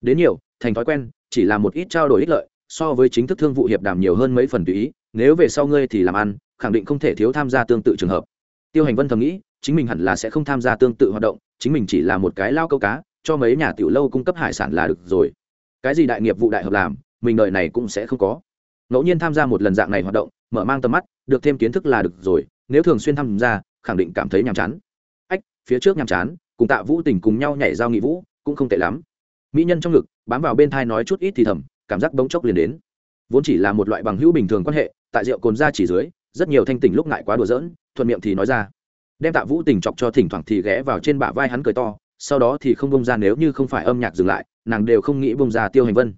Đến nhiều, thành thói quen, chỉ là một ít trao đổi ích lợi, so với chính thức thương vụ hiệp đàm nhiều hơn mấy phần tùy ý, nếu về sau ngươi thì làm ăn, khẳng định không thể thiếu tham gia tương tự trường hợp. Tiêu hành vân thầm nghĩ, chính mình hẳn là sẽ không tham gia tương tự hoạt động, chính mình chỉ là một cái lao câu cá, cho mấy nhà tiểu lâu cung cấp hải sản là được rồi. Cái gì đại nghiệp vụ đại hợp làm mình đợi này cũng sẽ không có. Ngẫu nhiên tham gia một lần dạng này hoạt động, mở mang tầm mắt, được thêm kiến thức là được rồi, nếu thường xuyên tham gia, khẳng định cảm thấy nhàm chán. Ách, phía trước nhàm chán, cùng tạ vũ tình cùng nhau nhảy giao nghị vũ, cũng không tệ lắm. Mỹ nhân trong ngực, bám vào bên thai nói chút ít thì thầm, cảm giác bỗng chốc liền đến. Vốn chỉ là một loại bằng hữu bình thường quan hệ, tại rượu cồn ra chỉ dưới, rất nhiều thanh tỉnh lúc ngại quá đùa giỡn, thuận miệng thì nói ra. Đem tạ vũ tình chọc cho thỉnh thoảng thì ghé vào trên bả vai hắn cười to, sau đó thì không bông ra nếu như không phải âm nhạc dừng lại, nàng đều không nghĩ bông ra tiêu hành vân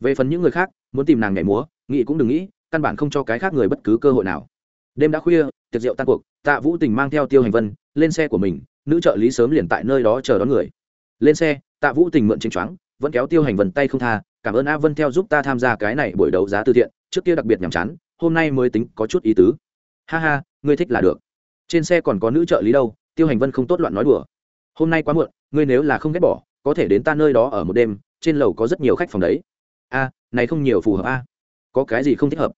về phần những người khác, muốn tìm nàng nhảy múa, nghĩ cũng đừng nghĩ, căn bản không cho cái khác người bất cứ cơ hội nào. Đêm đã khuya, tiệc rượu tan cuộc, tạ vũ tình mang theo tiêu hành vân, lên xe của mình, nữ trợ lý sớm liền tại nơi đó chờ đón người. Lên xe, tạ vũ tình mượn chính choáng, vẫn kéo tiêu hành vân tay không tha, cảm ơn a vân theo giúp ta tham gia cái này buổi đấu giá từ thiện, trước kia đặc biệt nhàm chán, hôm nay mới tính có chút ý tứ. Ha ha, ngươi thích là được. Trên xe còn có nữ trợ lý đâu, tiêu hành vân không tốt loạn nói đùa. Hôm nay quá muộn, ngươi nếu là không ghét bỏ, có thể đến ta nơi đó ở một đêm, trên lầu có rất nhiều khách phòng đấy a, này không nhiều phù hợp a. Có cái gì không thích hợp?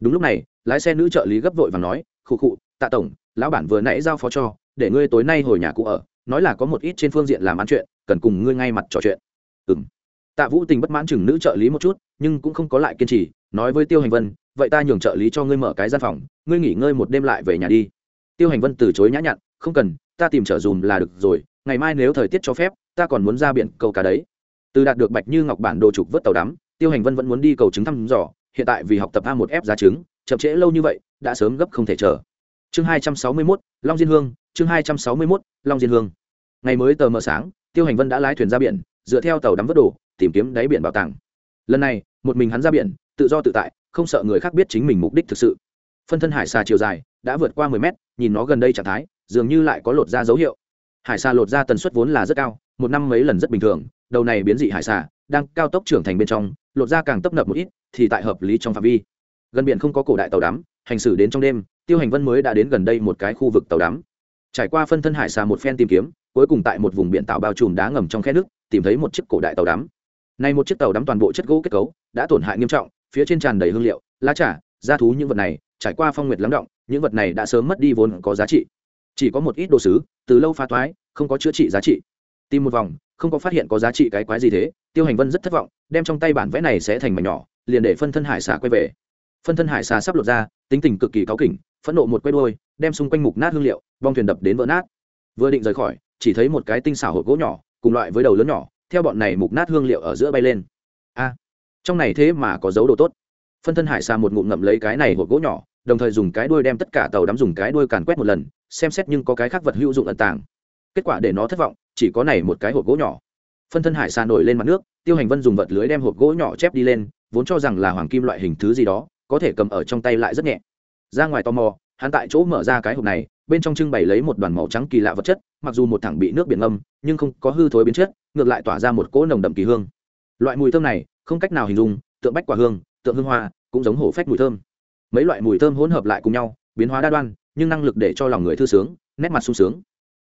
Đúng lúc này, lái xe nữ trợ lý gấp vội và nói, khụ khụ, tạ tổng, lão bản vừa nãy giao phó cho, để ngươi tối nay hồi nhà cũ ở, nói là có một ít trên phương diện làm ăn chuyện, cần cùng ngươi ngay mặt trò chuyện. Ừng tạ vũ tình bất mãn chừng nữ trợ lý một chút, nhưng cũng không có lại kiên trì, nói với tiêu hành vân, vậy ta nhường trợ lý cho ngươi mở cái gian phòng, ngươi nghỉ ngơi một đêm lại về nhà đi. Tiêu hành vân từ chối nhã nhặn, không cần, ta tìm trợ dùm là được rồi, ngày mai nếu thời tiết cho phép, ta còn muốn ra biển câu cá đấy. Từ đạt được bạch như ngọc bản đồ trục vớt tàu đắm tiêu hành vân vẫn muốn đi cầu chứng thăm dò, hiện tại vì học tập a một f giá trứng, chậm trễ lâu như vậy, đã sớm gấp không thể chờ. Chương hai trăm sáu mươi mốt, long diên hương, chương hai trăm sáu mươi mốt, long diên hương. Ngày mới tờ mờ sáng, tiêu hành vân đã lái thuyền ra biển, dựa theo tàu đắm vớt đồ, tìm kiếm đáy biển bảo tàng. Lần này, một mình hắn ra biển, tự do tự tại, không sợ người khác biết chính mình mục đích thực sự. Phân thân hải xà chiều dài, đã vượt qua mười mét, nhìn nó gần đây trạng thái, dường như lại có lột ra dấu hiệu. Hải xà lột ra tần suất vốn là rất cao, một năm mấy lần rất bình thường, đầu này biến dị hải xà, đang cao tốc trưởng thành bên trong lột ra càng tấp nập một ít, thì tại hợp lý trong phạm vi. Gần biển không có cổ đại tàu đắm, hành xử đến trong đêm, tiêu hành vân mới đã đến gần đây một cái khu vực tàu đắm. Trải qua phân thân hải xà một phen tìm kiếm, cuối cùng tại một vùng biển tạo bao trùm đá ngầm trong khe nước, tìm thấy một chiếc cổ đại tàu đắm. Nay một chiếc tàu đắm toàn bộ chất gỗ kết cấu, đã tổn hại nghiêm trọng, phía trên tràn đầy hương liệu, lá trà, da thú những vật này, trải qua phong nguyệt lắng động, những vật này đã sớm mất đi vốn có giá trị. Chỉ có một ít đồ sứ, từ lâu pha thoái, không có chữa trị giá trị. Tìm một vòng, không có phát hiện có giá trị cái quái gì thế tiêu hành vân rất thất vọng, đem trong tay bản vẽ này sẽ thành mảnh nhỏ, liền để phân thân hải xà quay về. Phân thân hải xà sắp lột ra, tính tình cực kỳ cáu kỉnh, phẫn nộ một quay đôi đem xung quanh mục nát hương liệu bong thuyền đập đến vỡ nát. Vừa định rời khỏi, chỉ thấy một cái tinh xảo hộp gỗ nhỏ, cùng loại với đầu lớn nhỏ, theo bọn này mục nát hương liệu ở giữa bay lên. A, trong này thế mà có dấu đồ tốt. Phân thân hải xà một ngụm ngậm lấy cái này hộp gỗ nhỏ, đồng thời dùng cái đuôi đem tất cả tàu đắm dùng cái đuôi càn quét một lần, xem xét nhưng có cái khác vật hữu dụng ẩn tàng. Kết quả để nó thất vọng, chỉ có này một cái hộp gỗ nhỏ phân thân hải xa nổi lên mặt nước, tiêu hành vân dùng vật lưới đem hộp gỗ nhỏ chép đi lên, vốn cho rằng là hoàng kim loại hình thứ gì đó, có thể cầm ở trong tay lại rất nhẹ. Ra ngoài tò mò, hắn tại chỗ mở ra cái hộp này, bên trong trưng bày lấy một đoàn màu trắng kỳ lạ vật chất, mặc dù một thẳng bị nước biển ngâm, nhưng không có hư thối biến chất, ngược lại tỏa ra một cỗ nồng đậm kỳ hương. Loại mùi thơm này, không cách nào hình dung, tượng bách quả hương, tượng hương hoa, cũng giống hổ phách mùi thơm. Mấy loại mùi thơm hỗn hợp lại cùng nhau, biến hóa đa đoan, nhưng năng lực để cho lòng người thư sướng, nét mặt sung sướng.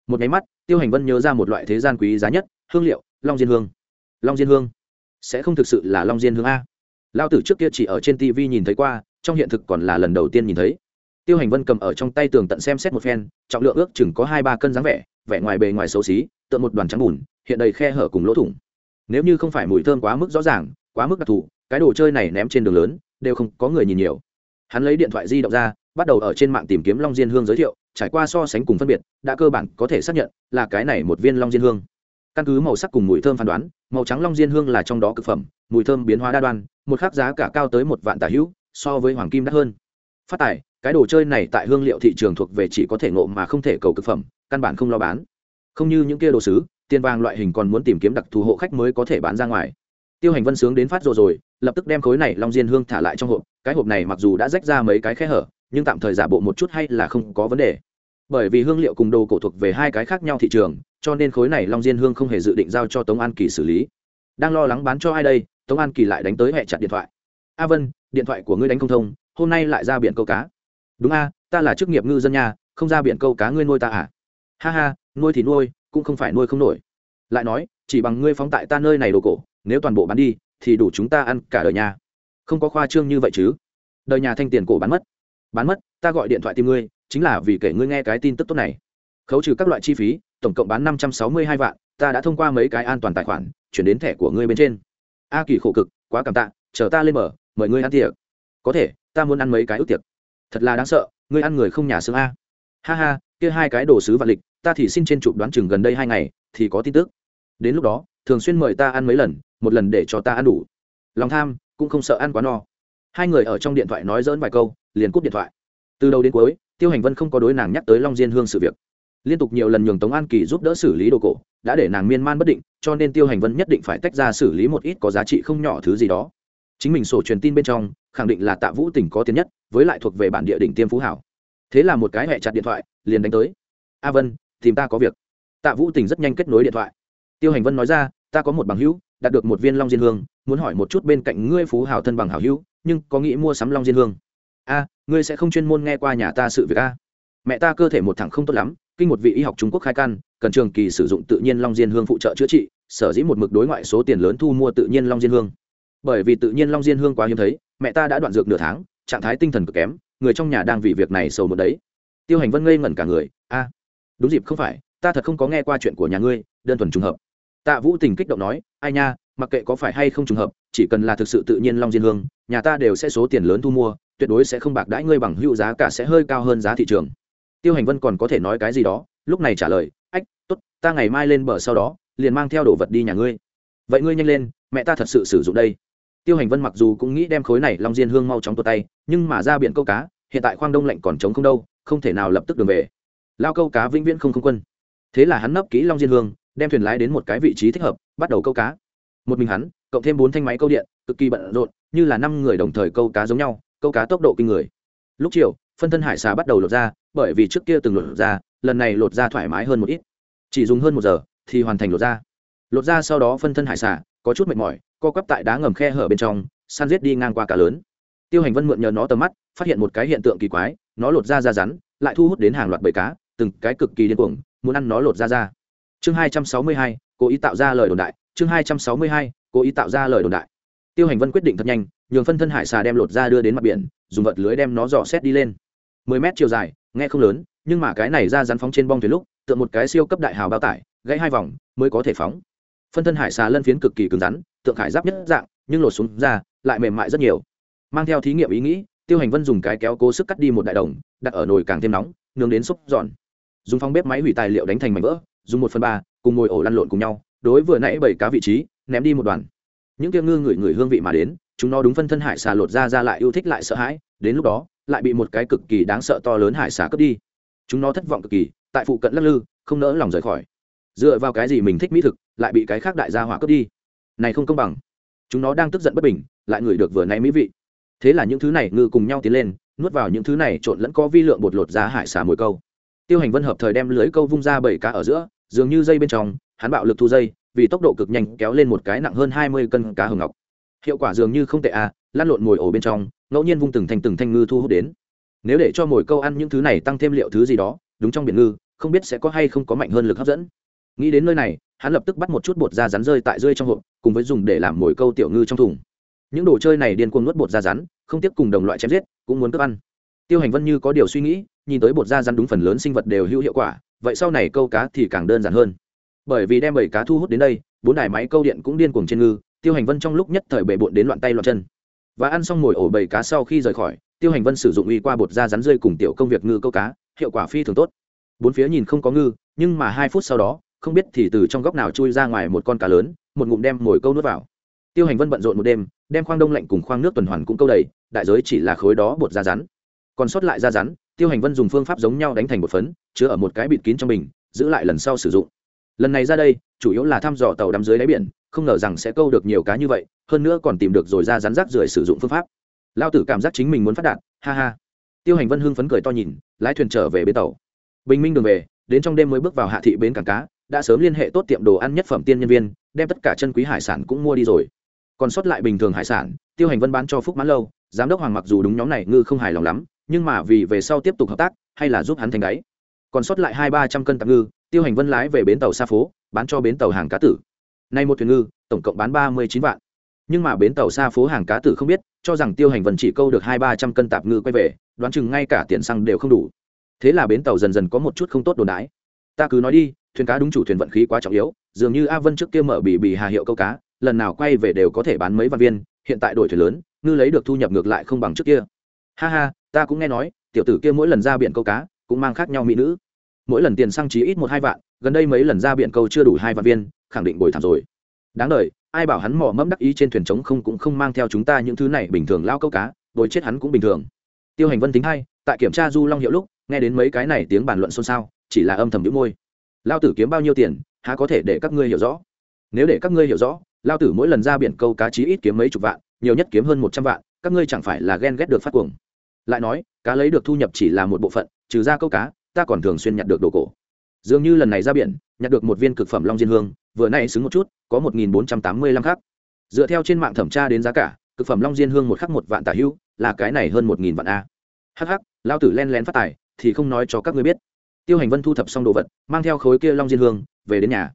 Một nháy mắt, tiêu hành vân nhớ ra một loại thế gian quý giá nhất, hương liệu long diên hương. Long diên hương? Sẽ không thực sự là long diên hương a. Lao tử trước kia chỉ ở trên tv nhìn thấy qua, trong hiện thực còn là lần đầu tiên nhìn thấy. Tiêu hành vân cầm ở trong tay tường tận xem xét một phen, trọng lượng ước chừng có hai ba cân dáng vẻ vẻ ngoài bề ngoài xấu xí tượng một đoàn trắng bùn, hiện đầy khe hở cùng lỗ thủng. Nếu như không phải mùi thơm quá mức rõ ràng, quá mức đặc thù, cái đồ chơi này ném trên đường lớn, đều không có người nhìn nhiều. Hắn lấy điện thoại di động ra, bắt đầu ở trên mạng tìm kiếm long diên hương giới thiệu, trải qua so sánh cùng phân biệt, đã cơ bản có thể xác nhận là cái này một viên long diên hương căn cứ màu sắc cùng mùi thơm phán đoán, màu trắng long diên hương là trong đó cực phẩm, mùi thơm biến hóa đa đoan, một khác giá cả cao tới một vạn tả hữu, so với hoàng kim đắt hơn. Phát tài, cái đồ chơi này tại hương liệu thị trường thuộc về chỉ có thể ngộ mà không thể cầu cực phẩm, căn bản không lo bán. Không như những kia đồ sứ, tiền vàng loại hình còn muốn tìm kiếm đặc thù hộ khách mới có thể bán ra ngoài. Tiêu hành vân sướng đến phát rồi rồi, lập tức đem khối này long diên hương thả lại trong hộp, cái hộp này mặc dù đã rách ra mấy cái khe hở, nhưng tạm thời giả bộ một chút hay là không có vấn đề. Bởi vì hương liệu cùng đồ cổ thuộc về hai cái khác nhau thị trường cho nên khối này long diên hương không hề dự định giao cho tống an kỳ xử lý. Đang lo lắng bán cho ai đây, tống an kỳ lại đánh tới hẹ chặt điện thoại. A vân, điện thoại của ngươi đánh không thông, hôm nay lại ra biển câu cá. Đúng a, ta là chức nghiệp ngư dân nhà không ra biển câu cá ngươi nuôi ta à? Ha ha, nuôi thì nuôi, cũng không phải nuôi không nổi. Lại nói, chỉ bằng ngươi phóng tại ta nơi này đồ cổ, nếu toàn bộ bán đi, thì đủ chúng ta ăn cả đời nhà không có khoa trương như vậy chứ. Đời nhà thanh tiền cổ bán mất. Bán mất, ta gọi điện thoại tìm ngươi, chính là vì kể ngươi nghe cái tin tức tốt này. Khấu trừ các loại chi phí tổng cộng bán năm trăm sáu mươi hai vạn, ta đã thông qua mấy cái an toàn tài khoản, chuyển đến thẻ của ngươi bên trên. A kỳ khổ cực, quá cảm tạ, chờ ta lên mở, mời ngươi ăn tiệc. Có thể, ta muốn ăn mấy cái ước tiệc. Thật là đáng sợ, ngươi ăn người không nhà xương a. Ha ha, kia hai cái đồ sứ vạn lịch, ta thì xin trên chụp đoán chừng gần đây hai ngày, thì có tin tức. Đến lúc đó, thường xuyên mời ta ăn mấy lần, một lần để cho ta ăn đủ. Lòng tham, cũng không sợ ăn quá no. Hai người ở trong điện thoại nói dỡn vài câu, liền cúp điện thoại. Từ đầu đến cuối, tiêu hành vân không có đối nàng nhắc tới long diên hương sự việc liên tục nhiều lần nhường tống an kỳ giúp đỡ xử lý đồ cổ, đã để nàng miên man bất định, cho nên tiêu hành vân nhất định phải tách ra xử lý một ít có giá trị không nhỏ thứ gì đó. Chính mình sổ truyền tin bên trong, khẳng định là tạ vũ tỉnh có tiền nhất, với lại thuộc về bản địa đỉnh tiêm phú hảo. Thế là một cái hẹ chặt điện thoại, liền đánh tới. A vân, tìm ta có việc. Tạ vũ tỉnh rất nhanh kết nối điện thoại. Tiêu hành vân nói ra, ta có một bằng hữu, đạt được một viên long diên hương, muốn hỏi một chút bên cạnh ngươi phú hảo thân bằng hảo hữu, nhưng có nghĩ mua sắm long diên hương? A, ngươi sẽ không chuyên môn nghe qua nhà ta sự việc a. Mẹ ta cơ thể một thằng không tốt lắm kinh một vị y học trung quốc khai căn, cần trường kỳ sử dụng tự nhiên long diên hương phụ trợ chữa trị, sở dĩ một mực đối ngoại số tiền lớn thu mua tự nhiên long diên hương. Bởi vì tự nhiên long diên hương quá hiếm thấy, mẹ ta đã đoạn dược nửa tháng, trạng thái tinh thần cực kém, người trong nhà đang vì việc này sầu một đấy. Tiêu hành vân ngây ngẩn cả người, a, đúng dịp không phải, ta thật không có nghe qua chuyện của nhà ngươi, đơn thuần trùng hợp. Tạ vũ tình kích động nói, ai nha, mặc kệ có phải hay không trùng hợp, chỉ cần là thực sự tự nhiên long diên hương, nhà ta đều sẽ số tiền lớn thu mua, tuyệt đối sẽ không bạc đãi ngươi bằng hữu giá cả sẽ hơi cao hơn giá thị trường tiêu hành vân còn có thể nói cái gì đó? Lúc này trả lời, ách, tốt, ta ngày mai lên bờ sau đó, liền mang theo đồ vật đi nhà ngươi. Vậy ngươi nhanh lên, mẹ ta thật sự sử dụng đây. Tiêu hành vân mặc dù cũng nghĩ đem khối này long diên hương mau chóng tuột tay, nhưng mà ra biển câu cá, hiện tại khoang đông lạnh còn trống không đâu, không thể nào lập tức đường về. Lao câu cá vĩnh viễn không không quân. Thế là hắn nấp kỹ long diên hương, đem thuyền lái đến một cái vị trí thích hợp, bắt đầu câu cá. Một mình hắn, cộng thêm bốn thanh máy câu điện, cực kỳ bận rộn, như là năm người đồng thời câu cá giống nhau, câu cá tốc độ kinh người. Lúc chiều, phân thân hải xà bắt đầu lột ra bởi vì trước kia từng lột ra, lần này lột ra thoải mái hơn một ít. Chỉ dùng hơn một giờ thì hoàn thành lột ra lột ra sau đó phân thân hải xả có chút mệt mỏi, co quắp tại đá ngầm khe hở bên trong, săn giết đi ngang qua cả lớn. Tiêu hành vân mượn nhờ nó tầm mắt, phát hiện một cái hiện tượng kỳ quái, nó lột ra ra rắn, lại thu hút đến hàng loạt bầy cá, từng cái cực kỳ điên cuồng, muốn ăn nó lột ra ra chương hai trăm sáu mươi hai, cố ý tạo ra lời đồn đại. Chương hai trăm sáu mươi hai, cố ý tạo ra lời đồn đại. Tiêu hành vân quyết định thật nhanh, nhường phân thân hải xà đem lột ra đưa đến mặt biển, dùng vật lưới đem nó dò xét đi lên. mười mét chiều dài nghe không lớn, nhưng mà cái này ra rắn phóng trên bong thuyền lúc, tựa một cái siêu cấp đại hào bao tải, gãy hai vòng, mới có thể phóng. Phân thân hải xà lân phiến cực kỳ cứng rắn, tượng hải giáp nhất dạng, nhưng lột xuống ra, lại mềm mại rất nhiều. Mang theo thí nghiệm ý nghĩ, tiêu hành vân dùng cái kéo cố sức cắt đi một đại đồng, đặt ở nồi càng thêm nóng, nướng đến xúc giòn. Dùng phong bếp máy hủy tài liệu đánh thành mảnh vỡ, dùng một phần ba, cùng ngồi ổ lăn lộn cùng nhau, đối vừa nãy bảy cá vị trí, ném đi một đoàn. Những kia ngư ngửi ngửi hương vị mà đến, chúng nó đúng phân thân hải xà lột ra ra lại yêu thích lại sợ hãi, đến lúc đó lại bị một cái cực kỳ đáng sợ to lớn hải xà cướp đi. Chúng nó thất vọng cực kỳ, tại phụ cận lắc lư, không nỡ lòng rời khỏi. Dựa vào cái gì mình thích mỹ thực, lại bị cái khác đại gia hỏa cướp đi? Này không công bằng. Chúng nó đang tức giận bất bình, lại ngửi được vừa nay mỹ vị. Thế là những thứ này ngư cùng nhau tiến lên, nuốt vào những thứ này trộn lẫn có vi lượng bột lột ra hải xà mồi câu. Tiêu hành vân hợp thời đem lưới câu vung ra bảy cá ở giữa, dường như dây bên trong, hắn bạo lực thu dây, vì tốc độ cực nhanh kéo lên một cái nặng hơn hai mươi cân cá hồng ngọc. Hiệu quả dường như không tệ à lăn lộn mồi ổ bên trong, ngẫu nhiên vung từng thành từng thanh ngư thu hút đến. Nếu để cho mồi câu ăn những thứ này tăng thêm liệu thứ gì đó, đúng trong biển ngư, không biết sẽ có hay không có mạnh hơn lực hấp dẫn. Nghĩ đến nơi này, hắn lập tức bắt một chút bột da rắn rơi tại rơi trong hộp, cùng với dùng để làm mồi câu tiểu ngư trong thùng. Những đồ chơi này điên cuồng nuốt bột da rắn, không tiếp cùng đồng loại chém giết, cũng muốn cướp ăn. Tiêu hành vân như có điều suy nghĩ, nhìn tới bột da rắn đúng phần lớn sinh vật đều hữu hiệu quả, vậy sau này câu cá thì càng đơn giản hơn. Bởi vì đem bảy cá thu hút đến đây, bốn đài máy câu điện cũng điên cuồng trên ngư, tiêu hành vân trong lúc nhất thời bể bộn đến loạn tay loạn chân và ăn xong mồi ổ bầy cá sau khi rời khỏi, tiêu hành vân sử dụng uy qua bột da rắn rơi cùng tiểu công việc ngư câu cá, hiệu quả phi thường tốt. Bốn phía nhìn không có ngư, nhưng mà hai phút sau đó, không biết thì từ trong góc nào chui ra ngoài một con cá lớn, một ngụm đem mồi câu nuốt vào. Tiêu hành vân bận rộn một đêm, đem khoang đông lạnh cùng khoang nước tuần hoàn cũng câu đầy, đại giới chỉ là khối đó bột da rắn. Còn sót lại da rắn, tiêu hành vân dùng phương pháp giống nhau đánh thành một phấn, chứa ở một cái bịt kín trong bình, giữ lại lần sau sử dụng. Lần này ra đây, chủ yếu là thăm dò tàu đắm dưới đáy biển, không ngờ rằng sẽ câu được nhiều cá như vậy hơn nữa còn tìm được rồi ra rắn rác rưởi sử dụng phương pháp. Lao tử cảm giác chính mình muốn phát đạt, ha ha. Tiêu hành vân hưng phấn cười to nhìn, lái thuyền trở về bến tàu. Bình minh đường về, đến trong đêm mới bước vào hạ thị bến cảng cá, đã sớm liên hệ tốt tiệm đồ ăn nhất phẩm tiên nhân viên, đem tất cả chân quý hải sản cũng mua đi rồi. Còn sót lại bình thường hải sản, tiêu hành vân bán cho phúc mãn lâu, giám đốc hoàng mặc dù đúng nhóm này ngư không hài lòng lắm, nhưng mà vì về sau tiếp tục hợp tác, hay là giúp hắn thành đáy. Còn sót lại hai ba trăm cân tạp ngư, tiêu hành vân lái về bến tàu xa phố, bán cho bến tàu hàng cá tử. Nay một thuyền ngư, tổng cộng bán ba mươi chín vạn nhưng mà bến tàu xa phố hàng cá tử không biết, cho rằng tiêu hành vân chỉ câu được hai ba trăm cân tạp ngư quay về, đoán chừng ngay cả tiền xăng đều không đủ. Thế là bến tàu dần dần có một chút không tốt đồn đái ta cứ nói đi, thuyền cá đúng chủ thuyền vận khí quá trọng yếu, dường như a vân trước kia mở bị bị hà hiệu câu cá, lần nào quay về đều có thể bán mấy vạn viên, hiện tại đổi thuyền lớn, ngư lấy được thu nhập ngược lại không bằng trước kia. Ha ha, ta cũng nghe nói, tiểu tử kia mỗi lần ra biển câu cá, cũng mang khác nhau mỹ nữ. Mỗi lần tiền xăng chỉ ít một hai vạn, gần đây mấy lần ra biển câu chưa đủ hai vạn viên, khẳng định bồi thảm rồi. Đáng đ ai bảo hắn mò mẫm đắc ý trên thuyền trống không cũng không mang theo chúng ta những thứ này bình thường lao câu cá, bồi chết hắn cũng bình thường. Tiêu hành vân tính hay, tại kiểm tra du long hiệu lúc, nghe đến mấy cái này tiếng bàn luận xôn xao, chỉ là âm thầm đĩu môi. Lao tử kiếm bao nhiêu tiền, há có thể để các ngươi hiểu rõ? Nếu để các ngươi hiểu rõ, lao tử mỗi lần ra biển câu cá chí ít kiếm mấy chục vạn, nhiều nhất kiếm hơn một trăm vạn, các ngươi chẳng phải là ghen ghét được phát cuồng. Lại nói, cá lấy được thu nhập chỉ là một bộ phận, trừ ra câu cá, ta còn thường xuyên nhặt được đồ cổ. Dường như lần này ra biển nhặt được một viên cực phẩm long diên hương, vừa nay xứng một chút, có một nghìn bốn trăm tám mươi lăm khắc. Dựa theo trên mạng thẩm tra đến giá cả, cực phẩm long diên hương một khắc một vạn tả hữu là cái này hơn một nghìn vạn a. Hh lao tử len lén phát tài, thì không nói cho các ngươi biết. Tiêu hành vân thu thập xong đồ vật, mang theo khối kia long diên hương, về đến nhà.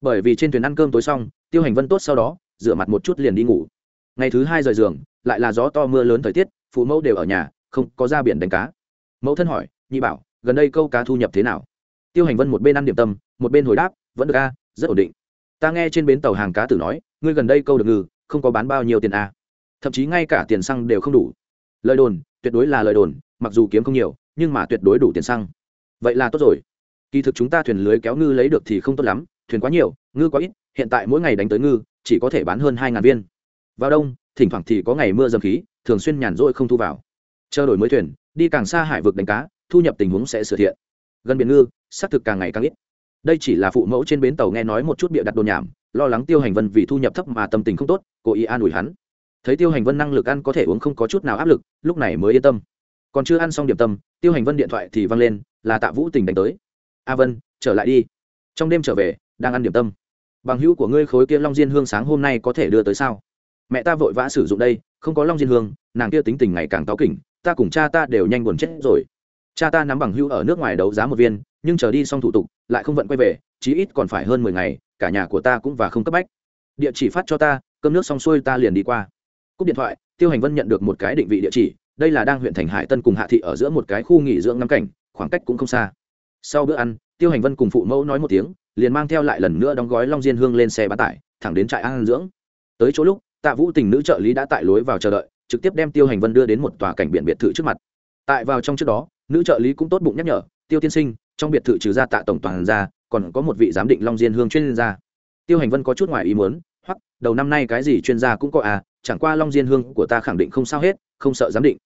Bởi vì trên thuyền ăn cơm tối xong, tiêu hành vân tốt sau đó, rửa mặt một chút liền đi ngủ. Ngày thứ hai rời giường, lại là gió to mưa lớn thời tiết, phụ mẫu đều ở nhà, không có ra biển đánh cá. Mẫu thân hỏi, nhị bảo, gần đây câu cá thu nhập thế nào? Tiêu hành vân một bên ăn điểm tâm một bên hồi đáp, vẫn được a, rất ổn định. Ta nghe trên bến tàu hàng cá tử nói, ngươi gần đây câu được ngư không có bán bao nhiêu tiền a. Thậm chí ngay cả tiền xăng đều không đủ. Lời đồn, tuyệt đối là lời đồn, mặc dù kiếm không nhiều, nhưng mà tuyệt đối đủ tiền xăng. Vậy là tốt rồi. Kỳ thực chúng ta thuyền lưới kéo ngư lấy được thì không tốt lắm, thuyền quá nhiều, ngư quá ít, hiện tại mỗi ngày đánh tới ngư, chỉ có thể bán hơn hai ngàn viên. Vào đông, thỉnh thoảng thì có ngày mưa dầm khí, thường xuyên nhàn rỗi không thu vào. Chờ đổi mới thuyền, đi càng xa hải vực đánh cá, thu nhập tình huống sẽ sửa thiện. Gần biển ngư, xác thực càng ngày càng ít đây chỉ là phụ mẫu trên bến tàu nghe nói một chút bịa đặt đồn nhảm, lo lắng tiêu hành vân vì thu nhập thấp mà tâm tình không tốt, cố ý an ủi hắn. Thấy tiêu hành vân năng lực ăn có thể uống không có chút nào áp lực, lúc này mới yên tâm. Còn chưa ăn xong điểm tâm, tiêu hành vân điện thoại thì văng lên, là tạ vũ tình đánh tới. A vân, trở lại đi. Trong đêm trở về, đang ăn điểm tâm. Bằng hữu của ngươi khối kia long diên hương sáng hôm nay có thể đưa tới sao? Mẹ ta vội vã sử dụng đây, không có long diên hương, nàng kia tính tình ngày càng táo kỉnh, ta cùng cha ta đều nhanh buồn chết rồi. Cha ta nắm bằng hữu ở nước ngoài đấu giá một viên nhưng chờ đi xong thủ tục, lại không vận quay về, chí ít còn phải hơn mười ngày, cả nhà của ta cũng và không cấp bách. Địa chỉ phát cho ta, cơm nước xong xuôi ta liền đi qua. Cúp điện thoại, tiêu hành vân nhận được một cái định vị địa chỉ, đây là đang huyện thành hải tân cùng hạ thị ở giữa một cái khu nghỉ dưỡng ngắm cảnh, khoảng cách cũng không xa. Sau bữa ăn, tiêu hành vân cùng phụ mẫu nói một tiếng, liền mang theo lại lần nữa đóng gói long diên hương lên xe bán tải, thẳng đến trại an dưỡng. Tới chỗ lúc, tạ vũ tình nữ trợ lý đã tại lối vào chờ đợi, trực tiếp đem tiêu hành vân đưa đến một tòa cảnh biển biệt thự trước mặt. Tại vào trong trước đó, nữ trợ lý cũng tốt bụng nhắc nhở, tiêu tiên sinh trong biệt thự trừ ra tạ tổng toàn ra, còn có một vị giám định long diên hương chuyên gia. Tiêu hành vân có chút ngoài ý muốn, hoặc, đầu năm nay cái gì chuyên gia cũng có à chẳng qua long diên hương của ta khẳng định không sao hết, không sợ giám định.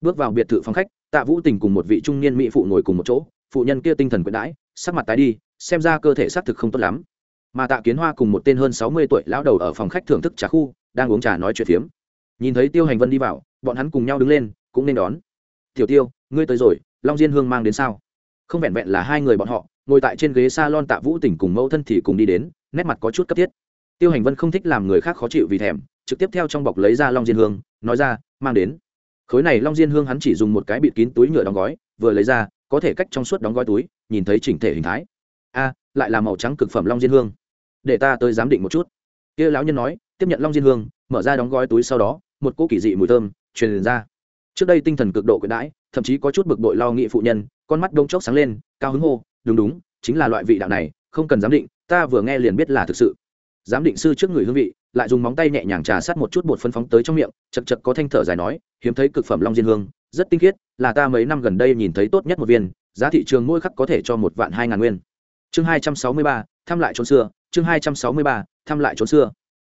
Bước vào biệt thự phòng khách, tạ vũ tình cùng một vị trung niên mỹ phụ ngồi cùng một chỗ, phụ nhân kia tinh thần quyết đãi, sắc mặt tái đi, xem ra cơ thể xác thực không tốt lắm. Mà tạ kiến hoa cùng một tên hơn sáu mươi tuổi lão đầu ở phòng khách thưởng thức trà khu, đang uống trà nói chuyện phiếm. Nhìn thấy tiêu hành vân đi vào, bọn hắn cùng nhau đứng lên, cũng nên đón. Tiểu tiêu, ngươi tới rồi, long diên hương mang đến sao? Không vẹn vẹn là hai người bọn họ, ngồi tại trên ghế s a lon tạ vũ tỉnh cùng mẫu thân thì cùng đi đến, nét mặt có chút cấp thiết. Tiêu hành vân không thích làm người khác khó chịu vì thèm, trực tiếp theo trong bọc lấy ra long diên hương, nói ra, mang đến. Khối này long diên hương hắn chỉ dùng một cái bịt kín túi nhựa đóng gói, vừa lấy ra, có thể cách trong suốt đóng gói túi, nhìn thấy chỉnh thể hình thái. A, lại là màu trắng cực phẩm long diên hương. Để ta tới giám định một chút. Kia lão nhân nói, tiếp nhận long diên hương, mở ra đóng gói túi sau đó, một cỗ kỳ dị mùi thơm truyền ra trước đây tinh thần cực độ quyện đãi, thậm chí có chút bực bội lo nghị phụ nhân, con mắt đông chốc sáng lên, cao hứng hô, đúng đúng, chính là loại vị đạo này, không cần giám định, ta vừa nghe liền biết là thực sự. Giám định sư trước người hương vị, lại dùng móng tay nhẹ nhàng trà sát một chút bột phân phóng tới trong miệng chật chật có thanh thở dài nói, hiếm thấy cực phẩm long diên hương, rất tinh khiết, là ta mấy năm gần đây nhìn thấy tốt nhất một viên, giá thị trường mỗi khắc có thể cho một vạn hai ngàn nguyên. Chương hai trăm sáu mươi ba, thăm lại trốn xưa, chương hai trăm sáu mươi ba, thăm lại trốn xưa.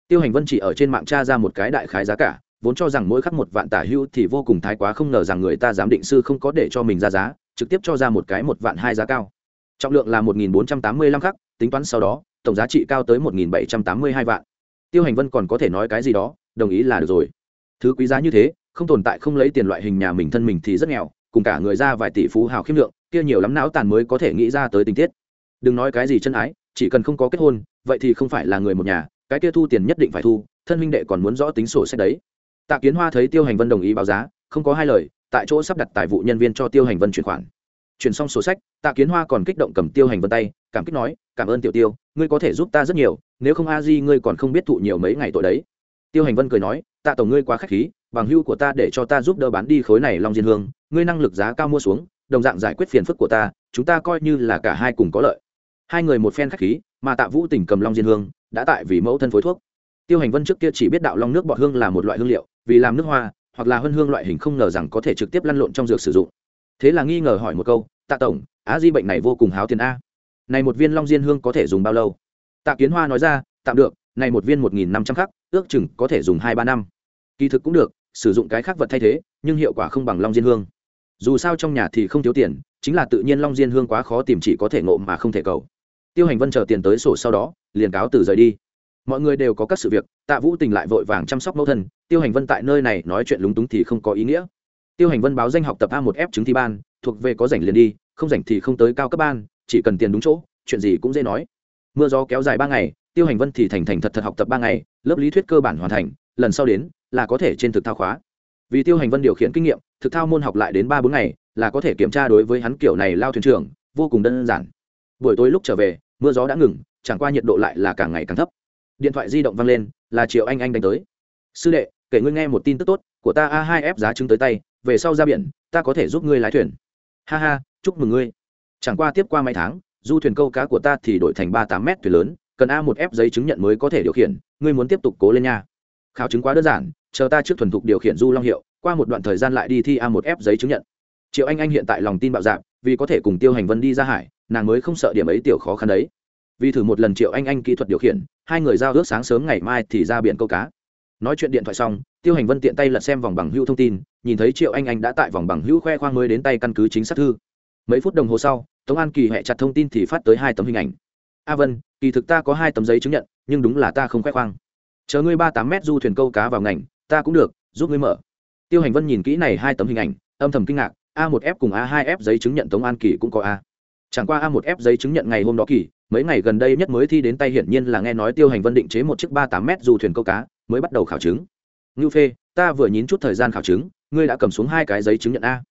Tiêu hành vân chỉ ở trên mạng tra ra một cái đại khái giá cả vốn cho rằng mỗi khắc một vạn tả hưu thì vô cùng thái quá không ngờ rằng người ta giám định sư không có để cho mình ra giá, trực tiếp cho ra một cái một vạn hai giá cao. Trọng lượng là một nghìn bốn trăm tám mươi lăm khắc, tính toán sau đó, tổng giá trị cao tới một nghìn bảy trăm tám mươi hai vạn. Tiêu hành vân còn có thể nói cái gì đó, đồng ý là được rồi. Thứ quý giá như thế, không tồn tại không lấy tiền loại hình nhà mình thân mình thì rất nghèo, cùng cả người ra vài tỷ phú hào khiêm lượng, kia nhiều lắm não tàn mới có thể nghĩ ra tới tình tiết. Đừng nói cái gì chân ái, chỉ cần không có kết hôn, vậy thì không phải là người một nhà, cái kia thu tiền nhất định phải thu, thân huynh đệ còn muốn rõ tính sổ sách đấy tạ kiến hoa thấy tiêu hành vân đồng ý báo giá, không có hai lời, tại chỗ sắp đặt tài vụ nhân viên cho tiêu hành vân chuyển khoản. Chuyển xong sổ sách, tạ kiến hoa còn kích động cầm tiêu hành vân tay, cảm kích nói, cảm ơn tiểu tiêu, ngươi có thể giúp ta rất nhiều, nếu không a di ngươi còn không biết thụ nhiều mấy ngày tội đấy. Tiêu hành vân cười nói, tạ tổng ngươi quá k h á c h khí, bằng hưu của ta để cho ta giúp đỡ bán đi khối này long diên hương, ngươi năng lực giá cao mua xuống, đồng dạng giải quyết phiền phức của ta, chúng ta coi như là cả hai cùng có lợi. Hai người một phen k h á c h khí, mà tạ vũ tỉnh cầm long diên hương, đã tại vì mẫu thân phối thuốc tiêu hành vân trước kia chỉ biết đạo long nước bọt hương là một loại hương liệu, vì làm nước hoa, hoặc là hân hương loại hình không ngờ rằng có thể trực tiếp lăn lộn trong dược sử dụng. Thế là nghi ngờ hỏi một câu, tạ tổng, á di bệnh này vô cùng háo tiền a. Này một viên long diên hương có thể dùng bao lâu? Tạ kiến hoa nói ra, tạm được, này một viên một nghìn năm trăm khắc, ước chừng có thể dùng hai ba năm. Kỳ thực cũng được, sử dụng cái khác vật thay thế, nhưng hiệu quả không bằng long diên hương. Dù sao trong nhà thì không thiếu tiền, chính là tự nhiên long diên hương quá khó tìm chỉ có thể ngộ mà không thể cầu. Tiêu hành vân chờ tiền tới sổ sau đó, liền cáo từ rời đi mọi người đều có các sự việc, tạ vũ tình lại vội vàng chăm sóc mẫu thân, tiêu hành vân tại nơi này nói chuyện lúng túng thì không có ý nghĩa. Tiêu hành vân báo danh học tập a một f chứng thi ban, thuộc về có rảnh liền đi, không rảnh thì không tới cao cấp ban, chỉ cần tiền đúng chỗ, chuyện gì cũng dễ nói. Mưa gió kéo dài ba ngày, tiêu hành vân thì thành thành thật thật học tập ba ngày, lớp lý thuyết cơ bản hoàn thành, lần sau đến là có thể trên thực thao khóa. Vì tiêu hành vân điều khiển kinh nghiệm, thực thao môn học lại đến ba bốn ngày, là có thể kiểm tra đối với hắn kiểu này lao thuyền trưởng, vô cùng đơn giản. Buổi tối lúc trở về, mưa gió đã ngừng, chẳng qua nhiệt độ lại là càng ngày càng thấp điện thoại di động vang lên, là triệu anh anh đánh tới. Sư đệ, kể ngươi nghe một tin tức tốt của ta a hai f giá trứng tới tay, về sau ra biển, ta có thể giúp ngươi lái thuyền. Ha ha, chúc mừng ngươi. Chẳng qua tiếp qua mấy tháng, du thuyền câu cá của ta thì đổi thành ba tám m thuyền lớn, cần a một f giấy chứng nhận mới có thể điều khiển, ngươi muốn tiếp tục cố lên nha. Khảo chứng quá đơn giản, chờ ta trước thuần thục điều khiển du long hiệu, qua một đoạn thời gian lại đi thi a một f giấy chứng nhận. Triệu anh anh hiện tại lòng tin bạo dạp vì có thể cùng tiêu hành vân đi ra hải, nàng mới không sợ điểm ấy tiểu khó khăn đấy vì thử một lần triệu anh anh kỹ thuật điều khiển, hai người giao ước sáng sớm ngày mai thì ra biển câu cá. Nói chuyện điện thoại xong, tiêu hành vân tiện tay lật xem vòng bằng hữu thông tin, nhìn thấy triệu anh anh đã tại vòng bằng hữu khoe khoang mới đến tay căn cứ chính xác thư. Mấy phút đồng hồ sau, tống an kỳ hẹ chặt thông tin thì phát tới hai tấm hình ảnh. A vân, kỳ thực ta có hai tấm giấy chứng nhận, nhưng đúng là ta không khoe khoang. Chờ ngươi ba tám mét du thuyền câu cá vào ngành, ta cũng được, giúp ngươi mở. Tiêu hành vân nhìn kỹ này hai tấm hình ảnh, âm thầm kinh ngạc, a một f cùng a hai f giấy chứng nhận tống an kỳ cũng có a chẳng qua a một f giấy chứng nhận ngày hôm đó kỳ, mấy ngày gần đây nhất mới thi đến tay hiển nhiên là nghe nói tiêu hành vân định chế một chiếc ba tám m du thuyền câu cá, mới bắt đầu khảo chứng. Ngưu phê, ta vừa nhín chút thời gian khảo chứng, ngươi đã cầm xuống hai cái giấy chứng nhận a.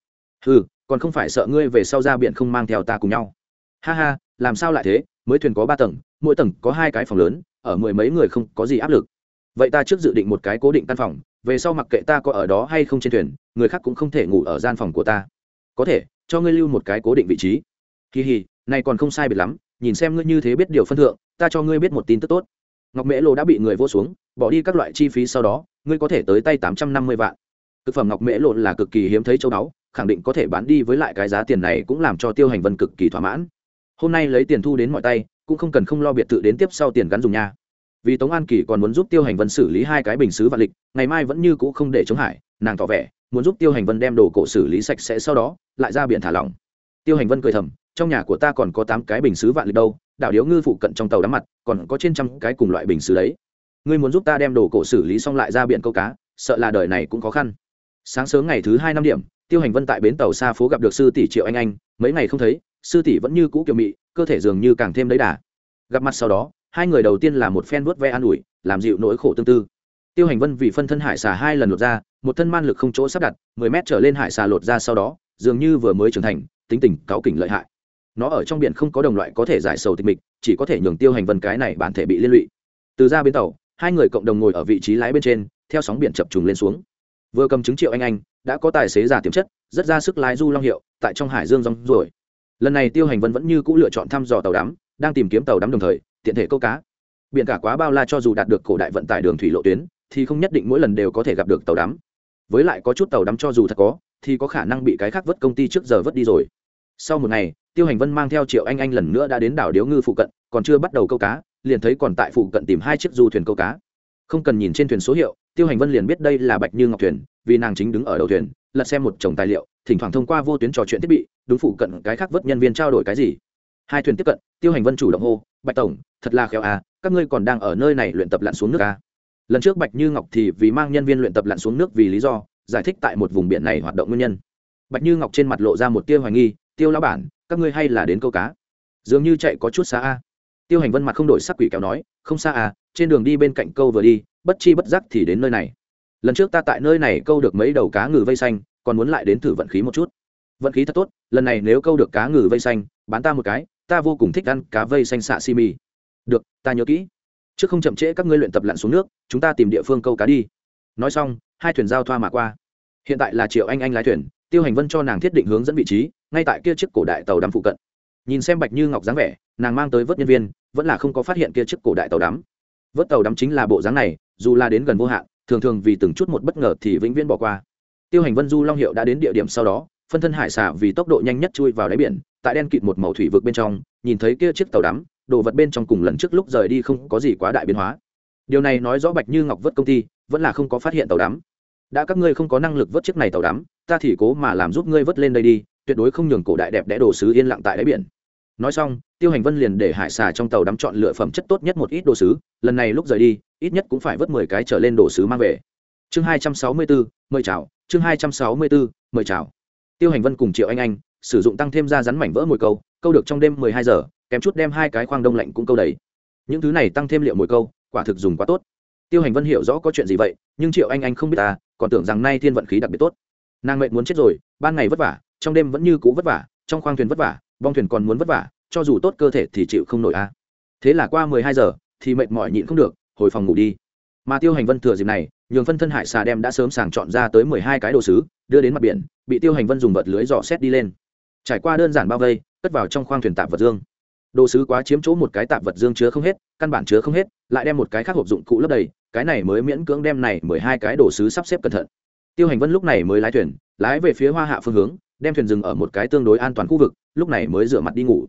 Ừ còn không phải sợ ngươi về sau ra biển không mang theo ta cùng nhau. Ha ha, làm sao lại thế? Mới thuyền có ba tầng, mỗi tầng có hai cái phòng lớn, ở mười mấy người không có gì áp lực. Vậy ta trước dự định một cái cố định căn phòng, về sau mặc kệ ta có ở đó hay không trên thuyền, người khác cũng không thể ngủ ở gian phòng của ta. Có thể, cho ngươi lưu một cái cố định vị trí kỳ hì, này còn không sai biệt lắm, nhìn xem ngươi như thế biết điều phân thượng, ta cho ngươi biết một tin tức tốt. Ngọc mễ lô đã bị người vô xuống, bỏ đi các loại chi phí sau đó, ngươi có thể tới tay tám trăm năm mươi vạn. Thực phẩm ngọc mễ lộ là cực kỳ hiếm thấy châu báu, khẳng định có thể bán đi với lại cái giá tiền này cũng làm cho tiêu hành vân cực kỳ thỏa mãn. Hôm nay lấy tiền thu đến mọi tay, cũng không cần không lo biệt thự đến tiếp sau tiền gắn dùng nha. Vì tống an kỳ còn muốn giúp tiêu hành vân xử lý hai cái bình xứ vạn lịch, ngày mai vẫn như cũ không để chống hải, nàng tỏ vẻ, muốn giúp tiêu hành vân đem đồ cổ xử lý sạch sẽ sau đó, lại ra biển thả lỏng. Tiêu hành vân cười thầm trong nhà của ta còn có tám cái bình xứ vạn lịch đâu đảo điếu ngư phụ cận trong tàu đắm mặt, còn có trên trăm cái cùng loại bình xứ đấy. Ngươi muốn giúp ta đem đồ cổ xử lý xong lại ra biển câu cá, sợ là đời này cũng khó khăn. Sáng sớm ngày thứ hai năm điểm, tiêu hành vân tại bến tàu xa phố gặp được sư tỷ triệu anh anh, mấy ngày không thấy, sư tỷ vẫn như cũ kiều mị, cơ thể dường như càng thêm đấy đà. Gặp mặt sau đó, hai người đầu tiên là một phen vuốt ve an ủi, làm dịu nỗi khổ tương tư. Tiêu hành vân vì phân thân hải xà hai lần lột ra, một thân man lực không chỗ sắp đặt, mười mét trở lên hải xà lột ra sau đó, dường như vừa mới trưởng thành, tính tình cáu kỉnh lợi hại nó ở trong biển không có đồng loại có thể giải sầu tịch mịch, chỉ có thể nhường tiêu hành vân cái này bản thể bị liên lụy. Từ ra bến tàu, hai người cộng đồng ngồi ở vị trí lái bên trên, theo sóng biển chập trùng lên xuống. Vừa cầm chứng triệu anh anh, đã có tài xế giả tiềm chất, rất ra sức lái du long hiệu, tại trong hải dương rong rồi lần này tiêu hành vân vẫn như c ũ lựa chọn thăm dò tàu đắm, đang tìm kiếm tàu đắm đồng thời, tiện thể câu cá. Biển cả quá bao la cho dù đạt được cổ đại vận tải đường thủy lộ tuyến, thì không nhất định mỗi lần đều có thể gặp được tàu đắm. Với lại có chút tàu đắm cho dù thật có, thì có khả năng bị cái khác vớt công ty trước giờ vớt đi rồi. Sau một ngày tiêu hành vân mang theo triệu anh anh lần nữa đã đến đảo điếu ngư phụ cận, còn chưa bắt đầu câu cá, liền thấy còn tại phụ cận tìm hai chiếc du thuyền câu cá. Không cần nhìn trên thuyền số hiệu, tiêu hành vân liền biết đây là bạch như ngọc thuyền, vì nàng chính đứng ở đầu thuyền, lật xem một chồng tài liệu, thỉnh thoảng thông qua vô tuyến trò chuyện thiết bị, đúng phụ cận cái khác vớt nhân viên trao đổi cái gì. Hai thuyền tiếp cận, tiêu hành vân chủ động hô, bạch tổng, thật là khéo à các ngươi còn đang ở nơi này luyện tập lặn xuống nước à. lần trước bạch như ngọc thì vì mang nhân viên luyện tập lặn xuống nước vì lý do, giải thích tại một vùng biển này hoạt động nguyên nhân. Bạch như ngọc trên mặt lộ ra một tia hoài nghi tiêu lão bản, các ngươi hay là đến câu cá. Dường như chạy có chút xa a. Tiêu hành vân mặt không đổi sắc quỷ kéo nói, không xa à trên đường đi bên cạnh câu vừa đi, bất chi bất giác thì đến nơi này. Lần trước ta tại nơi này câu được mấy đầu cá ngừ vây xanh, còn muốn lại đến thử vận khí một chút. Vận khí thật tốt, lần này nếu câu được cá ngừ vây xanh, bán ta một cái, ta vô cùng thích ăn cá vây xanh xạ xi mì. Được, ta nhớ kỹ. Trước không chậm trễ các ngươi luyện tập lặn xuống nước, chúng ta tìm địa phương câu cá đi. Nói xong, hai thuyền giao thoa mà qua. Hiện tại là triệu anh anh lái thuyền, tiêu hành vân cho nàng thiết định hướng dẫn vị trí ngay tại kia chiếc cổ đại tàu đắm phụ cận. Nhìn xem bạch như ngọc dáng vẻ, nàng mang tới vớt nhân viên, vẫn là không có phát hiện kia chiếc cổ đại tàu đắm. Vớt tàu đắm chính là bộ dáng này, dù là đến gần vô hạn, thường thường vì từng chút một bất ngờ thì vĩnh viễn bỏ qua. Tiêu hành vân du long hiệu đã đến địa điểm sau đó, phân thân hải xả vì tốc độ nhanh nhất chui vào đáy biển, tại đen kịt một màu thủy vực bên trong, nhìn thấy kia chiếc tàu đắm, đồ vật bên trong cùng lần trước lúc rời đi không có gì quá đại biến hóa. Điều này nói rõ bạch như ngọc vớt công ty, vẫn là không có phát hiện tàu đắm. Đã các ngươi không có năng lực vớt chiếc này tàu đắm, ta thì cố mà làm giúp ngươi vớt lên đây đi tuyệt đối không nhường cổ đại đẹp đẽ đồ sứ yên lặng tại đáy biển. Nói xong, tiêu hành vân liền để hải xà trong tàu đắm chọn lựa phẩm chất tốt nhất một ít đồ sứ, lần này lúc rời đi, ít nhất cũng phải vớt mười cái trở lên đồ sứ mang về. Chương hai trăm sáu mươi bốn, mời chào. Chương hai trăm sáu mươi bốn, mời chào. Tiêu hành vân cùng triệu anh anh sử dụng tăng thêm ra rắn mảnh vỡ mồi câu câu được trong đêm mười hai giờ, kém chút đem hai cái khoang đông lạnh cũng câu đầy. Những thứ này tăng thêm liệu mồi câu, quả thực dùng quá tốt. Tiêu hành vân hiểu rõ có chuyện gì vậy, nhưng triệu anh anh không biết ta, còn tưởng rằng nay thiên vận khí đặc biệt tốt. Nàng mệnh muốn chết rồi, ban ngày vất vả trong đêm vẫn như cũ vất vả, trong khoang thuyền vất vả, bong thuyền còn muốn vất vả, cho dù tốt cơ thể thì chịu không nổi a. Thế là qua mười hai giờ, thì mệt mỏi nhịn không được, hồi phòng ngủ đi. Mà tiêu hành vân thừa dịp này, nhường phân thân hải xà đem đã sớm sàng chọn ra tới mười hai cái đồ sứ, đưa đến mặt biển, bị tiêu hành vân dùng vật lưới dò xét đi lên. Trải qua đơn giản bao vây, cất vào trong khoang thuyền tạp vật dương. Đồ sứ quá chiếm chỗ một cái tạp vật dương chứa không hết, căn bản chứa không hết, lại đem một cái khác hộp dụng cụ lấp đầy, cái này mới miễn cưỡng đem này mười hai cái đồ sứ sắp xếp cẩn thận. Tiêu hành vân lúc này mới lái thuyền, lái về phía hoa hạ phương hướng đem thuyền dừng ở một cái tương đối an toàn khu vực, lúc này mới rửa mặt đi ngủ.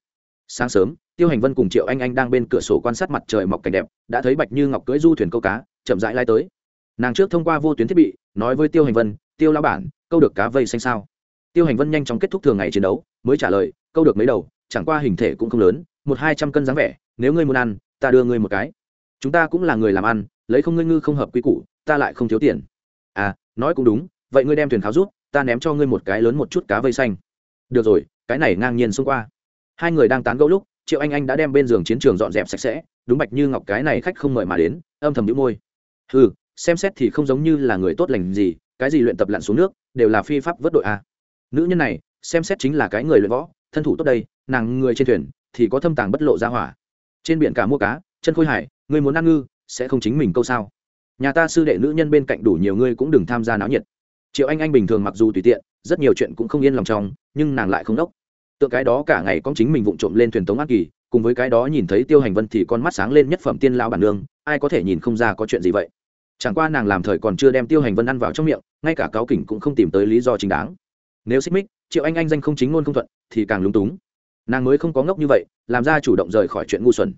Sáng sớm, tiêu hành vân cùng triệu anh anh đang bên cửa sổ quan sát mặt trời mọc cảnh đẹp, đã thấy bạch như ngọc cưỡi du thuyền câu cá, chậm rãi lai tới. Nàng trước thông qua vô tuyến thiết bị, nói với tiêu hành vân, tiêu lao bản, câu được cá vây xanh sao? Tiêu hành vân nhanh chóng kết thúc thường ngày chiến đấu, mới trả lời, câu được mấy đầu, chẳng qua hình thể cũng không lớn, một hai trăm cân dáng vẻ, nếu ngươi muốn ăn, ta đưa ngươi một cái. Chúng ta cũng là người làm ăn, lấy không ngươi ngư không hợp quy củ, ta lại không thiếu tiền. À nói cũng đúng, vậy ngươi đem thuyền tháo rút ta ném cho ngươi một cái lớn một chút cá vây xanh. Được rồi, cái này ngang nhiên xông qua. Hai người đang tán gẫu lúc, triệu anh anh đã đem bên giường chiến trường dọn dẹp sạch sẽ, đúng bạch như ngọc cái này khách không mời mà đến, âm thầm đĩu môi. Ừ xem xét thì không giống như là người tốt lành gì, cái gì luyện tập lặn xuống nước, đều là phi pháp vớt đội a. Nữ nhân này, xem xét chính là cái người luyện võ, thân thủ tốt đây, nàng người trên thuyền, thì có thâm tàng bất lộ ra hỏa. Trên biển cả mua cá, chân khôi hải người muốn ăn ngư, sẽ không chính mình câu sao. Nhà ta sư đệ nữ nhân bên cạnh đủ nhiều người cũng đừng tham gia náo nhiệt triệu anh anh bình thường mặc dù tùy tiện, rất nhiều chuyện cũng không yên lòng trong, nhưng nàng lại không đốc. Tượng cái đó cả ngày con chính mình vụng trộm lên thuyền tống ác kỳ, cùng với cái đó nhìn thấy tiêu hành vân thì con mắt sáng lên nhất phẩm tiên lao bản nương, ai có thể nhìn không ra có chuyện gì vậy? Chẳng qua nàng làm thời còn chưa đem tiêu hành vân ăn vào trong miệng, ngay cả cáo kỉnh cũng không tìm tới lý do chính đáng. Nếu xích mích, triệu anh anh danh không chính ngôn không thuận, thì càng lúng túng. Nàng mới không có ngốc như vậy, làm ra chủ động rời khỏi chuyện ngu xuẩn.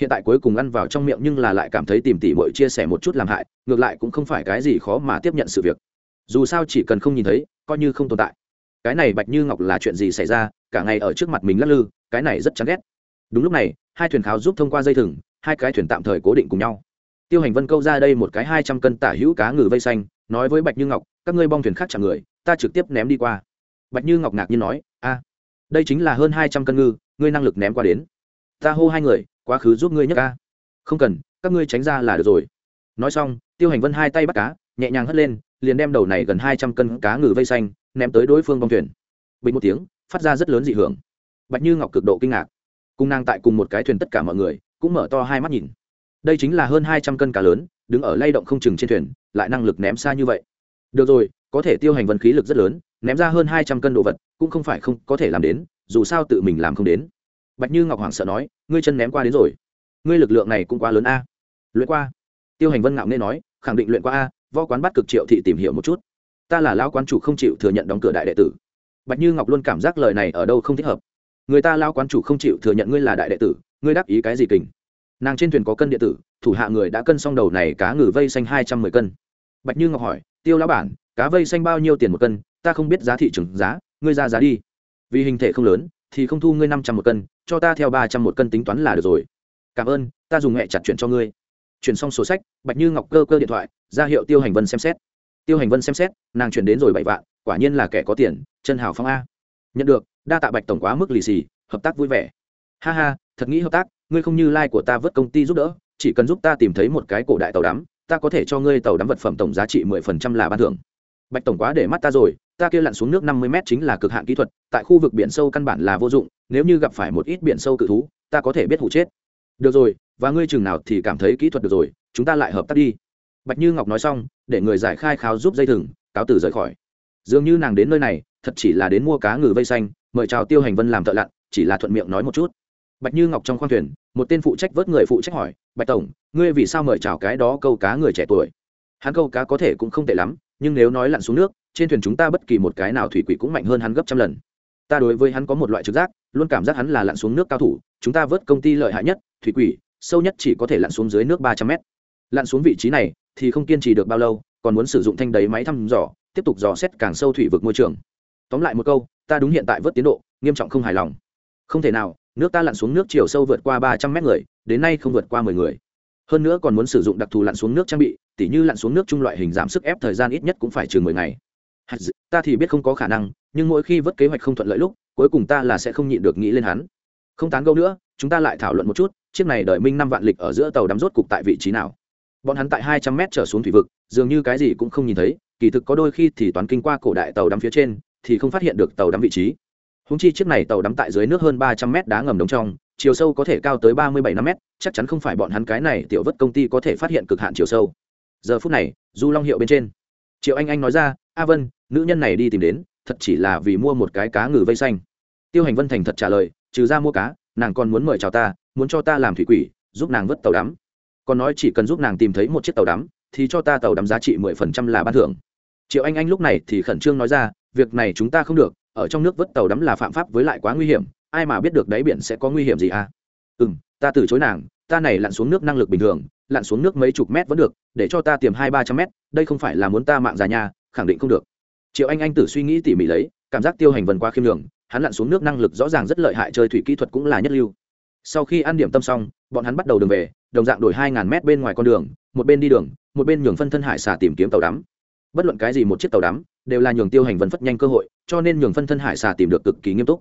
Hiện tại cuối cùng ăn vào trong miệng nhưng là lại cảm thấy tìm tỉ mội chia sẻ một chút làm hại, ngược lại cũng không phải cái gì khó mà tiếp nhận sự việc dù sao chỉ cần không nhìn thấy, coi như không tồn tại. Cái này bạch như ngọc là chuyện gì xảy ra, cả ngày ở trước mặt mình lắc lư, cái này rất chán ghét. Đúng lúc này, hai thuyền kháo giúp thông qua dây thừng, hai cái thuyền tạm thời cố định cùng nhau. Tiêu hành vân câu ra đây một cái hai trăm cân tả hữu cá ngừ vây xanh, nói với bạch như ngọc, các ngươi bong thuyền khác chẳng người, ta trực tiếp ném đi qua. Bạch như ngọc ngạc nhiên nói, a, đây chính là hơn hai trăm cân ngư, ngươi năng lực ném qua đến. Ta hô hai người, quá khứ giúp ngươi nhấc ca. Không cần, các ngươi tránh ra là được rồi. Nói xong, tiêu hành vân hai tay bắt cá, nhẹ nhàng hất lên liền đem đầu này gần hai trăm cân cá ngừ vây xanh, ném tới đối phương bong thuyền. Bình một tiếng, phát ra rất lớn dị hưởng. Bạch như ngọc cực độ kinh ngạc. Cùng nàng tại cùng một cái thuyền tất cả mọi người, cũng mở to hai mắt nhìn. Đây chính là hơn hai trăm cân cá lớn, đứng ở lay động không chừng trên thuyền, lại năng lực ném xa như vậy. Được rồi, có thể tiêu hành vân khí lực rất lớn, ném ra hơn hai trăm cân đồ vật, cũng không phải không có thể làm đến, dù sao tự mình làm không đến. Bạch như ngọc hoàng sợ nói, ngươi chân ném qua đến rồi. Ngươi lực lượng này cũng quá lớn a. Luyện qua. Tiêu hành vân ngạo nghe nói, khẳng định luyện qua a võ quán bắt cực triệu thị tìm hiểu một chút. Ta là lao quán chủ không chịu thừa nhận đóng cửa đại đệ tử. Bạch như ngọc luôn cảm giác lời này ở đâu không thích hợp. Người ta lao quán chủ không chịu thừa nhận ngươi là đại đệ tử, ngươi đáp ý cái gì kình? Nàng trên thuyền có cân điện tử, thủ hạ người đã cân xong đầu này cá ngừ vây xanh hai trăm mười cân. Bạch như ngọc hỏi, tiêu lão bản, cá vây xanh bao nhiêu tiền một cân? Ta không biết giá thị trường giá, ngươi ra giá đi. Vì hình thể không lớn, thì không thu ngươi năm trăm một cân, cho ta theo ba trăm một cân tính toán là được rồi. Cảm ơn, ta dùng hẹ chặt chuyển cho ngươi. Chuyển xong sổ sách, bạch như ngọc cơ cơ điện thoại ra hiệu tiêu hành vân xem xét. Tiêu hành vân xem xét, nàng chuyển đến rồi bảy vạn, quả nhiên là kẻ có tiền, chân hào phong a. Nhận được, đa tạ bạch tổng quá mức lì xì, hợp tác vui vẻ. Ha ha, thật nghĩ hợp tác, ngươi không như lai của ta vớt công ty giúp đỡ, chỉ cần giúp ta tìm thấy một cái cổ đại tàu đắm, ta có thể cho ngươi tàu đắm vật phẩm tổng giá trị mười phần trăm là ban thưởng. Bạch tổng quá để mắt ta rồi, ta kia lặn xuống nước năm mươi m chính là cực hạn kỹ thuật, tại khu vực biển sâu căn bản là vô dụng, nếu như gặp phải một ít biển sâu cự thú, ta có thể biết hụ chết. Được rồi, và ngươi chừng nào thì cảm thấy kỹ thuật được rồi, chúng ta lại hợp tác đi bạch như ngọc nói xong, để người giải khai kháo giúp dây thừng, cáo tử rời khỏi. Dường như nàng đến nơi này, thật chỉ là đến mua cá ngừ vây xanh, mời chào tiêu hành vân làm thợ lặn, chỉ là thuận miệng nói một chút. Bạch như ngọc trong khoang thuyền, một tên phụ trách vớt người phụ trách hỏi, bạch tổng, ngươi vì sao mời chào cái đó câu cá người trẻ tuổi? Hắn câu cá có thể cũng không tệ lắm, nhưng nếu nói lặn xuống nước, trên thuyền chúng ta bất kỳ một cái nào thủy quỷ cũng mạnh hơn hắn gấp trăm lần. Ta đối với hắn có một loại trực giác, luôn cảm giác hắn là lặn xuống nước cao thủ, chúng ta vớt công ty lợi hại nhất, thủy quỷ, sâu nhất chỉ có thể lặn xuống dưới nước ba trăm mét. Lặn xuống vị trí này thì không kiên trì được bao lâu, còn muốn sử dụng thanh đấy máy thăm dò, tiếp tục dò xét càng sâu thủy vực môi trường. Tóm lại một câu, ta đúng hiện tại vớt tiến độ, nghiêm trọng không hài lòng. Không thể nào, nước ta lặn xuống nước chiều sâu vượt qua ba trăm mét người, đến nay không vượt qua mười người. Hơn nữa còn muốn sử dụng đặc thù lặn xuống nước trang bị, tỉ như lặn xuống nước chung loại hình giảm sức ép thời gian ít nhất cũng phải chừng mười ngày. Ta thì biết không có khả năng, nhưng mỗi khi vớt kế hoạch không thuận lợi lúc, cuối cùng ta là sẽ không nhịn được nghĩ lên hắn. Không tán gẫu nữa, chúng ta lại thảo luận một chút, chiếc này đợi minh năm vạn lịch ở giữa tàu đắm rốt cục tại vị trí nào bọn hắn tại hai trăm mét trở xuống thủy vực, dường như cái gì cũng không nhìn thấy, kỳ thực có đôi khi thì toán kinh qua cổ đại tàu đắm phía trên, thì không phát hiện được tàu đắm vị trí. Húng chi chiếc này tàu đắm tại dưới nước hơn ba trăm mét đá ngầm đống trong, chiều sâu có thể cao tới ba mươi bảy năm mét, chắc chắn không phải bọn hắn cái này tiểu vất công ty có thể phát hiện cực hạn chiều sâu. Giờ phút này, du long hiệu bên trên. Triệu anh anh nói ra, a vân, nữ nhân này đi tìm đến, thật chỉ là vì mua một cái cá ngừ vây xanh. Tiêu hành vân thành thật trả lời, trừ ra mua cá, nàng còn muốn mời chào ta, muốn cho ta làm thủy quỷ, giúp nàng vớt tàu đắm còn nói chỉ cần giúp nàng tìm thấy một chiếc tàu đắm, thì cho ta tàu đắm giá trị mười phần trăm là ban thưởng. Triệu anh anh lúc này thì khẩn trương nói ra, việc này chúng ta không được, ở trong nước vớt tàu đắm là phạm pháp với lại quá nguy hiểm, ai mà biết được đáy biển sẽ có nguy hiểm gì à? Ừ m ta từ chối nàng, ta này lặn xuống nước năng lực bình thường, lặn xuống nước mấy chục mét vẫn được, để cho ta tìm hai ba trăm mét, đây không phải là muốn ta mạng già nhà khẳng định không được. Triệu anh anh tử suy nghĩ tỉ mỉ lấy, cảm giác tiêu hành vần qua khiêm đường hắn lặn xuống nước năng lực rõ ràng rất lợi hại, chơi thủy kỹ thuật cũng là nhất lưu. Sau khi ăn điểm tâm xong bọn hắn bắt đầu đường về, đồng dạng đổi hai ngàn mét bên ngoài con đường, một bên đi đường, một bên nhường phân thân hải xà tìm kiếm tàu đắm. Bất luận cái gì một chiếc tàu đắm, đều là nhường tiêu hành vân phất nhanh cơ hội, cho nên nhường phân thân hải xà tìm được cực kỳ nghiêm túc.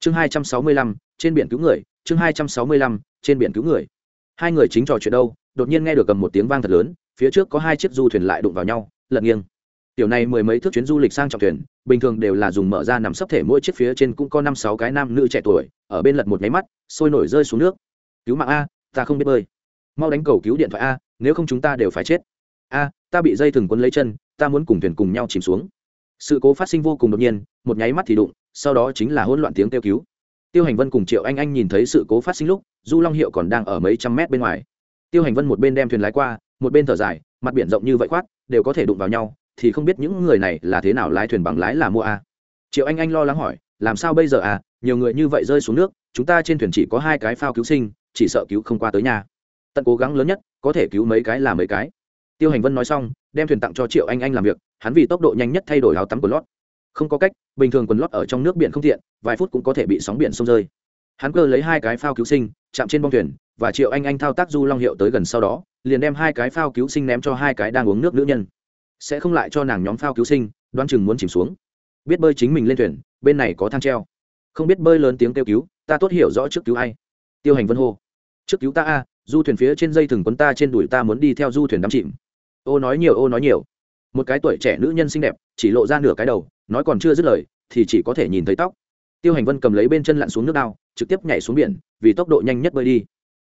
Chương hai trăm sáu mươi lăm, trên biển cứu người, chương hai trăm sáu mươi lăm, trên biển cứu người. Hai người chính trò chuyện đâu, đột nhiên nghe được cầm một tiếng vang thật lớn, phía trước có hai chiếc du thuyền lại đụng vào nhau, lật nghiêng. Tiểu này mười mấy thước chuyến du lịch sang trọng thuyền, bình thường đều là dùng mở ra nằm sấp thể, mỗi chiếc phía trên cũng có năm sáu cái nam nữ trẻ tuổi, ở bên lật một nháy mắt, sôi nổi rơi xuống nước. Cứu mạng a ta không biết bơi. Mau đánh cầu cứu điện thoại a, nếu không chúng ta đều phải chết. A, ta bị dây thừng quấn lấy chân, ta muốn cùng thuyền cùng nhau chìm xuống. Sự cố phát sinh vô cùng đột nhiên, một nháy mắt thì đụng, sau đó chính là hỗn loạn tiếng kêu cứu. Tiêu hành vân cùng triệu anh anh nhìn thấy sự cố phát sinh lúc, du long hiệu còn đang ở mấy trăm mét bên ngoài. Tiêu hành vân một bên đem thuyền lái qua, một bên thở dài, mặt biển rộng như vậy khoát, đều có thể đụng vào nhau, thì không biết những người này là thế nào lái thuyền bằng lái là mua a. Triệu anh anh lo lắng hỏi, làm sao bây giờ à nhiều người như vậy rơi xuống nước, chúng ta trên thuyền chỉ có hai cái phao cứu sinh chỉ sợ cứu không qua tới nhà. Tận cố gắng lớn nhất, có thể cứu mấy cái là mấy cái. Tiêu hành vân nói xong, đem thuyền tặng cho triệu anh anh làm việc, hắn vì tốc độ nhanh nhất thay đổi áo tắm của lót. Không có cách, bình thường quần lót ở trong nước biển không tiện, vài phút cũng có thể bị sóng biển sông rơi. Hắn cơ lấy hai cái phao cứu sinh, chạm trên bong thuyền, và triệu anh anh thao tác du long hiệu tới gần sau đó, liền đem hai cái phao cứu sinh ném cho hai cái đang uống nước nữ nhân. Sẽ không lại cho nàng nhóm phao cứu sinh, đoán chừng muốn chìm xuống. Biết bơi chính mình lên thuyền, bên này có thang treo. Không biết bơi lớn tiếng kêu cứu, ta tốt hiểu rõ trước cứu ai. Tiêu hành vân hô trước cứu ta a, du thuyền phía trên dây thừng quấn ta trên đùi ta muốn đi theo du thuyền đắm chìm. Ô nói nhiều, ô nói nhiều. Một cái tuổi trẻ nữ nhân xinh đẹp, chỉ lộ ra nửa cái đầu, nói còn chưa dứt lời, thì chỉ có thể nhìn thấy tóc. Tiêu hành vân cầm lấy bên chân lặn xuống nước đao, trực tiếp nhảy xuống biển, vì tốc độ nhanh nhất bơi đi.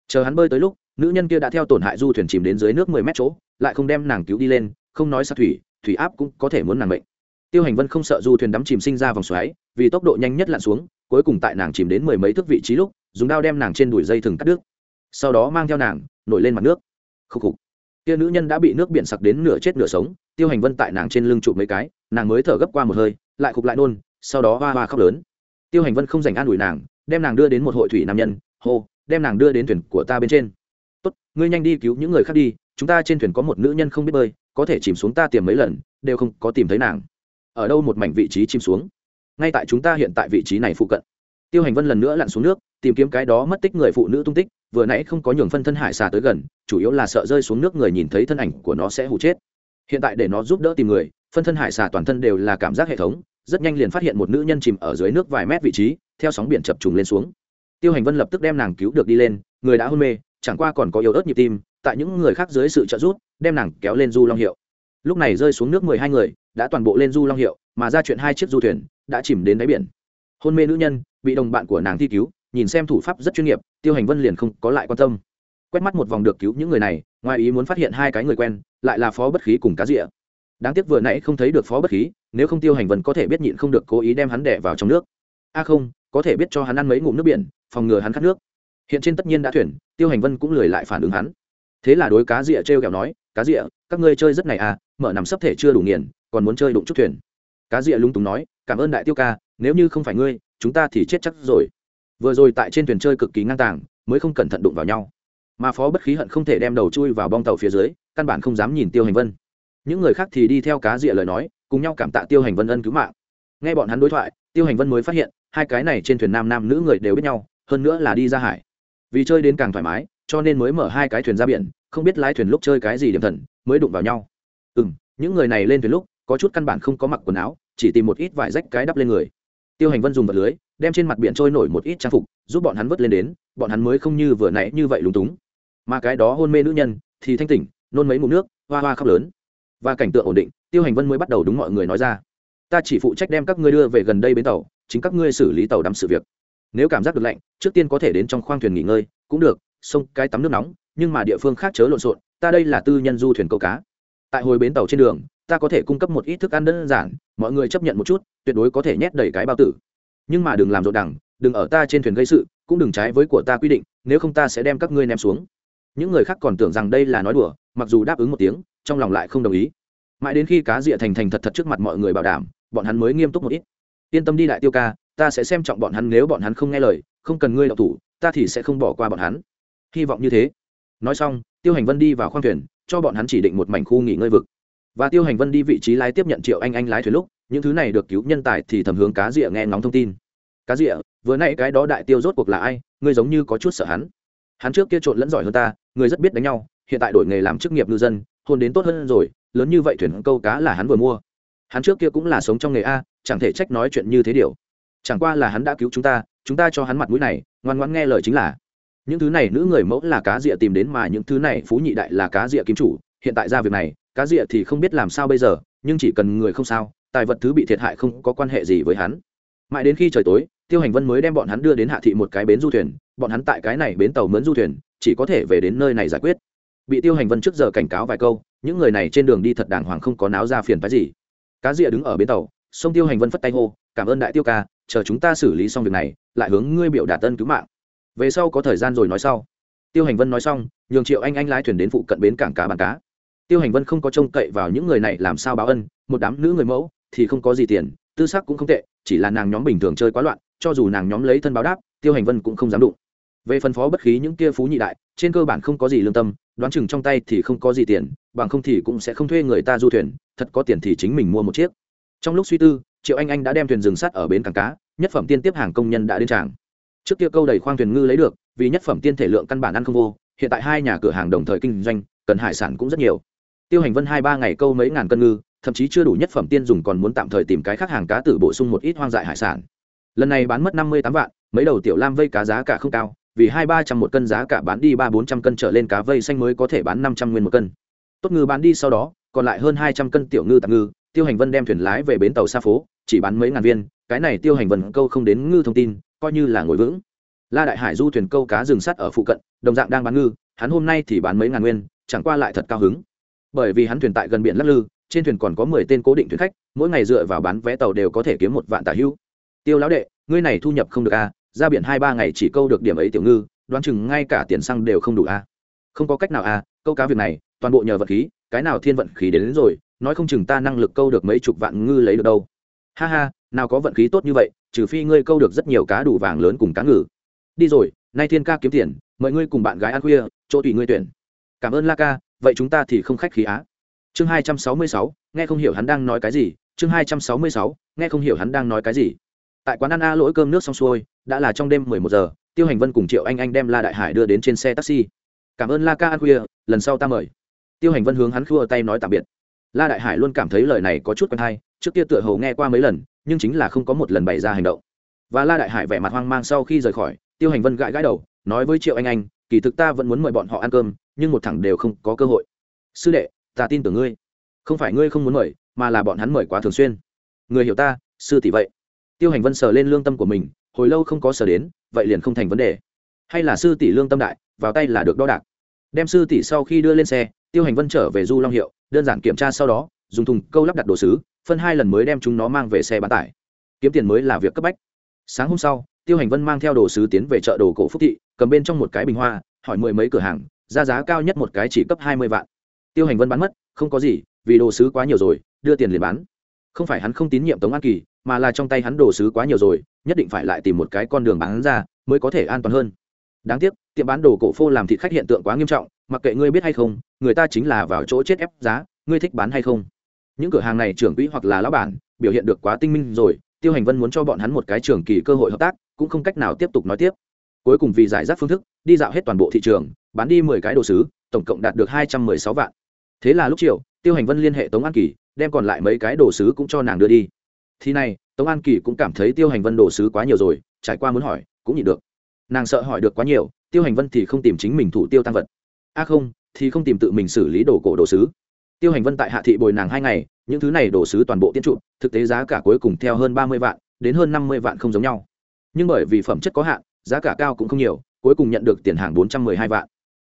Chờ hắn bơi tới lúc, nữ nhân kia đã theo tổn hại du thuyền chìm đến dưới nước mười mét chỗ, lại không đem nàng cứu đi lên, không nói xa thủy thủy áp cũng có thể muốn nàng bệnh tiêu hành vân không sợ du thuyền đắm chìm sinh ra vòng xoáy, vì tốc độ nhanh nhất lặn xuống, cuối cùng tại nàng chìm đến mười mấy thước vị trí lúc, dùng đao đem nàng trên đùi dây thừng cắt đứt sau đó mang theo nàng, nổi lên mặt nước. Khúc khục. Kia nữ nhân đã bị nước biển sặc đến nửa chết nửa sống, tiêu hành vân tại nàng trên lưng chụp mấy cái, nàng mới thở gấp qua một hơi, lại khục lại nôn, sau đó hoa hoa khóc lớn. Tiêu hành vân không dành an ủi nàng, đem nàng đưa đến một hội thủy nam nhân, hô, đem nàng đưa đến thuyền của ta bên trên. Tốt, ngươi nhanh đi cứu những người khác đi, chúng ta trên thuyền có một nữ nhân không biết bơi, có thể chìm xuống ta tìm mấy lần, đều không có tìm thấy nàng. Ở đâu một mảnh vị trí chìm xuống? Ngay tại chúng ta hiện tại vị trí này phụ cận. Tiêu hành vân lần nữa lặn xuống nước, tìm kiếm cái đó mất tích người phụ nữ tung tích vừa nãy không có nhường phân thân hải xà tới gần, chủ yếu là sợ rơi xuống nước người nhìn thấy thân ảnh của nó sẽ hụ chết. Hiện tại để nó giúp đỡ tìm người, phân thân hải xà toàn thân đều là cảm giác hệ thống, rất nhanh liền phát hiện một nữ nhân chìm ở dưới nước vài mét vị trí, theo sóng biển chập trùng lên xuống. Tiêu hành vân lập tức đem nàng cứu được đi lên, người đã hôn mê, chẳng qua còn có yếu ớt nhịp tim, tại những người khác dưới sự trợ giúp, đem nàng kéo lên du long hiệu. Lúc này rơi xuống nước mười hai người, đã toàn bộ lên du long hiệu, mà ra chuyện hai chiếc du thuyền, đã chìm đến đáy biển. Hôn mê nữ nhân, bị đồng bạn của nàng thi cứu nhìn xem thủ pháp rất chuyên nghiệp, tiêu hành vân liền không có lại quan tâm. Quét mắt một vòng được cứu những người này, ngoài ý muốn phát hiện hai cái người quen, lại là phó bất khí cùng cá rịa. Đáng tiếc vừa nãy không thấy được phó bất khí, nếu không tiêu hành vân có thể biết nhịn không được cố ý đem hắn đẻ vào trong nước. A à không, có thể biết cho hắn ăn mấy ngụm nước biển, phòng ngừa hắn khát nước. Hiện trên tất nhiên đã thuyền, tiêu hành vân cũng lười lại phản ứng hắn. Thế là đối cá rịa t r e o kẹo nói, cá rịa, các ngươi chơi rất này à mở nằm sấp thể chưa đủ nghiền, còn muốn chơi đụng chút thuyền. Cá rịa lung túng nói, cảm ơn đại tiêu ca, nếu như không phải ngươi, chúng ta thì chết chắc rồi vừa rồi tại trên thuyền chơi cực kỳ ngang tàng, mới không cẩn thận đụng vào nhau. Mà phó bất khí hận không thể đem đầu chui vào bong tàu phía dưới, căn bản không dám nhìn tiêu hành vân. Những người khác thì đi theo cá rịa lời nói, cùng nhau cảm tạ tiêu hành vân ân cứu mạng. Nghe bọn hắn đối thoại, tiêu hành vân mới phát hiện, hai cái này trên thuyền nam nam nữ người đều biết nhau, hơn nữa là đi ra hải. Vì chơi đến càng thoải mái, cho nên mới mở hai cái thuyền ra biển, không biết lái thuyền lúc chơi cái gì điểm thần, mới đụng vào nhau. Ừ m những người này lên thuyền lúc, có chút căn bản không có mặc quần áo, chỉ tìm một ít vải rách cái đắp lên người. Tiêu hành vân dùng vật lưới đem trên mặt biển trôi nổi một ít trang phục, giúp bọn hắn vớt lên đến, bọn hắn mới không như vừa nãy như vậy lúng túng. Mà cái đó hôn mê nữ nhân, thì thanh tỉnh, nôn mấy mụn nước, hoa hoa khóc lớn. Và cảnh tượng ổn định, tiêu hành vân mới bắt đầu đúng mọi người nói ra. Ta chỉ phụ trách đem các ngươi đưa về gần đây bến tàu, chính các ngươi xử lý tàu đắm sự việc. Nếu cảm giác được lạnh, trước tiên có thể đến trong khoang thuyền nghỉ ngơi, cũng được sông cái tắm nước nóng, nhưng mà địa phương khác chớ lộn xộn, ta đây là tư nhân du thuyền câu cá. Tại hồi bến tàu trên đường, ta có thể cung cấp một ít thức ăn đơn giản, mọi người chấp nhận một chút, tuyệt đối có thể nhét đầy cái bao tử nhưng mà đừng làm rộn đằng đừng ở ta trên thuyền gây sự, cũng đừng trái với của ta quy định, nếu không ta sẽ đem các ngươi ném xuống. Những người khác còn tưởng rằng đây là nói đùa, mặc dù đáp ứng một tiếng, trong lòng lại không đồng ý. Mãi đến khi cá rịa thành thành thật thật trước mặt mọi người bảo đảm, bọn hắn mới nghiêm túc một ít. Yên tâm đi đại tiêu ca, ta sẽ xem trọng bọn hắn nếu bọn hắn không nghe lời, không cần ngươi đọc thủ, ta thì sẽ không bỏ qua bọn hắn. Hy vọng như thế. Nói xong, tiêu hành vân đi vào khoang thuyền, cho bọn hắn chỉ định một mảnh khu nghỉ ngơi vực. Và tiêu hành vân đi vị trí lái tiếp nhận triệu anh anh lái thuyền lúc những thứ này được cứu nhân tài thì thầm hướng cá rịa nghe ngóng thông tin. Cá rịa, vừa nãy cái đó đại tiêu rốt cuộc là ai? Ngươi giống như có chút sợ hắn. Hắn trước kia trộn lẫn giỏi hơn ta người rất biết đánh nhau, hiện tại đổi nghề làm chức nghiệp ngư dân, hôn đến tốt hơn rồi, lớn như vậy thuyền câu cá là hắn vừa mua. Hắn trước kia cũng là sống trong nghề a, chẳng thể trách nói chuyện như thế điều. Chẳng qua là hắn đã cứu chúng ta chúng ta cho hắn mặt mũi này, ngoan ngoãn nghe lời chính là. Những thứ này nữ người mẫu là cá rịa tìm đến mà những thứ này phú nhị đại là cá rịa kiếm chủ. Hiện tại ra việc này, cá rịa thì không biết làm sao bây giờ, nhưng chỉ cần người không sao tài vật thứ bị thiệt hại không có quan hệ gì với hắn. Mãi đến khi trời tối, tiêu hành vân mới đem bọn hắn đưa đến hạ thị một cái bến du thuyền, bọn hắn tại cái này bến tàu mướn du thuyền, chỉ có thể về đến nơi này giải quyết. Bị tiêu hành vân trước giờ cảnh cáo vài câu, những người này trên đường đi thật đàng hoàng không có náo ra phiền phái gì. Cá rịa đứng ở bến tàu, sông tiêu hành vân phất tay hô, cảm ơn đại tiêu ca, chờ chúng ta xử lý xong việc này, lại hướng ngươi biểu đạt tân cứu mạng. Về sau có thời gian rồi nói sau. Tiêu hành vân nói xong, nhường triệu anh anh lái thuyền đến phụ cận bến cảng cá bán cá. Tiêu hành vân không có trông cậy vào những người này làm sao báo ân, một đám nữ người mẫu thì không có gì tiền, tư sắc cũng không tệ, chỉ là nàng nhóm bình thường chơi quá loạn, cho dù nàng nhóm lấy thân báo đáp, tiêu hành vân cũng không dám đụng. Về phân phó bất khí những kia phú nhị đại, trên cơ bản không có gì lương tâm, đoán chừng trong tay thì không có gì tiền, bằng không thì cũng sẽ không thuê người ta du thuyền, thật có tiền thì chính mình mua một chiếc. Trong lúc suy tư, triệu anh anh đã đem thuyền rừng sắt ở bến cảng cá, nhất phẩm tiên tiếp hàng công nhân đã đến tràng. Trước kia câu đầy khoang thuyền ngư lấy được, vì nhất phẩm tiên thể lượng căn bản ăn không vô, hiện tại hai nhà cửa hàng đồng thời kinh doanh, cần hải sản cũng rất nhiều. Tiêu hành vân hai ba ngày câu mấy ngàn cân ngư thậm chí chưa đủ nhất phẩm tiên dùng còn muốn tạm thời tìm cái khác hàng cá tử bổ sung một ít hoang dại hải sản. Lần này bán mất năm mươi tám vạn, mấy đầu tiểu lam vây cá giá cả không cao, vì hai ba trăm một cân giá cả bán đi ba bốn trăm cân trở lên cá vây xanh mới có thể bán năm trăm nguyên một cân. Tốt ngư bán đi sau đó, còn lại hơn hai trăm cân tiểu ngư tạm ngư, tiêu hành vân đem thuyền lái về bến tàu xa phố, chỉ bán mấy ngàn viên, cái này tiêu hành vân câu không đến ngư thông tin, coi như là ngồi vững. La đại hải du thuyền câu cá rừng sắt ở phụ cận, đồng dạng đang bán ngư, hắn hôm nay thì bán mấy ngàn nguyên, chẳng qua lại thật cao hứng. Bởi vì hắn thuyền tại gần biển lắc lư trên thuyền còn có mười tên cố định thuyền khách mỗi ngày dựa vào bán vé tàu đều có thể kiếm một vạn tả hữu tiêu lão đệ ngươi này thu nhập không được a à, ra biển hai ba ngày chỉ câu được điểm ấy tiểu ngư đoán chừng ngay cả tiền xăng đều không đủ a à. không có cách nào a à, câu cá việc này toàn bộ nhờ vật khí cái nào thiên vận khí đến, đến rồi nói không chừng ta năng lực câu được mấy chục vạn ngư lấy được đâu. Ha ha nào có vận khí tốt như vậy trừ phi ngươi câu được rất nhiều cá đủ vàng lớn cùng cá ngừ. Đi rồi nay thiên ca kiếm tiền mời ngươi cùng bạn gái ăn khuya chỗ tùy ngươi tuyển. Cảm ơn la ca vậy chúng ta thì không khách khí á chương hai trăm sáu mươi sáu, nghe không hiểu hắn đang nói cái gì. Chương hai trăm sáu mươi sáu, nghe không hiểu hắn đang nói cái gì. Tại quán ăn a lỗi cơm nước xong xuôi, đã là trong đêm mười một giờ, tiêu hành vân cùng triệu anh anh đem la đại hải đưa đến trên xe taxi. Cảm ơn la ca ăn khuya, lần sau ta mời. Tiêu hành vân hướng hắn khua tay nói tạm biệt. La đại hải luôn cảm thấy lời này có chút quen hay, trước kia tựa hầu nghe qua mấy lần, nhưng chính là không có một lần bày ra hành động. Và la đại hải vẻ mặt hoang mang sau khi rời khỏi, tiêu hành vân gãi gãi đầu, nói với triệu anh anh, kỳ thực ta vẫn muốn mời bọn họ ăn cơm, nhưng một thằng đều không có cơ hội. Sư đệ ta tin tưởng ngươi. Không phải ngươi không muốn mời, mà là bọn hắn mời quá thường xuyên. Người hiểu ta, sư tỷ vậy. Tiêu hành vân sờ lên lương tâm của mình, hồi lâu không có sờ đến, vậy liền không thành vấn đề. Hay là sư tỷ lương tâm đại, vào tay là được đo đạc. Đem sư tỷ sau khi đưa lên xe, tiêu hành vân trở về du long hiệu, đơn giản kiểm tra sau đó, dùng thùng câu lắp đặt đồ sứ, phân hai lần mới đem chúng nó mang về xe bán tải. Kiếm tiền mới là việc cấp bách. Sáng hôm sau, tiêu hành vân mang theo đồ sứ tiến về chợ đồ cổ phúc thị, cầm bên trong một cái bình hoa, hỏi mười mấy cửa hàng ra giá cao nhất một cái chỉ cấp hai mươi vạn tiêu hành vân bán mất, không có gì, vì đồ sứ quá nhiều rồi, đưa tiền liền bán. Không phải hắn không tín nhiệm tống an kỳ, mà là trong tay hắn đồ sứ quá nhiều rồi, nhất định phải lại tìm một cái con đường bán ra, mới có thể an toàn hơn. Đáng tiếc, tiệm bán đồ cổ phô làm thịt khách hiện tượng quá nghiêm trọng, mặc kệ ngươi biết hay không, người ta chính là vào chỗ chết ép giá, ngươi thích bán hay không? Những cửa hàng này trưởng quỹ hoặc là lão bản, biểu hiện được quá tinh minh rồi, tiêu hành vân muốn cho bọn hắn một cái trường kỳ cơ hội hợp tác, cũng không cách nào tiếp tục nói tiếp. Cuối cùng vì giải rác phương thức, đi dạo hết toàn bộ thị trường, bán đi mười cái đồ sứ, tổng cộng đạt được hai trăm mười sáu vạn thế là lúc chiều, tiêu hành vân liên hệ tống an kỳ, đem còn lại mấy cái đồ sứ cũng cho nàng đưa đi. Thì này, tống an kỳ cũng cảm thấy tiêu hành vân đồ sứ quá nhiều rồi, trải qua muốn hỏi, cũng nhịn được. Nàng sợ hỏi được quá nhiều, tiêu hành vân thì không tìm chính mình thủ tiêu tăng vật. A không, thì không tìm tự mình xử lý đồ cổ đồ sứ. Tiêu hành vân tại hạ thị bồi nàng hai ngày, những thứ này đồ sứ toàn bộ tiến trụ, thực tế giá cả cuối cùng theo hơn ba mươi vạn, đến hơn năm mươi vạn không giống nhau. Nhưng bởi vì phẩm chất có hạn, giá cả cao cũng không nhiều, cuối cùng nhận được tiền hàng bốn trăm mười hai vạn.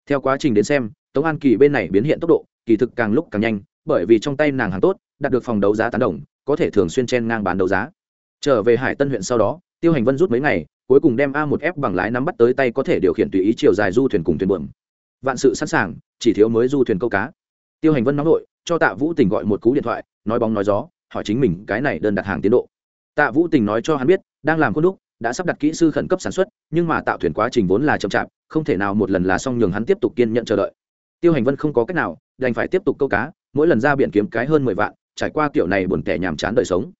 Theo quá trình đến xem, tống an kỳ bên này biến hiện tốc độ kỳ thực càng lúc càng nhanh, bởi vì trong tay nàng hàng tốt, đạt được phòng đấu giá tán đồng, có thể thường xuyên chen ngang bán đấu giá. Trở về hải tân huyện sau đó, tiêu hành vân rút mấy ngày, cuối cùng đem a một f bằng lái nắm bắt tới tay có thể điều khiển tùy ý chiều dài du thuyền cùng thuyền bượm vạn sự sẵn sàng, chỉ thiếu mới du thuyền câu cá. Tiêu hành vân nóng nội, cho tạ vũ tình gọi một cú điện thoại, nói bóng nói gió, hỏi chính mình cái này đơn đặt hàng tiến độ. Tạ vũ tình nói cho hắn biết, đang làm khuôn đúc, đã sắp đặt kỹ sư khẩn cấp sản xuất, nhưng mà tạo thuyền quá trình vốn là chậm chạp, không thể nào một lần là xong nhường hắn tiếp tục kiên nhận chờ đợi tiêu hành vân không có cách nào, đành phải tiếp tục câu cá, mỗi lần ra biển kiếm cái hơn mười vạn, trải qua kiểu này buồn tẻ nhàm chán đời sống.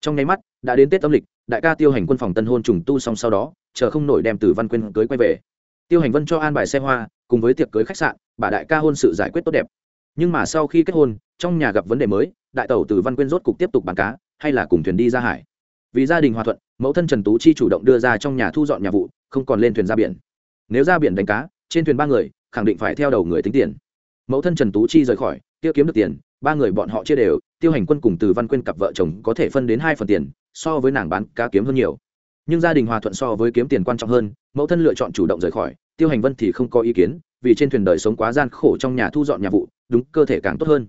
Trong nháy mắt, đã đến tết âm lịch, đại ca tiêu hành quân phòng tân hôn trùng tu xong sau đó, chờ không nổi đem từ văn quyên cưới quay về. Tiêu hành vân cho an bài xe hoa, cùng với tiệc cưới khách sạn, bà đại ca hôn sự giải quyết tốt đẹp. Nhưng mà sau khi kết hôn, trong nhà gặp vấn đề mới, đại tàu từ văn quyên rốt cục tiếp tục bán cá, hay là cùng thuyền đi ra hải. Vì gia đình hòa thuận, mẫu thân trần tú chi chủ động đưa ra trong nhà thu dọn nhà vụ, không còn lên thuyền ra biển. Nếu ra biển đánh cá, trên thuyền ba người khẳng định phải theo đầu người tính tiền. Mẫu thân trần tú chi rời khỏi, tiêu kiếm được tiền, ba người bọn họ chia đều, tiêu hành quân cùng từ văn quyên cặp vợ chồng có thể phân đến hai phần tiền, so với nàng bán cá kiếm hơn nhiều. Nhưng gia đình hòa thuận so với kiếm tiền quan trọng hơn, mẫu thân lựa chọn chủ động rời khỏi, tiêu hành vân thì không có ý kiến, vì trên thuyền đời sống quá gian khổ trong nhà thu dọn nhà vụ, đúng cơ thể càng tốt hơn.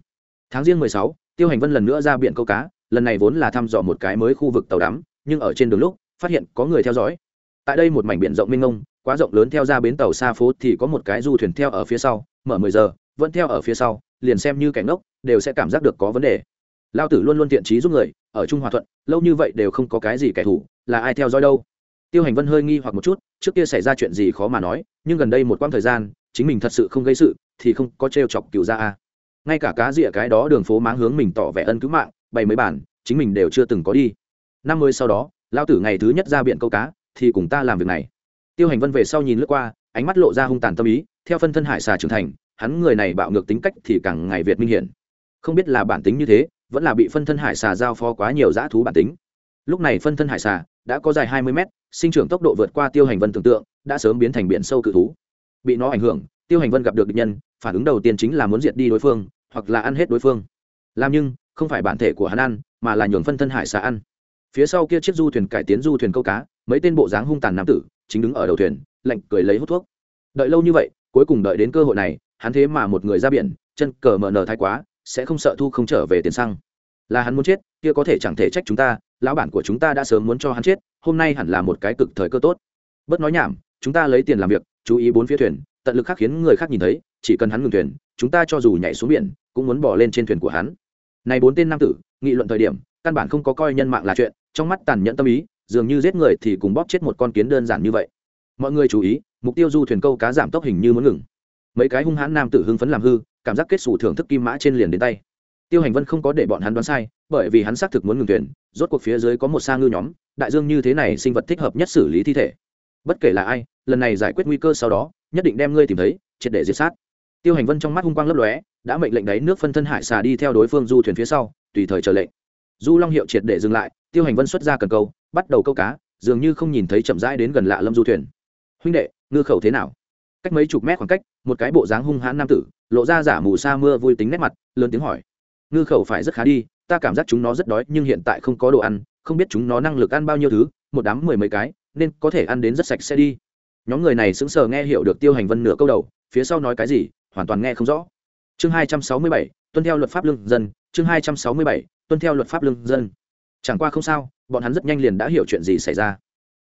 Tháng riêng mười sáu, tiêu hành vân lần nữa ra biển câu cá, lần này vốn là thăm dò một cái mới khu vực tàu đắm, nhưng ở trên đường lúc, phát hiện có người theo dõi. Tại đây một mảnh biển rộng mênh mông quá rộng lớn theo ra bến tàu xa phố thì có một cái du thuyền theo ở phía sau, mở mười giờ, vẫn theo ở phía sau, liền xem như cảnh ngốc, đều sẽ cảm giác được có vấn đề. Lao tử luôn luôn tiện trí giúp người, ở trung hòa thuận, lâu như vậy đều không có cái gì kẻ thù, là ai theo dõi đâu? Tiêu hành vân hơi nghi hoặc một chút, trước kia xảy ra chuyện gì khó mà nói, nhưng gần đây một quãng thời gian, chính mình thật sự không gây sự, thì không có t chọc cựu ra a. Ngay cả cá rịa cái đó đường phố máng hướng mình tỏ vẻ ân cứu mạng, bày mấy bản, chính mình đều chưa từng có đi. Năm mươi sau đó, lao tử ngày thứ nhất ra biển câu cá, thì cùng ta làm việc này tiêu hành vân về sau nhìn lướt qua, ánh mắt lộ ra hung tàn tâm ý, theo phân thân hải xà trưởng thành, hắn người này bạo ngược tính cách thì càng ngày việt minh hiển. Không biết là bản tính như thế, vẫn là bị phân thân hải xà giao phó quá nhiều dã thú bản tính. Lúc này phân thân hải xà đã có dài hai mươi mét, sinh trưởng tốc độ vượt qua tiêu hành vân tưởng tượng, đã sớm biến thành biển sâu cự thú. Bị nó ảnh hưởng, tiêu hành vân gặp được địch nhân, phản ứng đầu tiên chính là muốn diệt đi đối phương, hoặc là ăn hết đối phương. Làm nhưng, không phải bản thể của hắn ăn, mà là nhường phân thân hải xà ăn. Phía sau kia chiếc du thuyền cải tiến du thuyền câu cá, mấy tên bộ dáng hung tàn nam tử chính đứng ở đầu thuyền, lạnh cười lấy hút thuốc. Đợi lâu như vậy, cuối cùng đợi đến cơ hội này, hắn thế mà một người ra biển, chân cờ mở nở thái quá, sẽ không sợ thu không trở về tiền xăng. Là hắn muốn chết, kia có thể chẳng thể trách chúng ta, lão bản của chúng ta đã sớm muốn cho hắn chết, hôm nay hẳn là một cái cực thời cơ tốt. Bớt nói nhảm, chúng ta lấy tiền làm việc, chú ý bốn phía thuyền, tận lực khác khiến người khác nhìn thấy, chỉ cần hắn ngừng thuyền, chúng ta cho dù nhảy xuống biển, cũng muốn bỏ lên trên thuyền của hắn. Này bốn tên nam tử, nghị luận thời điểm, căn bản không có coi nhân mạng là chuyện, trong mắt tàn nhẫn tâm ý dường như giết người thì cùng bóp chết một con kiến đơn giản như vậy. Mọi người chú ý, mục tiêu du thuyền câu cá giảm tốc hình như muốn ngừng. Mấy cái hung hãn nam tử hưng phấn làm hư, cảm giác kết xù thưởng thức kim mã trên liền đến tay. Tiêu hành vân không có để bọn hắn đoán sai, bởi vì hắn xác thực muốn ngừng thuyền, rốt cuộc phía dưới có một sa ngư nhóm, đại dương như thế này sinh vật thích hợp nhất xử lý thi thể. Bất kể là ai, lần này giải quyết nguy cơ sau đó, nhất định đem ngươi tìm thấy, triệt để diệt sát. Tiêu hành vân trong mắt hung quang lấp lóe, đã mệnh lệnh đáy nước phân thân hải xà đi theo đối phương du thuyền phía sau, tùy thời chờ lệnh. Du long hiệu triệt để dừng lại, tiêu hành vân xuất ra cần câu bắt đầu câu cá, dường như không nhìn thấy chậm rãi đến gần lạ lâm du thuyền. Huynh đệ, ngư khẩu thế nào? Cách mấy chục mét khoảng cách, một cái bộ dáng hung hãn nam tử, lộ ra giả mù sa mưa vui tính nét mặt, lớn tiếng hỏi. Ngư khẩu phải rất khá đi, ta cảm giác chúng nó rất đói, nhưng hiện tại không có đồ ăn, không biết chúng nó năng lực ăn bao nhiêu thứ, một đám mười mấy cái, nên có thể ăn đến rất sạch sẽ đi. Nhóm người này sững sờ nghe hiểu được tiêu hành vân nửa câu đầu, phía sau nói cái gì, hoàn toàn nghe không rõ. Chương hai trăm sáu mươi bảy, tuân theo luật pháp lương dân, chương hai trăm sáu mươi bảy, tuân theo luật pháp lương dân. Chẳng qua không sao bọn hắn rất nhanh liền đã hiểu chuyện gì xảy ra.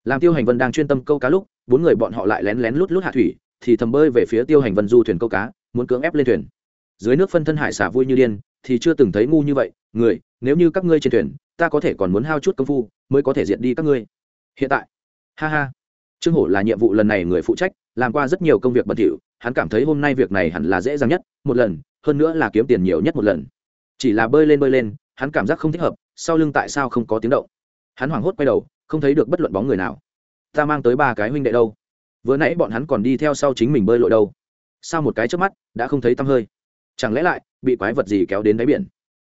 Làm tiêu hành vân đang chuyên tâm câu cá lúc, bốn người bọn họ lại lén lén lút lút hạ thủy, thì thầm bơi về phía tiêu hành vân du thuyền câu cá, muốn cưỡng ép lên thuyền. Dưới nước phân thân hải xả vui như điên, thì chưa từng thấy ngu như vậy, người, nếu như các ngươi trên thuyền, ta có thể còn muốn hao chút công phu, mới có thể diệt đi các ngươi. Hiện tại, ha ha, trương hổ là nhiệm vụ lần này người phụ trách, làm qua rất nhiều công việc bẩn thỉu, hắn cảm thấy hôm nay việc này hẳn là dễ dàng nhất, một lần, hơn nữa là kiếm tiền nhiều nhất một lần. Chỉ là bơi lên bơi lên, hắn cảm giác không thích hợp, sau lưng tại sao không có tiếng động? Hắn hoảng hốt quay đầu, không thấy được bất luận bóng người nào. Ta mang tới ba cái huynh đệ đâu? Vừa nãy bọn hắn còn đi theo sau chính mình bơi lội đâu? Sao một cái trước mắt, đã không thấy tăm hơi? Chẳng lẽ lại, bị quái vật gì kéo đến đáy biển?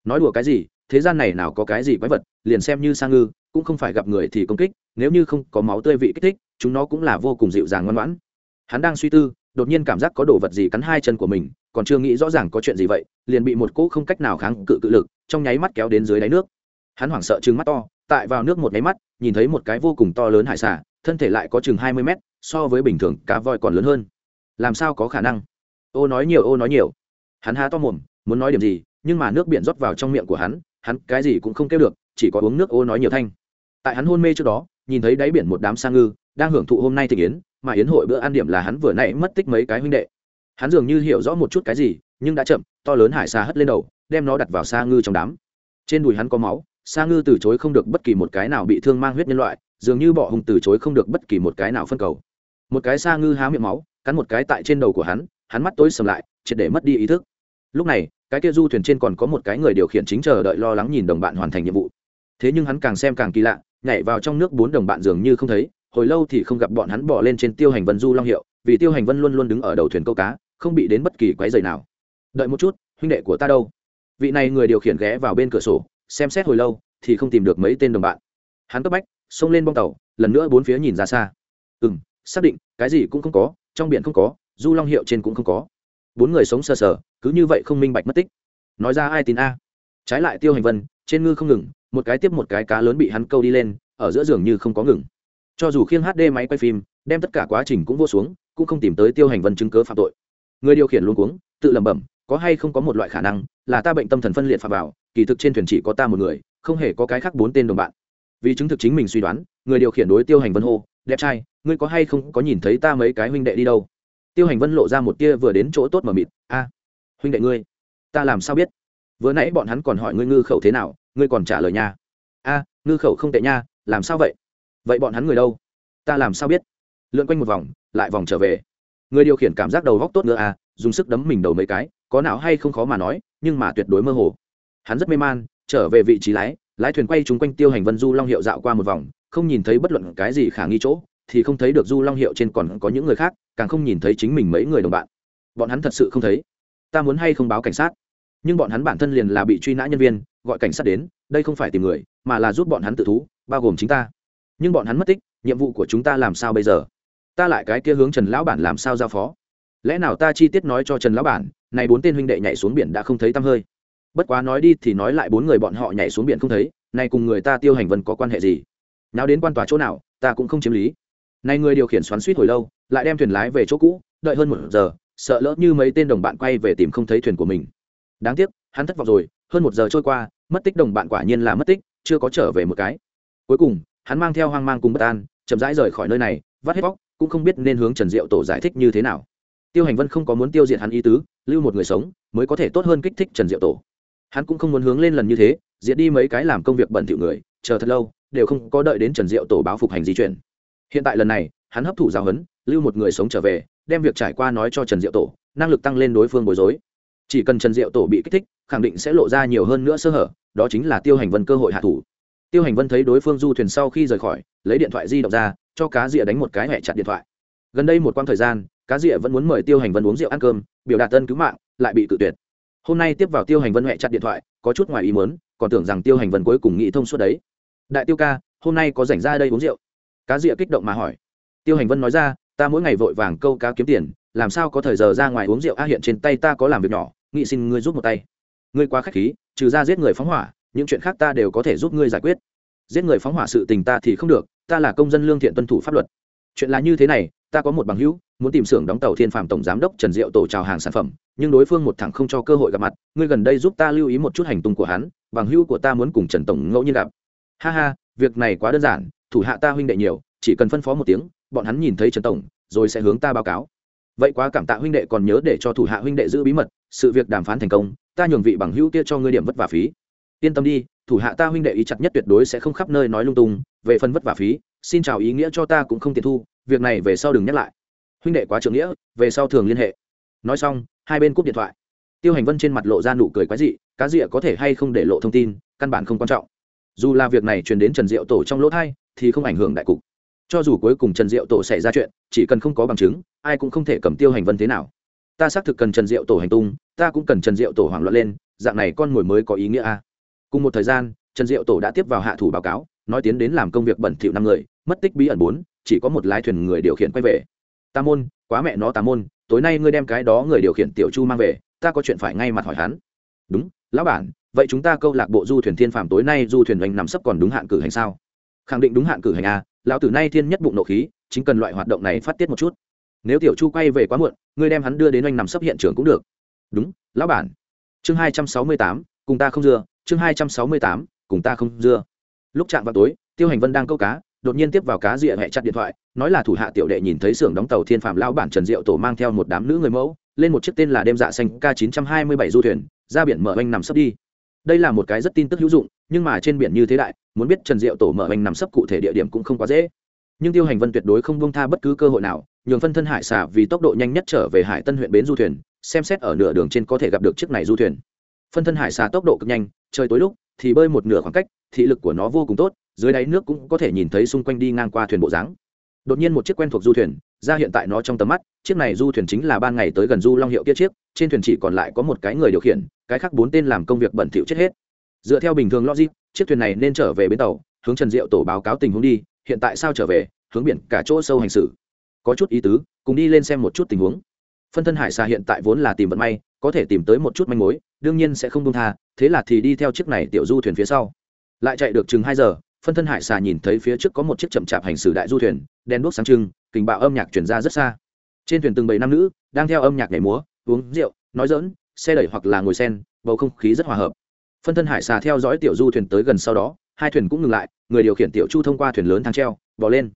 Nói đùa cái gì, thế gian này nào có cái gì quái vật, liền xem như sang ngư, cũng không phải gặp người thì công kích, nếu như không có máu tươi vị kích thích, chúng nó cũng là vô cùng dịu dàng ngoan ngoãn. Hắn đang suy tư, đột nhiên cảm giác có đồ vật gì cắn hai chân của mình, còn chưa nghĩ rõ ràng có chuyện gì vậy, liền bị một cỗ không cách nào kháng cự cự lực, trong nháy mắt kéo đến dưới đáy nước. Hắn hoảng sợ trừng mắt to tại vào nước một máy mắt, nhìn thấy một cái vô cùng to lớn hải xà, thân thể lại có chừng hai mươi mét, so với bình thường, cá voi còn lớn hơn. Làm sao có khả năng? Ô nói nhiều, ô nói nhiều. Hắn há to mồm, muốn nói điểm gì, nhưng mà nước biển rót vào trong miệng của hắn hắn cái gì cũng không kêu được, chỉ có uống nước ô nói nhiều thanh. Tại hắn hôn mê trước đó, nhìn thấy đáy biển một đám sa ngư, đang hưởng thụ hôm nay thị yến, mà yến hội bữa ăn điểm là hắn vừa nãy mất tích mấy cái huynh đệ. Hắn dường như hiểu rõ một chút cái gì, nhưng đã chậm, to lớn hải xa hất lên đầu, đem nó đặt vào sa ngư trong đám. Trên đùi hắn có máu sa ngư từ chối không được bất kỳ một cái nào bị thương mang huyết nhân loại, dường như bọ hùng từ chối không được bất kỳ một cái nào phân cầu. Một cái sa ngư há miệng máu, cắn một cái tại trên đầu của hắn hắn mắt tối sầm lại, triệt để mất đi ý thức. Lúc này, cái kia du thuyền trên còn có một cái người điều khiển chính chờ đợi lo lắng nhìn đồng bạn hoàn thành nhiệm vụ. Thế nhưng hắn càng xem càng kỳ lạ, nhảy vào trong nước bốn đồng bạn dường như không thấy, hồi lâu thì không gặp bọn hắn bỏ lên trên tiêu hành vân du long hiệu, vì tiêu hành vân luôn luôn đứng ở đầu thuyền câu cá, không bị đến bất kỳ quái dày nào. Đợi một chút, huynh đệ của ta đâu? Vị này người điều khiển ghé vào bên cửa sổ xem xét hồi lâu thì không tìm được mấy tên đồng bạn. Hắn cấp bách, xông lên bong tàu, lần nữa bốn phía nhìn ra xa. Ừ m xác định, cái gì cũng không có, trong biển không có, du long hiệu trên cũng không có. Bốn người sống sờ sờ, cứ như vậy không minh bạch mất tích. Nói ra ai tin a? Trái lại tiêu hành vân, trên ngư không ngừng, một cái tiếp một cái cá lớn bị hắn câu đi lên, ở giữa giường như không có ngừng. Cho dù khiêng hd máy quay phim, đem tất cả quá trình cũng vô xuống, cũng không tìm tới tiêu hành vân chứng cớ phạm tội. Người điều khiển luôn cuống, tự lẩm bẩm, có hay không có một loại khả năng là ta bệnh tâm thần phân liệt phạm vào kỳ thực trên thuyền chỉ có ta một người, không hề có cái khác bốn tên đồng bạn. Vì chứng thực chính mình suy đoán, người điều khiển đối tiêu hành vân hô, đẹp trai, ngươi có hay không có nhìn thấy ta mấy cái huynh đệ đi đâu? Tiêu hành vân lộ ra một tia vừa đến chỗ tốt mà mịt, a, huynh đệ ngươi, ta làm sao biết? Vừa nãy bọn hắn còn hỏi ngươi ngư khẩu thế nào, ngươi còn trả lời nha. A, ngư khẩu không tệ nha, làm sao vậy? Vậy bọn hắn người đâu? Ta làm sao biết? Lượn quanh một vòng, lại vòng trở về. Người điều khiển cảm giác đầu góc tốt nữa à dùng sức đấm mình đầu mấy cái, có não hay không khó mà nói, nhưng mà tuyệt đối mơ hồ hắn rất mê man, trở về vị trí lái lái thuyền quay chung quanh tiêu hành vân du long hiệu dạo qua một vòng, không nhìn thấy bất luận cái gì khả nghi chỗ, thì không thấy được du long hiệu trên còn có những người khác, càng không nhìn thấy chính mình mấy người đồng bạn. Bọn hắn thật sự không thấy. Ta muốn hay không báo cảnh sát? Nhưng bọn hắn bản thân liền là bị truy nã nhân viên, gọi cảnh sát đến, đây không phải tìm người, mà là giúp bọn hắn tự thú, bao gồm chính ta. Nhưng bọn hắn mất tích, nhiệm vụ của chúng ta làm sao bây giờ? Ta lại cái kia hướng trần lão bản làm sao giao phó? Lẽ nào ta chi tiết nói cho trần lão bản, này bốn tên huynh đệ nhảy xuống biển đã không thấy tăm hơi? Bất quá nói đi thì nói lại bốn người bọn họ nhảy xuống biển không thấy, nay cùng người ta tiêu hành vân có quan hệ gì? Nào đến quan tòa chỗ nào, ta cũng không chiếm lý. Nay người điều khiển xoắn suýt hồi lâu, lại đem thuyền lái về chỗ cũ, đợi hơn một giờ, sợ lỡ như mấy tên đồng bạn quay về tìm không thấy thuyền của mình. Đáng tiếc, hắn thất vọng rồi, hơn một giờ trôi qua, mất tích đồng bạn quả nhiên là mất tích, chưa có trở về một cái. Cuối cùng, hắn mang theo hoang mang cùng bất an, chậm rãi rời khỏi nơi này, vắt hết bóc cũng không biết nên hướng trần diệu tổ giải thích như thế nào. Tiêu hành vân không có muốn tiêu diệt hắn ý tứ, lưu một người sống, mới có thể tốt hơn kích thích trần diệu tổ hắn cũng không muốn hướng lên lần như thế, diệt đi mấy cái làm công việc bẩn thỉu người, chờ thật lâu, đều không có đợi đến trần diệu tổ báo phục hành di chuyển. Hiện tại lần này, hắn hấp thụ giáo huấn, lưu một người sống trở về, đem việc trải qua nói cho trần diệu tổ, năng lực tăng lên đối phương bối rối. Chỉ cần trần diệu tổ bị kích thích, khẳng định sẽ lộ ra nhiều hơn nữa sơ hở, đó chính là tiêu hành vân cơ hội hạ thủ. Tiêu hành vân thấy đối phương du thuyền sau khi rời khỏi, lấy điện thoại di động ra, cho cá rịa đánh một cái hẹ chặt điện thoại. Gần đây một quãng thời gian, cá rịa vẫn muốn mời tiêu hành vân uống rượu ăn cơm, biểu đạt tân cứu mạng, lại bị tự tuyệt hôm nay tiếp vào tiêu hành vân huệ chặt điện thoại, có chút ngoài ý muốn, còn tưởng rằng tiêu hành vân cuối cùng nghĩ thông suốt đấy. Đại tiêu ca, hôm nay có rảnh ra đây uống rượu? Cá rịa kích động mà hỏi. Tiêu hành vân nói ra, ta mỗi ngày vội vàng câu cá kiếm tiền, làm sao có thời giờ ra ngoài uống rượu? A, hiện trên tay ta có làm việc nhỏ nghị xin ngươi giúp một tay. Ngươi quá k h á c h khí, trừ ra giết người phóng hỏa, những chuyện khác ta đều có thể giúp ngươi giải quyết. Giết người phóng hỏa sự tình ta thì không được, ta là công dân lương thiện tuân thủ pháp luật. Chuyện là như thế này, ta có một bằng hữu, muốn tìm xưởng đóng tàu thiên phạm tổng giám đốc trần diệu tổ trào hàng sản phẩm nhưng đối phương một thẳng không cho cơ hội gặp mặt, ngươi gần đây giúp ta lưu ý một chút hành tung của hắn, bằng hữu của ta muốn cùng trần tổng ngẫu nhiên gặp. Ha ha, việc này quá đơn giản, thủ hạ ta huynh đệ nhiều, chỉ cần phân phó một tiếng, bọn hắn nhìn thấy trần tổng, rồi sẽ hướng ta báo cáo. Vậy quá cảm tạ huynh đệ còn nhớ để cho thủ hạ huynh đệ giữ bí mật, sự việc đàm phán thành công, ta nhường vị bằng hữu kia cho ngươi điểm vất vả phí. Yên tâm đi, thủ hạ ta huynh đệ ý chặt nhất tuyệt đối sẽ không khắp nơi nói lung tung, về phần vất vả phí, xin chào ý nghĩa cho ta cũng không tiền thu, việc này về sau đừng nhắc lại. Huynh đệ quá trưởng nghĩa, về sau thường liên hệ. Nói xong hai bên cúp điện thoại. Tiêu hành vân trên mặt lộ ra nụ cười quái dị, cá rịa có thể hay không để lộ thông tin, căn bản không quan trọng. Dù là việc này truyền đến trần diệu tổ trong lỗ thai, thì không ảnh hưởng đại cục. Cho dù cuối cùng trần diệu tổ xảy ra chuyện, chỉ cần không có bằng chứng, ai cũng không thể cầm tiêu hành vân thế nào. Ta xác thực cần trần diệu tổ hành tung, ta cũng cần trần diệu tổ hoảng loạn lên, dạng này con mồi mới có ý nghĩa a. Cùng một thời gian, trần diệu tổ đã tiếp vào hạ thủ báo cáo, nói tiến đến làm công việc bẩn thỉu năm người, mất tích bí ẩn bốn, chỉ có một lái thuyền người điều khiển quay về. Tà môn, quá mẹ nó tà môn tối nay ngươi đem cái đó người điều khiển tiểu chu mang về, ta có chuyện phải ngay mặt hỏi hắn. Đúng, lão bản, vậy chúng ta câu lạc bộ du thuyền thiên phạm tối nay du thuyền oanh nằm sấp còn đúng hạn cử hành sao? Khẳng định đúng hạn cử hành a lão tử nay thiên nhất bụng nộ khí, chính cần loại hoạt động này phát tiết một chút. Nếu tiểu chu quay về quá muộn, ngươi đem hắn đưa đến oanh nằm sấp hiện trường cũng được. Đúng, lão bản. Chương hai trăm sáu mươi tám, cùng ta không dưa, chương hai trăm sáu mươi tám, cùng ta không dưa. Lúc chạm vào tối, tiêu hành vân đang câu cá đột nhiên tiếp vào cá rịa hẹ chặt điện thoại, nói là thủ hạ tiểu đệ nhìn thấy xưởng đóng tàu thiên phạm lao bản trần diệu tổ mang theo một đám nữ người mẫu, lên một chiếc tên là đêm dạ xanh k 927 du thuyền, ra biển mở anh nằm sấp đi. Đây là một cái rất tin tức hữu dụng, nhưng mà trên biển như thế đại, muốn biết trần diệu tổ mở anh nằm sấp cụ thể địa điểm cũng không quá dễ. Nhưng tiêu hành vân tuyệt đối không buông tha bất cứ cơ hội nào, nhường phân thân hải xả vì tốc độ nhanh nhất trở về hải tân huyện bến du thuyền, xem xét ở nửa đường trên có thể gặp được chiếc này du thuyền. Phân thân hải xà tốc độ cực nhanh, trời tối lúc thì bơi một nửa khoảng cách, thị lực của nó vô cùng tốt dưới đáy nước cũng có thể nhìn thấy xung quanh đi ngang qua thuyền bộ dáng. Đột nhiên một chiếc quen thuộc du thuyền, ra hiện tại nó trong tầm mắt, chiếc này du thuyền chính là ban ngày tới gần du long hiệu kia chiếc, trên thuyền chỉ còn lại có một cái người điều khiển, cái khác bốn tên làm công việc bẩn thỉu chết hết. Dựa theo bình thường logic, chiếc thuyền này nên trở về bến tàu, hướng trần diệu tổ báo cáo tình huống đi, hiện tại sao trở về, hướng biển cả chỗ sâu hành xử. Có chút ý tứ, cùng đi lên xem một chút tình huống. Phân thân hải xà hiện tại vốn là tìm vận may, có thể tìm tới một chút manh mối, đương nhiên sẽ không công tha, thế là thì đi theo chiếc này tiểu du thuyền phía sau. Lại chạy được chừng hai giờ phân thân hải xà nhìn thấy phía trước có một chiếc chậm chạp hành xử đại du thuyền đen đuốc sáng trưng, kình bạo âm nhạc chuyển ra rất xa. Trên thuyền từng bảy nam nữ đang theo âm nhạc nhảy múa, uống rượu, nói dỡn xe đẩy hoặc là ngồi sen, bầu không khí rất hòa hợp. Phân thân hải xà theo dõi tiểu du thuyền tới gần sau đó, hai thuyền cũng ngừng lại, người điều khiển tiểu chu thông qua thuyền lớn thang treo bỏ lên.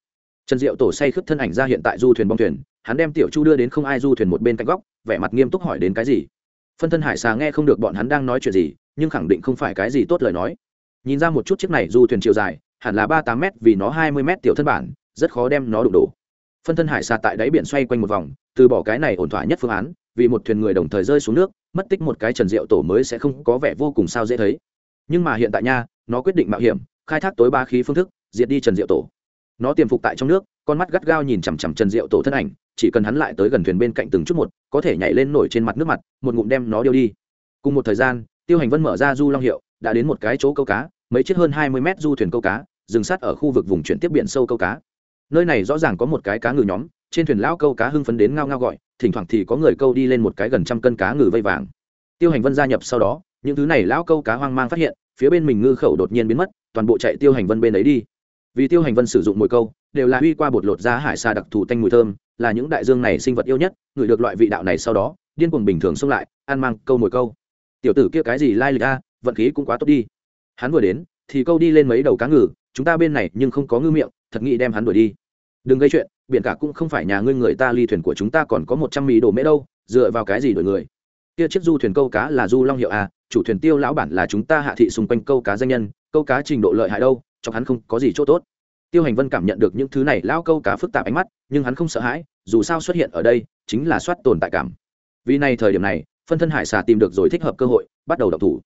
Trần diệu tổ say khướp thân ảnh ra hiện tại du thuyền bong thuyền, hắn đem tiểu chu đưa đến không ai du thuyền một bên cạnh góc, vẻ mặt nghiêm túc hỏi đến cái gì. Phân thân hải xà nghe không được bọn hắn đang nói chuyện gì, nhưng khẳng định không phải cái gì tốt lời nói nhìn ra một chút chiếc này du thuyền chiều dài, hẳn là ba tám m vì nó hai mươi m tiểu thân bản, rất khó đem nó đụng đổ. Phân thân hải xa tại đáy biển xoay quanh một vòng, từ bỏ cái này ổn thỏa nhất phương án, vì một thuyền người đồng thời rơi xuống nước, mất tích một cái trần diệu tổ mới sẽ không có vẻ vô cùng sao dễ thấy. Nhưng mà hiện tại nha, nó quyết định mạo hiểm, khai thác tối ba khí phương thức, diệt đi trần diệu tổ. Nó tiềm phục tại trong nước, con mắt gắt gao nhìn chằm chằm trần diệu tổ thân ảnh, chỉ cần hắn lại tới gần thuyền bên cạnh từng chút một, có thể nhảy lên nổi trên mặt nước mặt, một ngụm đem nó điêu đi. Cùng một thời gian, tiêu hành vân mở ra du long hiệu, đã đến một cái chỗ câu cá mấy chiếc hơn hai mươi mét du thuyền câu cá dừng sát ở khu vực vùng chuyển tiếp biển sâu câu cá. Nơi này rõ ràng có một cái cá ngừ nhóm, trên thuyền lão câu cá hưng phấn đến ngao ngao gọi, thỉnh thoảng thì có người câu đi lên một cái gần trăm cân cá ngừ vây vàng. Tiêu hành vân gia nhập sau đó, những thứ này lão câu cá hoang mang phát hiện, phía bên mình ngư khẩu đột nhiên biến mất, toàn bộ chạy tiêu hành vân bên ấy đi. Vì tiêu hành vân sử dụng mồi câu, đều là huy qua bột lột ra hải xa đặc thù tanh mùi thơm, là những đại dương này sinh vật yêu nhất, ngửi được loại vị đạo này sau đó, điên cuồng bình thường xông lại, ăn mang câu mồi câu. Tiểu tử kia cái gì lai lịch a, vận khí cũng quá tốt đi hắn vừa đến, thì câu đi lên mấy đầu cá ngừ, chúng ta bên này nhưng không có ngư miệng, thật nghĩ đem hắn đuổi đi. Đừng gây chuyện, biển cả cũng không phải nhà ngươi người ta ly thuyền của chúng ta còn có một trăm mỹ đồ mễ đâu, dựa vào cái gì đuổi người? Kia chiếc du thuyền câu cá là du long hiệu à? chủ thuyền tiêu lão bản là chúng ta hạ thị xung quanh câu cá danh nhân, câu cá trình độ lợi hại đâu, cho hắn không có gì chỗ tốt. Tiêu hành vân cảm nhận được những thứ này, lão câu cá phức tạp ánh mắt, nhưng hắn không sợ hãi, dù sao xuất hiện ở đây, chính là soát tồn tại cảm. Vì này thời điểm này, phân thân hải xà tìm được rồi thích hợp cơ hội, bắt đầu đọc thủ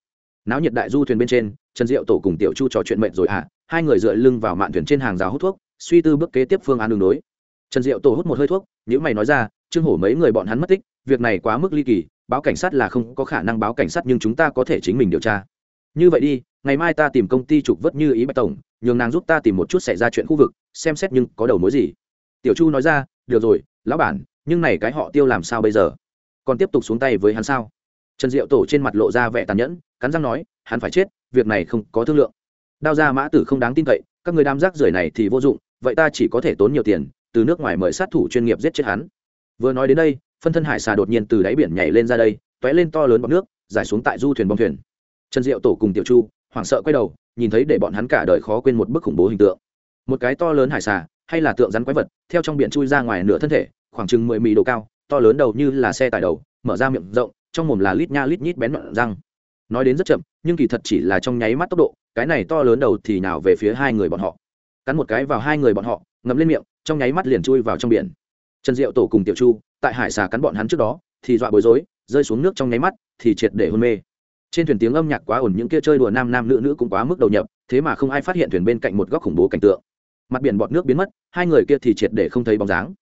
náo nhiệt đại du thuyền bên trên, trần diệu tổ cùng tiểu chu trò chuyện mệnh rồi à? Hai người dựa lưng vào mạn thuyền trên hàng rào hút thuốc, suy tư bước kế tiếp phương án đường đối. Trần diệu tổ hút một hơi thuốc những mày nói ra, trương hổ mấy người bọn hắn mất tích, việc này quá mức ly kỳ, báo cảnh sát là không có khả năng báo cảnh sát nhưng chúng ta có thể chính mình điều tra. Như vậy đi, ngày mai ta tìm công ty trục vớt như ý bạch tổng, nhường nàng giúp ta tìm một chút xảy ra chuyện khu vực, xem xét nhưng có đầu mối gì. Tiểu chu nói ra, được rồi, lão bản, nhưng này cái họ tiêu làm sao bây giờ? Còn tiếp tục xuống tay với hắn sao? Trần diệu tổ trên mặt lộ ra vẻ tàn nhẫn, cắn răng nói, hắn phải chết, việc này không có thương lượng. Đao ra mã tử không đáng tin cậy, các người đam rác rưởi này thì vô dụng, vậy ta chỉ có thể tốn nhiều tiền, từ nước ngoài mời sát thủ chuyên nghiệp giết chết hắn. Vừa nói đến đây, phân thân hải xà đột nhiên từ đáy biển nhảy lên ra đây t ó é lên to lớn bọc nước, giải xuống tại du thuyền bong thuyền. Trần diệu tổ cùng tiểu chu, hoảng sợ quay đầu, nhìn thấy để bọn hắn cả đời khó quên một bức khủng bố hình tượng. Một cái to lớn hải xà, hay là tượng rắn quái vật, theo trong biển chui ra ngoài nửa thân thể, khoảng chừng mười mì độ cao, to lớn đầu như là xe tải đầu, mở ra miệng rộng trong mồm là lít nha lít nhít bén mận răng. Nói đến rất chậm, nhưng kỳ thật chỉ là trong nháy mắt tốc độ, cái này to lớn đầu thì nào về phía hai người bọn họ. Cắn một cái vào hai người bọn họ, ngậm lên miệng, trong nháy mắt liền chui vào trong biển. Trần diệu tổ cùng tiểu chu, tại hải xà cắn bọn hắn trước đó, thì dọa bối rối, rơi xuống nước trong nháy mắt, thì triệt để hôn mê. Trên thuyền tiếng âm nhạc quá ổn những kia chơi đùa nam nam nữ nữ cũng quá mức đầu nhập, thế mà không ai phát hiện thuyền bên cạnh một góc khủng bố cảnh tượng. Mặt biển bọt nước biến mất, hai người kia thì triệt để không thấy bóng dáng.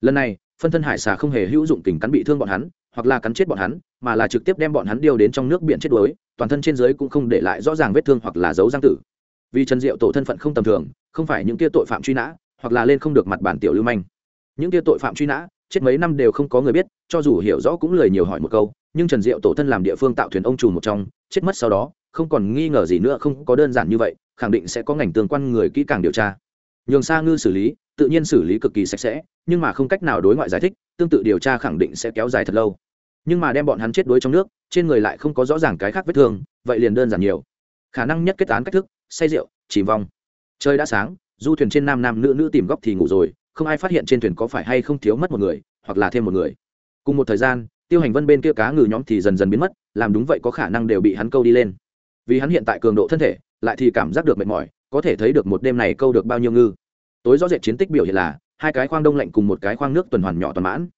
Lần này, phân thân hải xà không hề hữu dụng tình cắn bị thương bọn hắn hoặc là cắn chết bọn hắn, mà là trực tiếp đem bọn hắn điêu đến trong nước biển chết đuối, toàn thân trên dưới cũng không để lại rõ ràng vết thương hoặc là dấu giang tử. Vì trần diệu tổ thân phận không tầm thường, không phải những kia tội phạm truy nã, hoặc là lên không được mặt bản tiểu lưu manh. Những kia tội phạm truy nã, chết mấy năm đều không có người biết, cho dù hiểu rõ cũng lười nhiều hỏi một câu, nhưng trần diệu tổ thân làm địa phương tạo thuyền ông trùm một trong, chết mất sau đó, không còn nghi ngờ gì nữa, không có đơn giản như vậy, khẳng định sẽ có ngành tương quan người kỹ càng điều tra. Nhường xa ngư xử lý, tự nhiên xử lý cực kỳ sạch sẽ, nhưng mà không cách nào đối ngoại giải thích, tương tự điều tra khẳng định sẽ kéo dài thật lâu nhưng mà đem bọn hắn chết đuối trong nước, trên người lại không có rõ ràng cái khác vết thương, vậy liền đơn giản nhiều. Khả năng nhất kết án cách thức, say rượu, chìm vong. Trời đã sáng, du thuyền trên nam nam nữ nữ tìm góc thì ngủ rồi, không ai phát hiện trên thuyền có phải hay không thiếu mất một người, hoặc là thêm một người. Cùng một thời gian, tiêu hành vân bên kia cá ngừ nhóm thì dần dần biến mất, làm đúng vậy có khả năng đều bị hắn câu đi lên. Vì hắn hiện tại cường độ thân thể, lại thì cảm giác được mệt mỏi, có thể thấy được một đêm này câu được bao nhiêu ngư. Tối rõ rệt chiến tích biểu hiện là, hai cái khoang đông lạnh cùng một cái khoang nước tuần hoàn nhỏ toàn mãn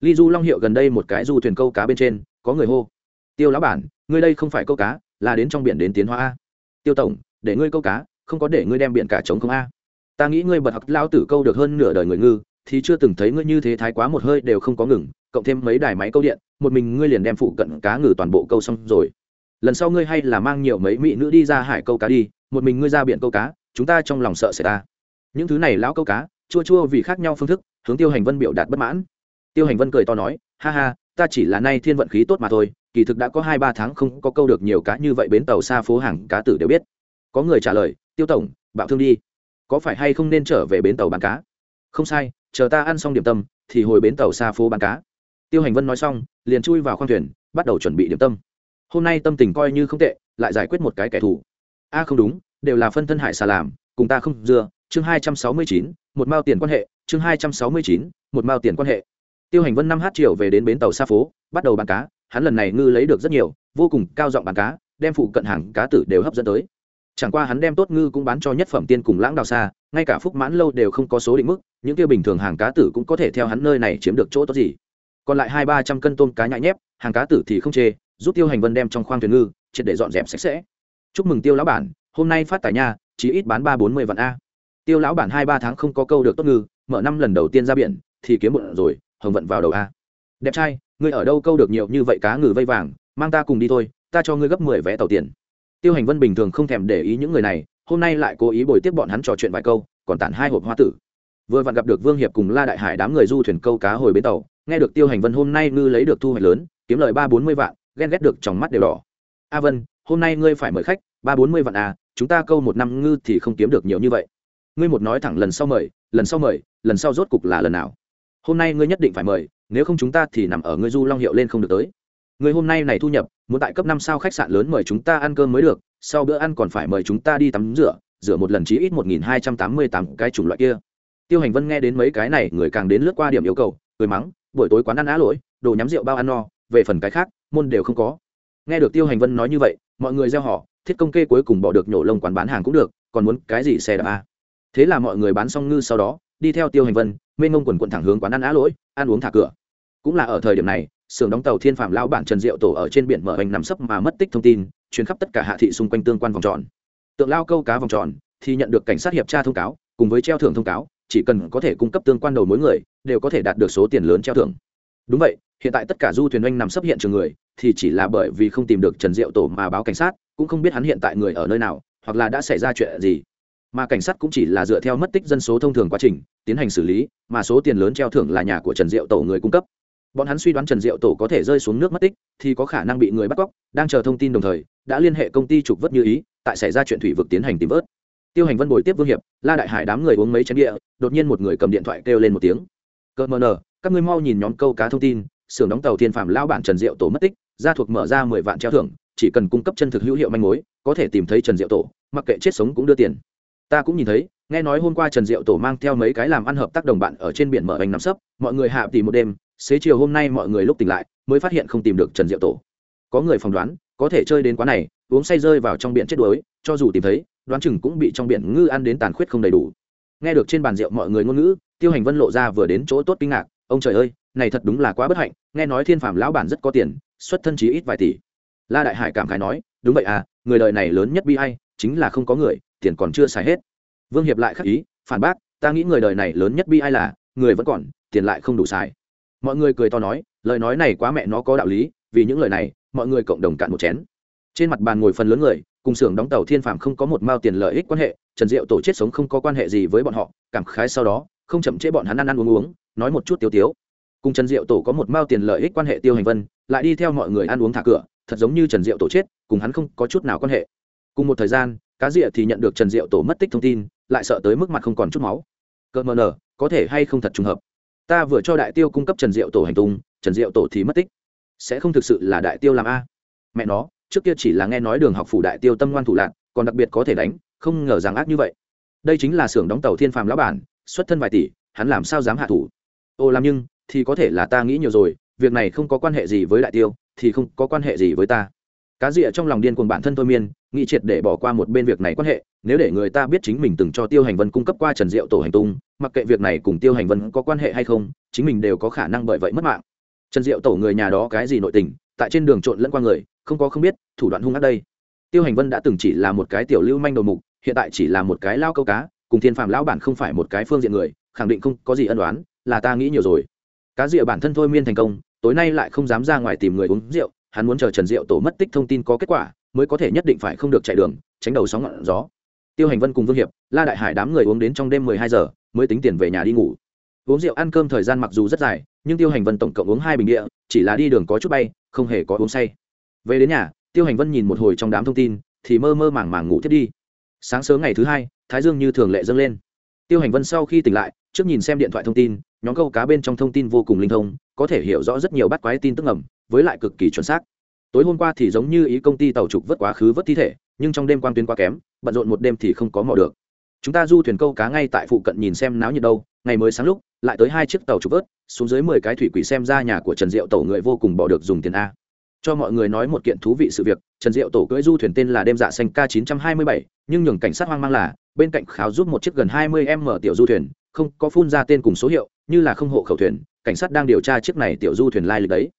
ly du long hiệu gần đây một cái du thuyền câu cá bên trên, có người hô, tiêu lão bản, ngươi đây không phải câu cá, là đến trong biển đến tiến hóa a. Tiêu tổng, để ngươi câu cá, không có để ngươi đem biển cả trống không a. Ta nghĩ ngươi bật học lao tử câu được hơn nửa đời người ngư, thì chưa từng thấy ngươi như thế thái quá một hơi đều không có ngừng, cộng thêm mấy đài máy câu điện, một mình ngươi liền đem phụ cận cá ngừ toàn bộ câu xong rồi. Lần sau ngươi hay là mang nhiều mấy mỹ nữ đi ra hải câu cá đi, một mình ngươi ra biển câu cá, chúng ta trong lòng sợ sẽ ta. Những thứ này lão câu cá, chua chua vì khác nhau phương thức, hướng tiêu hành vân biểu đạt bất mãn tiêu hành vân cười to nói, ha ha, ta chỉ là nay thiên vận khí tốt mà thôi, kỳ thực đã có hai ba tháng không có câu được nhiều cá như vậy bến tàu xa phố hàng cá tử đều biết. Có người trả lời, tiêu tổng, bạo thương đi. Có phải hay không nên trở về bến tàu bán cá? Không sai, chờ ta ăn xong điểm tâm, thì hồi bến tàu xa phố bán cá. Tiêu hành vân nói xong, liền chui vào khoang thuyền, bắt đầu chuẩn bị điểm tâm. Hôm nay tâm tình coi như không tệ, lại giải quyết một cái kẻ thù. A, không đúng, đều là phân thân hải xà làm, cùng ta không dưa. Chương hai trăm sáu mươi chín, một mao tiền quan hệ. Chương hai trăm sáu mươi chín, một mao tiền quan hệ tiêu hành vân năm h chiều về đến bến tàu xa phố, bắt đầu bán cá. Hắn lần này ngư lấy được rất nhiều, vô cùng cao giọng bán cá, đem phụ cận hàng cá tử đều hấp dẫn tới. Chẳng qua hắn đem tốt ngư cũng bán cho nhất phẩm tiên cùng lãng đào xa, ngay cả phúc mãn lâu đều không có số định mức, những kia bình thường hàng cá tử cũng có thể theo hắn nơi này chiếm được chỗ tốt gì. Còn lại hai ba trăm cân tôm cá nhại nhép, hàng cá tử thì không chê, giúp tiêu hành vân đem trong khoang thuyền ngư, triệt để dọn dẹp sạch sẽ. Chúc mừng tiêu lão bản, hôm nay phát tài nha chỉ ít bán ba bốn mươi vạn a. Tiêu lão bản hai ba tháng không có câu được tốt ngư, mở năm lần đầu tiên ra biển, thì kiếm bụng rồi hồng vận vào đầu a. Đẹp trai, ngươi ở đâu câu được nhiều như vậy cá ngừ vây vàng, mang ta cùng đi thôi, ta cho ngươi gấp mười vé tàu tiền. Tiêu hành vân bình thường không thèm để ý những người này, hôm nay lại cố ý bồi tiếp bọn hắn trò chuyện vài câu, còn tản hai hộp hoa tử. Vừa vặn gặp được vương hiệp cùng la đại hải đám người du thuyền câu cá hồi bến tàu, nghe được tiêu hành vân hôm nay ngư lấy được thu hoạch lớn, kiếm lời ba bốn mươi vạn, ghen ghét được trong mắt đều đỏ. A vân, hôm nay ngươi phải mời khách, ba bốn mươi vạn à chúng ta câu một năm ngư thì không kiếm được nhiều như vậy. Ngươi một nói thẳng lần sau mời, lần sau mời, lần sau rốt cục là lần nào? Hôm nay ngươi nhất định phải mời, nếu không chúng ta thì nằm ở ngươi du long hiệu lên không được tới. Người hôm nay này thu nhập, muốn tại cấp năm sao khách sạn lớn mời chúng ta ăn cơm mới được, sau bữa ăn còn phải mời chúng ta đi tắm rửa rửa một lần chí ít một nghìn hai trăm tám mươi tám cái chủng loại kia. Tiêu hành vân nghe đến mấy cái này, người càng đến lướt qua điểm yêu cầu, cười mắng, buổi tối quán ăn á lỗi, đồ nhắm rượu bao ăn no, về phần cái khác, môn đều không có. Nghe được tiêu hành vân nói như vậy, mọi người gieo họ, thiết công kê cuối cùng bỏ được nhổ lông quán bán hàng cũng được, còn muốn cái gì xe đạp a? Thế là mọi người bán xong ngư sau đó đi theo tiêu hành vân, mênh ngông quần quận thẳng hướng quán ăn á lỗi, ăn uống thả cửa. Cũng là ở thời điểm này, xưởng đóng tàu thiên phạm lão bản trần diệu tổ ở trên biển mở hành nằm sấp mà mất tích thông tin chuyến khắp tất cả hạ thị xung quanh tương quan vòng tròn. Tượng lao câu cá vòng tròn, thì nhận được cảnh sát hiệp tra thông cáo, cùng với treo thưởng thông cáo, chỉ cần có thể cung cấp tương quan đầu mối người, đều có thể đạt được số tiền lớn treo thưởng. Đúng vậy, hiện tại tất cả du thuyền oanh nằm sấp hiện trường người, thì chỉ là bởi vì không tìm được trần diệu tổ mà báo cảnh sát, cũng không biết hắn hiện tại người ở nơi nào, hoặc là đã xảy ra chuyện gì mà cảnh sát cũng chỉ là dựa theo mất tích dân số thông thường quá trình, tiến hành xử lý, mà số tiền lớn treo thưởng là nhà của trần diệu tổ người cung cấp. Bọn hắn suy đoán trần diệu tổ có thể rơi xuống nước mất tích, thì có khả năng bị người bắt cóc, đang chờ thông tin đồng thời, đã liên hệ công ty trục vớt như ý, tại xảy ra chuyện thủy vực tiến hành tìm vớt. Tiêu hành vân bồi tiếp vương hiệp, la đại hải đám người uống mấy chén địa đột nhiên một người cầm điện thoại kêu lên một tiếng. Cơ mờ nờ, các ngươi mau nhìn nhóm câu cá thông tin, xưởng đóng tàu thiên phạm lao bản trần diệu tổ mất tích, gia thuộc mở ra mười vạn treo thưởng, chỉ cần cung cấp chân thực hữu hiệu manh mối, có thể tìm thấy trần diệu tổ, mặc kệ chết sống cũng đưa tiền ta cũng nhìn thấy, nghe nói hôm qua trần diệu tổ mang theo mấy cái làm ăn hợp tác đồng bạn ở trên biển mở anh nắm sấp, mọi người hạ tỉ một đêm, xế chiều hôm nay mọi người lúc tỉnh lại, mới phát hiện không tìm được trần diệu tổ. Có người phỏng đoán, có thể chơi đến quá này, uống say rơi vào trong biển chết đuối, cho dù tìm thấy, đoán chừng cũng bị trong biển ngư ăn đến tàn khuyết không đầy đủ. Nghe được trên bàn rượu mọi người ngôn ngữ, tiêu hành vân lộ ra vừa đến chỗ tốt kinh ngạc, ông trời ơi, này thật đúng là quá bất hạnh, nghe nói thiên phạm lão bản rất có tiền, xuất thân chí ít vài tỷ. La đại hải cảm khái nói, đúng vậy à người đời này lớn nhất bi ai, chính là không có người tiền còn chưa xài hết. Vương hiệp lại khắc ý, phản bác, ta nghĩ người đời này lớn nhất bi ai là, người vẫn còn, tiền lại không đủ xài. Mọi người cười to nói, lời nói này quá mẹ nó có đạo lý, vì những lời này, mọi người cộng đồng cạn một chén. Trên mặt bàn ngồi phần lớn người, cùng xưởng đóng tàu thiên phạm không có một mao tiền lợi ích quan hệ, trần diệu tổ chết sống không có quan hệ gì với bọn họ, cảm khái sau đó, không chậm trễ bọn hắn ăn ăn uống uống, nói một chút tiêu tiếu. Cùng trần diệu tổ có một mao tiền lợi ích quan hệ tiêu hành vân, lại đi theo mọi người ăn uống thả cửa, thật giống như trần diệu tổ chết, cùng hắn không có chút nào quan hệ. Cùng một thời gian cá rịa thì nhận được trần diệu tổ mất tích thông tin, lại sợ tới mức mặt không còn chút máu. Cợt mờ nở có thể hay không thật trùng hợp? Ta vừa cho đại tiêu cung cấp trần diệu tổ hành tung, trần diệu tổ thì mất tích. Sẽ không thực sự là đại tiêu làm a? Mẹ nó, trước kia chỉ là nghe nói đường học phủ đại tiêu tâm ngoan thủ lạc, còn đặc biệt có thể đánh, không ngờ rằng ác như vậy. Đây chính là xưởng đóng tàu thiên phàm lão bản, xuất thân vài tỷ, hắn làm sao dám hạ thủ? Ô làm nhưng, thì có thể là ta nghĩ nhiều rồi, việc này không có quan hệ gì với đại tiêu, thì không có quan hệ gì với ta cá rịa trong lòng điên cuồng bản thân thôi miên, nghĩ triệt để bỏ qua một bên việc này quan hệ, nếu để người ta biết chính mình từng cho tiêu hành vân cung cấp qua trần diệu tổ hành tung, mặc kệ việc này cùng tiêu hành vân có quan hệ hay không, chính mình đều có khả năng bởi vậy mất mạng. Trần diệu tổ người nhà đó cái gì nội tình, tại trên đường trộn lẫn qua người, không có không biết, thủ đoạn hung ác đây. Tiêu hành vân đã từng chỉ là một cái tiểu lưu manh đầu mục, hiện tại chỉ là một cái lao câu cá, cùng thiên phạm lão bản không phải một cái phương diện người, khẳng định không có gì ân đoán là ta nghĩ nhiều rồi. Cá rịa bản thân thôi miên thành công, tối nay lại không dám ra ngoài tìm người uống rượu hắn muốn chờ trần diệu tổ mất tích thông tin có kết quả, mới có thể nhất định phải không được chạy đường, tránh đầu sóng ngọn gió. Tiêu hành vân cùng vương hiệp, la đại hải đám người uống đến trong đêm mười hai giờ, mới tính tiền về nhà đi ngủ. Uống rượu ăn cơm thời gian mặc dù rất dài, nhưng tiêu hành vân tổng cộng uống hai bình địa, chỉ là đi đường có chút bay, không hề có uống say. Về đến nhà, tiêu hành vân nhìn một hồi trong đám thông tin, thì mơ mơ màng màng ngủ thiết đi. Sáng sớm ngày thứ hai, thái dương như thường lệ dâng lên. Tiêu hành vân sau khi tỉnh lại, trước nhìn xem điện thoại thông tin, nhóm câu cá bên trong thông tin vô cùng linh thông, có thể hiểu rõ rất nhiều bắt quái tin tức ngầm với lại cực kỳ chuẩn xác. Tối hôm qua thì giống như ý công ty tàu trục vớt quá khứ vớt thi thể nhưng trong đêm quang tuyến quá kém bận rộn một đêm thì không có mò được. Chúng ta du thuyền câu cá ngay tại phụ cận nhìn xem náo nhiệt đâu ngày mới sáng lúc lại tới hai chiếc tàu trục vớt xuống dưới mười cái thủy quỷ xem ra nhà của trần diệu tổ người vô cùng bỏ được dùng tiền a. Cho mọi người nói một kiện thú vị sự việc trần diệu tổ cưỡi du thuyền tên là đêm dạ xanh k 927, nhưng nhường cảnh sát hoang mang là bên cạnh kháo giúp một chiếc gần 20 m tiểu du thuyền không có phun ra tên cùng số hiệu như là không hộ khẩu thuyền cảnh sát đang điều tra chiếc này tiểu du thuyền lai lịch đấy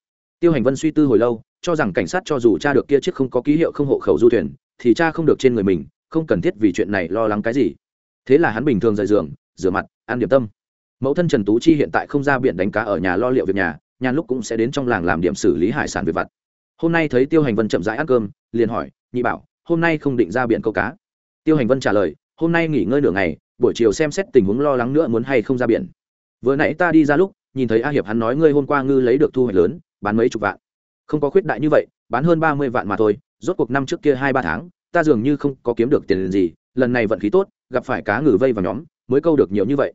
tiêu hành vân suy tư hồi lâu, cho rằng cảnh sát cho dù cha được kia chiếc không có ký hiệu không hộ khẩu du thuyền, thì cha không được trên người mình, không cần thiết vì chuyện này lo lắng cái gì. Thế là hắn bình thường rời giường, rửa mặt, ăn điểm tâm. Mẫu thân trần tú chi hiện tại không ra biển đánh cá ở nhà lo liệu việc nhà nhàn lúc cũng sẽ đến trong làng làm điểm xử lý hải sản việc vặt. Hôm nay thấy tiêu hành vân chậm rãi ăn cơm, liền hỏi, nhị bảo, hôm nay không định ra biển câu cá? Tiêu hành vân trả lời, hôm nay nghỉ ngơi nửa ngày, buổi chiều xem xét tình huống lo lắng nữa muốn hay không ra biển. Vừa nãy ta đi ra lúc, nhìn thấy a hiệp hắn nói ngươi hôm qua ngư lấy được thu hoạch lớn bán mấy chục vạn. Không có khuyết đại như vậy, bán hơn ba mươi vạn mà thôi, rốt cuộc năm trước kia hai ba tháng, ta dường như không có kiếm được tiền gì, lần này vận khí tốt, gặp phải cá ngừ vây vào nhóm, mới câu được nhiều như vậy.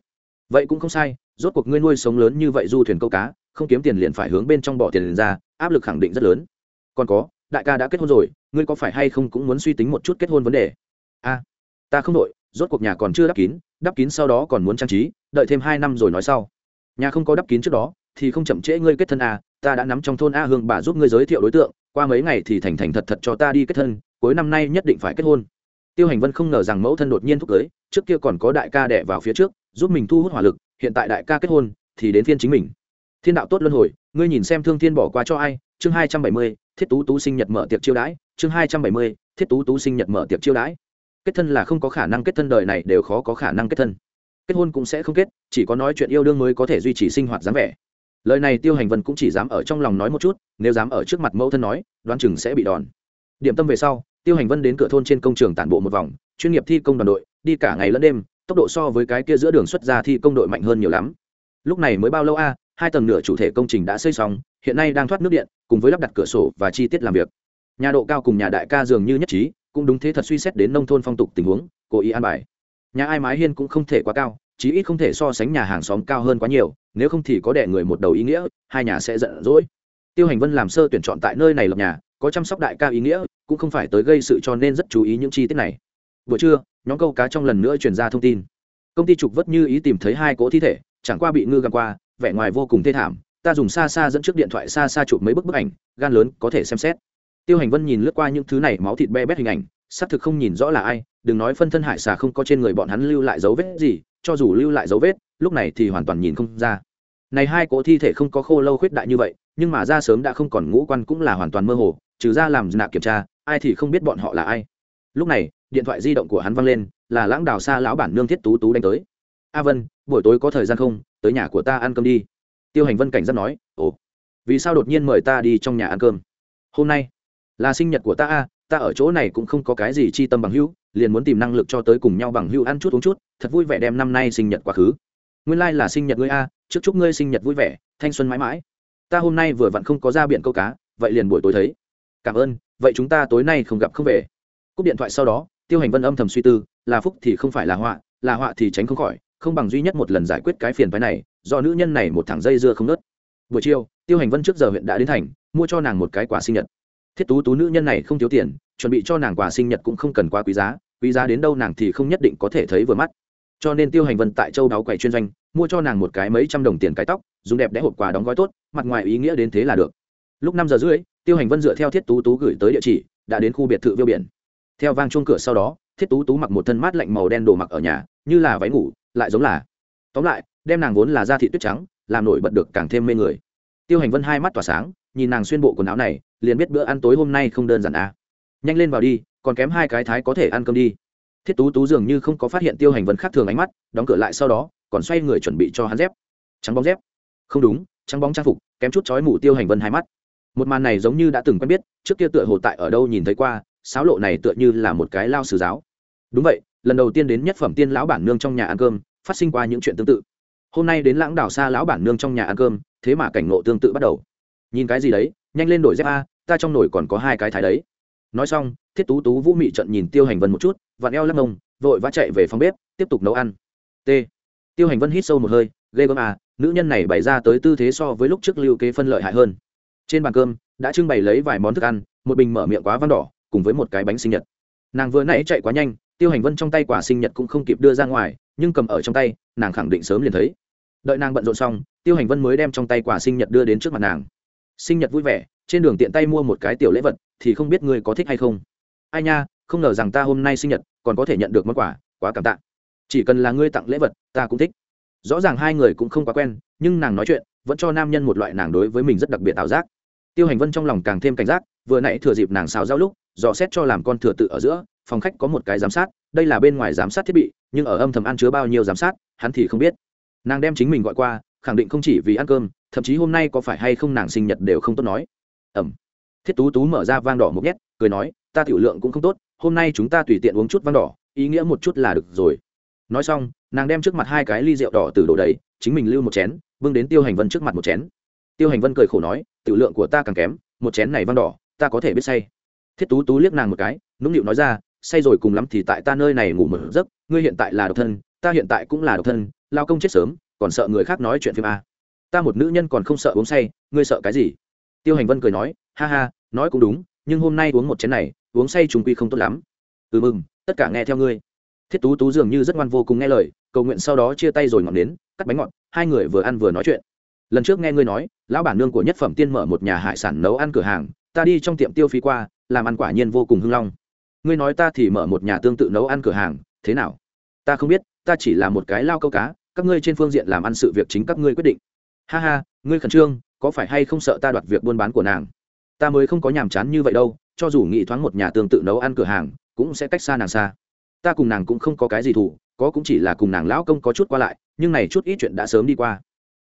Vậy cũng không sai, rốt cuộc ngươi nuôi sống lớn như vậy du thuyền câu cá, không kiếm tiền liền phải hướng bên trong bỏ tiền ra, áp lực khẳng định rất lớn. Còn có, đại ca đã kết hôn rồi, ngươi có phải hay không cũng muốn suy tính một chút kết hôn vấn đề? A, ta không đội rốt cuộc nhà còn chưa đắp kín đắp kín sau đó còn muốn trang trí, đợi thêm hai năm rồi nói sau. Nhà không có đắp kín trước đó thì không chậm trễ ngươi kết thân a ta đã nắm trong thôn a hương bà giúp ngươi giới thiệu đối tượng, qua mấy ngày thì thành thành thật thật cho ta đi kết thân, cuối năm nay nhất định phải kết hôn. Tiêu hành vân không ngờ rằng mẫu thân đột nhiên thúc cưới trước kia còn có đại ca đẻ vào phía trước, giúp mình thu hút hỏa lực, hiện tại đại ca kết hôn, thì đến phiên chính mình. Thiên đạo tốt luân hồi, ngươi nhìn xem thương thiên bỏ qua cho ai, chương hai trăm bảy mươi, thiết tú tú sinh nhật mở tiệc chiêu đãi, chương hai trăm bảy mươi, thiết tú tú sinh nhật mở tiệc chiêu đãi. Kết thân là không có khả năng kết thân đời này đều khó có khả năng kết thân. Kết hôn cũng sẽ không kết, chỉ có nói chuyện yêu đương mới có thể duy trì sinh hoạt dáng vẻ lời này tiêu hành vân cũng chỉ dám ở trong lòng nói một chút, nếu dám ở trước mặt mẫu thân nói, đoán chừng sẽ bị đòn. Điểm tâm về sau, tiêu hành vân đến cửa thôn trên công trường tản bộ một vòng, chuyên nghiệp thi công đoàn đội, đi cả ngày lẫn đêm, tốc độ so với cái kia giữa đường xuất ra thi công đội mạnh hơn nhiều lắm. Lúc này mới bao lâu a, hai tầng nửa chủ thể công trình đã xây xong, hiện nay đang thoát nước điện, cùng với lắp đặt cửa sổ và chi tiết làm việc. Nhà độ cao cùng nhà đại ca dường như nhất trí, cũng đúng thế thật suy xét đến nông thôn phong tục tình huống, cố ý an bài. Nhà ai mái hiên cũng không thể quá cao chí ít không thể so sánh nhà hàng xóm cao hơn quá nhiều, nếu không thì có đẻ người một đầu ý nghĩa, hai nhà sẽ giận dỗi. Tiêu hành vân làm sơ tuyển chọn tại nơi này lập nhà, có chăm sóc đại ca ý nghĩa, cũng không phải tới gây sự cho nên rất chú ý những chi tiết này. Buổi trưa, nhóm câu cá trong lần nữa truyền ra thông tin. Công ty trục vất như ý tìm thấy hai cỗ thi thể, chẳng qua bị ngư găm qua, vẻ ngoài vô cùng thê thảm. Ta dùng xa xa dẫn trước điện thoại xa xa chụp mấy bức bức ảnh, gan lớn, có thể xem xét. Tiêu hành vân nhìn lướt qua những thứ này, máu thịt be bét hình ảnh, xác thực không nhìn rõ là ai, đừng nói phân thân hải xà không có trên người bọn hắn lưu lại dấu vết gì cho dù lưu lại dấu vết, lúc này thì hoàn toàn nhìn không ra. Này hai cỗ thi thể không có khô lâu khuyết đại như vậy, nhưng mà ra sớm đã không còn ngũ quan cũng là hoàn toàn mơ hồ, trừ ra làm nạ kiểm tra, ai thì không biết bọn họ là ai. Lúc này, điện thoại di động của hắn văng lên, là lãng đào xa lão bản nương thiết tú tú đánh tới. A vân, buổi tối có thời gian không? Tới nhà của ta ăn cơm đi. Tiêu hành vân cảnh giác nói, ồ, vì sao đột nhiên mời ta đi trong nhà ăn cơm? Hôm nay là sinh nhật của ta a ta ở chỗ này cũng không có cái gì chi tâm bằng hữu, liền muốn tìm năng lực cho tới cùng nhau bằng hữu ăn chút uống chút, thật vui vẻ đem năm nay sinh nhật quá khứ. Nguyên lai、like、là sinh nhật ngươi a, trước chúc ngươi sinh nhật vui vẻ, thanh xuân mãi mãi. Ta hôm nay vừa vặn không có ra biển câu cá, vậy liền buổi tối thấy. Cảm ơn, vậy chúng ta tối nay không gặp không về. Cúp điện thoại sau đó, tiêu hành vân âm thầm suy tư, là phúc thì không phải là họa là họa thì tránh không khỏi, không bằng duy nhất một lần giải quyết cái phiền phái này, do nữ nhân này một thằng dây dưa không nớt. Buổi chiều, tiêu hành vân trước giờ huyện đã đến thành, mua cho nàng một cái quả sinh nhật thiết tú tú nữ nhân này không thiếu tiền, chuẩn bị cho nàng quà sinh nhật cũng không cần quá quý giá quý giá đến đâu nàng thì không nhất định có thể thấy vừa mắt. Cho nên tiêu hành vân tại châu đáo quầy chuyên doanh, mua cho nàng một cái mấy trăm đồng tiền cái tóc, dùng đẹp đẽ hộp quà đóng gói tốt, mặt ngoài ý nghĩa đến thế là được. Lúc năm giờ rưỡi, tiêu hành vân dựa theo thiết tú tú gửi tới địa chỉ, đã đến khu biệt thự viêu biển. Theo vang chuông cửa sau đó, thiết tú tú mặc một thân mát lạnh màu đen đồ mặc ở nhà, như là váy ngủ, lại giống là. Tóm lại, đem nàng vốn là da thị tuyết trắng, làm nổi bật được càng thêm mê người. Tiêu hành vân hai mắt tỏa sáng, nhìn nàng xuyên bộ quần áo này liền biết bữa ăn tối hôm nay không đơn giản à. nhanh lên vào đi, còn kém hai cái thái có thể ăn cơm đi. Thiết tú tú dường như không có phát hiện tiêu hành vân khác thường ánh mắt, đóng cửa lại sau đó, còn xoay người chuẩn bị cho hắn dép. Trắng bóng dép. Không đúng, trắng bóng trang phục, kém chút chói mù tiêu hành vân hai mắt. Một màn này giống như đã từng quen biết, trước kia tựa hồ tại ở đâu nhìn thấy qua sáo lộ này tựa như là một cái lao sử giáo. Đúng vậy, lần đầu tiên đến nhất phẩm tiên lão bản nương trong nhà ăn cơm, phát sinh qua những chuyện tương tự. Hôm nay đến lãng đảo xa lão bản nương trong nhà ăn cơm, thế mà cảnh ngộ tương tự bắt đầu. Nhìn cái gì đấy nhanh lên đổi dép a, ta trong nồi còn có hai cái thái đấy. Nói xong, thiết tú tú vũ mị trận nhìn tiêu hành vân một chút, vặn eo lắc mông, vội vã chạy về phòng bếp, tiếp tục nấu ăn. T. Tiêu hành vân hít sâu một hơi, ghê gớm à nữ nhân này bày ra tới tư thế so với lúc trước lưu kế phân lợi hại hơn. Trên bàn cơm, đã trưng bày lấy vài món thức ăn, một bình mở miệng quá văn đỏ, cùng với một cái bánh sinh nhật. Nàng vừa nãy chạy quá nhanh, tiêu hành vân trong tay quả sinh nhật cũng không kịp đưa ra ngoài, nhưng cầm ở trong tay, nàng khẳng định sớm liền thấy. Đợi nàng bận rộn xong, tiêu hành vân mới đem trong tay quả sinh nhật đưa đến trước mặt nàng sinh nhật vui vẻ, trên đường tiện tay mua một cái tiểu lễ vật, thì không biết ngươi có thích hay không. Ai nha, không ngờ rằng ta hôm nay sinh nhật, còn có thể nhận được món quà, quá cảm tạ. Chỉ cần là ngươi tặng lễ vật, ta cũng thích. Rõ ràng hai người cũng không quá quen, nhưng nàng nói chuyện, vẫn cho nam nhân một loại nàng đối với mình rất đặc biệt ảo giác. Tiêu hành vân trong lòng càng thêm cảnh giác, vừa nãy thừa dịp nàng xào giao lúc, dò xét cho làm con thừa tự ở giữa, phòng khách có một cái giám sát, đây là bên ngoài giám sát thiết bị, nhưng ở âm thầm ăn chứa bao nhiêu giám sát, hắn thì không biết. Nàng đem chính mình gọi qua khẳng định không chỉ vì ăn cơm, thậm chí hôm nay có phải hay không nàng sinh nhật đều không tốt nói. Ẩm. Thiết tú tú mở ra vang đỏ mục nhét, cười nói, ta tiểu lượng cũng không tốt, hôm nay chúng ta tùy tiện uống chút vang đỏ, ý nghĩa một chút là được rồi. Nói xong, nàng đem trước mặt hai cái ly rượu đỏ từ đổ đầy, chính mình lưu một chén vương đến tiêu hành vân trước mặt một chén. Tiêu hành vân cười khổ nói, tiểu lượng của ta càng kém, một chén này vang đỏ, ta có thể biết say. Thiết tú tú liếc nàng một cái, nũng nịu nói ra, say rồi cùng lắm thì tại ta nơi này ngủ một giấc, ngươi hiện tại là độc thân, ta hiện tại cũng là độc thân, lao công chết sớm còn sợ người khác nói chuyện phim a. Ta một nữ nhân còn không sợ uống say, ngươi sợ cái gì? Tiêu hành vân cười nói, ha ha, nói cũng đúng, nhưng hôm nay uống một chén này, uống say chúng quy không tốt lắm. Ừ mừng, tất cả nghe theo ngươi. Thiết tú tú dường như rất ngoan vô cùng nghe lời, cầu nguyện sau đó chia tay rồi ngọn đến cắt bánh ngọt, hai người vừa ăn vừa nói chuyện. Lần trước nghe ngươi nói, lão bản nương của nhất phẩm tiên mở một nhà hải sản nấu ăn cửa hàng, ta đi trong tiệm tiêu phí qua, làm ăn quả nhiên vô cùng hưng long. Ngươi nói ta thì mở một nhà tương tự nấu ăn cửa hàng, thế nào? Ta không biết, ta chỉ là một cái lao câu cá các ngươi trên phương diện làm ăn sự việc chính các ngươi quyết định. Ha ha, ngươi khẩn trương, có phải hay không sợ ta đoạt việc buôn bán của nàng? Ta mới không có nhàm chán như vậy đâu, cho dù nghĩ thoáng một nhà tương tự nấu ăn cửa hàng, cũng sẽ cách xa nàng xa. Ta cùng nàng cũng không có cái gì thủ, có cũng chỉ là cùng nàng lão công có chút qua lại, nhưng này chút ít chuyện đã sớm đi qua.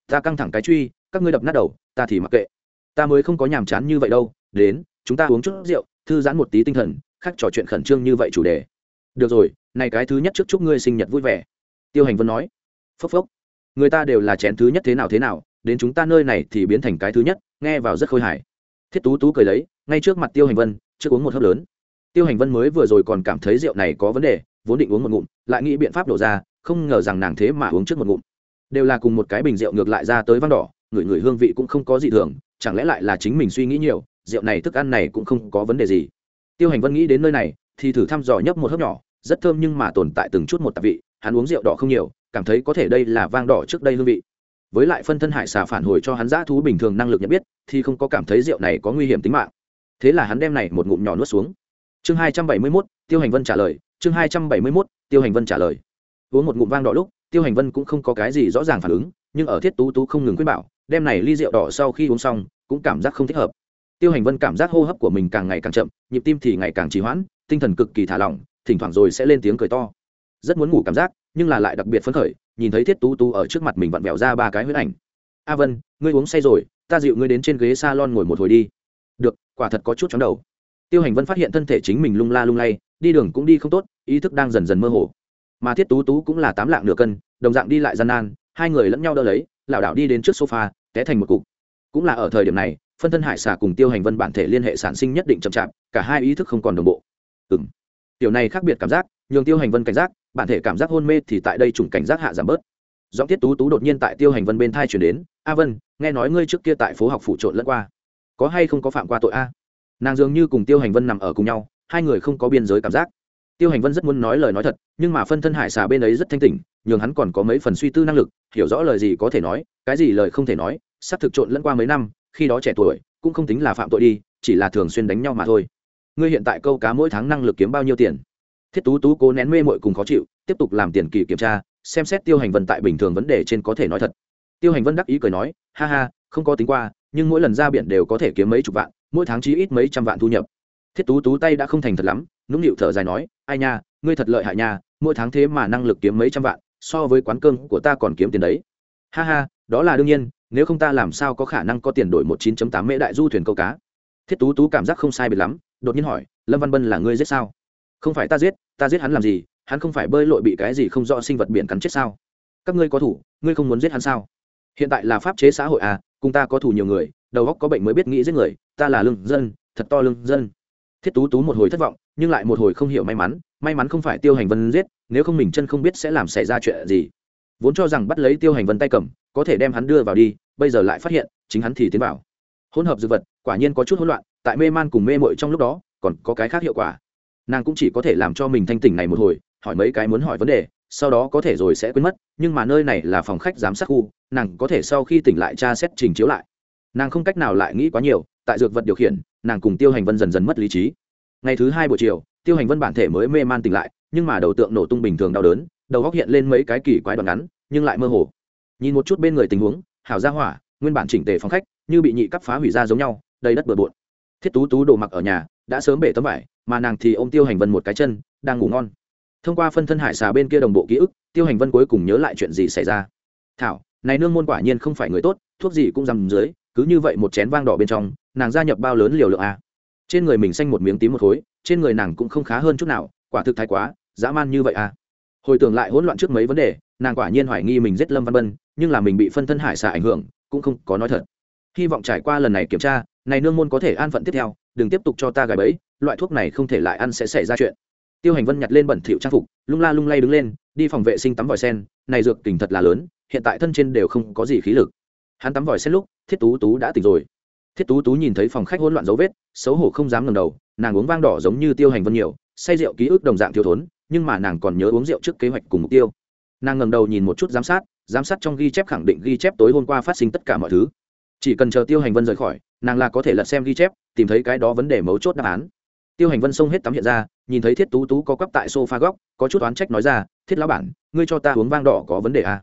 Ta căng thẳng cái truy, các ngươi đập nát đầu, ta thì mặc kệ. Ta mới không có nhàm chán như vậy đâu, đến, chúng ta uống chút rượu, thư giãn một tí tinh thần, khác trò chuyện khẩn trương như vậy chủ đề. Được rồi, này cái thứ nhất trước chúc ngươi sinh nhật vui vẻ. Tiêu hành vân nói phốc phốc. Người ta đều là chén thứ nhất thế nào thế nào, đến chúng ta nơi này thì biến thành cái thứ nhất, nghe vào rất khôi hài. Thiết tú tú cười lấy, ngay trước mặt tiêu hành vân, trước uống một hớp lớn. Tiêu hành vân mới vừa rồi còn cảm thấy rượu này có vấn đề, vốn định uống một ngụm, lại nghĩ biện pháp đổ ra, không ngờ rằng nàng thế mà uống trước một ngụm. Đều là cùng một cái bình rượu ngược lại ra tới văn đỏ, người người hương vị cũng không có gì thường, chẳng lẽ lại là chính mình suy nghĩ nhiều, rượu này thức ăn này cũng không có vấn đề gì. Tiêu hành vân nghĩ đến nơi này, thì thử thăm dò nhấp một hớp nhỏ, rất thơm nhưng mà tồn tại từng chút một tạp vị, hắn uống rượu đỏ không nhiều cảm thấy có thể đây là vang đỏ trước đây hương vị. Với lại phân thân hải xà phản hồi cho hắn dã thú bình thường năng lực nhận biết, thì không có cảm thấy rượu này có nguy hiểm tính mạng. Thế là hắn đem này một ngụm nhỏ nuốt xuống. Chương hai trăm bảy mươi mốt, tiêu hành vân trả lời, chương hai trăm bảy mươi mốt, tiêu hành vân trả lời. Uống một ngụm vang đỏ lúc, tiêu hành vân cũng không có cái gì rõ ràng phản ứng, nhưng ở thiết tú tú không ngừng khuyên bảo, đem này ly rượu đỏ sau khi uống xong, cũng cảm giác không thích hợp. Tiêu hành vân cảm giác hô hấp của mình càng ngày càng chậm, nhịp tim thì ngày càng trì hoãn, tinh thần cực kỳ thả lỏng, thỉnh thoảng rồi sẽ lên tiếng cười to. Rất muốn ngủ cảm giác nhưng là lại đặc biệt phấn khởi, nhìn thấy thiết tú tú ở trước mặt mình vặn vẹo ra ba cái huyết ảnh. A vân, ngươi uống say rồi, ta dịu ngươi đến trên ghế s a lon ngồi một hồi đi. Được, quả thật có chút chóng đầu. Tiêu hành vân phát hiện thân thể chính mình lung la lung lay, đi đường cũng đi không tốt, ý thức đang dần dần mơ hồ. Mà thiết tú tú cũng là tám lạng nửa cân, đồng dạng đi lại gian nan, hai người lẫn nhau đỡ lấy, lảo đảo đi đến trước sofa, té thành một cục. Cũng là ở thời điểm này, phân thân hải xà cùng tiêu hành vân bản thể liên hệ sản sinh nhất định chậm chạp, cả hai ý thức không còn đồng bộ. Ừng tiểu này khác biệt cảm giác, nhường tiêu hành vân cảnh giác bản thể cảm giác hôn mê thì tại đây trùng cảnh giác hạ giảm bớt. Giọng tiết tú tú đột nhiên tại tiêu hành vân bên thai chuyển đến, a vân, nghe nói ngươi trước kia tại phố học phụ trộn lẫn qua. Có hay không có phạm qua tội a? Nàng dường như cùng tiêu hành vân nằm ở cùng nhau, hai người không có biên giới cảm giác. Tiêu hành vân rất muốn nói lời nói thật, nhưng mà phân thân hải xà bên ấy rất thanh tỉnh, nhường hắn còn có mấy phần suy tư năng lực, hiểu rõ lời gì có thể nói, cái gì lời không thể nói sắp thực trộn lẫn qua mấy năm, khi đó trẻ tuổi, cũng không tính là phạm tội đi, chỉ là thường xuyên đánh nhau mà thôi. Ngươi hiện tại câu cá mỗi tháng năng lực kiếm bao nhiêu tiền? Thiết tú tú cố nén mê mội cùng khó chịu, tiếp tục làm tiền kỳ kiểm tra, xem xét tiêu hành vân tại bình thường vấn đề trên có thể nói thật. Tiêu hành vân đắc ý cười nói, ha ha, không có tính qua, nhưng mỗi lần ra biển đều có thể kiếm mấy chục vạn, mỗi tháng chí ít mấy trăm vạn thu nhập. Thiết tú tú tay đã không thành thật lắm, nũng nịu thở dài nói, ai nha, ngươi thật lợi hại nha, mỗi tháng thế mà năng lực kiếm mấy trăm vạn, so với quán cơm của ta còn kiếm tiền đấy. Ha ha, đó là đương nhiên, nếu không ta làm sao có khả năng có tiền đổi một chín tám mễ đại du thuyền câu cá? Thiết tú tú cảm giác không sai biệt lắm, đột nhiên hỏi, lâm văn bân là ngươi giết sao? Không phải ta giết ta giết hắn làm gì? Hắn không phải bơi lội bị cái gì không rõ sinh vật biển cắn chết sao? Các ngươi có thủ, ngươi không muốn giết hắn sao? Hiện tại là pháp chế xã hội à cùng ta có thủ nhiều người, đầu óc có bệnh mới biết nghĩ giết người, ta là lương dân, thật to lương dân. Thiết tú tú một hồi thất vọng, nhưng lại một hồi không hiểu may mắn may mắn không phải tiêu hành vân giết, nếu không mình chân không biết sẽ làm xảy ra chuyện gì. Vốn cho rằng bắt lấy tiêu hành vân tay cầm, có thể đem hắn đưa vào đi, bây giờ lại phát hiện, chính hắn thì tiến vào. Hỗn hợp dược vật, quả nhiên có chút hỗn loạn, tại mê man cùng mê mội trong lúc đó, còn có cái khác hiệu quả nàng cũng chỉ có thể làm cho mình thanh tỉnh này một hồi, hỏi mấy cái muốn hỏi vấn đề, sau đó có thể rồi sẽ quên mất, nhưng mà nơi này là phòng khách giám sát khu, nàng có thể sau khi tỉnh lại tra xét trình chiếu lại. Nàng không cách nào lại nghĩ quá nhiều, tại dược vật điều khiển, nàng cùng tiêu hành vân dần dần mất lý trí. Ngày thứ hai buổi chiều, tiêu hành vân bản thể mới mê man tỉnh lại, nhưng mà đầu tượng nổ tung bình thường đau đớn, đầu góc hiện lên mấy cái kỳ quái đoạn ngắn, nhưng lại mơ hồ. Nhìn một chút bên người tình huống, hảo ra hỏa, nguyên bản chỉnh tề phòng khách, như bị nhị cắp phá hủy ra giống nhau, đầy đất bừa bộn. Thiết tú tú đồ mặc ở nhà, đã sớm bể tấm vải mà nàng thì ô m tiêu hành vân một cái chân, đang ngủ ngon. Thông qua phân thân hải xà bên kia đồng bộ ký ức, tiêu hành vân cuối cùng nhớ lại chuyện gì xảy ra. Thảo, này nương môn quả nhiên không phải người tốt, thuốc gì cũng rằm dưới, cứ như vậy một chén vang đỏ bên trong, nàng gia nhập bao lớn liều lượng a trên người mình xanh một miếng tím một khối, trên người nàng cũng không khá hơn chút nào, quả thực thái quá, dã man như vậy a hồi tưởng lại hỗn loạn trước mấy vấn đề, nàng quả nhiên hoài nghi mình giết lâm văn bân, nhưng là mình bị phân thân hải xà ảnh hưởng, cũng không có nói thật. Hy vọng trải qua lần này kiểm tra, này nương môn có thể an phận tiếp theo đừng tiếp tục cho ta gài bẫy, loại thuốc này không thể lại ăn sẽ xảy ra chuyện. Tiêu hành vân nhặt lên bẩn thỉu trang phục, lung la lung lay đứng lên, đi phòng vệ sinh tắm vòi sen, này dược tình thật là lớn, hiện tại thân trên đều không có gì khí lực. Hắn tắm vòi sen lúc, thiết tú tú đã tỉnh rồi. Thiết tú tú nhìn thấy phòng khách hỗn loạn dấu vết, xấu hổ không dám ngầm đầu, nàng uống vang đỏ giống như tiêu hành vân nhiều, say rượu ký ức đồng dạng thiếu thốn, nhưng mà nàng còn nhớ uống rượu trước kế hoạch cùng mục tiêu. Nàng ngầm đầu nhìn một chút giám sát giám sát trong ghi chép khẳng định ghi chép tối hôm qua phát sinh tất cả mọi thứ chỉ cần chờ tiêu hành vân rời khỏi, nàng là có thể lật xem ghi chép, tìm thấy cái đó vấn đề mấu chốt đáp án. Tiêu hành vân xông hết tắm hiện ra, nhìn thấy thiết tú tú có quắp tại sofa góc, có chút oán trách nói ra, thiết lão bản, ngươi cho ta uống vang đỏ có vấn đề à?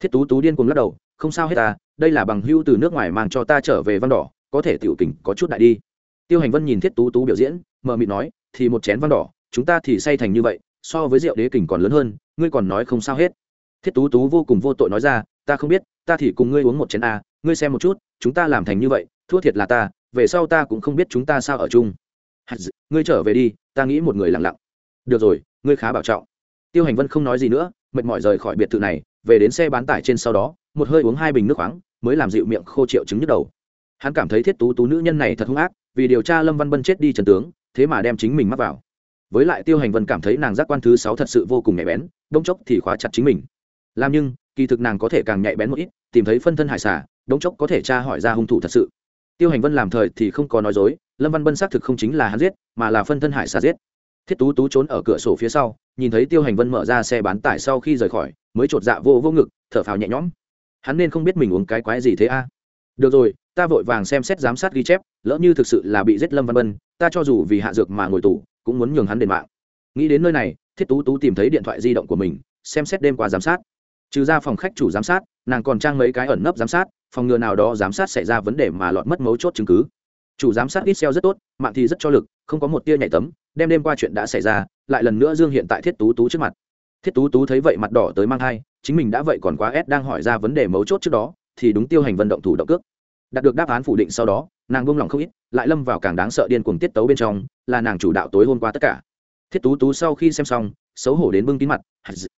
thiết tú tú điên cuồng lắc đầu, không sao hết ta đây là bằng hưu từ nước ngoài mang cho ta trở về vang đỏ, có thể tiểu kình có chút đại đi. Tiêu hành vân nhìn thiết tú tú biểu diễn mờ mịt nói, thì một chén vang đỏ, chúng ta thì say thành như vậy, so với rượu đế kình còn lớn hơn, ngươi còn nói không sao hết. Thiết tú tú vô cùng vô tội nói ra, ta không biết, ta thì cùng ngươi uống một chén a ngươi xem một chút, chúng ta làm thành như vậy, thua thiệt là ta, về sau ta cũng không biết chúng ta sao ở chung. Ngươi trở về đi, ta nghĩ một người lặng lặng. Được rồi, ngươi khá bảo trọng. Tiêu hành vân không nói gì nữa, mệt mỏi rời khỏi biệt thự này, về đến xe bán tải trên sau đó, một hơi uống hai bình nước khoáng, mới làm dịu miệng khô triệu chứng nhức đầu. Hắn cảm thấy thiết tú tú nữ nhân này thật hung ác, vì điều tra lâm văn bân chết đi trần tướng, thế mà đem chính mình mắc vào. Với lại tiêu hành vân cảm thấy nàng giác quan thứ sáu thật sự vô cùng nhạy bén, đông chốc thì khóa chặt chính mình. Làm nhưng, kỳ thực nàng có thể càng nhạy bén một ít tìm thấy phân thân hải xà, đống chốc có thể tra hỏi ra hung thủ thật sự. Tiêu hành vân làm thời thì không có nói dối, lâm văn bân xác thực không chính là hắn giết, mà là phân thân hải xà giết. Thiết tú tú trốn ở cửa sổ phía sau, nhìn thấy tiêu hành vân mở ra xe bán tải sau khi rời khỏi, mới chột dạ vô vô ngực, thở phào nhẹ nhõm. Hắn nên không biết mình uống cái quái gì thế a. Được rồi, ta vội vàng xem xét giám sát ghi chép, lỡ như thực sự là bị giết lâm văn bân, ta cho dù vì hạ dược mà ngồi tù, cũng muốn nhường hắn đền mạng. Nghĩ đến nơi này, thiết tú tú tìm thấy điện thoại di động của mình, xem xét đêm qua giám sát trừ ra phòng khách chủ giám sát, nàng còn trang mấy cái ẩn nấp giám sát, phòng ngừa nào đó giám sát xảy ra vấn đề mà lọt mất mấu chốt chứng cứ. Chủ giám sát ít xeo rất tốt, mạng thì rất cho lực, không có một tia nhảy tấm đem đêm qua chuyện đã xảy ra, lại lần nữa dương hiện tại thiết tú tú trước mặt. Thiết tú tú thấy vậy mặt đỏ tới mang thai, chính mình đã vậy còn quá ép đang hỏi ra vấn đề mấu chốt trước đó, thì đúng tiêu hành vận động thủ động cước. Đạt được đáp án phủ định sau đó, nàng buông lòng không ít, lại lâm vào càng đáng sợ điên cuồng tiết tấu bên trong, là nàng chủ đạo tối hôm qua tất cả thiết tú tú sau khi xem xong, xấu hổ đến bưng kín mặt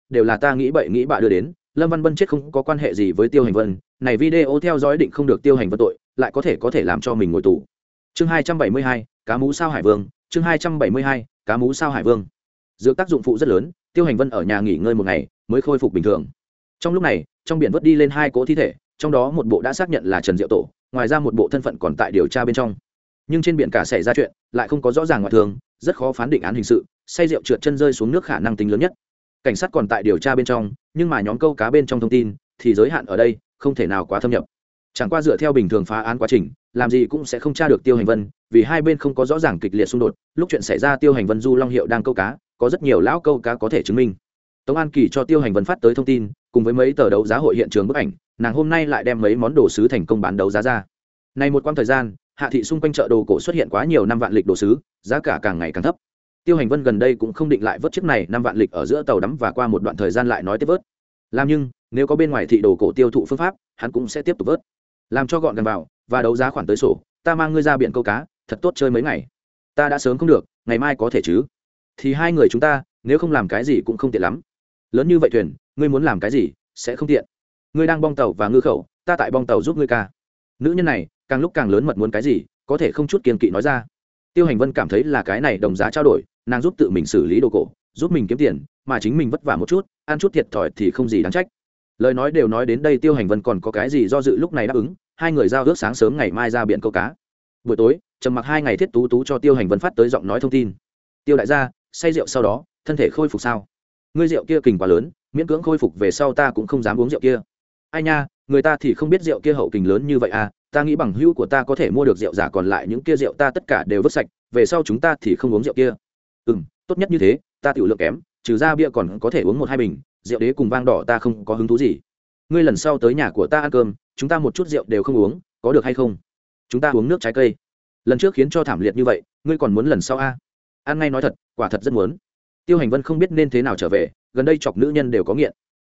đều là ta nghĩ bậy nghĩ bạ đưa đến, lâm văn bân chết không có quan hệ gì với tiêu hành vân, này video theo dõi định không được tiêu hành vân tội, lại có thể có thể làm cho mình ngồi tù. Chương hai trăm bảy mươi hai, cá mú sao hải vương. Chương hai trăm bảy mươi hai, cá mú sao hải vương. Dược tác dụng phụ rất lớn, tiêu hành vân ở nhà nghỉ ngơi một ngày, mới khôi phục bình thường. Trong lúc này, trong biển vớt đi lên hai cỗ thi thể, trong đó một bộ đã xác nhận là trần diệu tổ, ngoài ra một bộ thân phận còn tại điều tra bên trong. Nhưng trên biển cả xảy ra chuyện, lại không có rõ ràng ngoại thường rất khó phán định án hình sự say rượu trượt chân rơi xuống nước khả năng tính lớn nhất. Cảnh sát còn tại điều tra bên trong, nhưng mà nhóm câu cá bên trong thông tin, thì giới hạn ở đây, không thể nào quá thâm nhập. Chẳng qua dựa theo bình thường phá án quá trình, làm gì cũng sẽ không tra được tiêu hành vân, vì hai bên không có rõ ràng kịch liệt xung đột, lúc chuyện xảy ra tiêu hành vân du long hiệu đang câu cá, có rất nhiều lão câu cá có thể chứng minh. Tống an kỳ cho tiêu hành vân phát tới thông tin, cùng với mấy tờ đấu giá hội hiện trường bức ảnh, nàng hôm nay lại đem mấy món đồ sứ thành công bán đấu giá ra. Này một quãng thời gian, hạ thị xung quanh chợ đồ cổ xuất hiện quá nhiều năm vạn lịch đồ sứ, giá cả càng ngày càng thấp tiêu hành vân gần đây cũng không định lại vớt chiếc này năm vạn lịch ở giữa tàu đắm và qua một đoạn thời gian lại nói tiếp vớt. Làm nhưng, nếu có bên ngoài thị đồ cổ tiêu thụ phương pháp, hắn cũng sẽ tiếp tục vớt. Làm cho gọn gần vào, và đấu giá khoản tới sổ, ta mang ngươi ra biển câu cá, thật tốt chơi mấy ngày. Ta đã sớm không được, ngày mai có thể chứ? Thì hai người chúng ta, nếu không làm cái gì cũng không tiện lắm. Lớn như vậy thuyền, ngươi muốn làm cái gì, sẽ không tiện. Ngươi đang bong tàu và ngư khẩu, ta tại bong tàu giúp ngươi ca. Nữ nhân này, càng lúc càng lớn mật muốn cái gì, có thể không chút kiên kỵ nói ra. Tiêu hành vân cảm thấy là cái này đồng giá trao đổi nàng giúp tự mình xử lý đồ cổ, giúp mình kiếm tiền, mà chính mình vất vả một chút, ăn chút thiệt thòi thì không gì đáng trách. Lời nói đều nói đến đây tiêu hành vân còn có cái gì do dự lúc này đáp ứng, hai người giao ước sáng sớm ngày mai ra biển câu cá. Buổi tối, trầm mặc hai ngày thiết tú tú cho tiêu hành vân phát tới giọng nói thông tin. Tiêu đại gia, say rượu sau đó, thân thể khôi phục sao? Ngươi rượu kia kình quá lớn, miễn cưỡng khôi phục về sau ta cũng không dám uống rượu kia. Ai nha, người ta thì không biết rượu kia hậu kình lớn như vậy à ta nghĩ bằng hữu của ta có thể mua được rượu giả còn lại những kia rượu ta tất cả đều vứt sạch, về sau chúng ta thì không uống rượu kia ừ m tốt nhất như thế, ta tiểu lượng kém, trừ ra bia còn có thể uống một hai bình, rượu đế cùng vang đỏ ta không có hứng thú gì. Ngươi lần sau tới nhà của ta ăn cơm, chúng ta một chút rượu đều không uống, có được hay không? Chúng ta uống nước trái cây. Lần trước khiến cho thảm liệt như vậy, ngươi còn muốn lần sau a? À? ăn ngay nói thật, quả thật rất muốn. Tiêu hành vân không biết nên thế nào trở về, gần đây chọc nữ nhân đều có nghiện.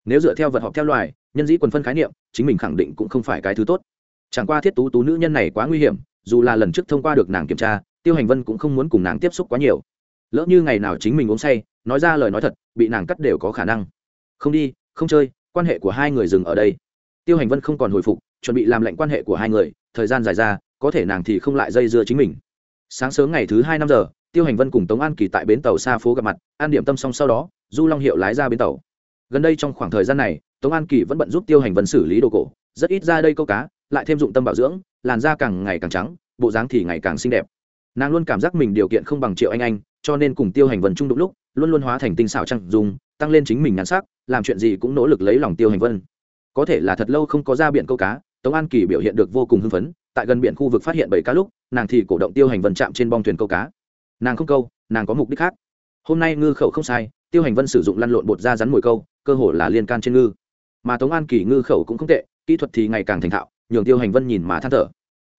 Nếu dựa theo vật họp theo loài, nhân dĩ quần phân khái niệm, chính mình khẳng định cũng không phải cái thứ tốt. Chẳng qua thiết tú tú nữ nhân này quá nguy hiểm, dù là lần trước thông qua được nàng kiểm tra, tiêu hành vân cũng không muốn cùng nàng tiếp xúc quá nhiều lỡ như ngày nào chính mình uống say, nói ra lời nói thật, bị nàng cắt đều có khả năng. Không đi, không chơi, quan hệ của hai người dừng ở đây. Tiêu hành vân không còn hồi phục, chuẩn bị làm lệnh quan hệ của hai người, thời gian dài ra, có thể nàng thì không lại dây dưa chính mình. Sáng sớm ngày thứ hai năm giờ, tiêu hành vân cùng tống an kỳ tại bến tàu xa phố gặp mặt, an điểm tâm xong sau đó, du long hiệu lái ra bến tàu. Gần đây trong khoảng thời gian này, tống an kỳ vẫn bận giúp tiêu hành vân xử lý đồ cổ, rất ít ra đây câu cá, lại thêm dụng tâm bảo dưỡng, làn da càng ngày càng trắng, bộ dáng thì ngày càng xinh đẹp. Nàng luôn cảm giác mình điều kiện không bằng triệu anh anh cho nên cùng tiêu hành vân chung đụng lúc, luôn luôn hóa thành tinh xảo trăng dùng tăng lên chính mình nhắn sắc, làm chuyện gì cũng nỗ lực lấy lòng tiêu hành vân. Có thể là thật lâu không có ra biển câu cá, tống an kỳ biểu hiện được vô cùng hưng phấn, tại gần biển khu vực phát hiện bảy cá lúc, nàng thì cổ động tiêu hành vân chạm trên bong thuyền câu cá. Nàng không câu, nàng có mục đích khác. Hôm nay ngư khẩu không sai, tiêu hành vân sử dụng lăn lộn bột ra rắn mồi câu, cơ hồ là liên can trên ngư. Mà tống an kỳ ngư khẩu cũng không tệ, kỹ thuật thì ngày càng thành thạo, nhường tiêu hành vân nhìn mà than thở.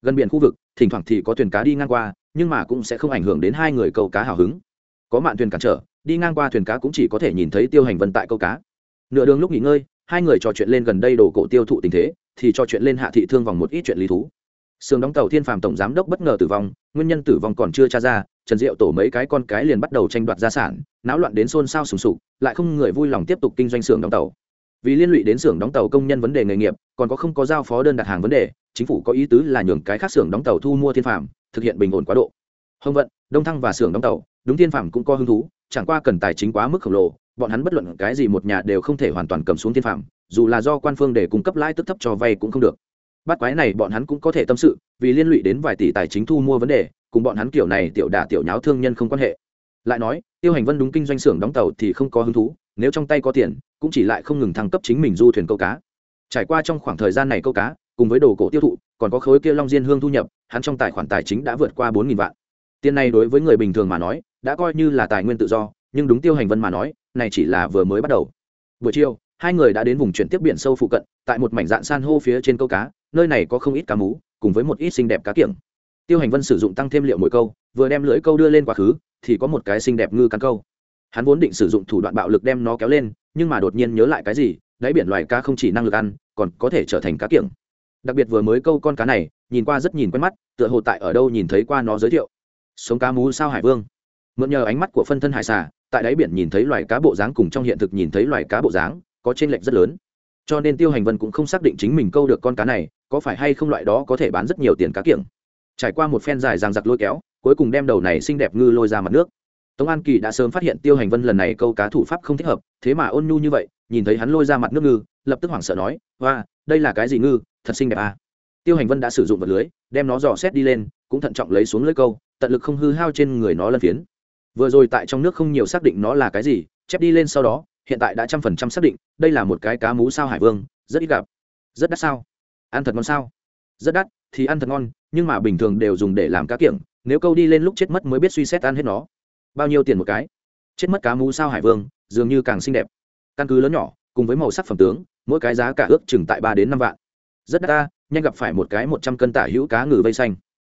Gần biển khu vực, thỉnh thoảng thì có thuyền cá đi ngang qua nhưng mà cũng sẽ không ảnh hưởng đến hai người câu cá hào hứng. Có mạn thuyền cản trở, đi ngang qua thuyền cá cũng chỉ có thể nhìn thấy tiêu hành vân tại câu cá. Nửa đường lúc nghỉ ngơi, hai người trò chuyện lên gần đây đồ cổ tiêu thụ tình thế, thì trò chuyện lên hạ thị thương vòng một ít chuyện lý thú. Sườn đóng tàu thiên phàm tổng giám đốc bất ngờ tử vong, nguyên nhân tử vong còn chưa tra ra, trần diệu tổ mấy cái con cái liền bắt đầu tranh đoạt gia sản, náo loạn đến xôn xao sùng sục, lại không người vui lòng tiếp tục kinh doanh xưởng đóng tàu. Vì liên lụy đến xưởng đóng tàu công nhân vấn đề nghề nghiệp, còn có không có giao phó đơn đặt hàng vấn đề chính phủ có ý tứ là nhường cái khác xưởng đóng tàu thu mua thiên phàm, thực hiện bình ổn quá độ. Hồng vận, đông thăng và xưởng đóng tàu, đúng thiên phàm cũng có hứng thú, chẳng qua cần tài chính quá mức khổng lồ, bọn hắn bất luận cái gì một nhà đều không thể hoàn toàn cầm xuống thiên phàm, dù là do quan phương để cung cấp lãi tức thấp cho vay cũng không được. Bắt quái này bọn hắn cũng có thể tâm sự, vì liên lụy đến vài tỷ tài chính thu mua vấn đề, cùng bọn hắn kiểu này tiểu đả tiểu nháo thương nhân không quan hệ. Lại nói, tiêu hành vân đúng kinh doanh xưởng đóng tàu thì không có hứng thú, nếu trong tay có tiền, cũng chỉ lại không ngừng thăng cấp chính mình du thuyền câu cá. Trải qua trong khoảng thời gian này câu cá cùng với đồ cổ tiêu thụ, còn có khối kia long diên hương thu nhập, hắn trong tài khoản tài chính đã vượt qua bốn nghìn vạn. Tiền này đối với người bình thường mà nói, đã coi như là tài nguyên tự do, nhưng đúng tiêu hành vân mà nói, này chỉ là vừa mới bắt đầu. Buổi chiều, hai người đã đến vùng chuyển tiếp biển sâu phụ cận, tại một mảnh dạn san hô phía trên câu cá, nơi này có không ít cá mú, cùng với một ít xinh đẹp cá kiểng. Tiêu hành vân sử dụng tăng thêm liệu mỗi câu, vừa đem lưỡi câu đưa lên quá khứ, thì có một cái xinh đẹp ngư cắn câu. Hắn vốn định sử dụng thủ đoạn bạo lực đem nó kéo lên, nhưng mà đột nhiên nhớ lại cái gì, đáy biển loài cá không chỉ năng lực ăn, còn có thể trở thành cá kiểng đặc biệt vừa mới câu con cá này, nhìn qua rất nhìn quen mắt, tựa hồ tại ở đâu nhìn thấy qua nó giới thiệu. Sống cá mú sao hải vương? Mượn nhờ ánh mắt của phân thân hải xà, tại đáy biển nhìn thấy loài cá bộ dáng cùng trong hiện thực nhìn thấy loài cá bộ dáng, có trên lệch rất lớn. Cho nên tiêu hành vân cũng không xác định chính mình câu được con cá này, có phải hay không loại đó có thể bán rất nhiều tiền cá kiểng. Trải qua một phen dài ràng giặc lôi kéo, cuối cùng đem đầu này xinh đẹp ngư lôi ra mặt nước. Tống an kỳ đã sớm phát hiện tiêu hành vân lần này câu cá thủ pháp không thích hợp, thế mà ôn nhu như vậy, nhìn thấy hắn lôi ra mặt nước ngư, lập tức hoảng sợ nói hoa đây là cái gì ngư? Thật xinh đẹp à. tiêu hành vân đã sử dụng vật lưới, đem nó dò xét đi lên, cũng thận trọng lấy xuống lưới câu, tận lực không hư hao trên người nó lân phiến. Vừa rồi tại trong nước không nhiều xác định nó là cái gì, chép đi lên sau đó, hiện tại đã trăm phần trăm xác định, đây là một cái cá mú sao hải vương, rất ít gặp. Rất đắt sao? Ăn thật ngon sao? Rất đắt, thì ăn thật ngon, nhưng mà bình thường đều dùng để làm cá kiểng, nếu câu đi lên lúc chết mất mới biết suy xét ăn hết nó. Bao nhiêu tiền một cái? Chết mất cá mú sao hải vương, dường như càng xinh đẹp. Căn cứ lớn nhỏ, cùng với màu sắc phẩm tướng, mỗi cái giá cả ước chừng tại ba đến năm vạn rất đắt ta, nhanh gặp phải một cái một trăm cân tả hữu cá ngừ vây xanh.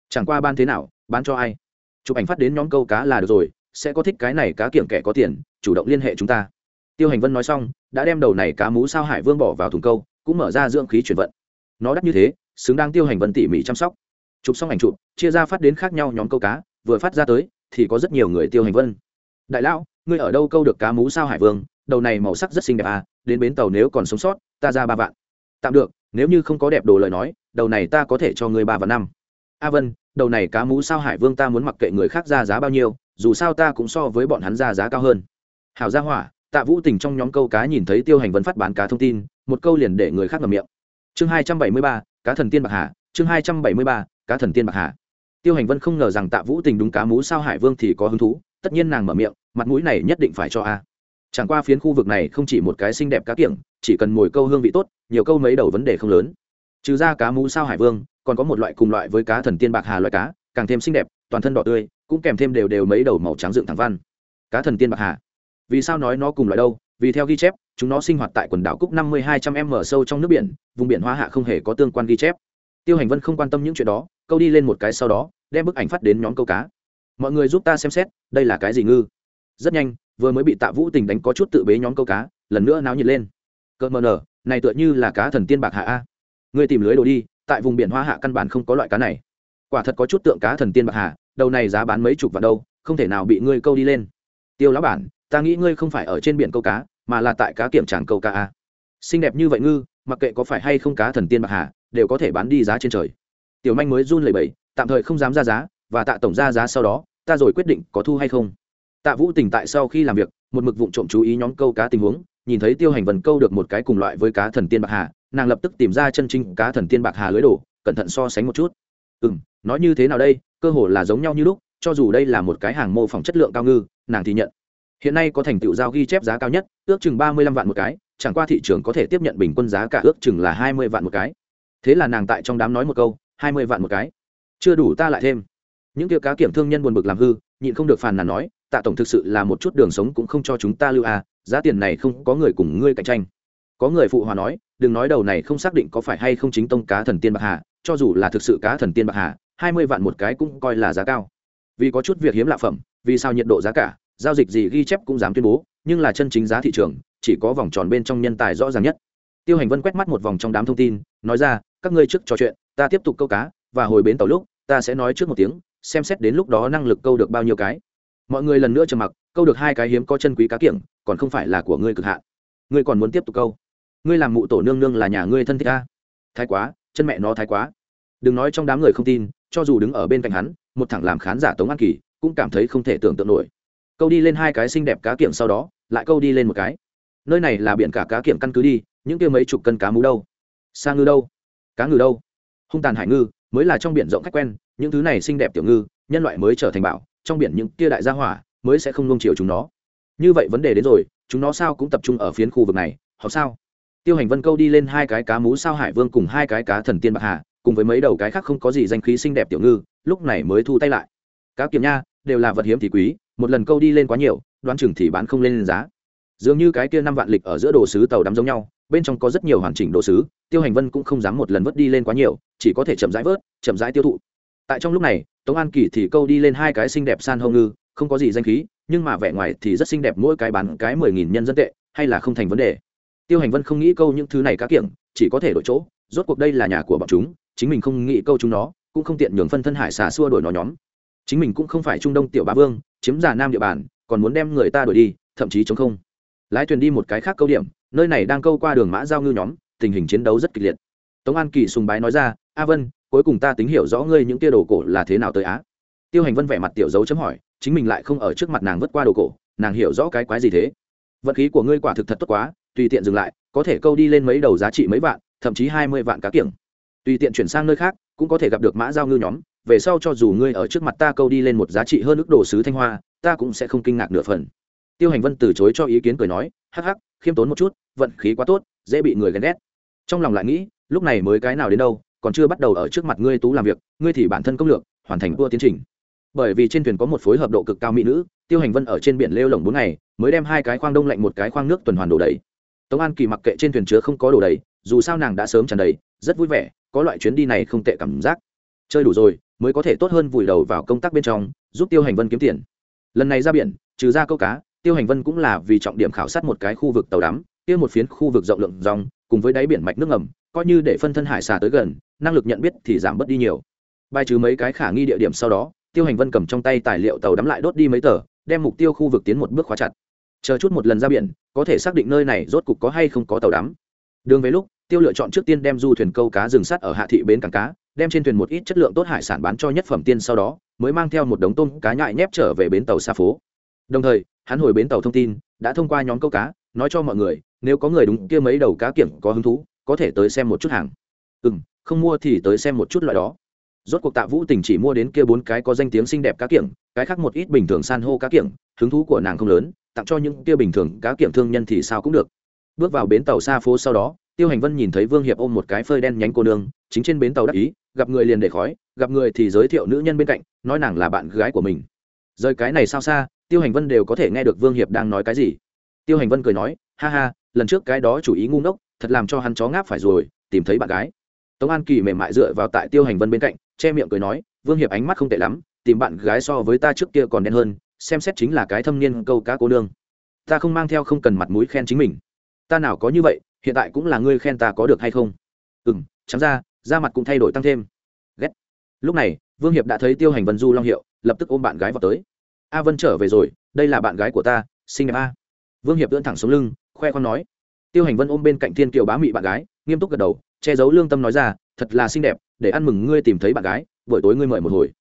Chẳng qua ban thế nào, bán cho ai? Chụp ảnh phát đến nhóm câu cá là được rồi, sẽ có thích cái này cá kiểng kẻ có tiền, chủ động liên hệ chúng ta. Tiêu hành vân nói xong, đã đem đầu này cá mú sao hải vương bỏ vào thùng câu, cũng mở ra dưỡng khí chuyển vận. Nó đắt như thế, xứng đáng tiêu hành vân tỉ mỉ chăm sóc. Chụp xong ảnh chụp, chia ra phát đến khác nhau nhóm câu cá, vừa phát ra tới, thì có rất nhiều người tiêu hành vân. Đại lão, ngươi ở đâu câu được cá mú sao hải vương? Đầu này màu sắc rất xinh đẹp à đến bến tàu nếu còn sống sót, ta ra ba vạn. Tạm được nếu như không có đẹp đồ lời nói, đầu này ta có thể cho ngươi ba vạn năm. A vân, đầu này cá mú sao hải vương ta muốn mặc kệ người khác ra giá bao nhiêu, dù sao ta cũng so với bọn hắn ra giá cao hơn. Hảo gia hỏa, tạ vũ tình trong nhóm câu cá nhìn thấy tiêu hành vân phát bán cá thông tin, một câu liền để người khác ngầm miệng. Chương hai trăm bảy mươi ba, cá thần tiên bạc hà, chương hai trăm bảy mươi ba, cá thần tiên bạc hà. Tiêu hành vân không ngờ rằng tạ vũ tình đúng cá mú sao hải vương thì có hứng thú, tất nhiên nàng mở miệng, mặt mũi này nhất định phải cho a chẳng qua phiến khu vực này không chỉ một cái xinh đẹp cá kiểng, chỉ cần mồi câu hương vị tốt, nhiều câu mấy đầu vấn đề không lớn. Trừ ra cá mú sao hải vương, còn có một loại cùng loại với cá thần tiên bạc hà loại cá, càng thêm xinh đẹp, toàn thân đỏ tươi, cũng kèm thêm đều đều mấy đầu màu trắng dựng thẳng văn. Cá thần tiên bạc hà. Vì sao nói nó cùng loại đâu? Vì theo ghi chép, chúng nó sinh hoạt tại quần đảo cúc năm mươi hai trăm m sâu trong nước biển, vùng biển hoa hạ không hề có tương quan ghi chép. Tiêu hành vân không quan tâm những chuyện đó, câu đi lên một cái sau đó, đem bức ảnh phát đến nhóm câu cá. Mọi người giúp ta xem xét, đây là cái gì ngư? Rất nhanh vừa mới bị tạ vũ tình đánh có chút tự bế nhóm câu cá, lần nữa náo nhiệt lên. Cợt mờ nở, này tựa như là cá thần tiên bạc hạ a. Ngươi tìm lưới đồ đi, tại vùng biển hoa hạ căn bản không có loại cá này. Quả thật có chút tượng cá thần tiên bạc hạ, đầu này giá bán mấy chục vạn đâu, không thể nào bị ngươi câu đi lên. Tiêu lão bản, ta nghĩ ngươi không phải ở trên biển câu cá, mà là tại cá kiểm tràng câu cá a. Xinh đẹp như vậy ngư, mặc kệ có phải hay không cá thần tiên bạc hà đều có thể bán đi giá trên trời. Tiểu manh mới run lẩy bẩy, tạm thời không dám ra giá, và tạ tổng ra giá sau đó, ta rồi quyết định có thu hay không tạ vũ tỉnh tại sau khi làm việc, một mực vụ trộm chú ý nhóm câu cá tình huống, nhìn thấy tiêu hành vần câu được một cái cùng loại với cá thần tiên bạc hà, nàng lập tức tìm ra chân trinh cá thần tiên bạc hà lưới đổ, cẩn thận so sánh một chút. Ừ m nói như thế nào đây, cơ hồ là giống nhau như lúc, cho dù đây là một cái hàng mô phỏng chất lượng cao ngư, nàng thì nhận. Hiện nay có thành tựu giao ghi chép giá cao nhất, ước chừng ba mươi lăm vạn một cái, chẳng qua thị trường có thể tiếp nhận bình quân giá cả ước chừng là hai mươi vạn một cái. Thế là nàng tại trong đám nói một câu, hai mươi vạn một cái. Chưa đủ ta lại thêm. Những kia cá kiểm thương nhân buồn bực làm hư, nhịn không được phàn nàn nói tạ tổng thực sự là một chút đường sống cũng không cho chúng ta lưu à giá tiền này không có người cùng ngươi cạnh tranh. Có người phụ hòa nói, đừng nói đầu này không xác định có phải hay không chính tông cá thần tiên bạc hà, cho dù là thực sự cá thần tiên bạc hà, hai mươi vạn một cái cũng coi là giá cao. Vì có chút việc hiếm lạ phẩm, vì sao nhiệt độ giá cả, giao dịch gì ghi chép cũng dám tuyên bố, nhưng là chân chính giá thị trường, chỉ có vòng tròn bên trong nhân tài rõ ràng nhất. Tiêu hành vân quét mắt một vòng trong đám thông tin, nói ra, các ngươi trước trò chuyện, ta tiếp tục câu cá, và hồi bến tàu lúc, ta sẽ nói trước một tiếng, xem xét đến lúc đó năng lực câu được bao nhiêu cái mọi người lần nữa trầm mặc, câu được hai cái hiếm có chân quý cá kiểng, còn không phải là của ngươi cực hạn. Ngươi còn muốn tiếp tục câu. Ngươi làm mụ tổ nương nương là nhà ngươi thân thích ta thái quá, chân mẹ nó thái quá. Đừng nói trong đám người không tin, cho dù đứng ở bên cạnh hắn, một thằng làm khán giả tống an kỳ, cũng cảm thấy không thể tưởng tượng nổi. Câu đi lên hai cái xinh đẹp cá kiểng sau đó, lại câu đi lên một cái. Nơi này là biển cả cá kiểng căn cứ đi, những kia mấy chục cân cá mú đâu? Sa ngư đâu? Cá ngừ đâu? Hung tàn hải ngư, mới là trong biển rộng khách quen, những thứ này xinh đẹp tiểu ngư, nhân loại mới trở thành bảo trong biển những kia đại gia hỏa mới sẽ không nung chiều chúng nó. Như vậy vấn đề đến rồi, chúng nó sao cũng tập trung ở phiến khu vực này, họ sao? Tiêu hành vân câu đi lên hai cái cá mú sao hải vương cùng hai cái cá thần tiên bạc hà, cùng với mấy đầu cái khác không có gì danh khí xinh đẹp tiểu ngư, lúc này mới thu tay lại. Cá kiểm nha, đều là vật hiếm thì quý, một lần câu đi lên quá nhiều, đoán chừng thì bán không lên giá. Dường như cái kia năm vạn lịch ở giữa đồ sứ tàu đắm giống nhau, bên trong có rất nhiều hoàn chỉnh đồ sứ, tiêu hành vân cũng không dám một lần vớt đi lên quá nhiều, chỉ có thể chậm rãi vớt, chậm rãi tiêu thụ. Tại trong lúc này tống an kỳ thì câu đi lên hai cái xinh đẹp san hô ngư, không có gì danh khí, nhưng mà vẻ ngoài thì rất xinh đẹp, mỗi cái bán cái mười nghìn nhân dân tệ, hay là không thành vấn đề. Tiêu hành vân không nghĩ câu những thứ này cá kiểng, chỉ có thể đổi chỗ, rốt cuộc đây là nhà của bọn chúng, chính mình không nghĩ câu chúng nó, cũng không tiện nhường phân thân hải xà xua đổi nó nhóm. Chính mình cũng không phải trung đông tiểu bá vương, chiếm giả nam địa bàn, còn muốn đem người ta đuổi đi, thậm chí chống không. Lái thuyền đi một cái khác câu điểm, nơi này đang câu qua đường mã giao ngư nhóm, tình hình chiến đấu rất kịch liệt. Tống an kỳ sùng bái nói ra, a vân cuối cùng ta tính hiểu rõ ngươi những tia đồ cổ là thế nào tới á. Tiêu hành vân vẻ mặt tiểu dấu chấm hỏi, chính mình lại không ở trước mặt nàng vất qua đồ cổ, nàng hiểu rõ cái quái gì thế. Vận khí của ngươi quả thực thật tốt quá, tùy tiện dừng lại, có thể câu đi lên mấy đầu giá trị mấy vạn, thậm chí hai mươi vạn cá kiểng. Tùy tiện chuyển sang nơi khác, cũng có thể gặp được mã giao ngư nhóm, về sau cho dù ngươi ở trước mặt ta câu đi lên một giá trị hơn ước đồ sứ thanh hoa, ta cũng sẽ không kinh ngạc nửa phần. Tiêu hành vân từ chối cho ý kiến cười nói, hắc hắc, khiêm tốn một chút, vận khí quá tốt, dễ bị người ghen ghét. Trong lòng lại nghĩ, lúc này mới cái nào đến đâu còn chưa bắt đầu ở trước mặt ngươi tú làm việc, ngươi thì bản thân công lược, hoàn thành vua tiến trình. Bởi vì trên thuyền có một phối hợp độ cực cao mỹ nữ, tiêu hành vân ở trên biển lêu lồng bốn ngày, mới đem hai cái khoang đông lạnh một cái khoang nước tuần hoàn đổ đầy. Tống an kỳ mặc kệ trên thuyền chứa không có đổ đầy, dù sao nàng đã sớm tràn đầy, rất vui vẻ, có loại chuyến đi này không tệ cảm giác. Chơi đủ rồi, mới có thể tốt hơn vùi đầu vào công tác bên trong, giúp tiêu hành vân kiếm tiền. Lần này ra biển, trừ ra câu cá, tiêu hành vân cũng là vì trọng điểm khảo sát một cái khu vực tàu đắm, kia một phiến khu vực rộng lượng dòng, cùng với đáy biển mạch nước ngầm, coi như để phân thân hải xà tới gần năng lực nhận biết thì giảm bớt đi nhiều. Bài trừ mấy cái khả nghi địa điểm sau đó, tiêu hành vân cầm trong tay tài liệu tàu đắm lại đốt đi mấy tờ, đem mục tiêu khu vực tiến một bước khóa chặt. Chờ chút một lần ra biển, có thể xác định nơi này rốt cục có hay không có tàu đắm. Đường về lúc, tiêu lựa chọn trước tiên đem du thuyền câu cá rừng sắt ở hạ thị bến cảng cá, đem trên thuyền một ít chất lượng tốt hải sản bán cho nhất phẩm tiên sau đó, mới mang theo một đống tôm cá nhại nhép trở về bến tàu xa phố. Đồng thời, hắn hồi bến tàu thông tin, đã thông qua nhóm câu cá, nói cho mọi người, nếu có người đúng kia mấy đầu cá kiểm có hứng thú, có thể tới xem một chút hàng. Ừ m không mua thì tới xem một chút loại đó. Rốt cuộc tạ vũ tình chỉ mua đến kia bốn cái có danh tiếng xinh đẹp cá kiểng, cái khác một ít bình thường san hô cá kiểng, hứng thú của nàng không lớn, tặng cho những kia bình thường cá kiểng thương nhân thì sao cũng được. Bước vào bến tàu xa phố sau đó, tiêu hành vân nhìn thấy vương hiệp ôm một cái phơi đen nhánh cô nương, chính trên bến tàu đắc ý, gặp người liền để khói, gặp người thì giới thiệu nữ nhân bên cạnh, nói nàng là bạn gái của mình. Rời cái này sao xa, tiêu hành vân đều có thể nghe được vương hiệp đang nói cái gì. Tiêu hành vân cười nói, ha ha, lần trước cái đó chủ ý ngu ngốc, thật làm cho hắn chó ngáp phải rồi, tìm thấy bạn gái tống an kỳ mềm mại dựa vào tại tiêu hành vân bên cạnh, che miệng cười nói, vương hiệp ánh mắt không tệ lắm, tìm bạn gái so với ta trước kia còn đen hơn, xem xét chính là cái thâm niên câu cá cô nương. Ta không mang theo không cần mặt mũi khen chính mình. Ta nào có như vậy, hiện tại cũng là ngươi khen ta có được hay không? Ừ m ra, da mặt cũng thay đổi tăng thêm. Ghét. Lúc này, vương hiệp đã thấy tiêu hành vân du long hiệu, lập tức ôm bạn gái vào tới. A vân trở về rồi, đây là bạn gái của ta, xinh đẹp a. Vương hiệp ưỡn thẳng xuống lưng, khoe con nói. Tiêu hành vân ôm bên cạnh thiên kiều bá mị bạn gái, nghiêm túc gật đầu che giấu lương tâm nói ra, thật là xinh đẹp, để ăn mừng ngươi tìm thấy bạn gái, buổi tối ngươi mời một hồi.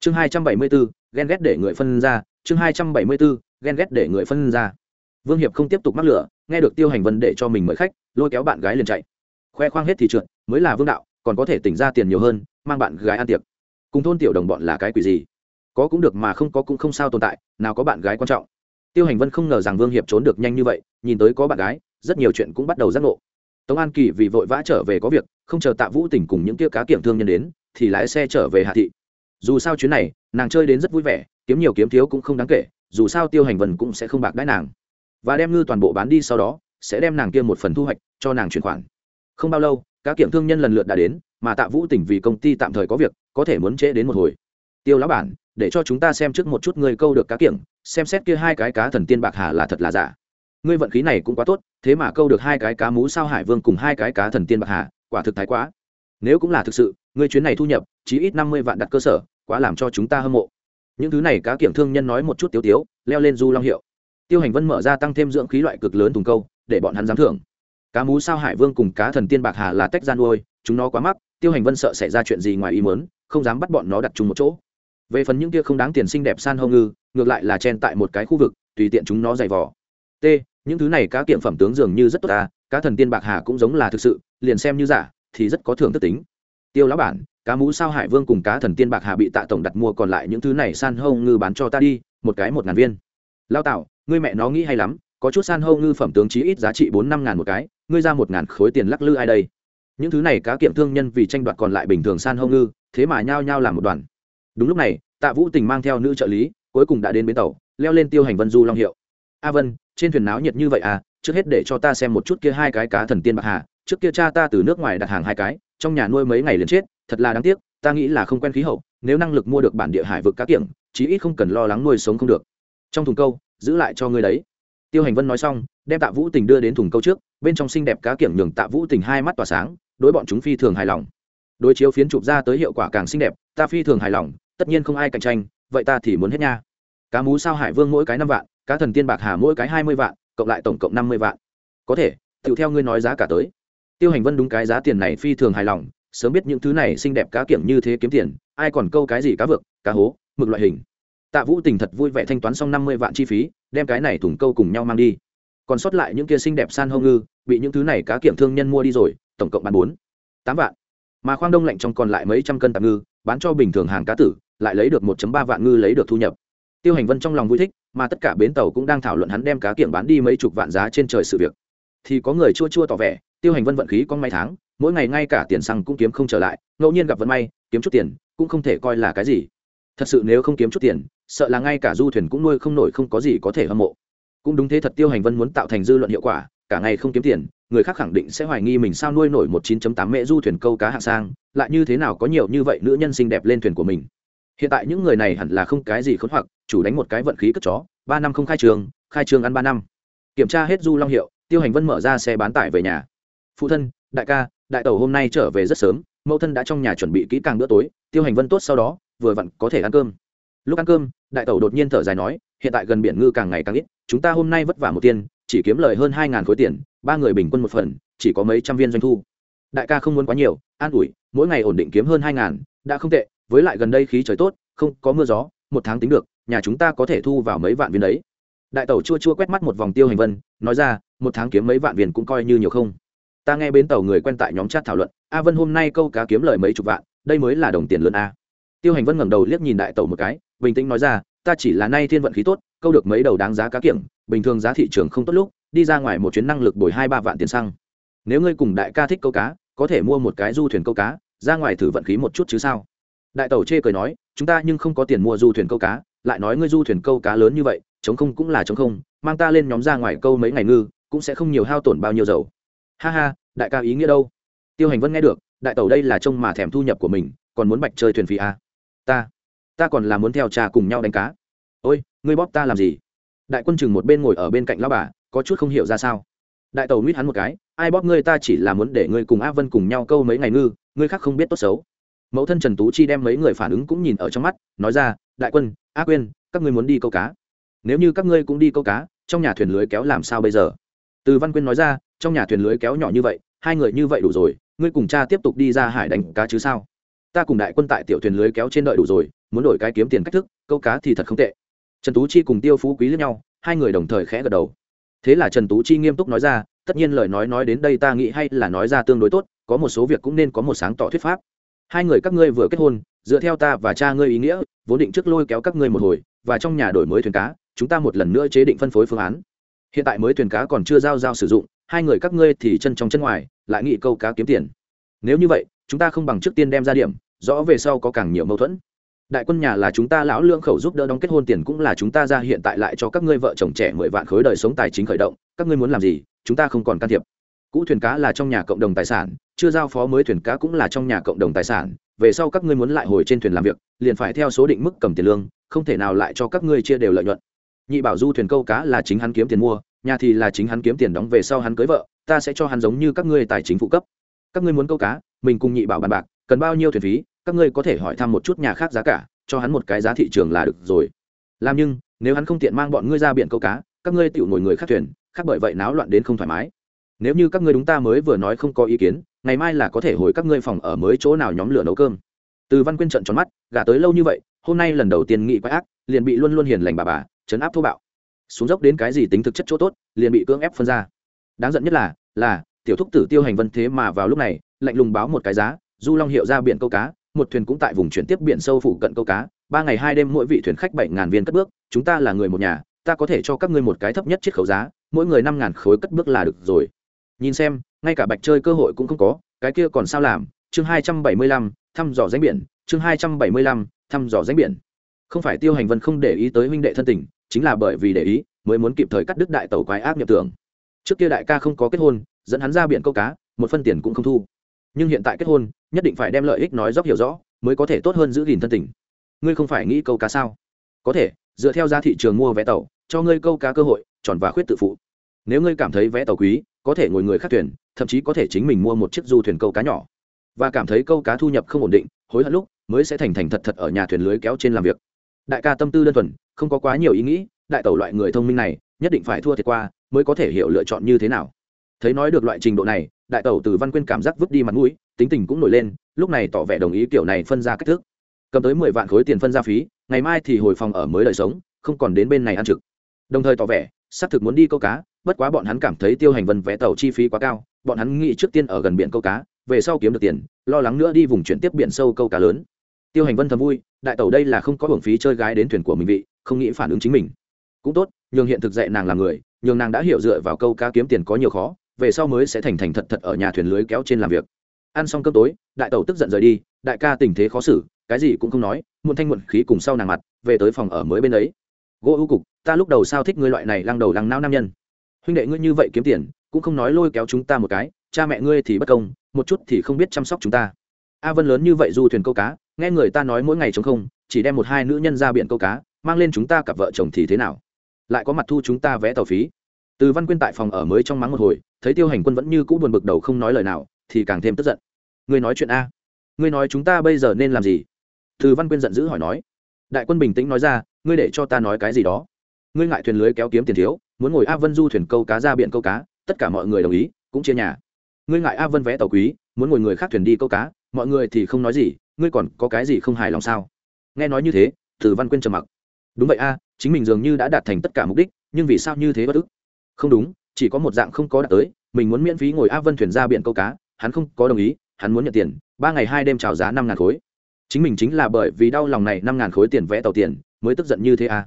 Chương hai trăm bảy mươi bốn, ghen ghét để người phân ra. Chương hai trăm bảy mươi bốn, ghen ghét để người phân ra. Vương hiệp không tiếp tục mắc lửa, nghe được tiêu hành vân để cho mình mời khách, lôi kéo bạn gái liền chạy. Khoe khoang hết thì trượt, mới là vương đạo, còn có thể tỉnh ra tiền nhiều hơn, mang bạn gái ăn tiệc. Cùng thôn tiểu đồng bọn là cái quỷ gì? Có cũng được mà không có cũng không sao tồn tại, nào có bạn gái quan trọng. Tiêu hành vân không ngờ rằng vương hiệp trốn được nhanh như vậy, nhìn tới có bạn gái, rất nhiều chuyện cũng bắt đầu giác ngộ tống an kỳ vì vội vã trở về có việc không chờ tạ vũ tỉnh cùng những kia cá kiểm thương nhân đến thì lái xe trở về hạ thị. Dù sao chuyến này nàng chơi đến rất vui vẻ kiếm nhiều kiếm thiếu cũng không đáng kể dù sao tiêu hành vân cũng sẽ không bạc đãi nàng. Và đem ngư toàn bộ bán đi sau đó sẽ đem nàng kia một phần thu hoạch cho nàng chuyển khoản. Không bao lâu các kiểm thương nhân lần lượt đã đến mà tạ vũ tỉnh vì công ty tạm thời có việc có thể muốn trễ đến một hồi. Tiêu lão bản để cho chúng ta xem trước một chút người câu được cá kiểm, xem xét kia hai cái cá thần tiên bạc hà là thật là giả ngươi vận khí này cũng quá tốt, thế mà câu được hai cái cá mú sao hải vương cùng hai cái cá thần tiên bạc hà, quả thực thái quá. Nếu cũng là thực sự, ngươi chuyến này thu nhập chỉ ít năm mươi vạn đặt cơ sở, quá làm cho chúng ta hâm mộ. Những thứ này cá kiểm thương nhân nói một chút tiếu tiếu, leo lên du long hiệu. Tiêu hành vân mở ra tăng thêm dưỡng khí loại cực lớn thùng câu, để bọn hắn dám thưởng. Cá mú sao hải vương cùng cá thần tiên bạc hà là tách gian nuôi, chúng nó quá mắc, tiêu hành vân sợ xảy ra chuyện gì ngoài ý mớn không dám bắt bọn nó đặt chung một chỗ. Về phần những kia không đáng tiền xinh đẹp san hô ngư, ngược lại là chen tại một cái khu vực, tùy tiện chúng nó dày vỏ t những thứ này cá kiệm phẩm tướng dường như rất tốt ta, cá thần tiên bạc hà cũng giống là thực sự, liền xem như giả, thì rất có thưởng thức tính. Tiêu lão bản, cá mũ sao hải vương cùng cá thần tiên bạc hà bị tạ tổng đặt mua còn lại những thứ này san hô ngư bán cho ta đi, một cái một ngàn viên. Lao tạo ngươi mẹ nó nghĩ hay lắm, có chút san hô ngư phẩm tướng chí ít giá trị bốn năm ngàn một cái, ngươi ra một ngàn khối tiền lắc lư ai đây? Những thứ này cá kiệm thương nhân vì tranh đoạt còn lại bình thường san hô ngư, thế mà nhao nhao làm một đoàn. Đúng lúc này, tạ vũ tình mang theo nữ trợ lý, cuối cùng đã đến bến tàu, leo lên tiêu hành vân du long hiệu. A vân trên thuyền náo nhiệt như vậy à trước hết để cho ta xem một chút kia hai cái cá thần tiên bạc hà, trước kia cha ta từ nước ngoài đặt hàng hai cái, trong nhà nuôi mấy ngày liền chết, thật là đáng tiếc, ta nghĩ là không quen khí hậu, nếu năng lực mua được bản địa hải vực cá kiểng, chí ít không cần lo lắng nuôi sống không được. Trong thùng câu, giữ lại cho ngươi đấy. Tiêu hành vân nói xong, đem tạ vũ tình đưa đến thùng câu trước, bên trong xinh đẹp cá kiểng nhường tạ vũ tình hai mắt tỏa sáng, đối bọn chúng phi thường hài lòng. Đối chiếu phiến chụp ra tới hiệu quả càng xinh đẹp, ta phi thường hài lòng, tất nhiên không ai cạnh tranh, vậy ta thì muốn hết nha. Cá mú sao hải vương mỗi cái năm vạn cá thần tiên bạc hà mỗi cái hai mươi vạn, cộng lại tổng cộng năm mươi vạn. Có thể tự theo ngươi nói giá cả tới. Tiêu hành vân đúng cái giá tiền này phi thường hài lòng, sớm biết những thứ này xinh đẹp cá kiểng như thế kiếm tiền, ai còn câu cái gì cá vực cá hố, mực loại hình. Tạ vũ tình thật vui vẻ thanh toán xong năm mươi vạn chi phí, đem cái này thùng câu cùng nhau mang đi. Còn sót lại những kia xinh đẹp san hô ngư, bị những thứ này cá kiểng thương nhân mua đi rồi, tổng cộng bán bốn, tám vạn. Mà khoang đông lạnh trong còn lại mấy trăm cân tạp ngư, bán cho bình thường hàng cá tử, lại lấy được 1 ba vạn ngư lấy được thu nhập. Tiêu hành vân trong lòng vui thích mà tất cả bến tàu cũng đang thảo luận hắn đem cá kiểng bán đi mấy chục vạn giá trên trời sự việc. Thì có người chua chua tỏ vẻ, tiêu hành vân vận khí con may tháng, mỗi ngày ngay cả tiền xăng cũng kiếm không trở lại, ngẫu nhiên gặp vận may, kiếm chút tiền, cũng không thể coi là cái gì. Thật sự nếu không kiếm chút tiền, sợ là ngay cả du thuyền cũng nuôi không nổi không có gì có thể hâm mộ. Cũng đúng thế thật tiêu hành vân muốn tạo thành dư luận hiệu quả, cả ngày không kiếm tiền, người khác khẳng định sẽ hoài nghi mình sao nuôi nổi một 9.8 mẹ du thuyền câu cá hạng sang, lại như thế nào có nhiều như vậy nữ nhân xinh đẹp lên thuyền của mình hiện tại những người này hẳn là không cái gì khốn hoặc, chủ đánh một cái vận khí cất chó, ba năm không khai trường khai trường ăn ba năm. Kiểm tra hết du long hiệu, tiêu hành vân mở ra xe bán tải về nhà. Phụ thân, đại ca, đại tàu hôm nay trở về rất sớm, mẫu thân đã trong nhà chuẩn bị kỹ càng bữa tối, tiêu hành vân tốt sau đó, vừa vặn có thể ăn cơm. Lúc ăn cơm, đại tàu đột nhiên thở dài nói, hiện tại gần biển ngư càng ngày càng ít, chúng ta hôm nay vất vả một tiền, chỉ kiếm lời hơn hai ngàn khối tiền, ba người bình quân một phần, chỉ có mấy trăm viên doanh thu. Đại ca không muốn quá nhiều, an ủi, mỗi ngày ổn định kiếm hơn hai ngàn, đã không tệ với lại gần đây khí trời tốt, không có mưa gió, một tháng tính được, nhà chúng ta có thể thu vào mấy vạn viên đấy. Đại tàu chua chua quét mắt một vòng tiêu hành vân, nói ra, một tháng kiếm mấy vạn viên cũng coi như nhiều không? Ta nghe bến tàu người quen tại nhóm chat thảo luận, a vân hôm nay câu cá kiếm lời mấy chục vạn, đây mới là đồng tiền lớn a. Tiêu hành vân ngẩng đầu liếc nhìn đại tàu một cái, bình tĩnh nói ra, ta chỉ là nay thiên vận khí tốt, câu được mấy đầu đáng giá cá kiểng, bình thường giá thị trường không tốt lúc, đi ra ngoài một chuyến năng lực bồi hai ba vạn tiền xăng. Nếu ngươi cùng đại ca thích câu cá, có thể mua một cái du thuyền câu cá, ra ngoài thử vận khí một chút chứ sao? Đại tàu chê cười nói, chúng ta nhưng không có tiền mua du thuyền câu cá, lại nói ngươi du thuyền câu cá lớn như vậy, chống không cũng là chống không, mang ta lên nhóm ra ngoài câu mấy ngày ngư, cũng sẽ không nhiều hao tổn bao nhiêu dầu. Ha ha, đại ca ý nghĩa đâu? Tiêu hành vân nghe được, đại tàu đây là trông mà thèm thu nhập của mình, còn muốn bạch chơi thuyền phí à? ta ta còn là muốn theo cha cùng nhau đánh cá. Ôi, ngươi bóp ta làm gì? Đại quân chừng một bên ngồi ở bên cạnh lao bà, có chút không hiểu ra sao. Đại tàu nguyết hắn một cái, ai bóp ngươi ta chỉ là muốn để ngươi cùng a vân cùng nhau câu mấy ngày ngư, ngươi khác không biết tốt xấu mẫu thân trần tú chi đem mấy người phản ứng cũng nhìn ở trong mắt, nói ra, đại quân, a quên các ngươi muốn đi câu cá. Nếu như các ngươi cũng đi câu cá, trong nhà thuyền lưới kéo làm sao bây giờ? Từ văn quyên nói ra, trong nhà thuyền lưới kéo nhỏ như vậy, hai người như vậy đủ rồi, ngươi cùng cha tiếp tục đi ra hải đánh cá chứ sao? Ta cùng đại quân tại tiểu thuyền lưới kéo trên đợi đủ rồi, muốn đổi cái kiếm tiền cách thức, câu cá thì thật không tệ. Trần tú chi cùng tiêu phú quý lẫn nhau, hai người đồng thời khẽ gật đầu. Thế là trần tú chi nghiêm túc nói ra, tất nhiên lời nói nói đến đây ta nghĩ hay là nói ra tương đối tốt, có một số việc cũng nên có một sáng tỏ thuyết pháp hai người các ngươi vừa kết hôn, dựa theo ta và cha ngươi ý nghĩa, vốn định trước lôi kéo các ngươi một hồi, và trong nhà đổi mới thuyền cá, chúng ta một lần nữa chế định phân phối phương án. Hiện tại mới thuyền cá còn chưa giao giao sử dụng, hai người các ngươi thì chân trong chân ngoài, lại nghĩ câu cá kiếm tiền. Nếu như vậy, chúng ta không bằng trước tiên đem ra điểm, rõ về sau có càng nhiều mâu thuẫn. Đại quân nhà là chúng ta lão lương khẩu giúp đỡ đóng kết hôn tiền cũng là chúng ta ra hiện tại lại cho các ngươi vợ chồng trẻ mười vạn khối đời sống tài chính khởi động, các ngươi muốn làm gì, chúng ta không còn can thiệp cũ thuyền cá là trong nhà cộng đồng tài sản, chưa giao phó mới thuyền cá cũng là trong nhà cộng đồng tài sản. Về sau các ngươi muốn lại hồi trên thuyền làm việc, liền phải theo số định mức cầm tiền lương, không thể nào lại cho các ngươi chia đều lợi nhuận. Nhị bảo du thuyền câu cá là chính hắn kiếm tiền mua, nhà thì là chính hắn kiếm tiền đóng về sau hắn cưới vợ, ta sẽ cho hắn giống như các ngươi tài chính phụ cấp. Các ngươi muốn câu cá, mình cùng nhị bảo bàn bạc, cần bao nhiêu thuyền phí, các ngươi có thể hỏi thăm một chút nhà khác giá cả, cho hắn một cái giá thị trường là được rồi. Làm nhưng, nếu hắn không tiện mang bọn ngươi ra biển câu cá, các ngươi tự ngồi người khác thuyền, khác bởi vậy náo loạn đến không thoải mái nếu như các ngươi đúng ta mới vừa nói không có ý kiến, ngày mai là có thể hồi các ngươi phòng ở mới chỗ nào nhóm lửa nấu cơm. Từ văn quyên trận tròn mắt, gả tới lâu như vậy, hôm nay lần đầu tiên nghị quái ác, liền bị luôn luôn hiền lành bà bà chấn áp thô bạo. Xuống dốc đến cái gì tính thực chất chỗ tốt, liền bị cưỡng ép phân ra. Đáng giận nhất là là, tiểu thúc tử tiêu hành vân thế mà vào lúc này, lạnh lùng báo một cái giá, du long hiệu ra biển câu cá, một thuyền cũng tại vùng chuyển tiếp biển sâu phủ cận câu cá, ba ngày hai đêm mỗi vị thuyền khách bảy ngàn viên cất bước, chúng ta là người một nhà, ta có thể cho các ngươi một cái thấp nhất chiết khấu giá, mỗi người năm ngàn khối cất bước là được rồi nhìn xem, ngay cả bạch chơi cơ hội cũng không có, cái kia còn sao làm? Chương hai trăm bảy mươi lăm, thăm dò danh biển. Chương hai trăm bảy mươi lăm, thăm dò danh biển. Không phải tiêu hành vân không để ý tới huynh đệ thân tình, chính là bởi vì để ý, mới muốn kịp thời cắt đứt đại tàu quái ác nhập tưởng. Trước kia đại ca không có kết hôn, dẫn hắn ra biển câu cá, một phân tiền cũng không thu. Nhưng hiện tại kết hôn, nhất định phải đem lợi ích nói dốc hiểu rõ, mới có thể tốt hơn giữ gìn thân tình. Ngươi không phải nghĩ câu cá sao? Có thể, dựa theo giá thị trường mua vé tàu, cho ngươi câu cá cơ hội, tròn và khuyết tự phụ nếu ngươi cảm thấy vé tàu quý, có thể ngồi người khác thuyền, thậm chí có thể chính mình mua một chiếc du thuyền câu cá nhỏ. Và cảm thấy câu cá thu nhập không ổn định, hối hận lúc, mới sẽ thành thành thật thật ở nhà thuyền lưới kéo trên làm việc. Đại ca tâm tư đơn thuần, không có quá nhiều ý nghĩ, đại tẩu loại người thông minh này, nhất định phải thua thiệt qua, mới có thể hiểu lựa chọn như thế nào. Thấy nói được loại trình độ này, đại tẩu từ văn quyên cảm giác vứt đi mặt mũi, tính tình cũng nổi lên, lúc này tỏ vẻ đồng ý kiểu này phân ra cách thức. Cầm tới mười vạn khối tiền phân ra phí, ngày mai thì hồi phòng ở mới đời sống, không còn đến bên này ăn trực. Đồng thời tỏ vẻ, xác thực muốn đi câu cá bất quá bọn hắn cảm thấy tiêu hành vân vé tàu chi phí quá cao, bọn hắn nghĩ trước tiên ở gần biển câu cá, về sau kiếm được tiền, lo lắng nữa đi vùng chuyển tiếp biển sâu câu cá lớn. Tiêu hành vân thầm vui, đại tàu đây là không có hưởng phí chơi gái đến thuyền của mình vị, không nghĩ phản ứng chính mình. Cũng tốt, nhường hiện thực dạy nàng là người, nhường nàng đã hiểu dựa vào câu cá kiếm tiền có nhiều khó, về sau mới sẽ thành thành thật thật ở nhà thuyền lưới kéo trên làm việc. Ăn xong cơm tối, đại tàu tức giận rời đi, đại ca tình thế khó xử, cái gì cũng không nói, muộn thanh muộn khí cùng sau nàng mặt, về tới phòng ở mới bên ấy. Gỗ ưu cục, ta lúc đầu sao thích ngươi loại này lăng đầu lăng não nam nhân? Huynh đệ ngươi như vậy kiếm tiền, cũng không nói lôi kéo chúng ta một cái, cha mẹ ngươi thì bất công, một chút thì không biết chăm sóc chúng ta. A vân lớn như vậy du thuyền câu cá, nghe người ta nói mỗi ngày chống không, chỉ đem một hai nữ nhân ra biển câu cá, mang lên chúng ta cặp vợ chồng thì thế nào? Lại có mặt thu chúng ta vé tàu phí. Từ văn quyên tại phòng ở mới trong mắng một hồi, thấy tiêu hành quân vẫn như cũ buồn bực đầu không nói lời nào, thì càng thêm tức giận. Ngươi nói chuyện a. Ngươi nói chúng ta bây giờ nên làm gì? Từ văn quyên giận dữ hỏi nói. Đại quân bình tĩnh nói ra, ngươi để cho ta nói cái gì đó. Ngươi ngại thuyền lưới kéo kiếm tiền thiếu muốn ngồi a vân du thuyền câu cá ra biển câu cá, tất cả mọi người đồng ý, cũng chia nhà. Ngươi ngại a vân vé tàu quý, muốn ngồi người khác thuyền đi câu cá, mọi người thì không nói gì, ngươi còn có cái gì không hài lòng sao? Nghe nói như thế, từ văn quyên trầm mặc. Đúng vậy a, chính mình dường như đã đạt thành tất cả mục đích, nhưng vì sao như thế bất ức? Không đúng, chỉ có một dạng không có đạt tới, mình muốn miễn phí ngồi a vân thuyền ra biển câu cá, hắn không có đồng ý, hắn muốn nhận tiền, ba ngày hai đêm trào giá năm ngàn khối. Chính mình chính là bởi vì đau lòng này năm ngàn khối tiền vẽ tàu tiền, mới tức giận như thế a.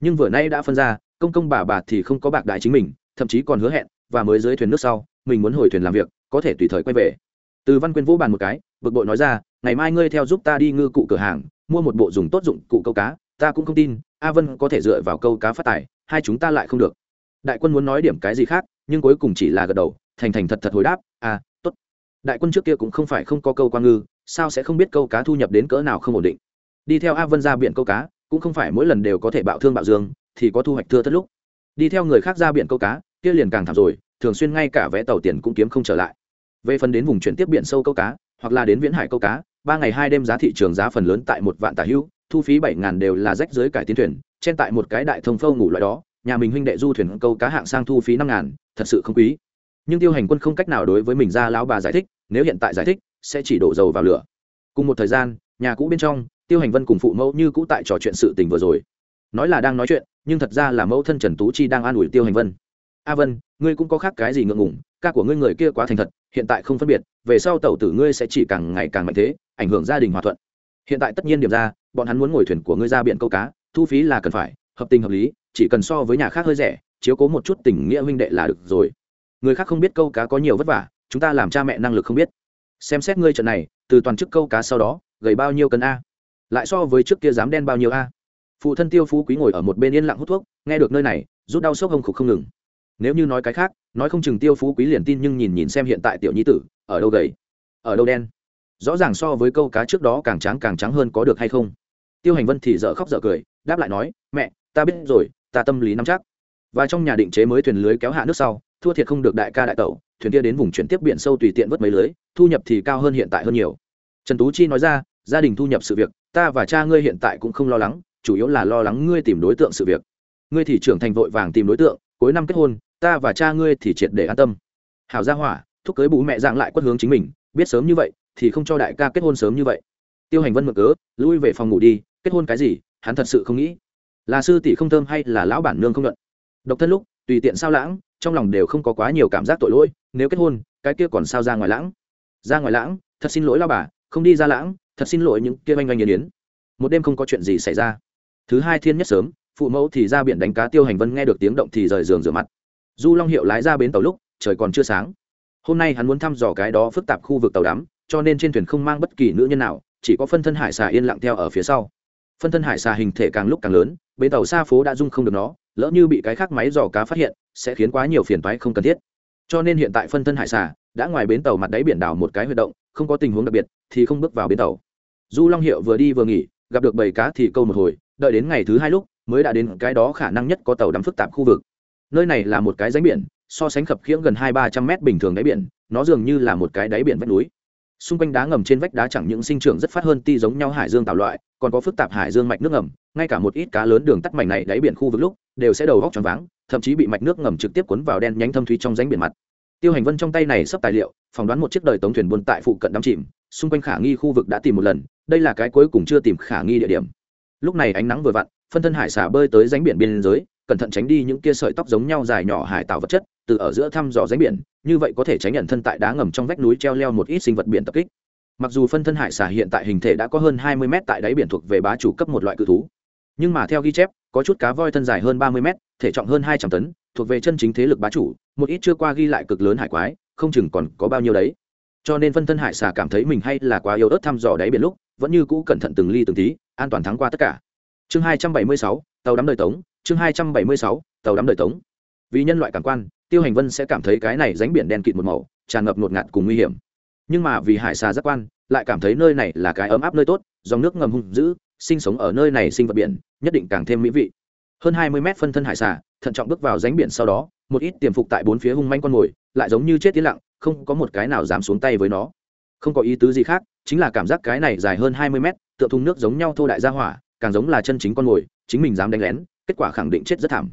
Nhưng vừa nay đã phân ra công công bà bà thì không có bạc đại chính mình, thậm chí còn hứa hẹn, và mới dưới thuyền nước sau, mình muốn hồi thuyền làm việc, có thể tùy thời quay về. Từ văn quyên vũ bàn một cái, bực bội nói ra, ngày mai ngươi theo giúp ta đi ngư cụ cửa hàng, mua một bộ dùng tốt dụng cụ câu cá, ta cũng không tin, a vân có thể dựa vào câu cá phát tài, hai chúng ta lại không được. Đại quân muốn nói điểm cái gì khác, nhưng cuối cùng chỉ là gật đầu, thành thành thật thật hồi đáp à tốt. Đại quân trước kia cũng không phải không có câu qua ngư, sao sẽ không biết câu cá thu nhập đến cỡ nào không ổn định? Đi theo a vân ra biển câu cá, cũng không phải mỗi lần đều có thể bạo thương bạo dương thì có thu hoạch thưa thất lúc. Đi theo người khác ra biển câu cá, kia liền càng thảm rồi, thường xuyên ngay cả vé tàu tiền cũng kiếm không trở lại. Về phần đến vùng chuyển tiếp biển sâu câu cá, hoặc là đến viễn hải câu cá, ba ngày hai đêm giá thị trường giá phần lớn tại một vạn tả hữu thu phí bảy ngàn đều là rách dưới cải tiến thuyền, trên tại một cái đại thông phâu ngủ loại đó, nhà mình huynh đệ du thuyền câu cá hạng sang thu phí năm ngàn, thật sự không quý. Nhưng tiêu hành quân không cách nào đối với mình ra lão bà giải thích, nếu hiện tại giải thích, sẽ chỉ đổ dầu vào lửa. Cùng một thời gian, nhà cũ bên trong, tiêu hành vân cùng phụ mẫu như cũ tại trò chuyện sự tình vừa rồi nói là đang nói chuyện, nhưng thật ra là mẫu thân trần tú chi đang an ủi tiêu hành vân. A vân, ngươi cũng có khác cái gì ngượng ngủng ca của ngươi người kia quá thành thật, hiện tại không phân biệt, về sau tẩu tử ngươi sẽ chỉ càng ngày càng mạnh thế, ảnh hưởng gia đình hòa thuận. Hiện tại tất nhiên điểm ra, bọn hắn muốn ngồi thuyền của ngươi ra biển câu cá, thu phí là cần phải, hợp tình hợp lý, chỉ cần so với nhà khác hơi rẻ, chiếu cố một chút tình nghĩa huynh đệ là được rồi. Người khác không biết câu cá có nhiều vất vả, chúng ta làm cha mẹ năng lực không biết. Xem xét ngươi trận này, từ toàn chức câu cá sau đó, gầy bao nhiêu cân a? Lại so với trước kia dám đen bao nhiêu a? Phụ thân tiêu phú quý ngồi ở một bên yên lặng hút thuốc, nghe được nơi này, rút đau sốc hông khục không ngừng. Nếu như nói cái khác, nói không chừng tiêu phú quý liền tin nhưng nhìn nhìn xem hiện tại tiểu nhi tử, ở đâu gầy, ở đâu đen. Rõ ràng so với câu cá trước đó càng trắng càng trắng hơn có được hay không? Tiêu hành vân thì dở khóc dở cười, đáp lại nói, mẹ, ta biết rồi, ta tâm lý nắm chắc. Và trong nhà định chế mới thuyền lưới kéo hạ nước sau, thua thiệt không được đại ca đại tẩu, thuyền kia đến vùng chuyển tiếp biển sâu tùy tiện vớt mấy lưới, thu nhập thì cao hơn hiện tại hơn nhiều. Trần tú chi nói ra, gia đình thu nhập sự việc, ta và cha ngươi hiện tại cũng không lo lắng chủ yếu là lo lắng ngươi tìm đối tượng sự việc. Ngươi thì trưởng thành vội vàng tìm đối tượng, cuối năm kết hôn, ta và cha ngươi thì triệt để an tâm. Hảo gia hỏa, thúc cưới bú mẹ dạng lại quất hướng chính mình, biết sớm như vậy thì không cho đại ca kết hôn sớm như vậy. Tiêu hành vân mở cớ lui về phòng ngủ đi, kết hôn cái gì, hắn thật sự không nghĩ. Là sư tỷ không thơm hay là lão bản nương không luận độc thân lúc, tùy tiện sao lãng, trong lòng đều không có quá nhiều cảm giác tội lỗi, nếu kết hôn, cái kia còn sao ra ngoài lãng? Ra ngoài lãng, thật xin lỗi lao bà, không đi ra lãng, thật xin lỗi những kia oanh oanh nghiền yến. Một đêm không có chuyện gì xảy ra thứ hai thiên nhất sớm, phụ mẫu thì ra biển đánh cá tiêu hành vân nghe được tiếng động thì rời giường rửa mặt. Du long hiệu lái ra bến tàu lúc, trời còn chưa sáng. Hôm nay hắn muốn thăm dò cái đó phức tạp khu vực tàu đắm, cho nên trên thuyền không mang bất kỳ nữ nhân nào, chỉ có phân thân hải xà yên lặng theo ở phía sau. Phân thân hải xà hình thể càng lúc càng lớn, bến tàu xa phố đã dung không được nó, lỡ như bị cái khác máy dò cá phát hiện, sẽ khiến quá nhiều phiền toái không cần thiết. Cho nên hiện tại phân thân hải xà đã ngoài bến tàu mặt đáy biển đảo một cái huy động, không có tình huống đặc biệt thì không bước vào bến tàu. Du long hiệu vừa đi vừa nghỉ, gặp được bầy cá thì câu một hồi đợi đến ngày thứ hai lúc mới đã đến cái đó khả năng nhất có tàu đắm phức tạp khu vực. Nơi này là một cái ránh biển, so sánh khập khiễng gần hai ba trăm mét bình thường đáy biển, nó dường như là một cái đáy biển vách núi. Xung quanh đá ngầm trên vách đá chẳng những sinh trưởng rất phát hơn ti giống nhau hải dương tạo loại, còn có phức tạp hải dương mạch nước ngầm, ngay cả một ít cá lớn đường tắt mảnh này đáy biển khu vực lúc đều sẽ đầu góc tròn váng, thậm chí bị mạch nước ngầm trực tiếp cuốn vào đen nhánh thâm thúy trong ránh biển mặt. Tiêu hành vân trong tay này sắp tài liệu, phỏng đoán một chiếc đời tống thuyền buôn tại phụ cận đắm chìm, xung quanh khả nghi khu vực đã tìm một lần, đây là cái cuối cùng chưa tìm khả nghi địa điểm lúc này ánh nắng vừa vặn, phân thân hải xà bơi tới ránh biển biên giới cẩn thận tránh đi những kia sợi tóc giống nhau dài nhỏ hải tạo vật chất, từ ở giữa thăm dò ránh biển, như vậy có thể tránh nhận thân tại đá ngầm trong vách núi treo leo một ít sinh vật biển tập kích. Mặc dù phân thân hải xà hiện tại hình thể đã có hơn hai mươi mét tại đáy biển thuộc về bá chủ cấp một loại cự thú, nhưng mà theo ghi chép, có chút cá voi thân dài hơn ba mươi mét, thể trọng hơn hai trăm tấn, thuộc về chân chính thế lực bá chủ, một ít chưa qua ghi lại cực lớn hải quái, không chừng còn có bao nhiêu đấy. Cho nên phân thân hải xà cảm thấy mình hay là quá yếu ớt thăm dò đáy biển lúc, vẫn như cũ cẩn thận từng ly từng tí an toàn thắng qua tất cả. Chương hai trăm bảy mươi sáu, tàu đắm đời tống, chương hai trăm bảy mươi sáu, tàu đắm đời tống. Vì nhân loại cảm quan, tiêu hành vân sẽ cảm thấy cái này ránh biển đen kịt một màu, tràn ngập ngột ngạt cùng nguy hiểm. Nhưng mà vì hải xà giác quan, lại cảm thấy nơi này là cái ấm áp nơi tốt, dòng nước ngầm hung dữ, sinh sống ở nơi này sinh vật biển, nhất định càng thêm mỹ vị. Hơn hai mươi mét phân thân hải xà, thận trọng bước vào ránh biển sau đó, một ít tiềm phục tại bốn phía hung manh con mồi, lại giống như chết tiến lặng, không có một cái nào dám xuống tay với nó. Không có ý tứ gì khác, chính là cảm giác cái này dài hơn hai mươi mét tựa thùng nước giống nhau thô đại gia hỏa, càng giống là chân chính con mồi, chính mình dám đánh lén, kết quả khẳng định chết rất thảm.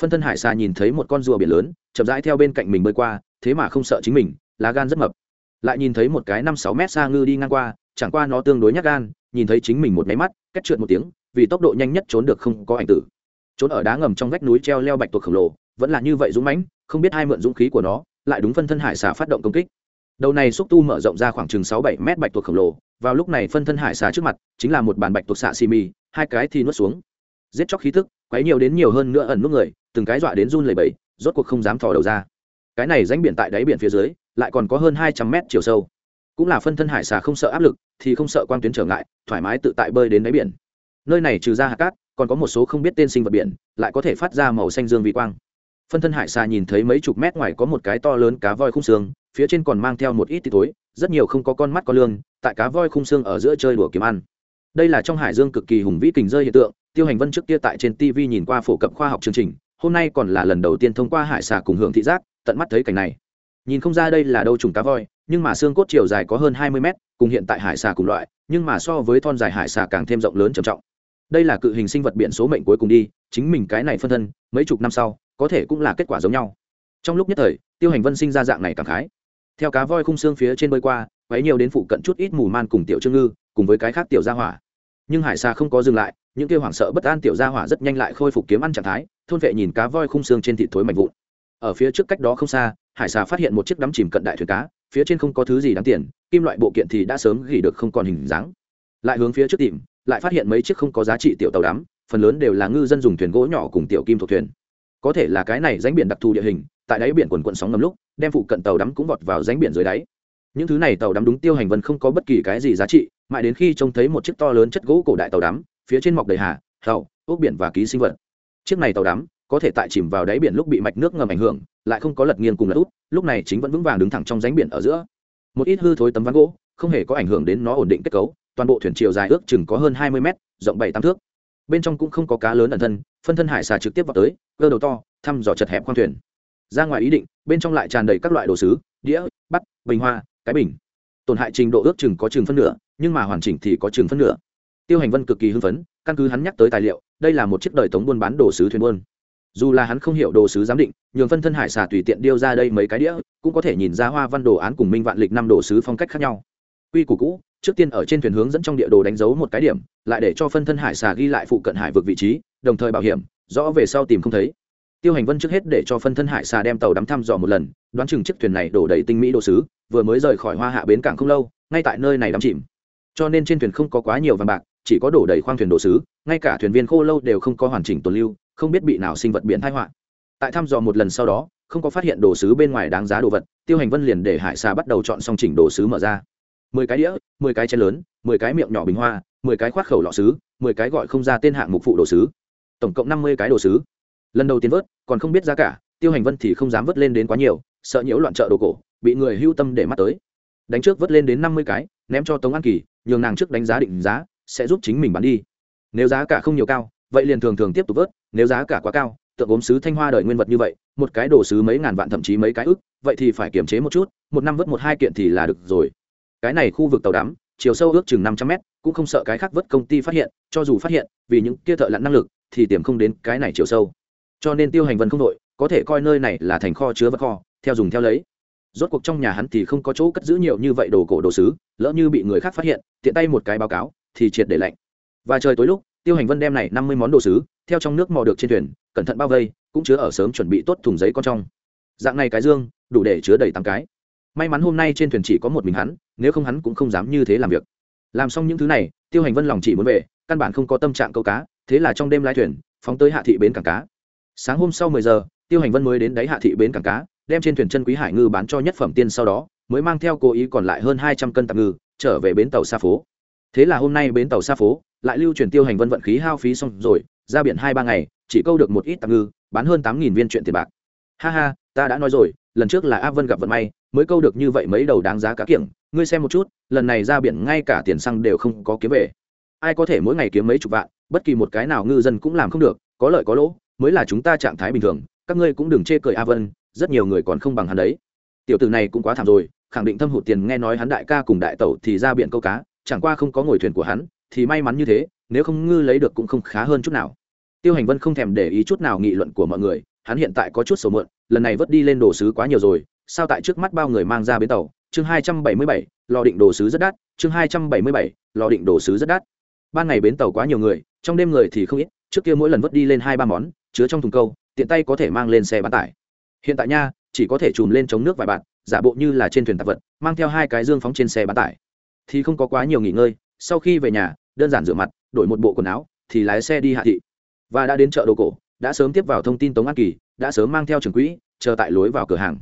Phân thân hải xà nhìn thấy một con rùa biển lớn, chậm rãi theo bên cạnh mình bơi qua, thế mà không sợ chính mình, lá gan rất mập. Lại nhìn thấy một cái năm sáu mét xa ngư đi ngang qua, chẳng qua nó tương đối nhắc gan, nhìn thấy chính mình một máy mắt cách trượt một tiếng, vì tốc độ nhanh nhất trốn được không có ảnh tử. Trốn ở đá ngầm trong vách núi treo leo bạch tuộc khổng lồ, vẫn là như vậy dũng mãnh, không biết hai mượn dũng khí của nó, lại đúng phân thân hải xà phát động công kích đầu này xúc tu mở rộng ra khoảng chừng sáu bảy mét bạch tuộc khổng lồ, vào lúc này phân thân hải xà trước mặt, chính là một bàn bạch tuộc xạ xì mì, hai cái thì nuốt xuống. Giết chóc khí thức quấy nhiều đến nhiều hơn nữa ẩn nút người, từng cái dọa đến run lẩy bẩy, rốt cuộc không dám thò đầu ra. Cái này ránh biển tại đáy biển phía dưới, lại còn có hơn hai trăm mét chiều sâu. Cũng là phân thân hải xà không sợ áp lực, thì không sợ quang tuyến trở ngại, thoải mái tự tại bơi đến đáy biển. Nơi này trừ ra hạt cát, còn có một số không biết tên sinh vật biển, lại có thể phát ra màu xanh dương vị quang. Phân thân hải xà nhìn thấy mấy chục mét ngoài có một cái to lớn cá voi khung xương phía trên còn mang theo một ít tí tối rất nhiều không có con mắt có lương tại cá voi khung xương ở giữa chơi đùa kiếm ăn. Đây là trong hải dương cực kỳ hùng vĩ kình rơi hiện tượng, tiêu hành vân trước kia tại trên tv nhìn qua phổ cập khoa học chương trình, hôm nay còn là lần đầu tiên thông qua hải xà cùng hưởng thị giác, tận mắt thấy cảnh này. Nhìn không ra đây là đâu trùng cá voi, nhưng mà xương cốt chiều dài có hơn hai mươi mét, cùng hiện tại hải xà cùng loại, nhưng mà so với thon dài hải xà càng thêm rộng lớn trầm trọng. Đây là cự hình sinh vật biển số mệnh cuối cùng đi, chính mình cái này phân thân, mấy chục năm sau, có thể cũng là kết quả giống nhau. Trong lúc nhất thời, tiêu hành vân sinh ra dạng này cảm khái theo cá voi khung xương phía trên bơi qua, quấy nhiều đến phụ cận chút ít mù man cùng tiểu trương ngư, cùng với cái khác tiểu gia hỏa. Nhưng hải xa không có dừng lại, những kêu hoảng sợ bất an tiểu gia hỏa rất nhanh lại khôi phục kiếm ăn trạng thái, thôn vệ nhìn cá voi khung xương trên thịt thối mạnh vụn. Ở phía trước cách đó không xa, hải xà phát hiện một chiếc đắm chìm cận đại thuyền cá, phía trên không có thứ gì đáng tiền, kim loại bộ kiện thì đã sớm gỉ được không còn hình dáng. Lại hướng phía trước tìm, lại phát hiện mấy chiếc không có giá trị tiểu tàu đắm, phần lớn đều là ngư dân dùng thuyền gỗ nhỏ cùng tiểu kim thuộc thuyền. Có thể là cái này ránh biển đặc thù địa hình, tại đáy biển quần quận sóng ngầm lúc đem phụ cận tàu đắm cũng vọt vào ránh biển dưới đáy. Những thứ này tàu đắm đúng tiêu hành vân không có bất kỳ cái gì giá trị, mãi đến khi trông thấy một chiếc to lớn chất gỗ cổ đại tàu đắm, phía trên mọc đầy hà, hậu, ốc biển và ký sinh vật. Chiếc này tàu đắm, có thể tại chìm vào đáy biển lúc bị mạch nước ngầm ảnh hưởng, lại không có lật nghiêng cùng lật út lúc này chính vẫn vững vàng đứng thẳng trong ránh biển ở giữa. Một ít hư thối tấm ván gỗ, không hề có ảnh hưởng đến nó ổn định kết cấu, toàn bộ thuyền chiều dài ước chừng có hơn hai mươi mét, rộng bảy tám thước. Bên trong cũng không có cá lớn ẩn thân, phân thân hải xà trực tiếp vào tới, cơ đầu to, thăm dò chật hẹp khoang thuyền ra ngoài ý định, bên trong lại tràn đầy các loại đồ sứ, đĩa bắt bình hoa, cái bình. Tổn hại trình độ ước chừng có chừng phân nửa, nhưng mà hoàn chỉnh thì có chừng phân nửa. Tiêu hành vân cực kỳ hưng phấn, căn cứ hắn nhắc tới tài liệu, đây là một chiếc đời tống buôn bán đồ sứ thuyền buôn. Dù là hắn không hiểu đồ sứ giám định, nhường phân thân hải xà tùy tiện điêu ra đây mấy cái đĩa, cũng có thể nhìn ra hoa văn đồ án cùng minh vạn lịch năm đồ sứ phong cách khác nhau. Quy củ cũ, trước tiên ở trên thuyền hướng dẫn trong địa đồ đánh dấu một cái điểm, lại để cho phân thân hải xà ghi lại phụ cận hải vực vị trí, đồng thời bảo hiểm, rõ về sau tìm không thấy tiêu hành vân trước hết để cho phân thân hải xà đem tàu đắm thăm dò một lần, đoán chừng chiếc thuyền này đổ đầy tinh mỹ đồ sứ, vừa mới rời khỏi hoa hạ bến cảng không lâu, ngay tại nơi này đắm chìm. Cho nên trên thuyền không có quá nhiều vàng bạc, chỉ có đổ đầy khoang thuyền đồ sứ, ngay cả thuyền viên khô lâu đều không có hoàn chỉnh tồn lưu, không biết bị nào sinh vật biển thái họa. Tại thăm dò một lần sau đó, không có phát hiện đồ sứ bên ngoài đáng giá đồ vật, tiêu hành vân liền để hải xà bắt đầu chọn xong chỉnh đồ sứ mở ra. Mười cái đĩa, mười cái chén lớn, mười cái miệng nhỏ bình hoa, mười cái khoát khẩu lọ sứ, mười cái gọi không ra tên hạng mục phụ đồ sứ. Tổng cộng năm mươi cái đồ sứ lần đầu tiên vớt, còn không biết giá cả, tiêu hành vân thì không dám vớt lên đến quá nhiều, sợ nhiễu loạn chợ đồ cổ, bị người hưu tâm để mắt tới. Đánh trước vớt lên đến năm mươi cái, ném cho tống an kỳ, nhường nàng trước đánh giá định giá, sẽ giúp chính mình bán đi. Nếu giá cả không nhiều cao, vậy liền thường thường tiếp tục vớt, nếu giá cả quá cao, tượng gốm sứ thanh hoa đợi nguyên vật như vậy, một cái đồ sứ mấy ngàn vạn thậm chí mấy cái ức, vậy thì phải kiềm chế một chút, một năm vớt một hai kiện thì là được rồi. Cái này khu vực tàu đắm, chiều sâu ước chừng năm trăm mét, cũng không sợ cái khác vớt công ty phát hiện, cho dù phát hiện, vì những kia thợ lặn năng lực, thì tiềm không đến cái này chiều sâu cho nên tiêu hành vân không đội, có thể coi nơi này là thành kho chứa vật kho, theo dùng theo lấy. Rốt cuộc trong nhà hắn thì không có chỗ cất giữ nhiều như vậy đồ cổ đồ sứ, lỡ như bị người khác phát hiện, tiện tay một cái báo cáo, thì triệt để lạnh. Và trời tối lúc, tiêu hành vân đem này năm mươi món đồ sứ, theo trong nước mò được trên thuyền, cẩn thận bao vây, cũng chứa ở sớm chuẩn bị tốt thùng giấy con trong. Dạng này cái dương, đủ để chứa đầy tám cái. May mắn hôm nay trên thuyền chỉ có một mình hắn, nếu không hắn cũng không dám như thế làm việc. Làm xong những thứ này, tiêu hành vân lòng chỉ muốn về, căn bản không có tâm trạng câu cá, thế là trong đêm lái thuyền, phóng tới hạ thị bến cảng cá sáng hôm sau mười giờ, tiêu hành vân mới đến đáy hạ thị bến cảng cá, đem trên thuyền chân quý hải ngư bán cho nhất phẩm tiên sau đó, mới mang theo cố ý còn lại hơn hai trăm cân tạp ngư, trở về bến tàu xa phố. Thế là hôm nay bến tàu xa phố, lại lưu truyền tiêu hành vân vận khí hao phí xong rồi, ra biển hai ba ngày, chỉ câu được một ít tạp ngư, bán hơn tám nghìn viên chuyện tiền bạc. Ha ha, ta đã nói rồi, lần trước là a vân gặp vận may, mới câu được như vậy mấy đầu đáng giá cá kiểng, ngươi xem một chút, lần này ra biển ngay cả tiền xăng đều không có kiếm về. Ai có thể mỗi ngày kiếm mấy chục vạn, bất kỳ một cái nào ngư dân cũng làm không được, có lợi có lỗ mới là chúng ta trạng thái bình thường, các ngươi cũng đừng chê cười a vân, rất nhiều người còn không bằng hắn đấy. Tiểu tử này cũng quá thảm rồi, khẳng định thâm hụt tiền nghe nói hắn đại ca cùng đại tẩu thì ra biển câu cá, chẳng qua không có ngồi thuyền của hắn, thì may mắn như thế, nếu không ngư lấy được cũng không khá hơn chút nào. Tiêu hành vân không thèm để ý chút nào nghị luận của mọi người, hắn hiện tại có chút sầu mượn lần này vớt đi lên đồ sứ quá nhiều rồi, sao tại trước mắt bao người mang ra bến tàu? Chương hai trăm bảy mươi bảy, lò định đồ sứ rất đắt, chương hai trăm bảy mươi bảy, lò định đồ sứ rất đắt. Ban ngày bến tàu quá nhiều người, trong đêm người thì không ít, trước kia mỗi lần vớt đi lên hai ba món chứa trong thùng câu, tiện tay có thể mang lên xe bán tải. Hiện tại nha, chỉ có thể chùm lên chống nước vài bạn, giả bộ như là trên thuyền tạp vật, mang theo hai cái dương phóng trên xe bán tải. Thì không có quá nhiều nghỉ ngơi, sau khi về nhà, đơn giản rửa mặt, đổi một bộ quần áo, thì lái xe đi hạ thị. Và đã đến chợ đồ cổ, đã sớm tiếp vào thông tin tống an kỳ, đã sớm mang theo trường quỹ, chờ tại lối vào cửa hàng.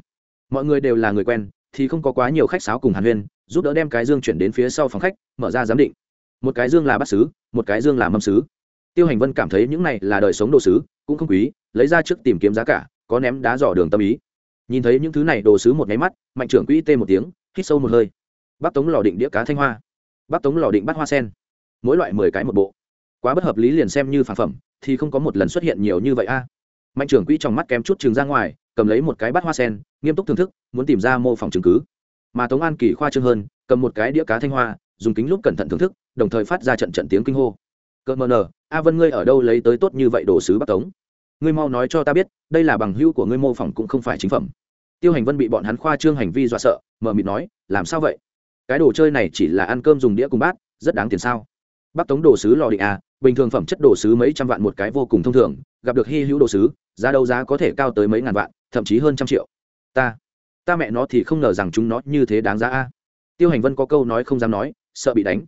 Mọi người đều là người quen, thì không có quá nhiều khách sáo cùng hàn huyên, giúp đỡ đem cái dương chuyển đến phía sau phòng khách, mở ra giám định. Một cái dương là bát sứ một cái dương là mâm sứ tiêu hành vân cảm thấy những này là đời sống đồ sứ cũng không quý, lấy ra trước tìm kiếm giá cả, có ném đá dò đường tâm ý. Nhìn thấy những thứ này, đồ sứ một nháy mắt, mạnh trưởng quỹ tê một tiếng, hít sâu một hơi. Bác tống lò định đĩa cá thanh hoa. Bác tống lò định bắt hoa sen. Mỗi loại mười cái một bộ. Quá bất hợp lý liền xem như phản phẩm, thì không có một lần xuất hiện nhiều như vậy a. Mạnh trưởng quỹ trong mắt kém chút chừng ra ngoài, cầm lấy một cái bát hoa sen, nghiêm túc thưởng thức, muốn tìm ra mô phỏng chứng cứ. Mà tống an kỳ khoa trương hơn, cầm một cái đĩa cá thanh hoa, dùng kính lúc cẩn thận thưởng thức, đồng thời phát ra trận trận tiếng kinh hô cờ mờ nờ, a vân ngươi ở đâu lấy tới tốt như vậy đồ sứ bắc tống? Ngươi mau nói cho ta biết, đây là bằng hữu của ngươi mô phỏng cũng không phải chính phẩm. Tiêu hành vân bị bọn hắn khoa trương hành vi dọa sợ mờ mịt nói, làm sao vậy? Cái đồ chơi này chỉ là ăn cơm dùng đĩa cùng bát, rất đáng tiền sao? Bắc tống đồ sứ lò định à bình thường phẩm chất đồ sứ mấy trăm vạn một cái vô cùng thông thường, gặp được hy hữu đồ sứ, giá đấu giá có thể cao tới mấy ngàn vạn, thậm chí hơn trăm triệu. Ta ta mẹ nó thì không ngờ rằng chúng nó như thế đáng giá a. Tiêu hành vân có câu nói không dám nói, sợ bị đánh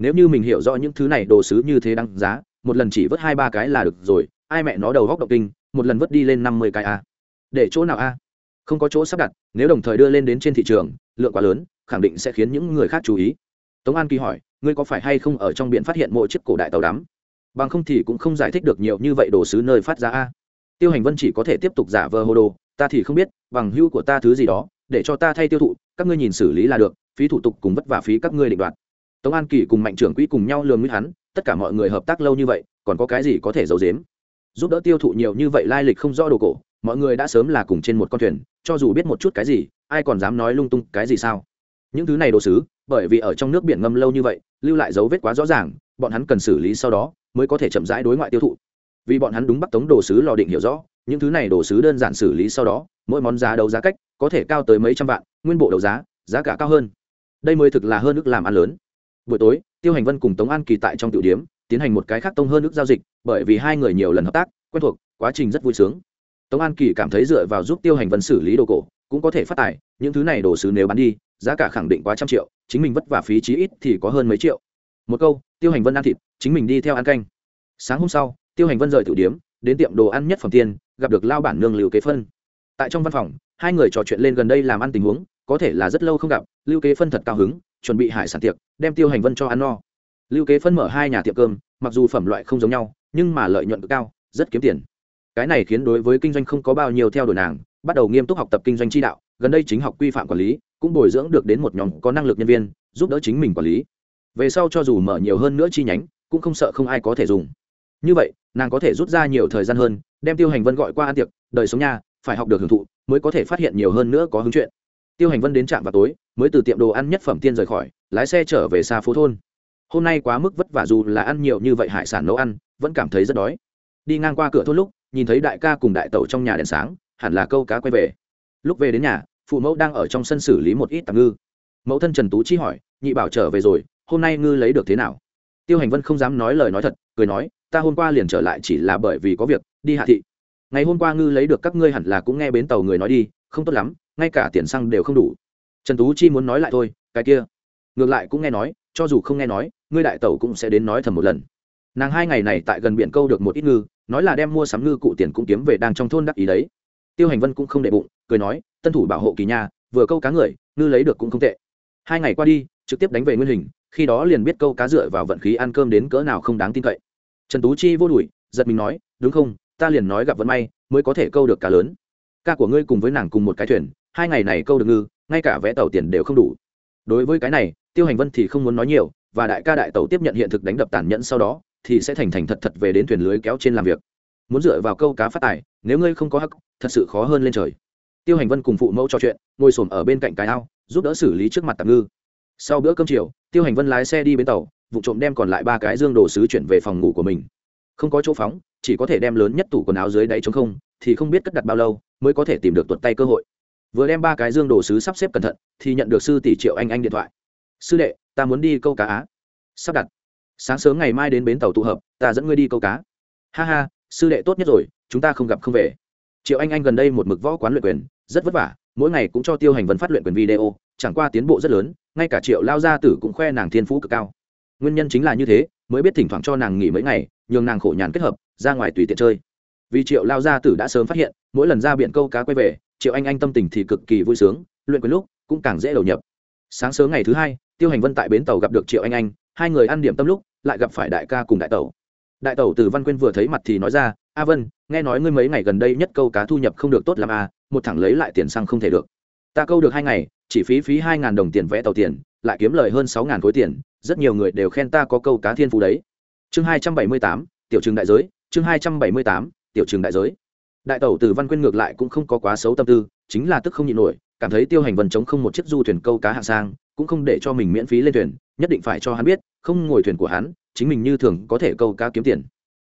nếu như mình hiểu rõ những thứ này đồ sứ như thế đăng giá, một lần chỉ vớt hai ba cái là được rồi, ai mẹ nó đầu góc động kinh, một lần vớt đi lên năm mươi cái a. Để chỗ nào a? Không có chỗ sắp đặt, nếu đồng thời đưa lên đến trên thị trường, lượng quá lớn, khẳng định sẽ khiến những người khác chú ý. Tống an kỳ hỏi, ngươi có phải hay không ở trong biển phát hiện mỗi chiếc cổ đại tàu đắm? Bằng không thì cũng không giải thích được nhiều như vậy đồ sứ nơi phát ra a. Tiêu hành vân chỉ có thể tiếp tục giả vờ hồ đồ, ta thì không biết, bằng hưu của ta thứ gì đó, để cho ta thay tiêu thụ, các ngươi nhìn xử lý là được, phí thủ tục cùng vất vả phí các ngươi định đoạt tống an kỳ cùng mạnh trưởng quỹ cùng nhau lường nguyễn hắn, tất cả mọi người hợp tác lâu như vậy, còn có cái gì có thể giấu dếm giúp đỡ tiêu thụ nhiều như vậy lai lịch không rõ đồ cổ, mọi người đã sớm là cùng trên một con thuyền, cho dù biết một chút cái gì, ai còn dám nói lung tung cái gì sao? Những thứ này đồ sứ, bởi vì ở trong nước biển ngâm lâu như vậy, lưu lại dấu vết quá rõ ràng, bọn hắn cần xử lý sau đó mới có thể chậm rãi đối ngoại tiêu thụ. Vì bọn hắn đúng bắt tống đồ sứ lò định hiểu rõ, những thứ này đồ sứ đơn giản xử lý sau đó, mỗi món giá đấu giá cách có thể cao tới mấy trăm vạn, nguyên bộ đấu giá giá cả cao hơn. Đây mới thực là hơn ước làm ăn lớn buổi tối, tiêu hành vân cùng tống an kỳ tại trong tiểu điếm, tiến hành một cái khác tông hơn ước giao dịch, bởi vì hai người nhiều lần hợp tác, quen thuộc, quá trình rất vui sướng. Tống an kỳ cảm thấy dựa vào giúp tiêu hành vân xử lý đồ cổ, cũng có thể phát tài, những thứ này đồ sứ nếu bán đi, giá cả khẳng định quá trăm triệu, chính mình vất vả phí chí ít thì có hơn mấy triệu. Một câu, tiêu hành vân ăn thịt, chính mình đi theo ăn canh. Sáng hôm sau, tiêu hành vân rời tiểu điếm, đến tiệm đồ ăn nhất phẩm tiên, gặp được lao bản nương lưu kế phân. Tại trong văn phòng, hai người trò chuyện lên gần đây làm ăn tình huống, có thể là rất lâu không gặp, lưu kế phân thật cao hứng chuẩn bị hải sản tiệc, đem tiêu hành vân cho ăn no. Lưu kế phân mở hai nhà tiệm cơm, mặc dù phẩm loại không giống nhau, nhưng mà lợi nhuận cao, rất kiếm tiền. Cái này khiến đối với kinh doanh không có bao nhiêu theo đuổi nàng, bắt đầu nghiêm túc học tập kinh doanh chi đạo, gần đây chính học quy phạm quản lý, cũng bồi dưỡng được đến một nhóm có năng lực nhân viên, giúp đỡ chính mình quản lý. Về sau cho dù mở nhiều hơn nữa chi nhánh, cũng không sợ không ai có thể dùng. Như vậy, nàng có thể rút ra nhiều thời gian hơn, đem tiêu hành vân gọi qua ăn tiệc, đời sống nhà phải học được hưởng thụ, mới có thể phát hiện nhiều hơn nữa có hứng chuyện tiêu hành vân đến trạm vào tối, mới từ tiệm đồ ăn nhất phẩm tiên rời khỏi, lái xe trở về xa phố thôn. Hôm nay quá mức vất vả dù là ăn nhiều như vậy hải sản nấu ăn, vẫn cảm thấy rất đói. Đi ngang qua cửa thôn lúc, nhìn thấy đại ca cùng đại tẩu trong nhà đèn sáng, hẳn là câu cá quay về. Lúc về đến nhà, phụ mẫu đang ở trong sân xử lý một ít tạm ngư. Mẫu thân trần tú chi hỏi, nhị bảo trở về rồi, hôm nay ngư lấy được thế nào? Tiêu hành vân không dám nói lời nói thật, cười nói, ta hôm qua liền trở lại chỉ là bởi vì có việc, đi hạ thị. Ngày hôm qua ngư lấy được các ngươi hẳn là cũng nghe bến tàu người nói đi, không tốt lắm ngay cả tiền xăng đều không đủ. Trần tú chi muốn nói lại thôi, cái kia. Ngược lại cũng nghe nói, cho dù không nghe nói, ngươi đại tẩu cũng sẽ đến nói thầm một lần. Nàng hai ngày này tại gần biển câu được một ít ngư, nói là đem mua sắm ngư cụ tiền cũng kiếm về đang trong thôn đắc ý đấy. Tiêu hành vân cũng không đệ bụng, cười nói, tân thủ bảo hộ kỳ nha vừa câu cá người, ngư lấy được cũng không tệ. Hai ngày qua đi, trực tiếp đánh về nguyên hình, khi đó liền biết câu cá dựa vào vận khí ăn cơm đến cỡ nào không đáng tin cậy. Trần tú chi vô đùi, giật mình nói, đúng không, ta liền nói gặp vận may, mới có thể câu được cá lớn. Ca của ngươi cùng với nàng cùng một cái thuyền hai ngày này câu được ngư, ngay cả vé tàu tiền đều không đủ. Đối với cái này, tiêu hành vân thì không muốn nói nhiều, và đại ca đại tàu tiếp nhận hiện thực đánh đập tàn nhẫn sau đó, thì sẽ thành thành thật thật về đến thuyền lưới kéo trên làm việc. Muốn dựa vào câu cá phát tài, nếu ngươi không có hắc, thật sự khó hơn lên trời. Tiêu hành vân cùng phụ mẫu trò chuyện, ngồi xổm ở bên cạnh cái ao, giúp đỡ xử lý trước mặt tạm ngư. Sau bữa cơm chiều, tiêu hành vân lái xe đi bến tàu, vụ trộm đem còn lại ba cái dương đồ sứ chuyển về phòng ngủ của mình. Không có chỗ phóng, chỉ có thể đem lớn nhất tủ quần áo dưới đáy chống không, thì không biết cất đặt bao lâu, mới có thể tìm được tuột tay cơ hội vừa đem ba cái dương đồ sứ sắp xếp cẩn thận, thì nhận được sư tỷ triệu anh anh điện thoại. Sư đệ, ta muốn đi câu cá á. Sắp đặt. Sáng sớm ngày mai đến bến tàu tụ hợp, ta dẫn ngươi đi câu cá. Ha ha, sư đệ tốt nhất rồi, chúng ta không gặp không về. Triệu anh anh gần đây một mực võ quán luyện quyền, rất vất vả, mỗi ngày cũng cho tiêu hành vấn phát luyện quyền video, chẳng qua tiến bộ rất lớn, ngay cả triệu lao gia tử cũng khoe nàng thiên phú cực cao. Nguyên nhân chính là như thế, mới biết thỉnh thoảng cho nàng nghỉ mấy ngày, nhường nàng khổ nhàn kết hợp, ra ngoài tùy tiện chơi. Vì triệu lao gia tử đã sớm phát hiện, mỗi lần ra biển câu cá quay về triệu anh anh tâm tình thì cực kỳ vui sướng, luyện quyền lúc cũng càng dễ đầu nhập. Sáng sớm ngày thứ hai, tiêu hành vân tại bến tàu gặp được triệu anh anh, hai người ăn điểm tâm lúc lại gặp phải đại ca cùng đại tàu đại tàu từ văn quyên vừa thấy mặt thì nói ra, a vân, nghe nói ngươi mấy ngày gần đây nhất câu cá thu nhập không được tốt làm a à, một thẳng lấy lại tiền xăng không thể được. Ta câu được hai ngày, chỉ phí phí hai ngàn đồng tiền vẽ tàu tiền, lại kiếm lời hơn sáu ngàn khối tiền, rất nhiều người đều khen ta có câu cá thiên phú đấy. Chương hai trăm bảy mươi tám, tiểu trường đại giới, chương hai trăm bảy mươi tám, tiểu trường đại giới đại tẩu từ văn quyên ngược lại cũng không có quá xấu tâm tư, chính là tức không nhịn nổi, cảm thấy tiêu hành vân chống không một chiếc du thuyền câu cá hạng sang, cũng không để cho mình miễn phí lên thuyền, nhất định phải cho hắn biết, không ngồi thuyền của hắn, chính mình như thường có thể câu cá kiếm tiền.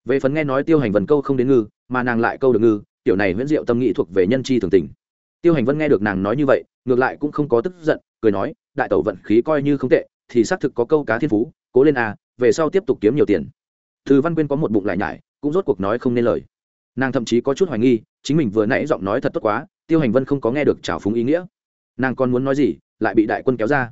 Về phần nghe nói tiêu hành vân câu không đến ngư, mà nàng lại câu được ngư, tiểu này nguyễn diệu tâm nghị thuộc về nhân chi thường tình. Tiêu hành vân nghe được nàng nói như vậy, ngược lại cũng không có tức giận, cười nói, đại tẩu vận khí coi như không tệ, thì xác thực có câu cá thiên phú, cố lên à về sau tiếp tục kiếm nhiều tiền. Từ văn quyên có một bụng lại nhải, cũng rốt cuộc nói không nên lời nàng thậm chí có chút hoài nghi, chính mình vừa nãy giọng nói thật tốt quá, tiêu hành vân không có nghe được trào phúng ý nghĩa. Nàng còn muốn nói gì, lại bị đại quân kéo ra.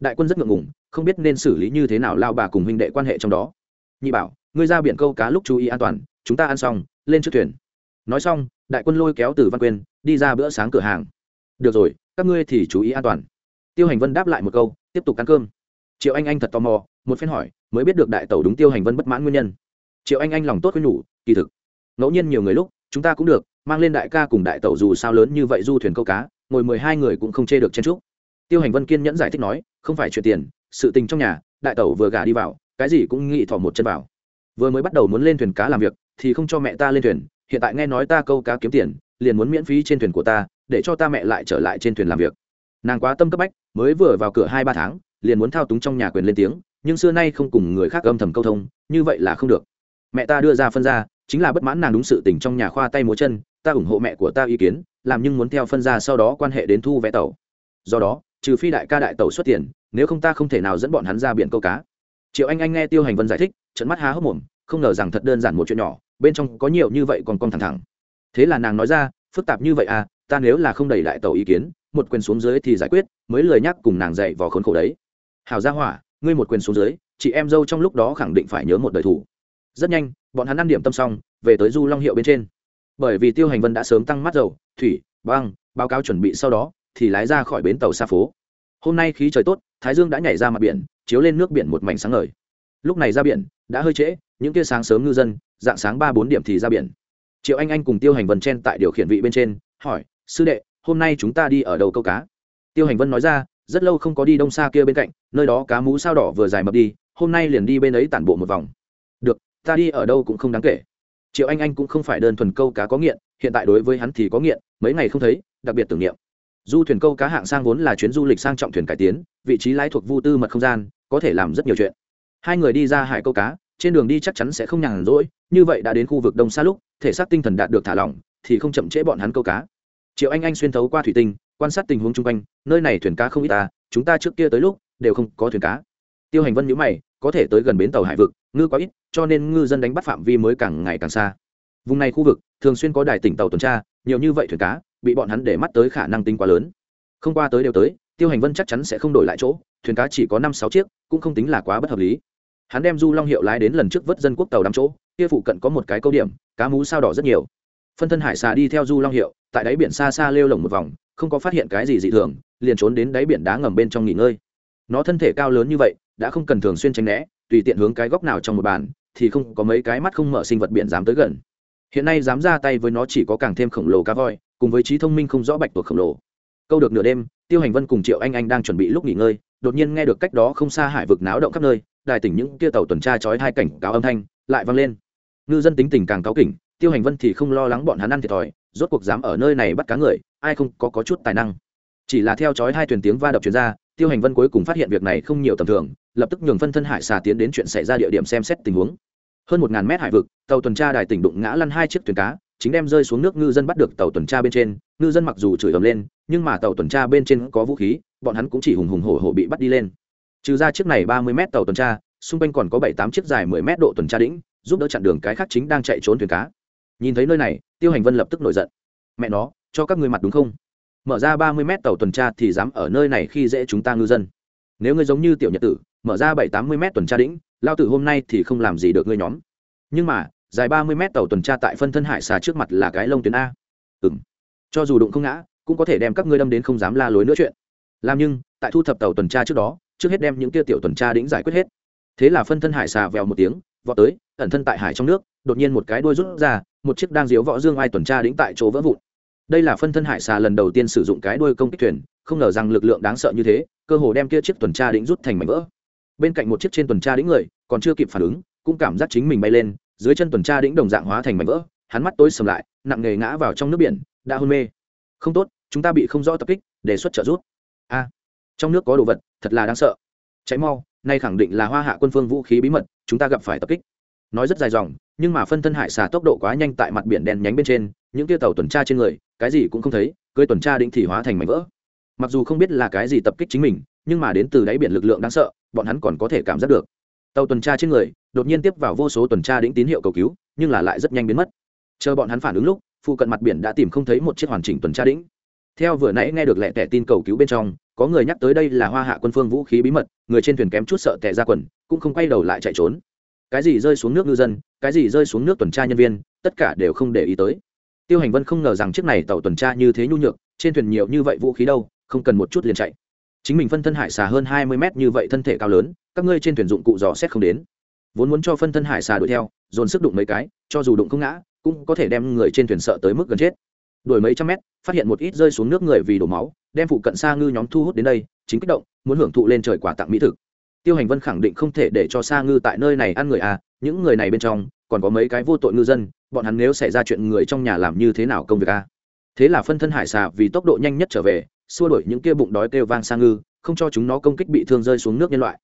Đại quân rất ngượng ngùng, không biết nên xử lý như thế nào lao bà cùng huynh đệ quan hệ trong đó. Nhị bảo, ngươi ra biển câu cá lúc chú ý an toàn, chúng ta ăn xong, lên trước thuyền. Nói xong, đại quân lôi kéo từ văn quyên, đi ra bữa sáng cửa hàng. Được rồi, các ngươi thì chú ý an toàn. Tiêu hành vân đáp lại một câu, tiếp tục ăn cơm. Triệu anh anh thật tò mò, một phen hỏi, mới biết được đại tẩu đúng tiêu hành vân bất mãn nguyên nhân. Triệu anh anh lòng tốt với nhủ, kỳ thực ngẫu nhiên nhiều người lúc, chúng ta cũng được, mang lên đại ca cùng đại tẩu dù sao lớn như vậy du thuyền câu cá, ngồi mười hai người cũng không chê được chen trúc tiêu hành vân kiên nhẫn giải thích nói, không phải chuyện tiền, sự tình trong nhà, đại tẩu vừa gả đi vào, cái gì cũng nghĩ thỏ một chân vào. Vừa mới bắt đầu muốn lên thuyền cá làm việc, thì không cho mẹ ta lên thuyền, hiện tại nghe nói ta câu cá kiếm tiền, liền muốn miễn phí trên thuyền của ta, để cho ta mẹ lại trở lại trên thuyền làm việc. Nàng quá tâm cấp bách, mới vừa vào cửa hai ba tháng, liền muốn thao túng trong nhà quyền lên tiếng, nhưng xưa nay không cùng người khác âm thầm câu thông, như vậy là không được. Mẹ ta đưa ra phân ra chính là bất mãn nàng đúng sự tình trong nhà khoa tay múa chân, ta ủng hộ mẹ của ta ý kiến, làm nhưng muốn theo phân ra sau đó quan hệ đến thu vé tàu. Do đó, trừ phi đại ca đại tàu xuất tiền, nếu không ta không thể nào dẫn bọn hắn ra biển câu cá. Triệu anh anh nghe tiêu hành vân giải thích trận mắt há hốc mồm, không ngờ rằng thật đơn giản một chuyện nhỏ, bên trong có nhiều như vậy còn con thẳng thẳng. Thế là nàng nói ra, phức tạp như vậy à ta nếu là không đẩy đại tàu ý kiến, một quyền xuống dưới thì giải quyết, mới lời nhắc cùng nàng dạy vào khốn khổ đấy. Hào gia hỏa, ngươi một quyền xuống dưới, chị em dâu trong lúc đó khẳng định phải nhớ một đời thủ rất nhanh, bọn hắn ăn điểm tâm xong, về tới du long hiệu bên trên. Bởi vì tiêu hành vân đã sớm tăng mắt dầu, thủy, băng, báo cáo chuẩn bị sau đó, thì lái ra khỏi bến tàu xa phố. Hôm nay khí trời tốt, thái dương đã nhảy ra mặt biển, chiếu lên nước biển một mảnh sáng ngời. Lúc này ra biển, đã hơi trễ, những tia sáng sớm ngư dân, dạng sáng ba bốn điểm thì ra biển. Triệu anh anh cùng tiêu hành vân chen tại điều khiển vị bên trên, hỏi, sư đệ, hôm nay chúng ta đi ở đầu câu cá? Tiêu hành vân nói ra, rất lâu không có đi đông xa kia bên cạnh, nơi đó cá mú sao đỏ vừa dài mập đi, hôm nay liền đi bên ấy tản bộ một vòng ta đi ở đâu cũng không đáng kể. Triệu anh anh cũng không phải đơn thuần câu cá có nghiện, hiện tại đối với hắn thì có nghiện, mấy ngày không thấy, đặc biệt tưởng niệm. Du thuyền câu cá hạng sang vốn là chuyến du lịch sang trọng thuyền cải tiến, vị trí lái thuộc vu tư mật không gian, có thể làm rất nhiều chuyện. Hai người đi ra hải câu cá, trên đường đi chắc chắn sẽ không nhàn rỗi, như vậy đã đến khu vực đông xa lúc, thể xác tinh thần đạt được thả lỏng, thì không chậm trễ bọn hắn câu cá. Triệu anh anh xuyên thấu qua thủy tinh, quan sát tình huống chung quanh, nơi này thuyền cá không ít ta chúng ta trước kia tới lúc, đều không có thuyền cá tiêu hành vân nhữ mày, có thể tới gần bến tàu hải vực, ngư quá ít, cho nên ngư dân đánh bắt phạm vi mới càng ngày càng xa. Vùng này khu vực, thường xuyên có đài tỉnh tàu tuần tra, nhiều như vậy thuyền cá, bị bọn hắn để mắt tới khả năng tính quá lớn. Không qua tới đều tới, tiêu hành vân chắc chắn sẽ không đổi lại chỗ, thuyền cá chỉ có năm sáu chiếc, cũng không tính là quá bất hợp lý. Hắn đem du long hiệu lái đến lần trước vớt dân quốc tàu đắm chỗ, kia phụ cận có một cái câu điểm, cá mú sao đỏ rất nhiều. Phân thân hải xà đi theo du long hiệu, tại đáy biển xa xa lêu lồng một vòng, không có phát hiện cái gì dị thường, liền trốn đến đáy biển đá ngầm bên trong nghỉ ngơi. Nó thân thể cao lớn như vậy đã không cần thường xuyên tránh né tùy tiện hướng cái góc nào trong một bàn thì không có mấy cái mắt không mở sinh vật biển dám tới gần. Hiện nay dám ra tay với nó chỉ có càng thêm khổng lồ cá voi cùng với trí thông minh không rõ bạch tuộc khổng lồ. Câu được nửa đêm tiêu hành vân cùng triệu anh anh đang chuẩn bị lúc nghỉ ngơi đột nhiên nghe được cách đó không xa hải vực náo động khắp nơi đài tỉnh những kia tàu tuần tra chói hai cảnh cáo âm thanh lại vang lên. Ngư dân tính tình càng cáo kỉnh tiêu hành vân thì không lo lắng bọn hắn ăn thiệt thòi rốt cuộc dám ở nơi này bắt cá người ai không có, có chút tài năng. Chỉ là theo trói hai thuyền tiếng va đập chuyển ra tiêu hành vân cuối cùng phát hiện việc này không nhiều tầm thường, lập tức nhường phân thân hải xà tiến đến chuyện xảy ra địa điểm xem xét tình huống. Hơn một ngàn mét hải vực, tàu tuần tra đài tỉnh đụng ngã lăn hai chiếc thuyền cá, chính đem rơi xuống nước ngư dân bắt được tàu tuần tra bên trên. Ngư dân mặc dù chửi ầm lên, nhưng mà tàu tuần tra bên trên có vũ khí, bọn hắn cũng chỉ hùng hùng hổ hổ bị bắt đi lên. Trừ ra chiếc này ba mươi mét tàu tuần tra, xung quanh còn có bảy tám chiếc dài mười mét độ tuần tra đỉnh, giúp đỡ chặn đường cái khác chính đang chạy trốn thuyền cá. Nhìn thấy nơi này, tiêu hành vân lập tức nổi giận. Mẹ nó, cho các ngươi mặt đúng không? Mở ra ba mươi mét tàu tuần tra thì dám ở nơi này khi dễ chúng ta ngư dân. Nếu ngươi giống như tiểu nhật tử, mở ra bảy tám mươi mét tuần tra đỉnh, lao tử hôm nay thì không làm gì được ngươi nhóm. Nhưng mà, dài ba mươi mét tàu tuần tra tại phân thân hải xà trước mặt là cái lông tuyến a. Ừ m cho dù đụng không ngã, cũng có thể đem các ngươi đâm đến không dám la lối nữa chuyện. Làm nhưng, tại thu thập tàu tuần tra trước đó, trước hết đem những tia tiểu tuần tra đĩnh giải quyết hết. Thế là phân thân hải xà vèo một tiếng, vọt tới, ẩn thân tại hải trong nước, đột nhiên một cái đuôi rút ra, một chiếc đang diếu võ dương ai tuần tra đĩnh tại chỗ vỡ vụn đây là phân thân hải xà lần đầu tiên sử dụng cái đuôi công kích thuyền, không ngờ rằng lực lượng đáng sợ như thế, cơ hồ đem kia chiếc tuần tra đĩnh rút thành mảnh vỡ. Bên cạnh một chiếc trên tuần tra đĩnh người, còn chưa kịp phản ứng, cũng cảm giác chính mình bay lên, dưới chân tuần tra đĩnh đồng dạng hóa thành mảnh vỡ, hắn mắt tối sầm lại, nặng nề ngã vào trong nước biển, đã hôn mê. Không tốt, chúng ta bị không rõ tập kích, đề xuất trợ giúp. A, trong nước có đồ vật, thật là đáng sợ. Cháy mau, nay khẳng định là hoa hạ quân phương vũ khí bí mật, chúng ta gặp phải tập kích. Nói rất dài dòng, nhưng mà phân thân hải xà tốc độ quá nhanh tại mặt biển đen nhánh bên trên, những tia tàu tuần tra trên người cái gì cũng không thấy, cưới tuần tra định thì hóa thành mảnh vỡ. Mặc dù không biết là cái gì tập kích chính mình, nhưng mà đến từ đáy biển lực lượng đáng sợ, bọn hắn còn có thể cảm giác được. Tàu tuần tra trên người, đột nhiên tiếp vào vô số tuần tra đĩnh tín hiệu cầu cứu, nhưng là lại rất nhanh biến mất. Chờ bọn hắn phản ứng lúc, phụ cận mặt biển đã tìm không thấy một chiếc hoàn chỉnh tuần tra đĩnh theo vừa nãy nghe được lẹ tẻ tin cầu cứu bên trong, có người nhắc tới đây là hoa hạ quân phương vũ khí bí mật, người trên thuyền kém chút sợ tẻ ra quần, cũng không quay đầu lại chạy trốn. Cái gì rơi xuống nước ngư dân, cái gì rơi xuống nước tuần tra nhân viên, tất cả đều không để ý tới tiêu hành vân không ngờ rằng chiếc này tàu tuần tra như thế nhu nhược, trên thuyền nhiều như vậy vũ khí đâu, không cần một chút liền chạy. Chính mình phân thân hải xà hơn hai mươi mét như vậy thân thể cao lớn, các ngươi trên thuyền dụng cụ dò xét không đến. Vốn muốn cho phân thân hải xà đuổi theo, dồn sức đụng mấy cái, cho dù đụng không ngã, cũng có thể đem người trên thuyền sợ tới mức gần chết. Đuổi mấy trăm mét, phát hiện một ít rơi xuống nước người vì đổ máu, đem phụ cận xa ngư nhóm thu hút đến đây, chính kích động, muốn hưởng thụ lên trời quả tặng mỹ thực. Tiêu hành vân khẳng định không thể để cho xa ngư tại nơi này ăn người à những người này bên trong còn có mấy cái vô tội ngư dân, bọn hắn nếu xảy ra chuyện người trong nhà làm như thế nào công việc a? thế là phân thân hải xà vì tốc độ nhanh nhất trở về, xua đuổi những kia bụng đói kêu vang xa ngư, không cho chúng nó công kích bị thương rơi xuống nước nhân loại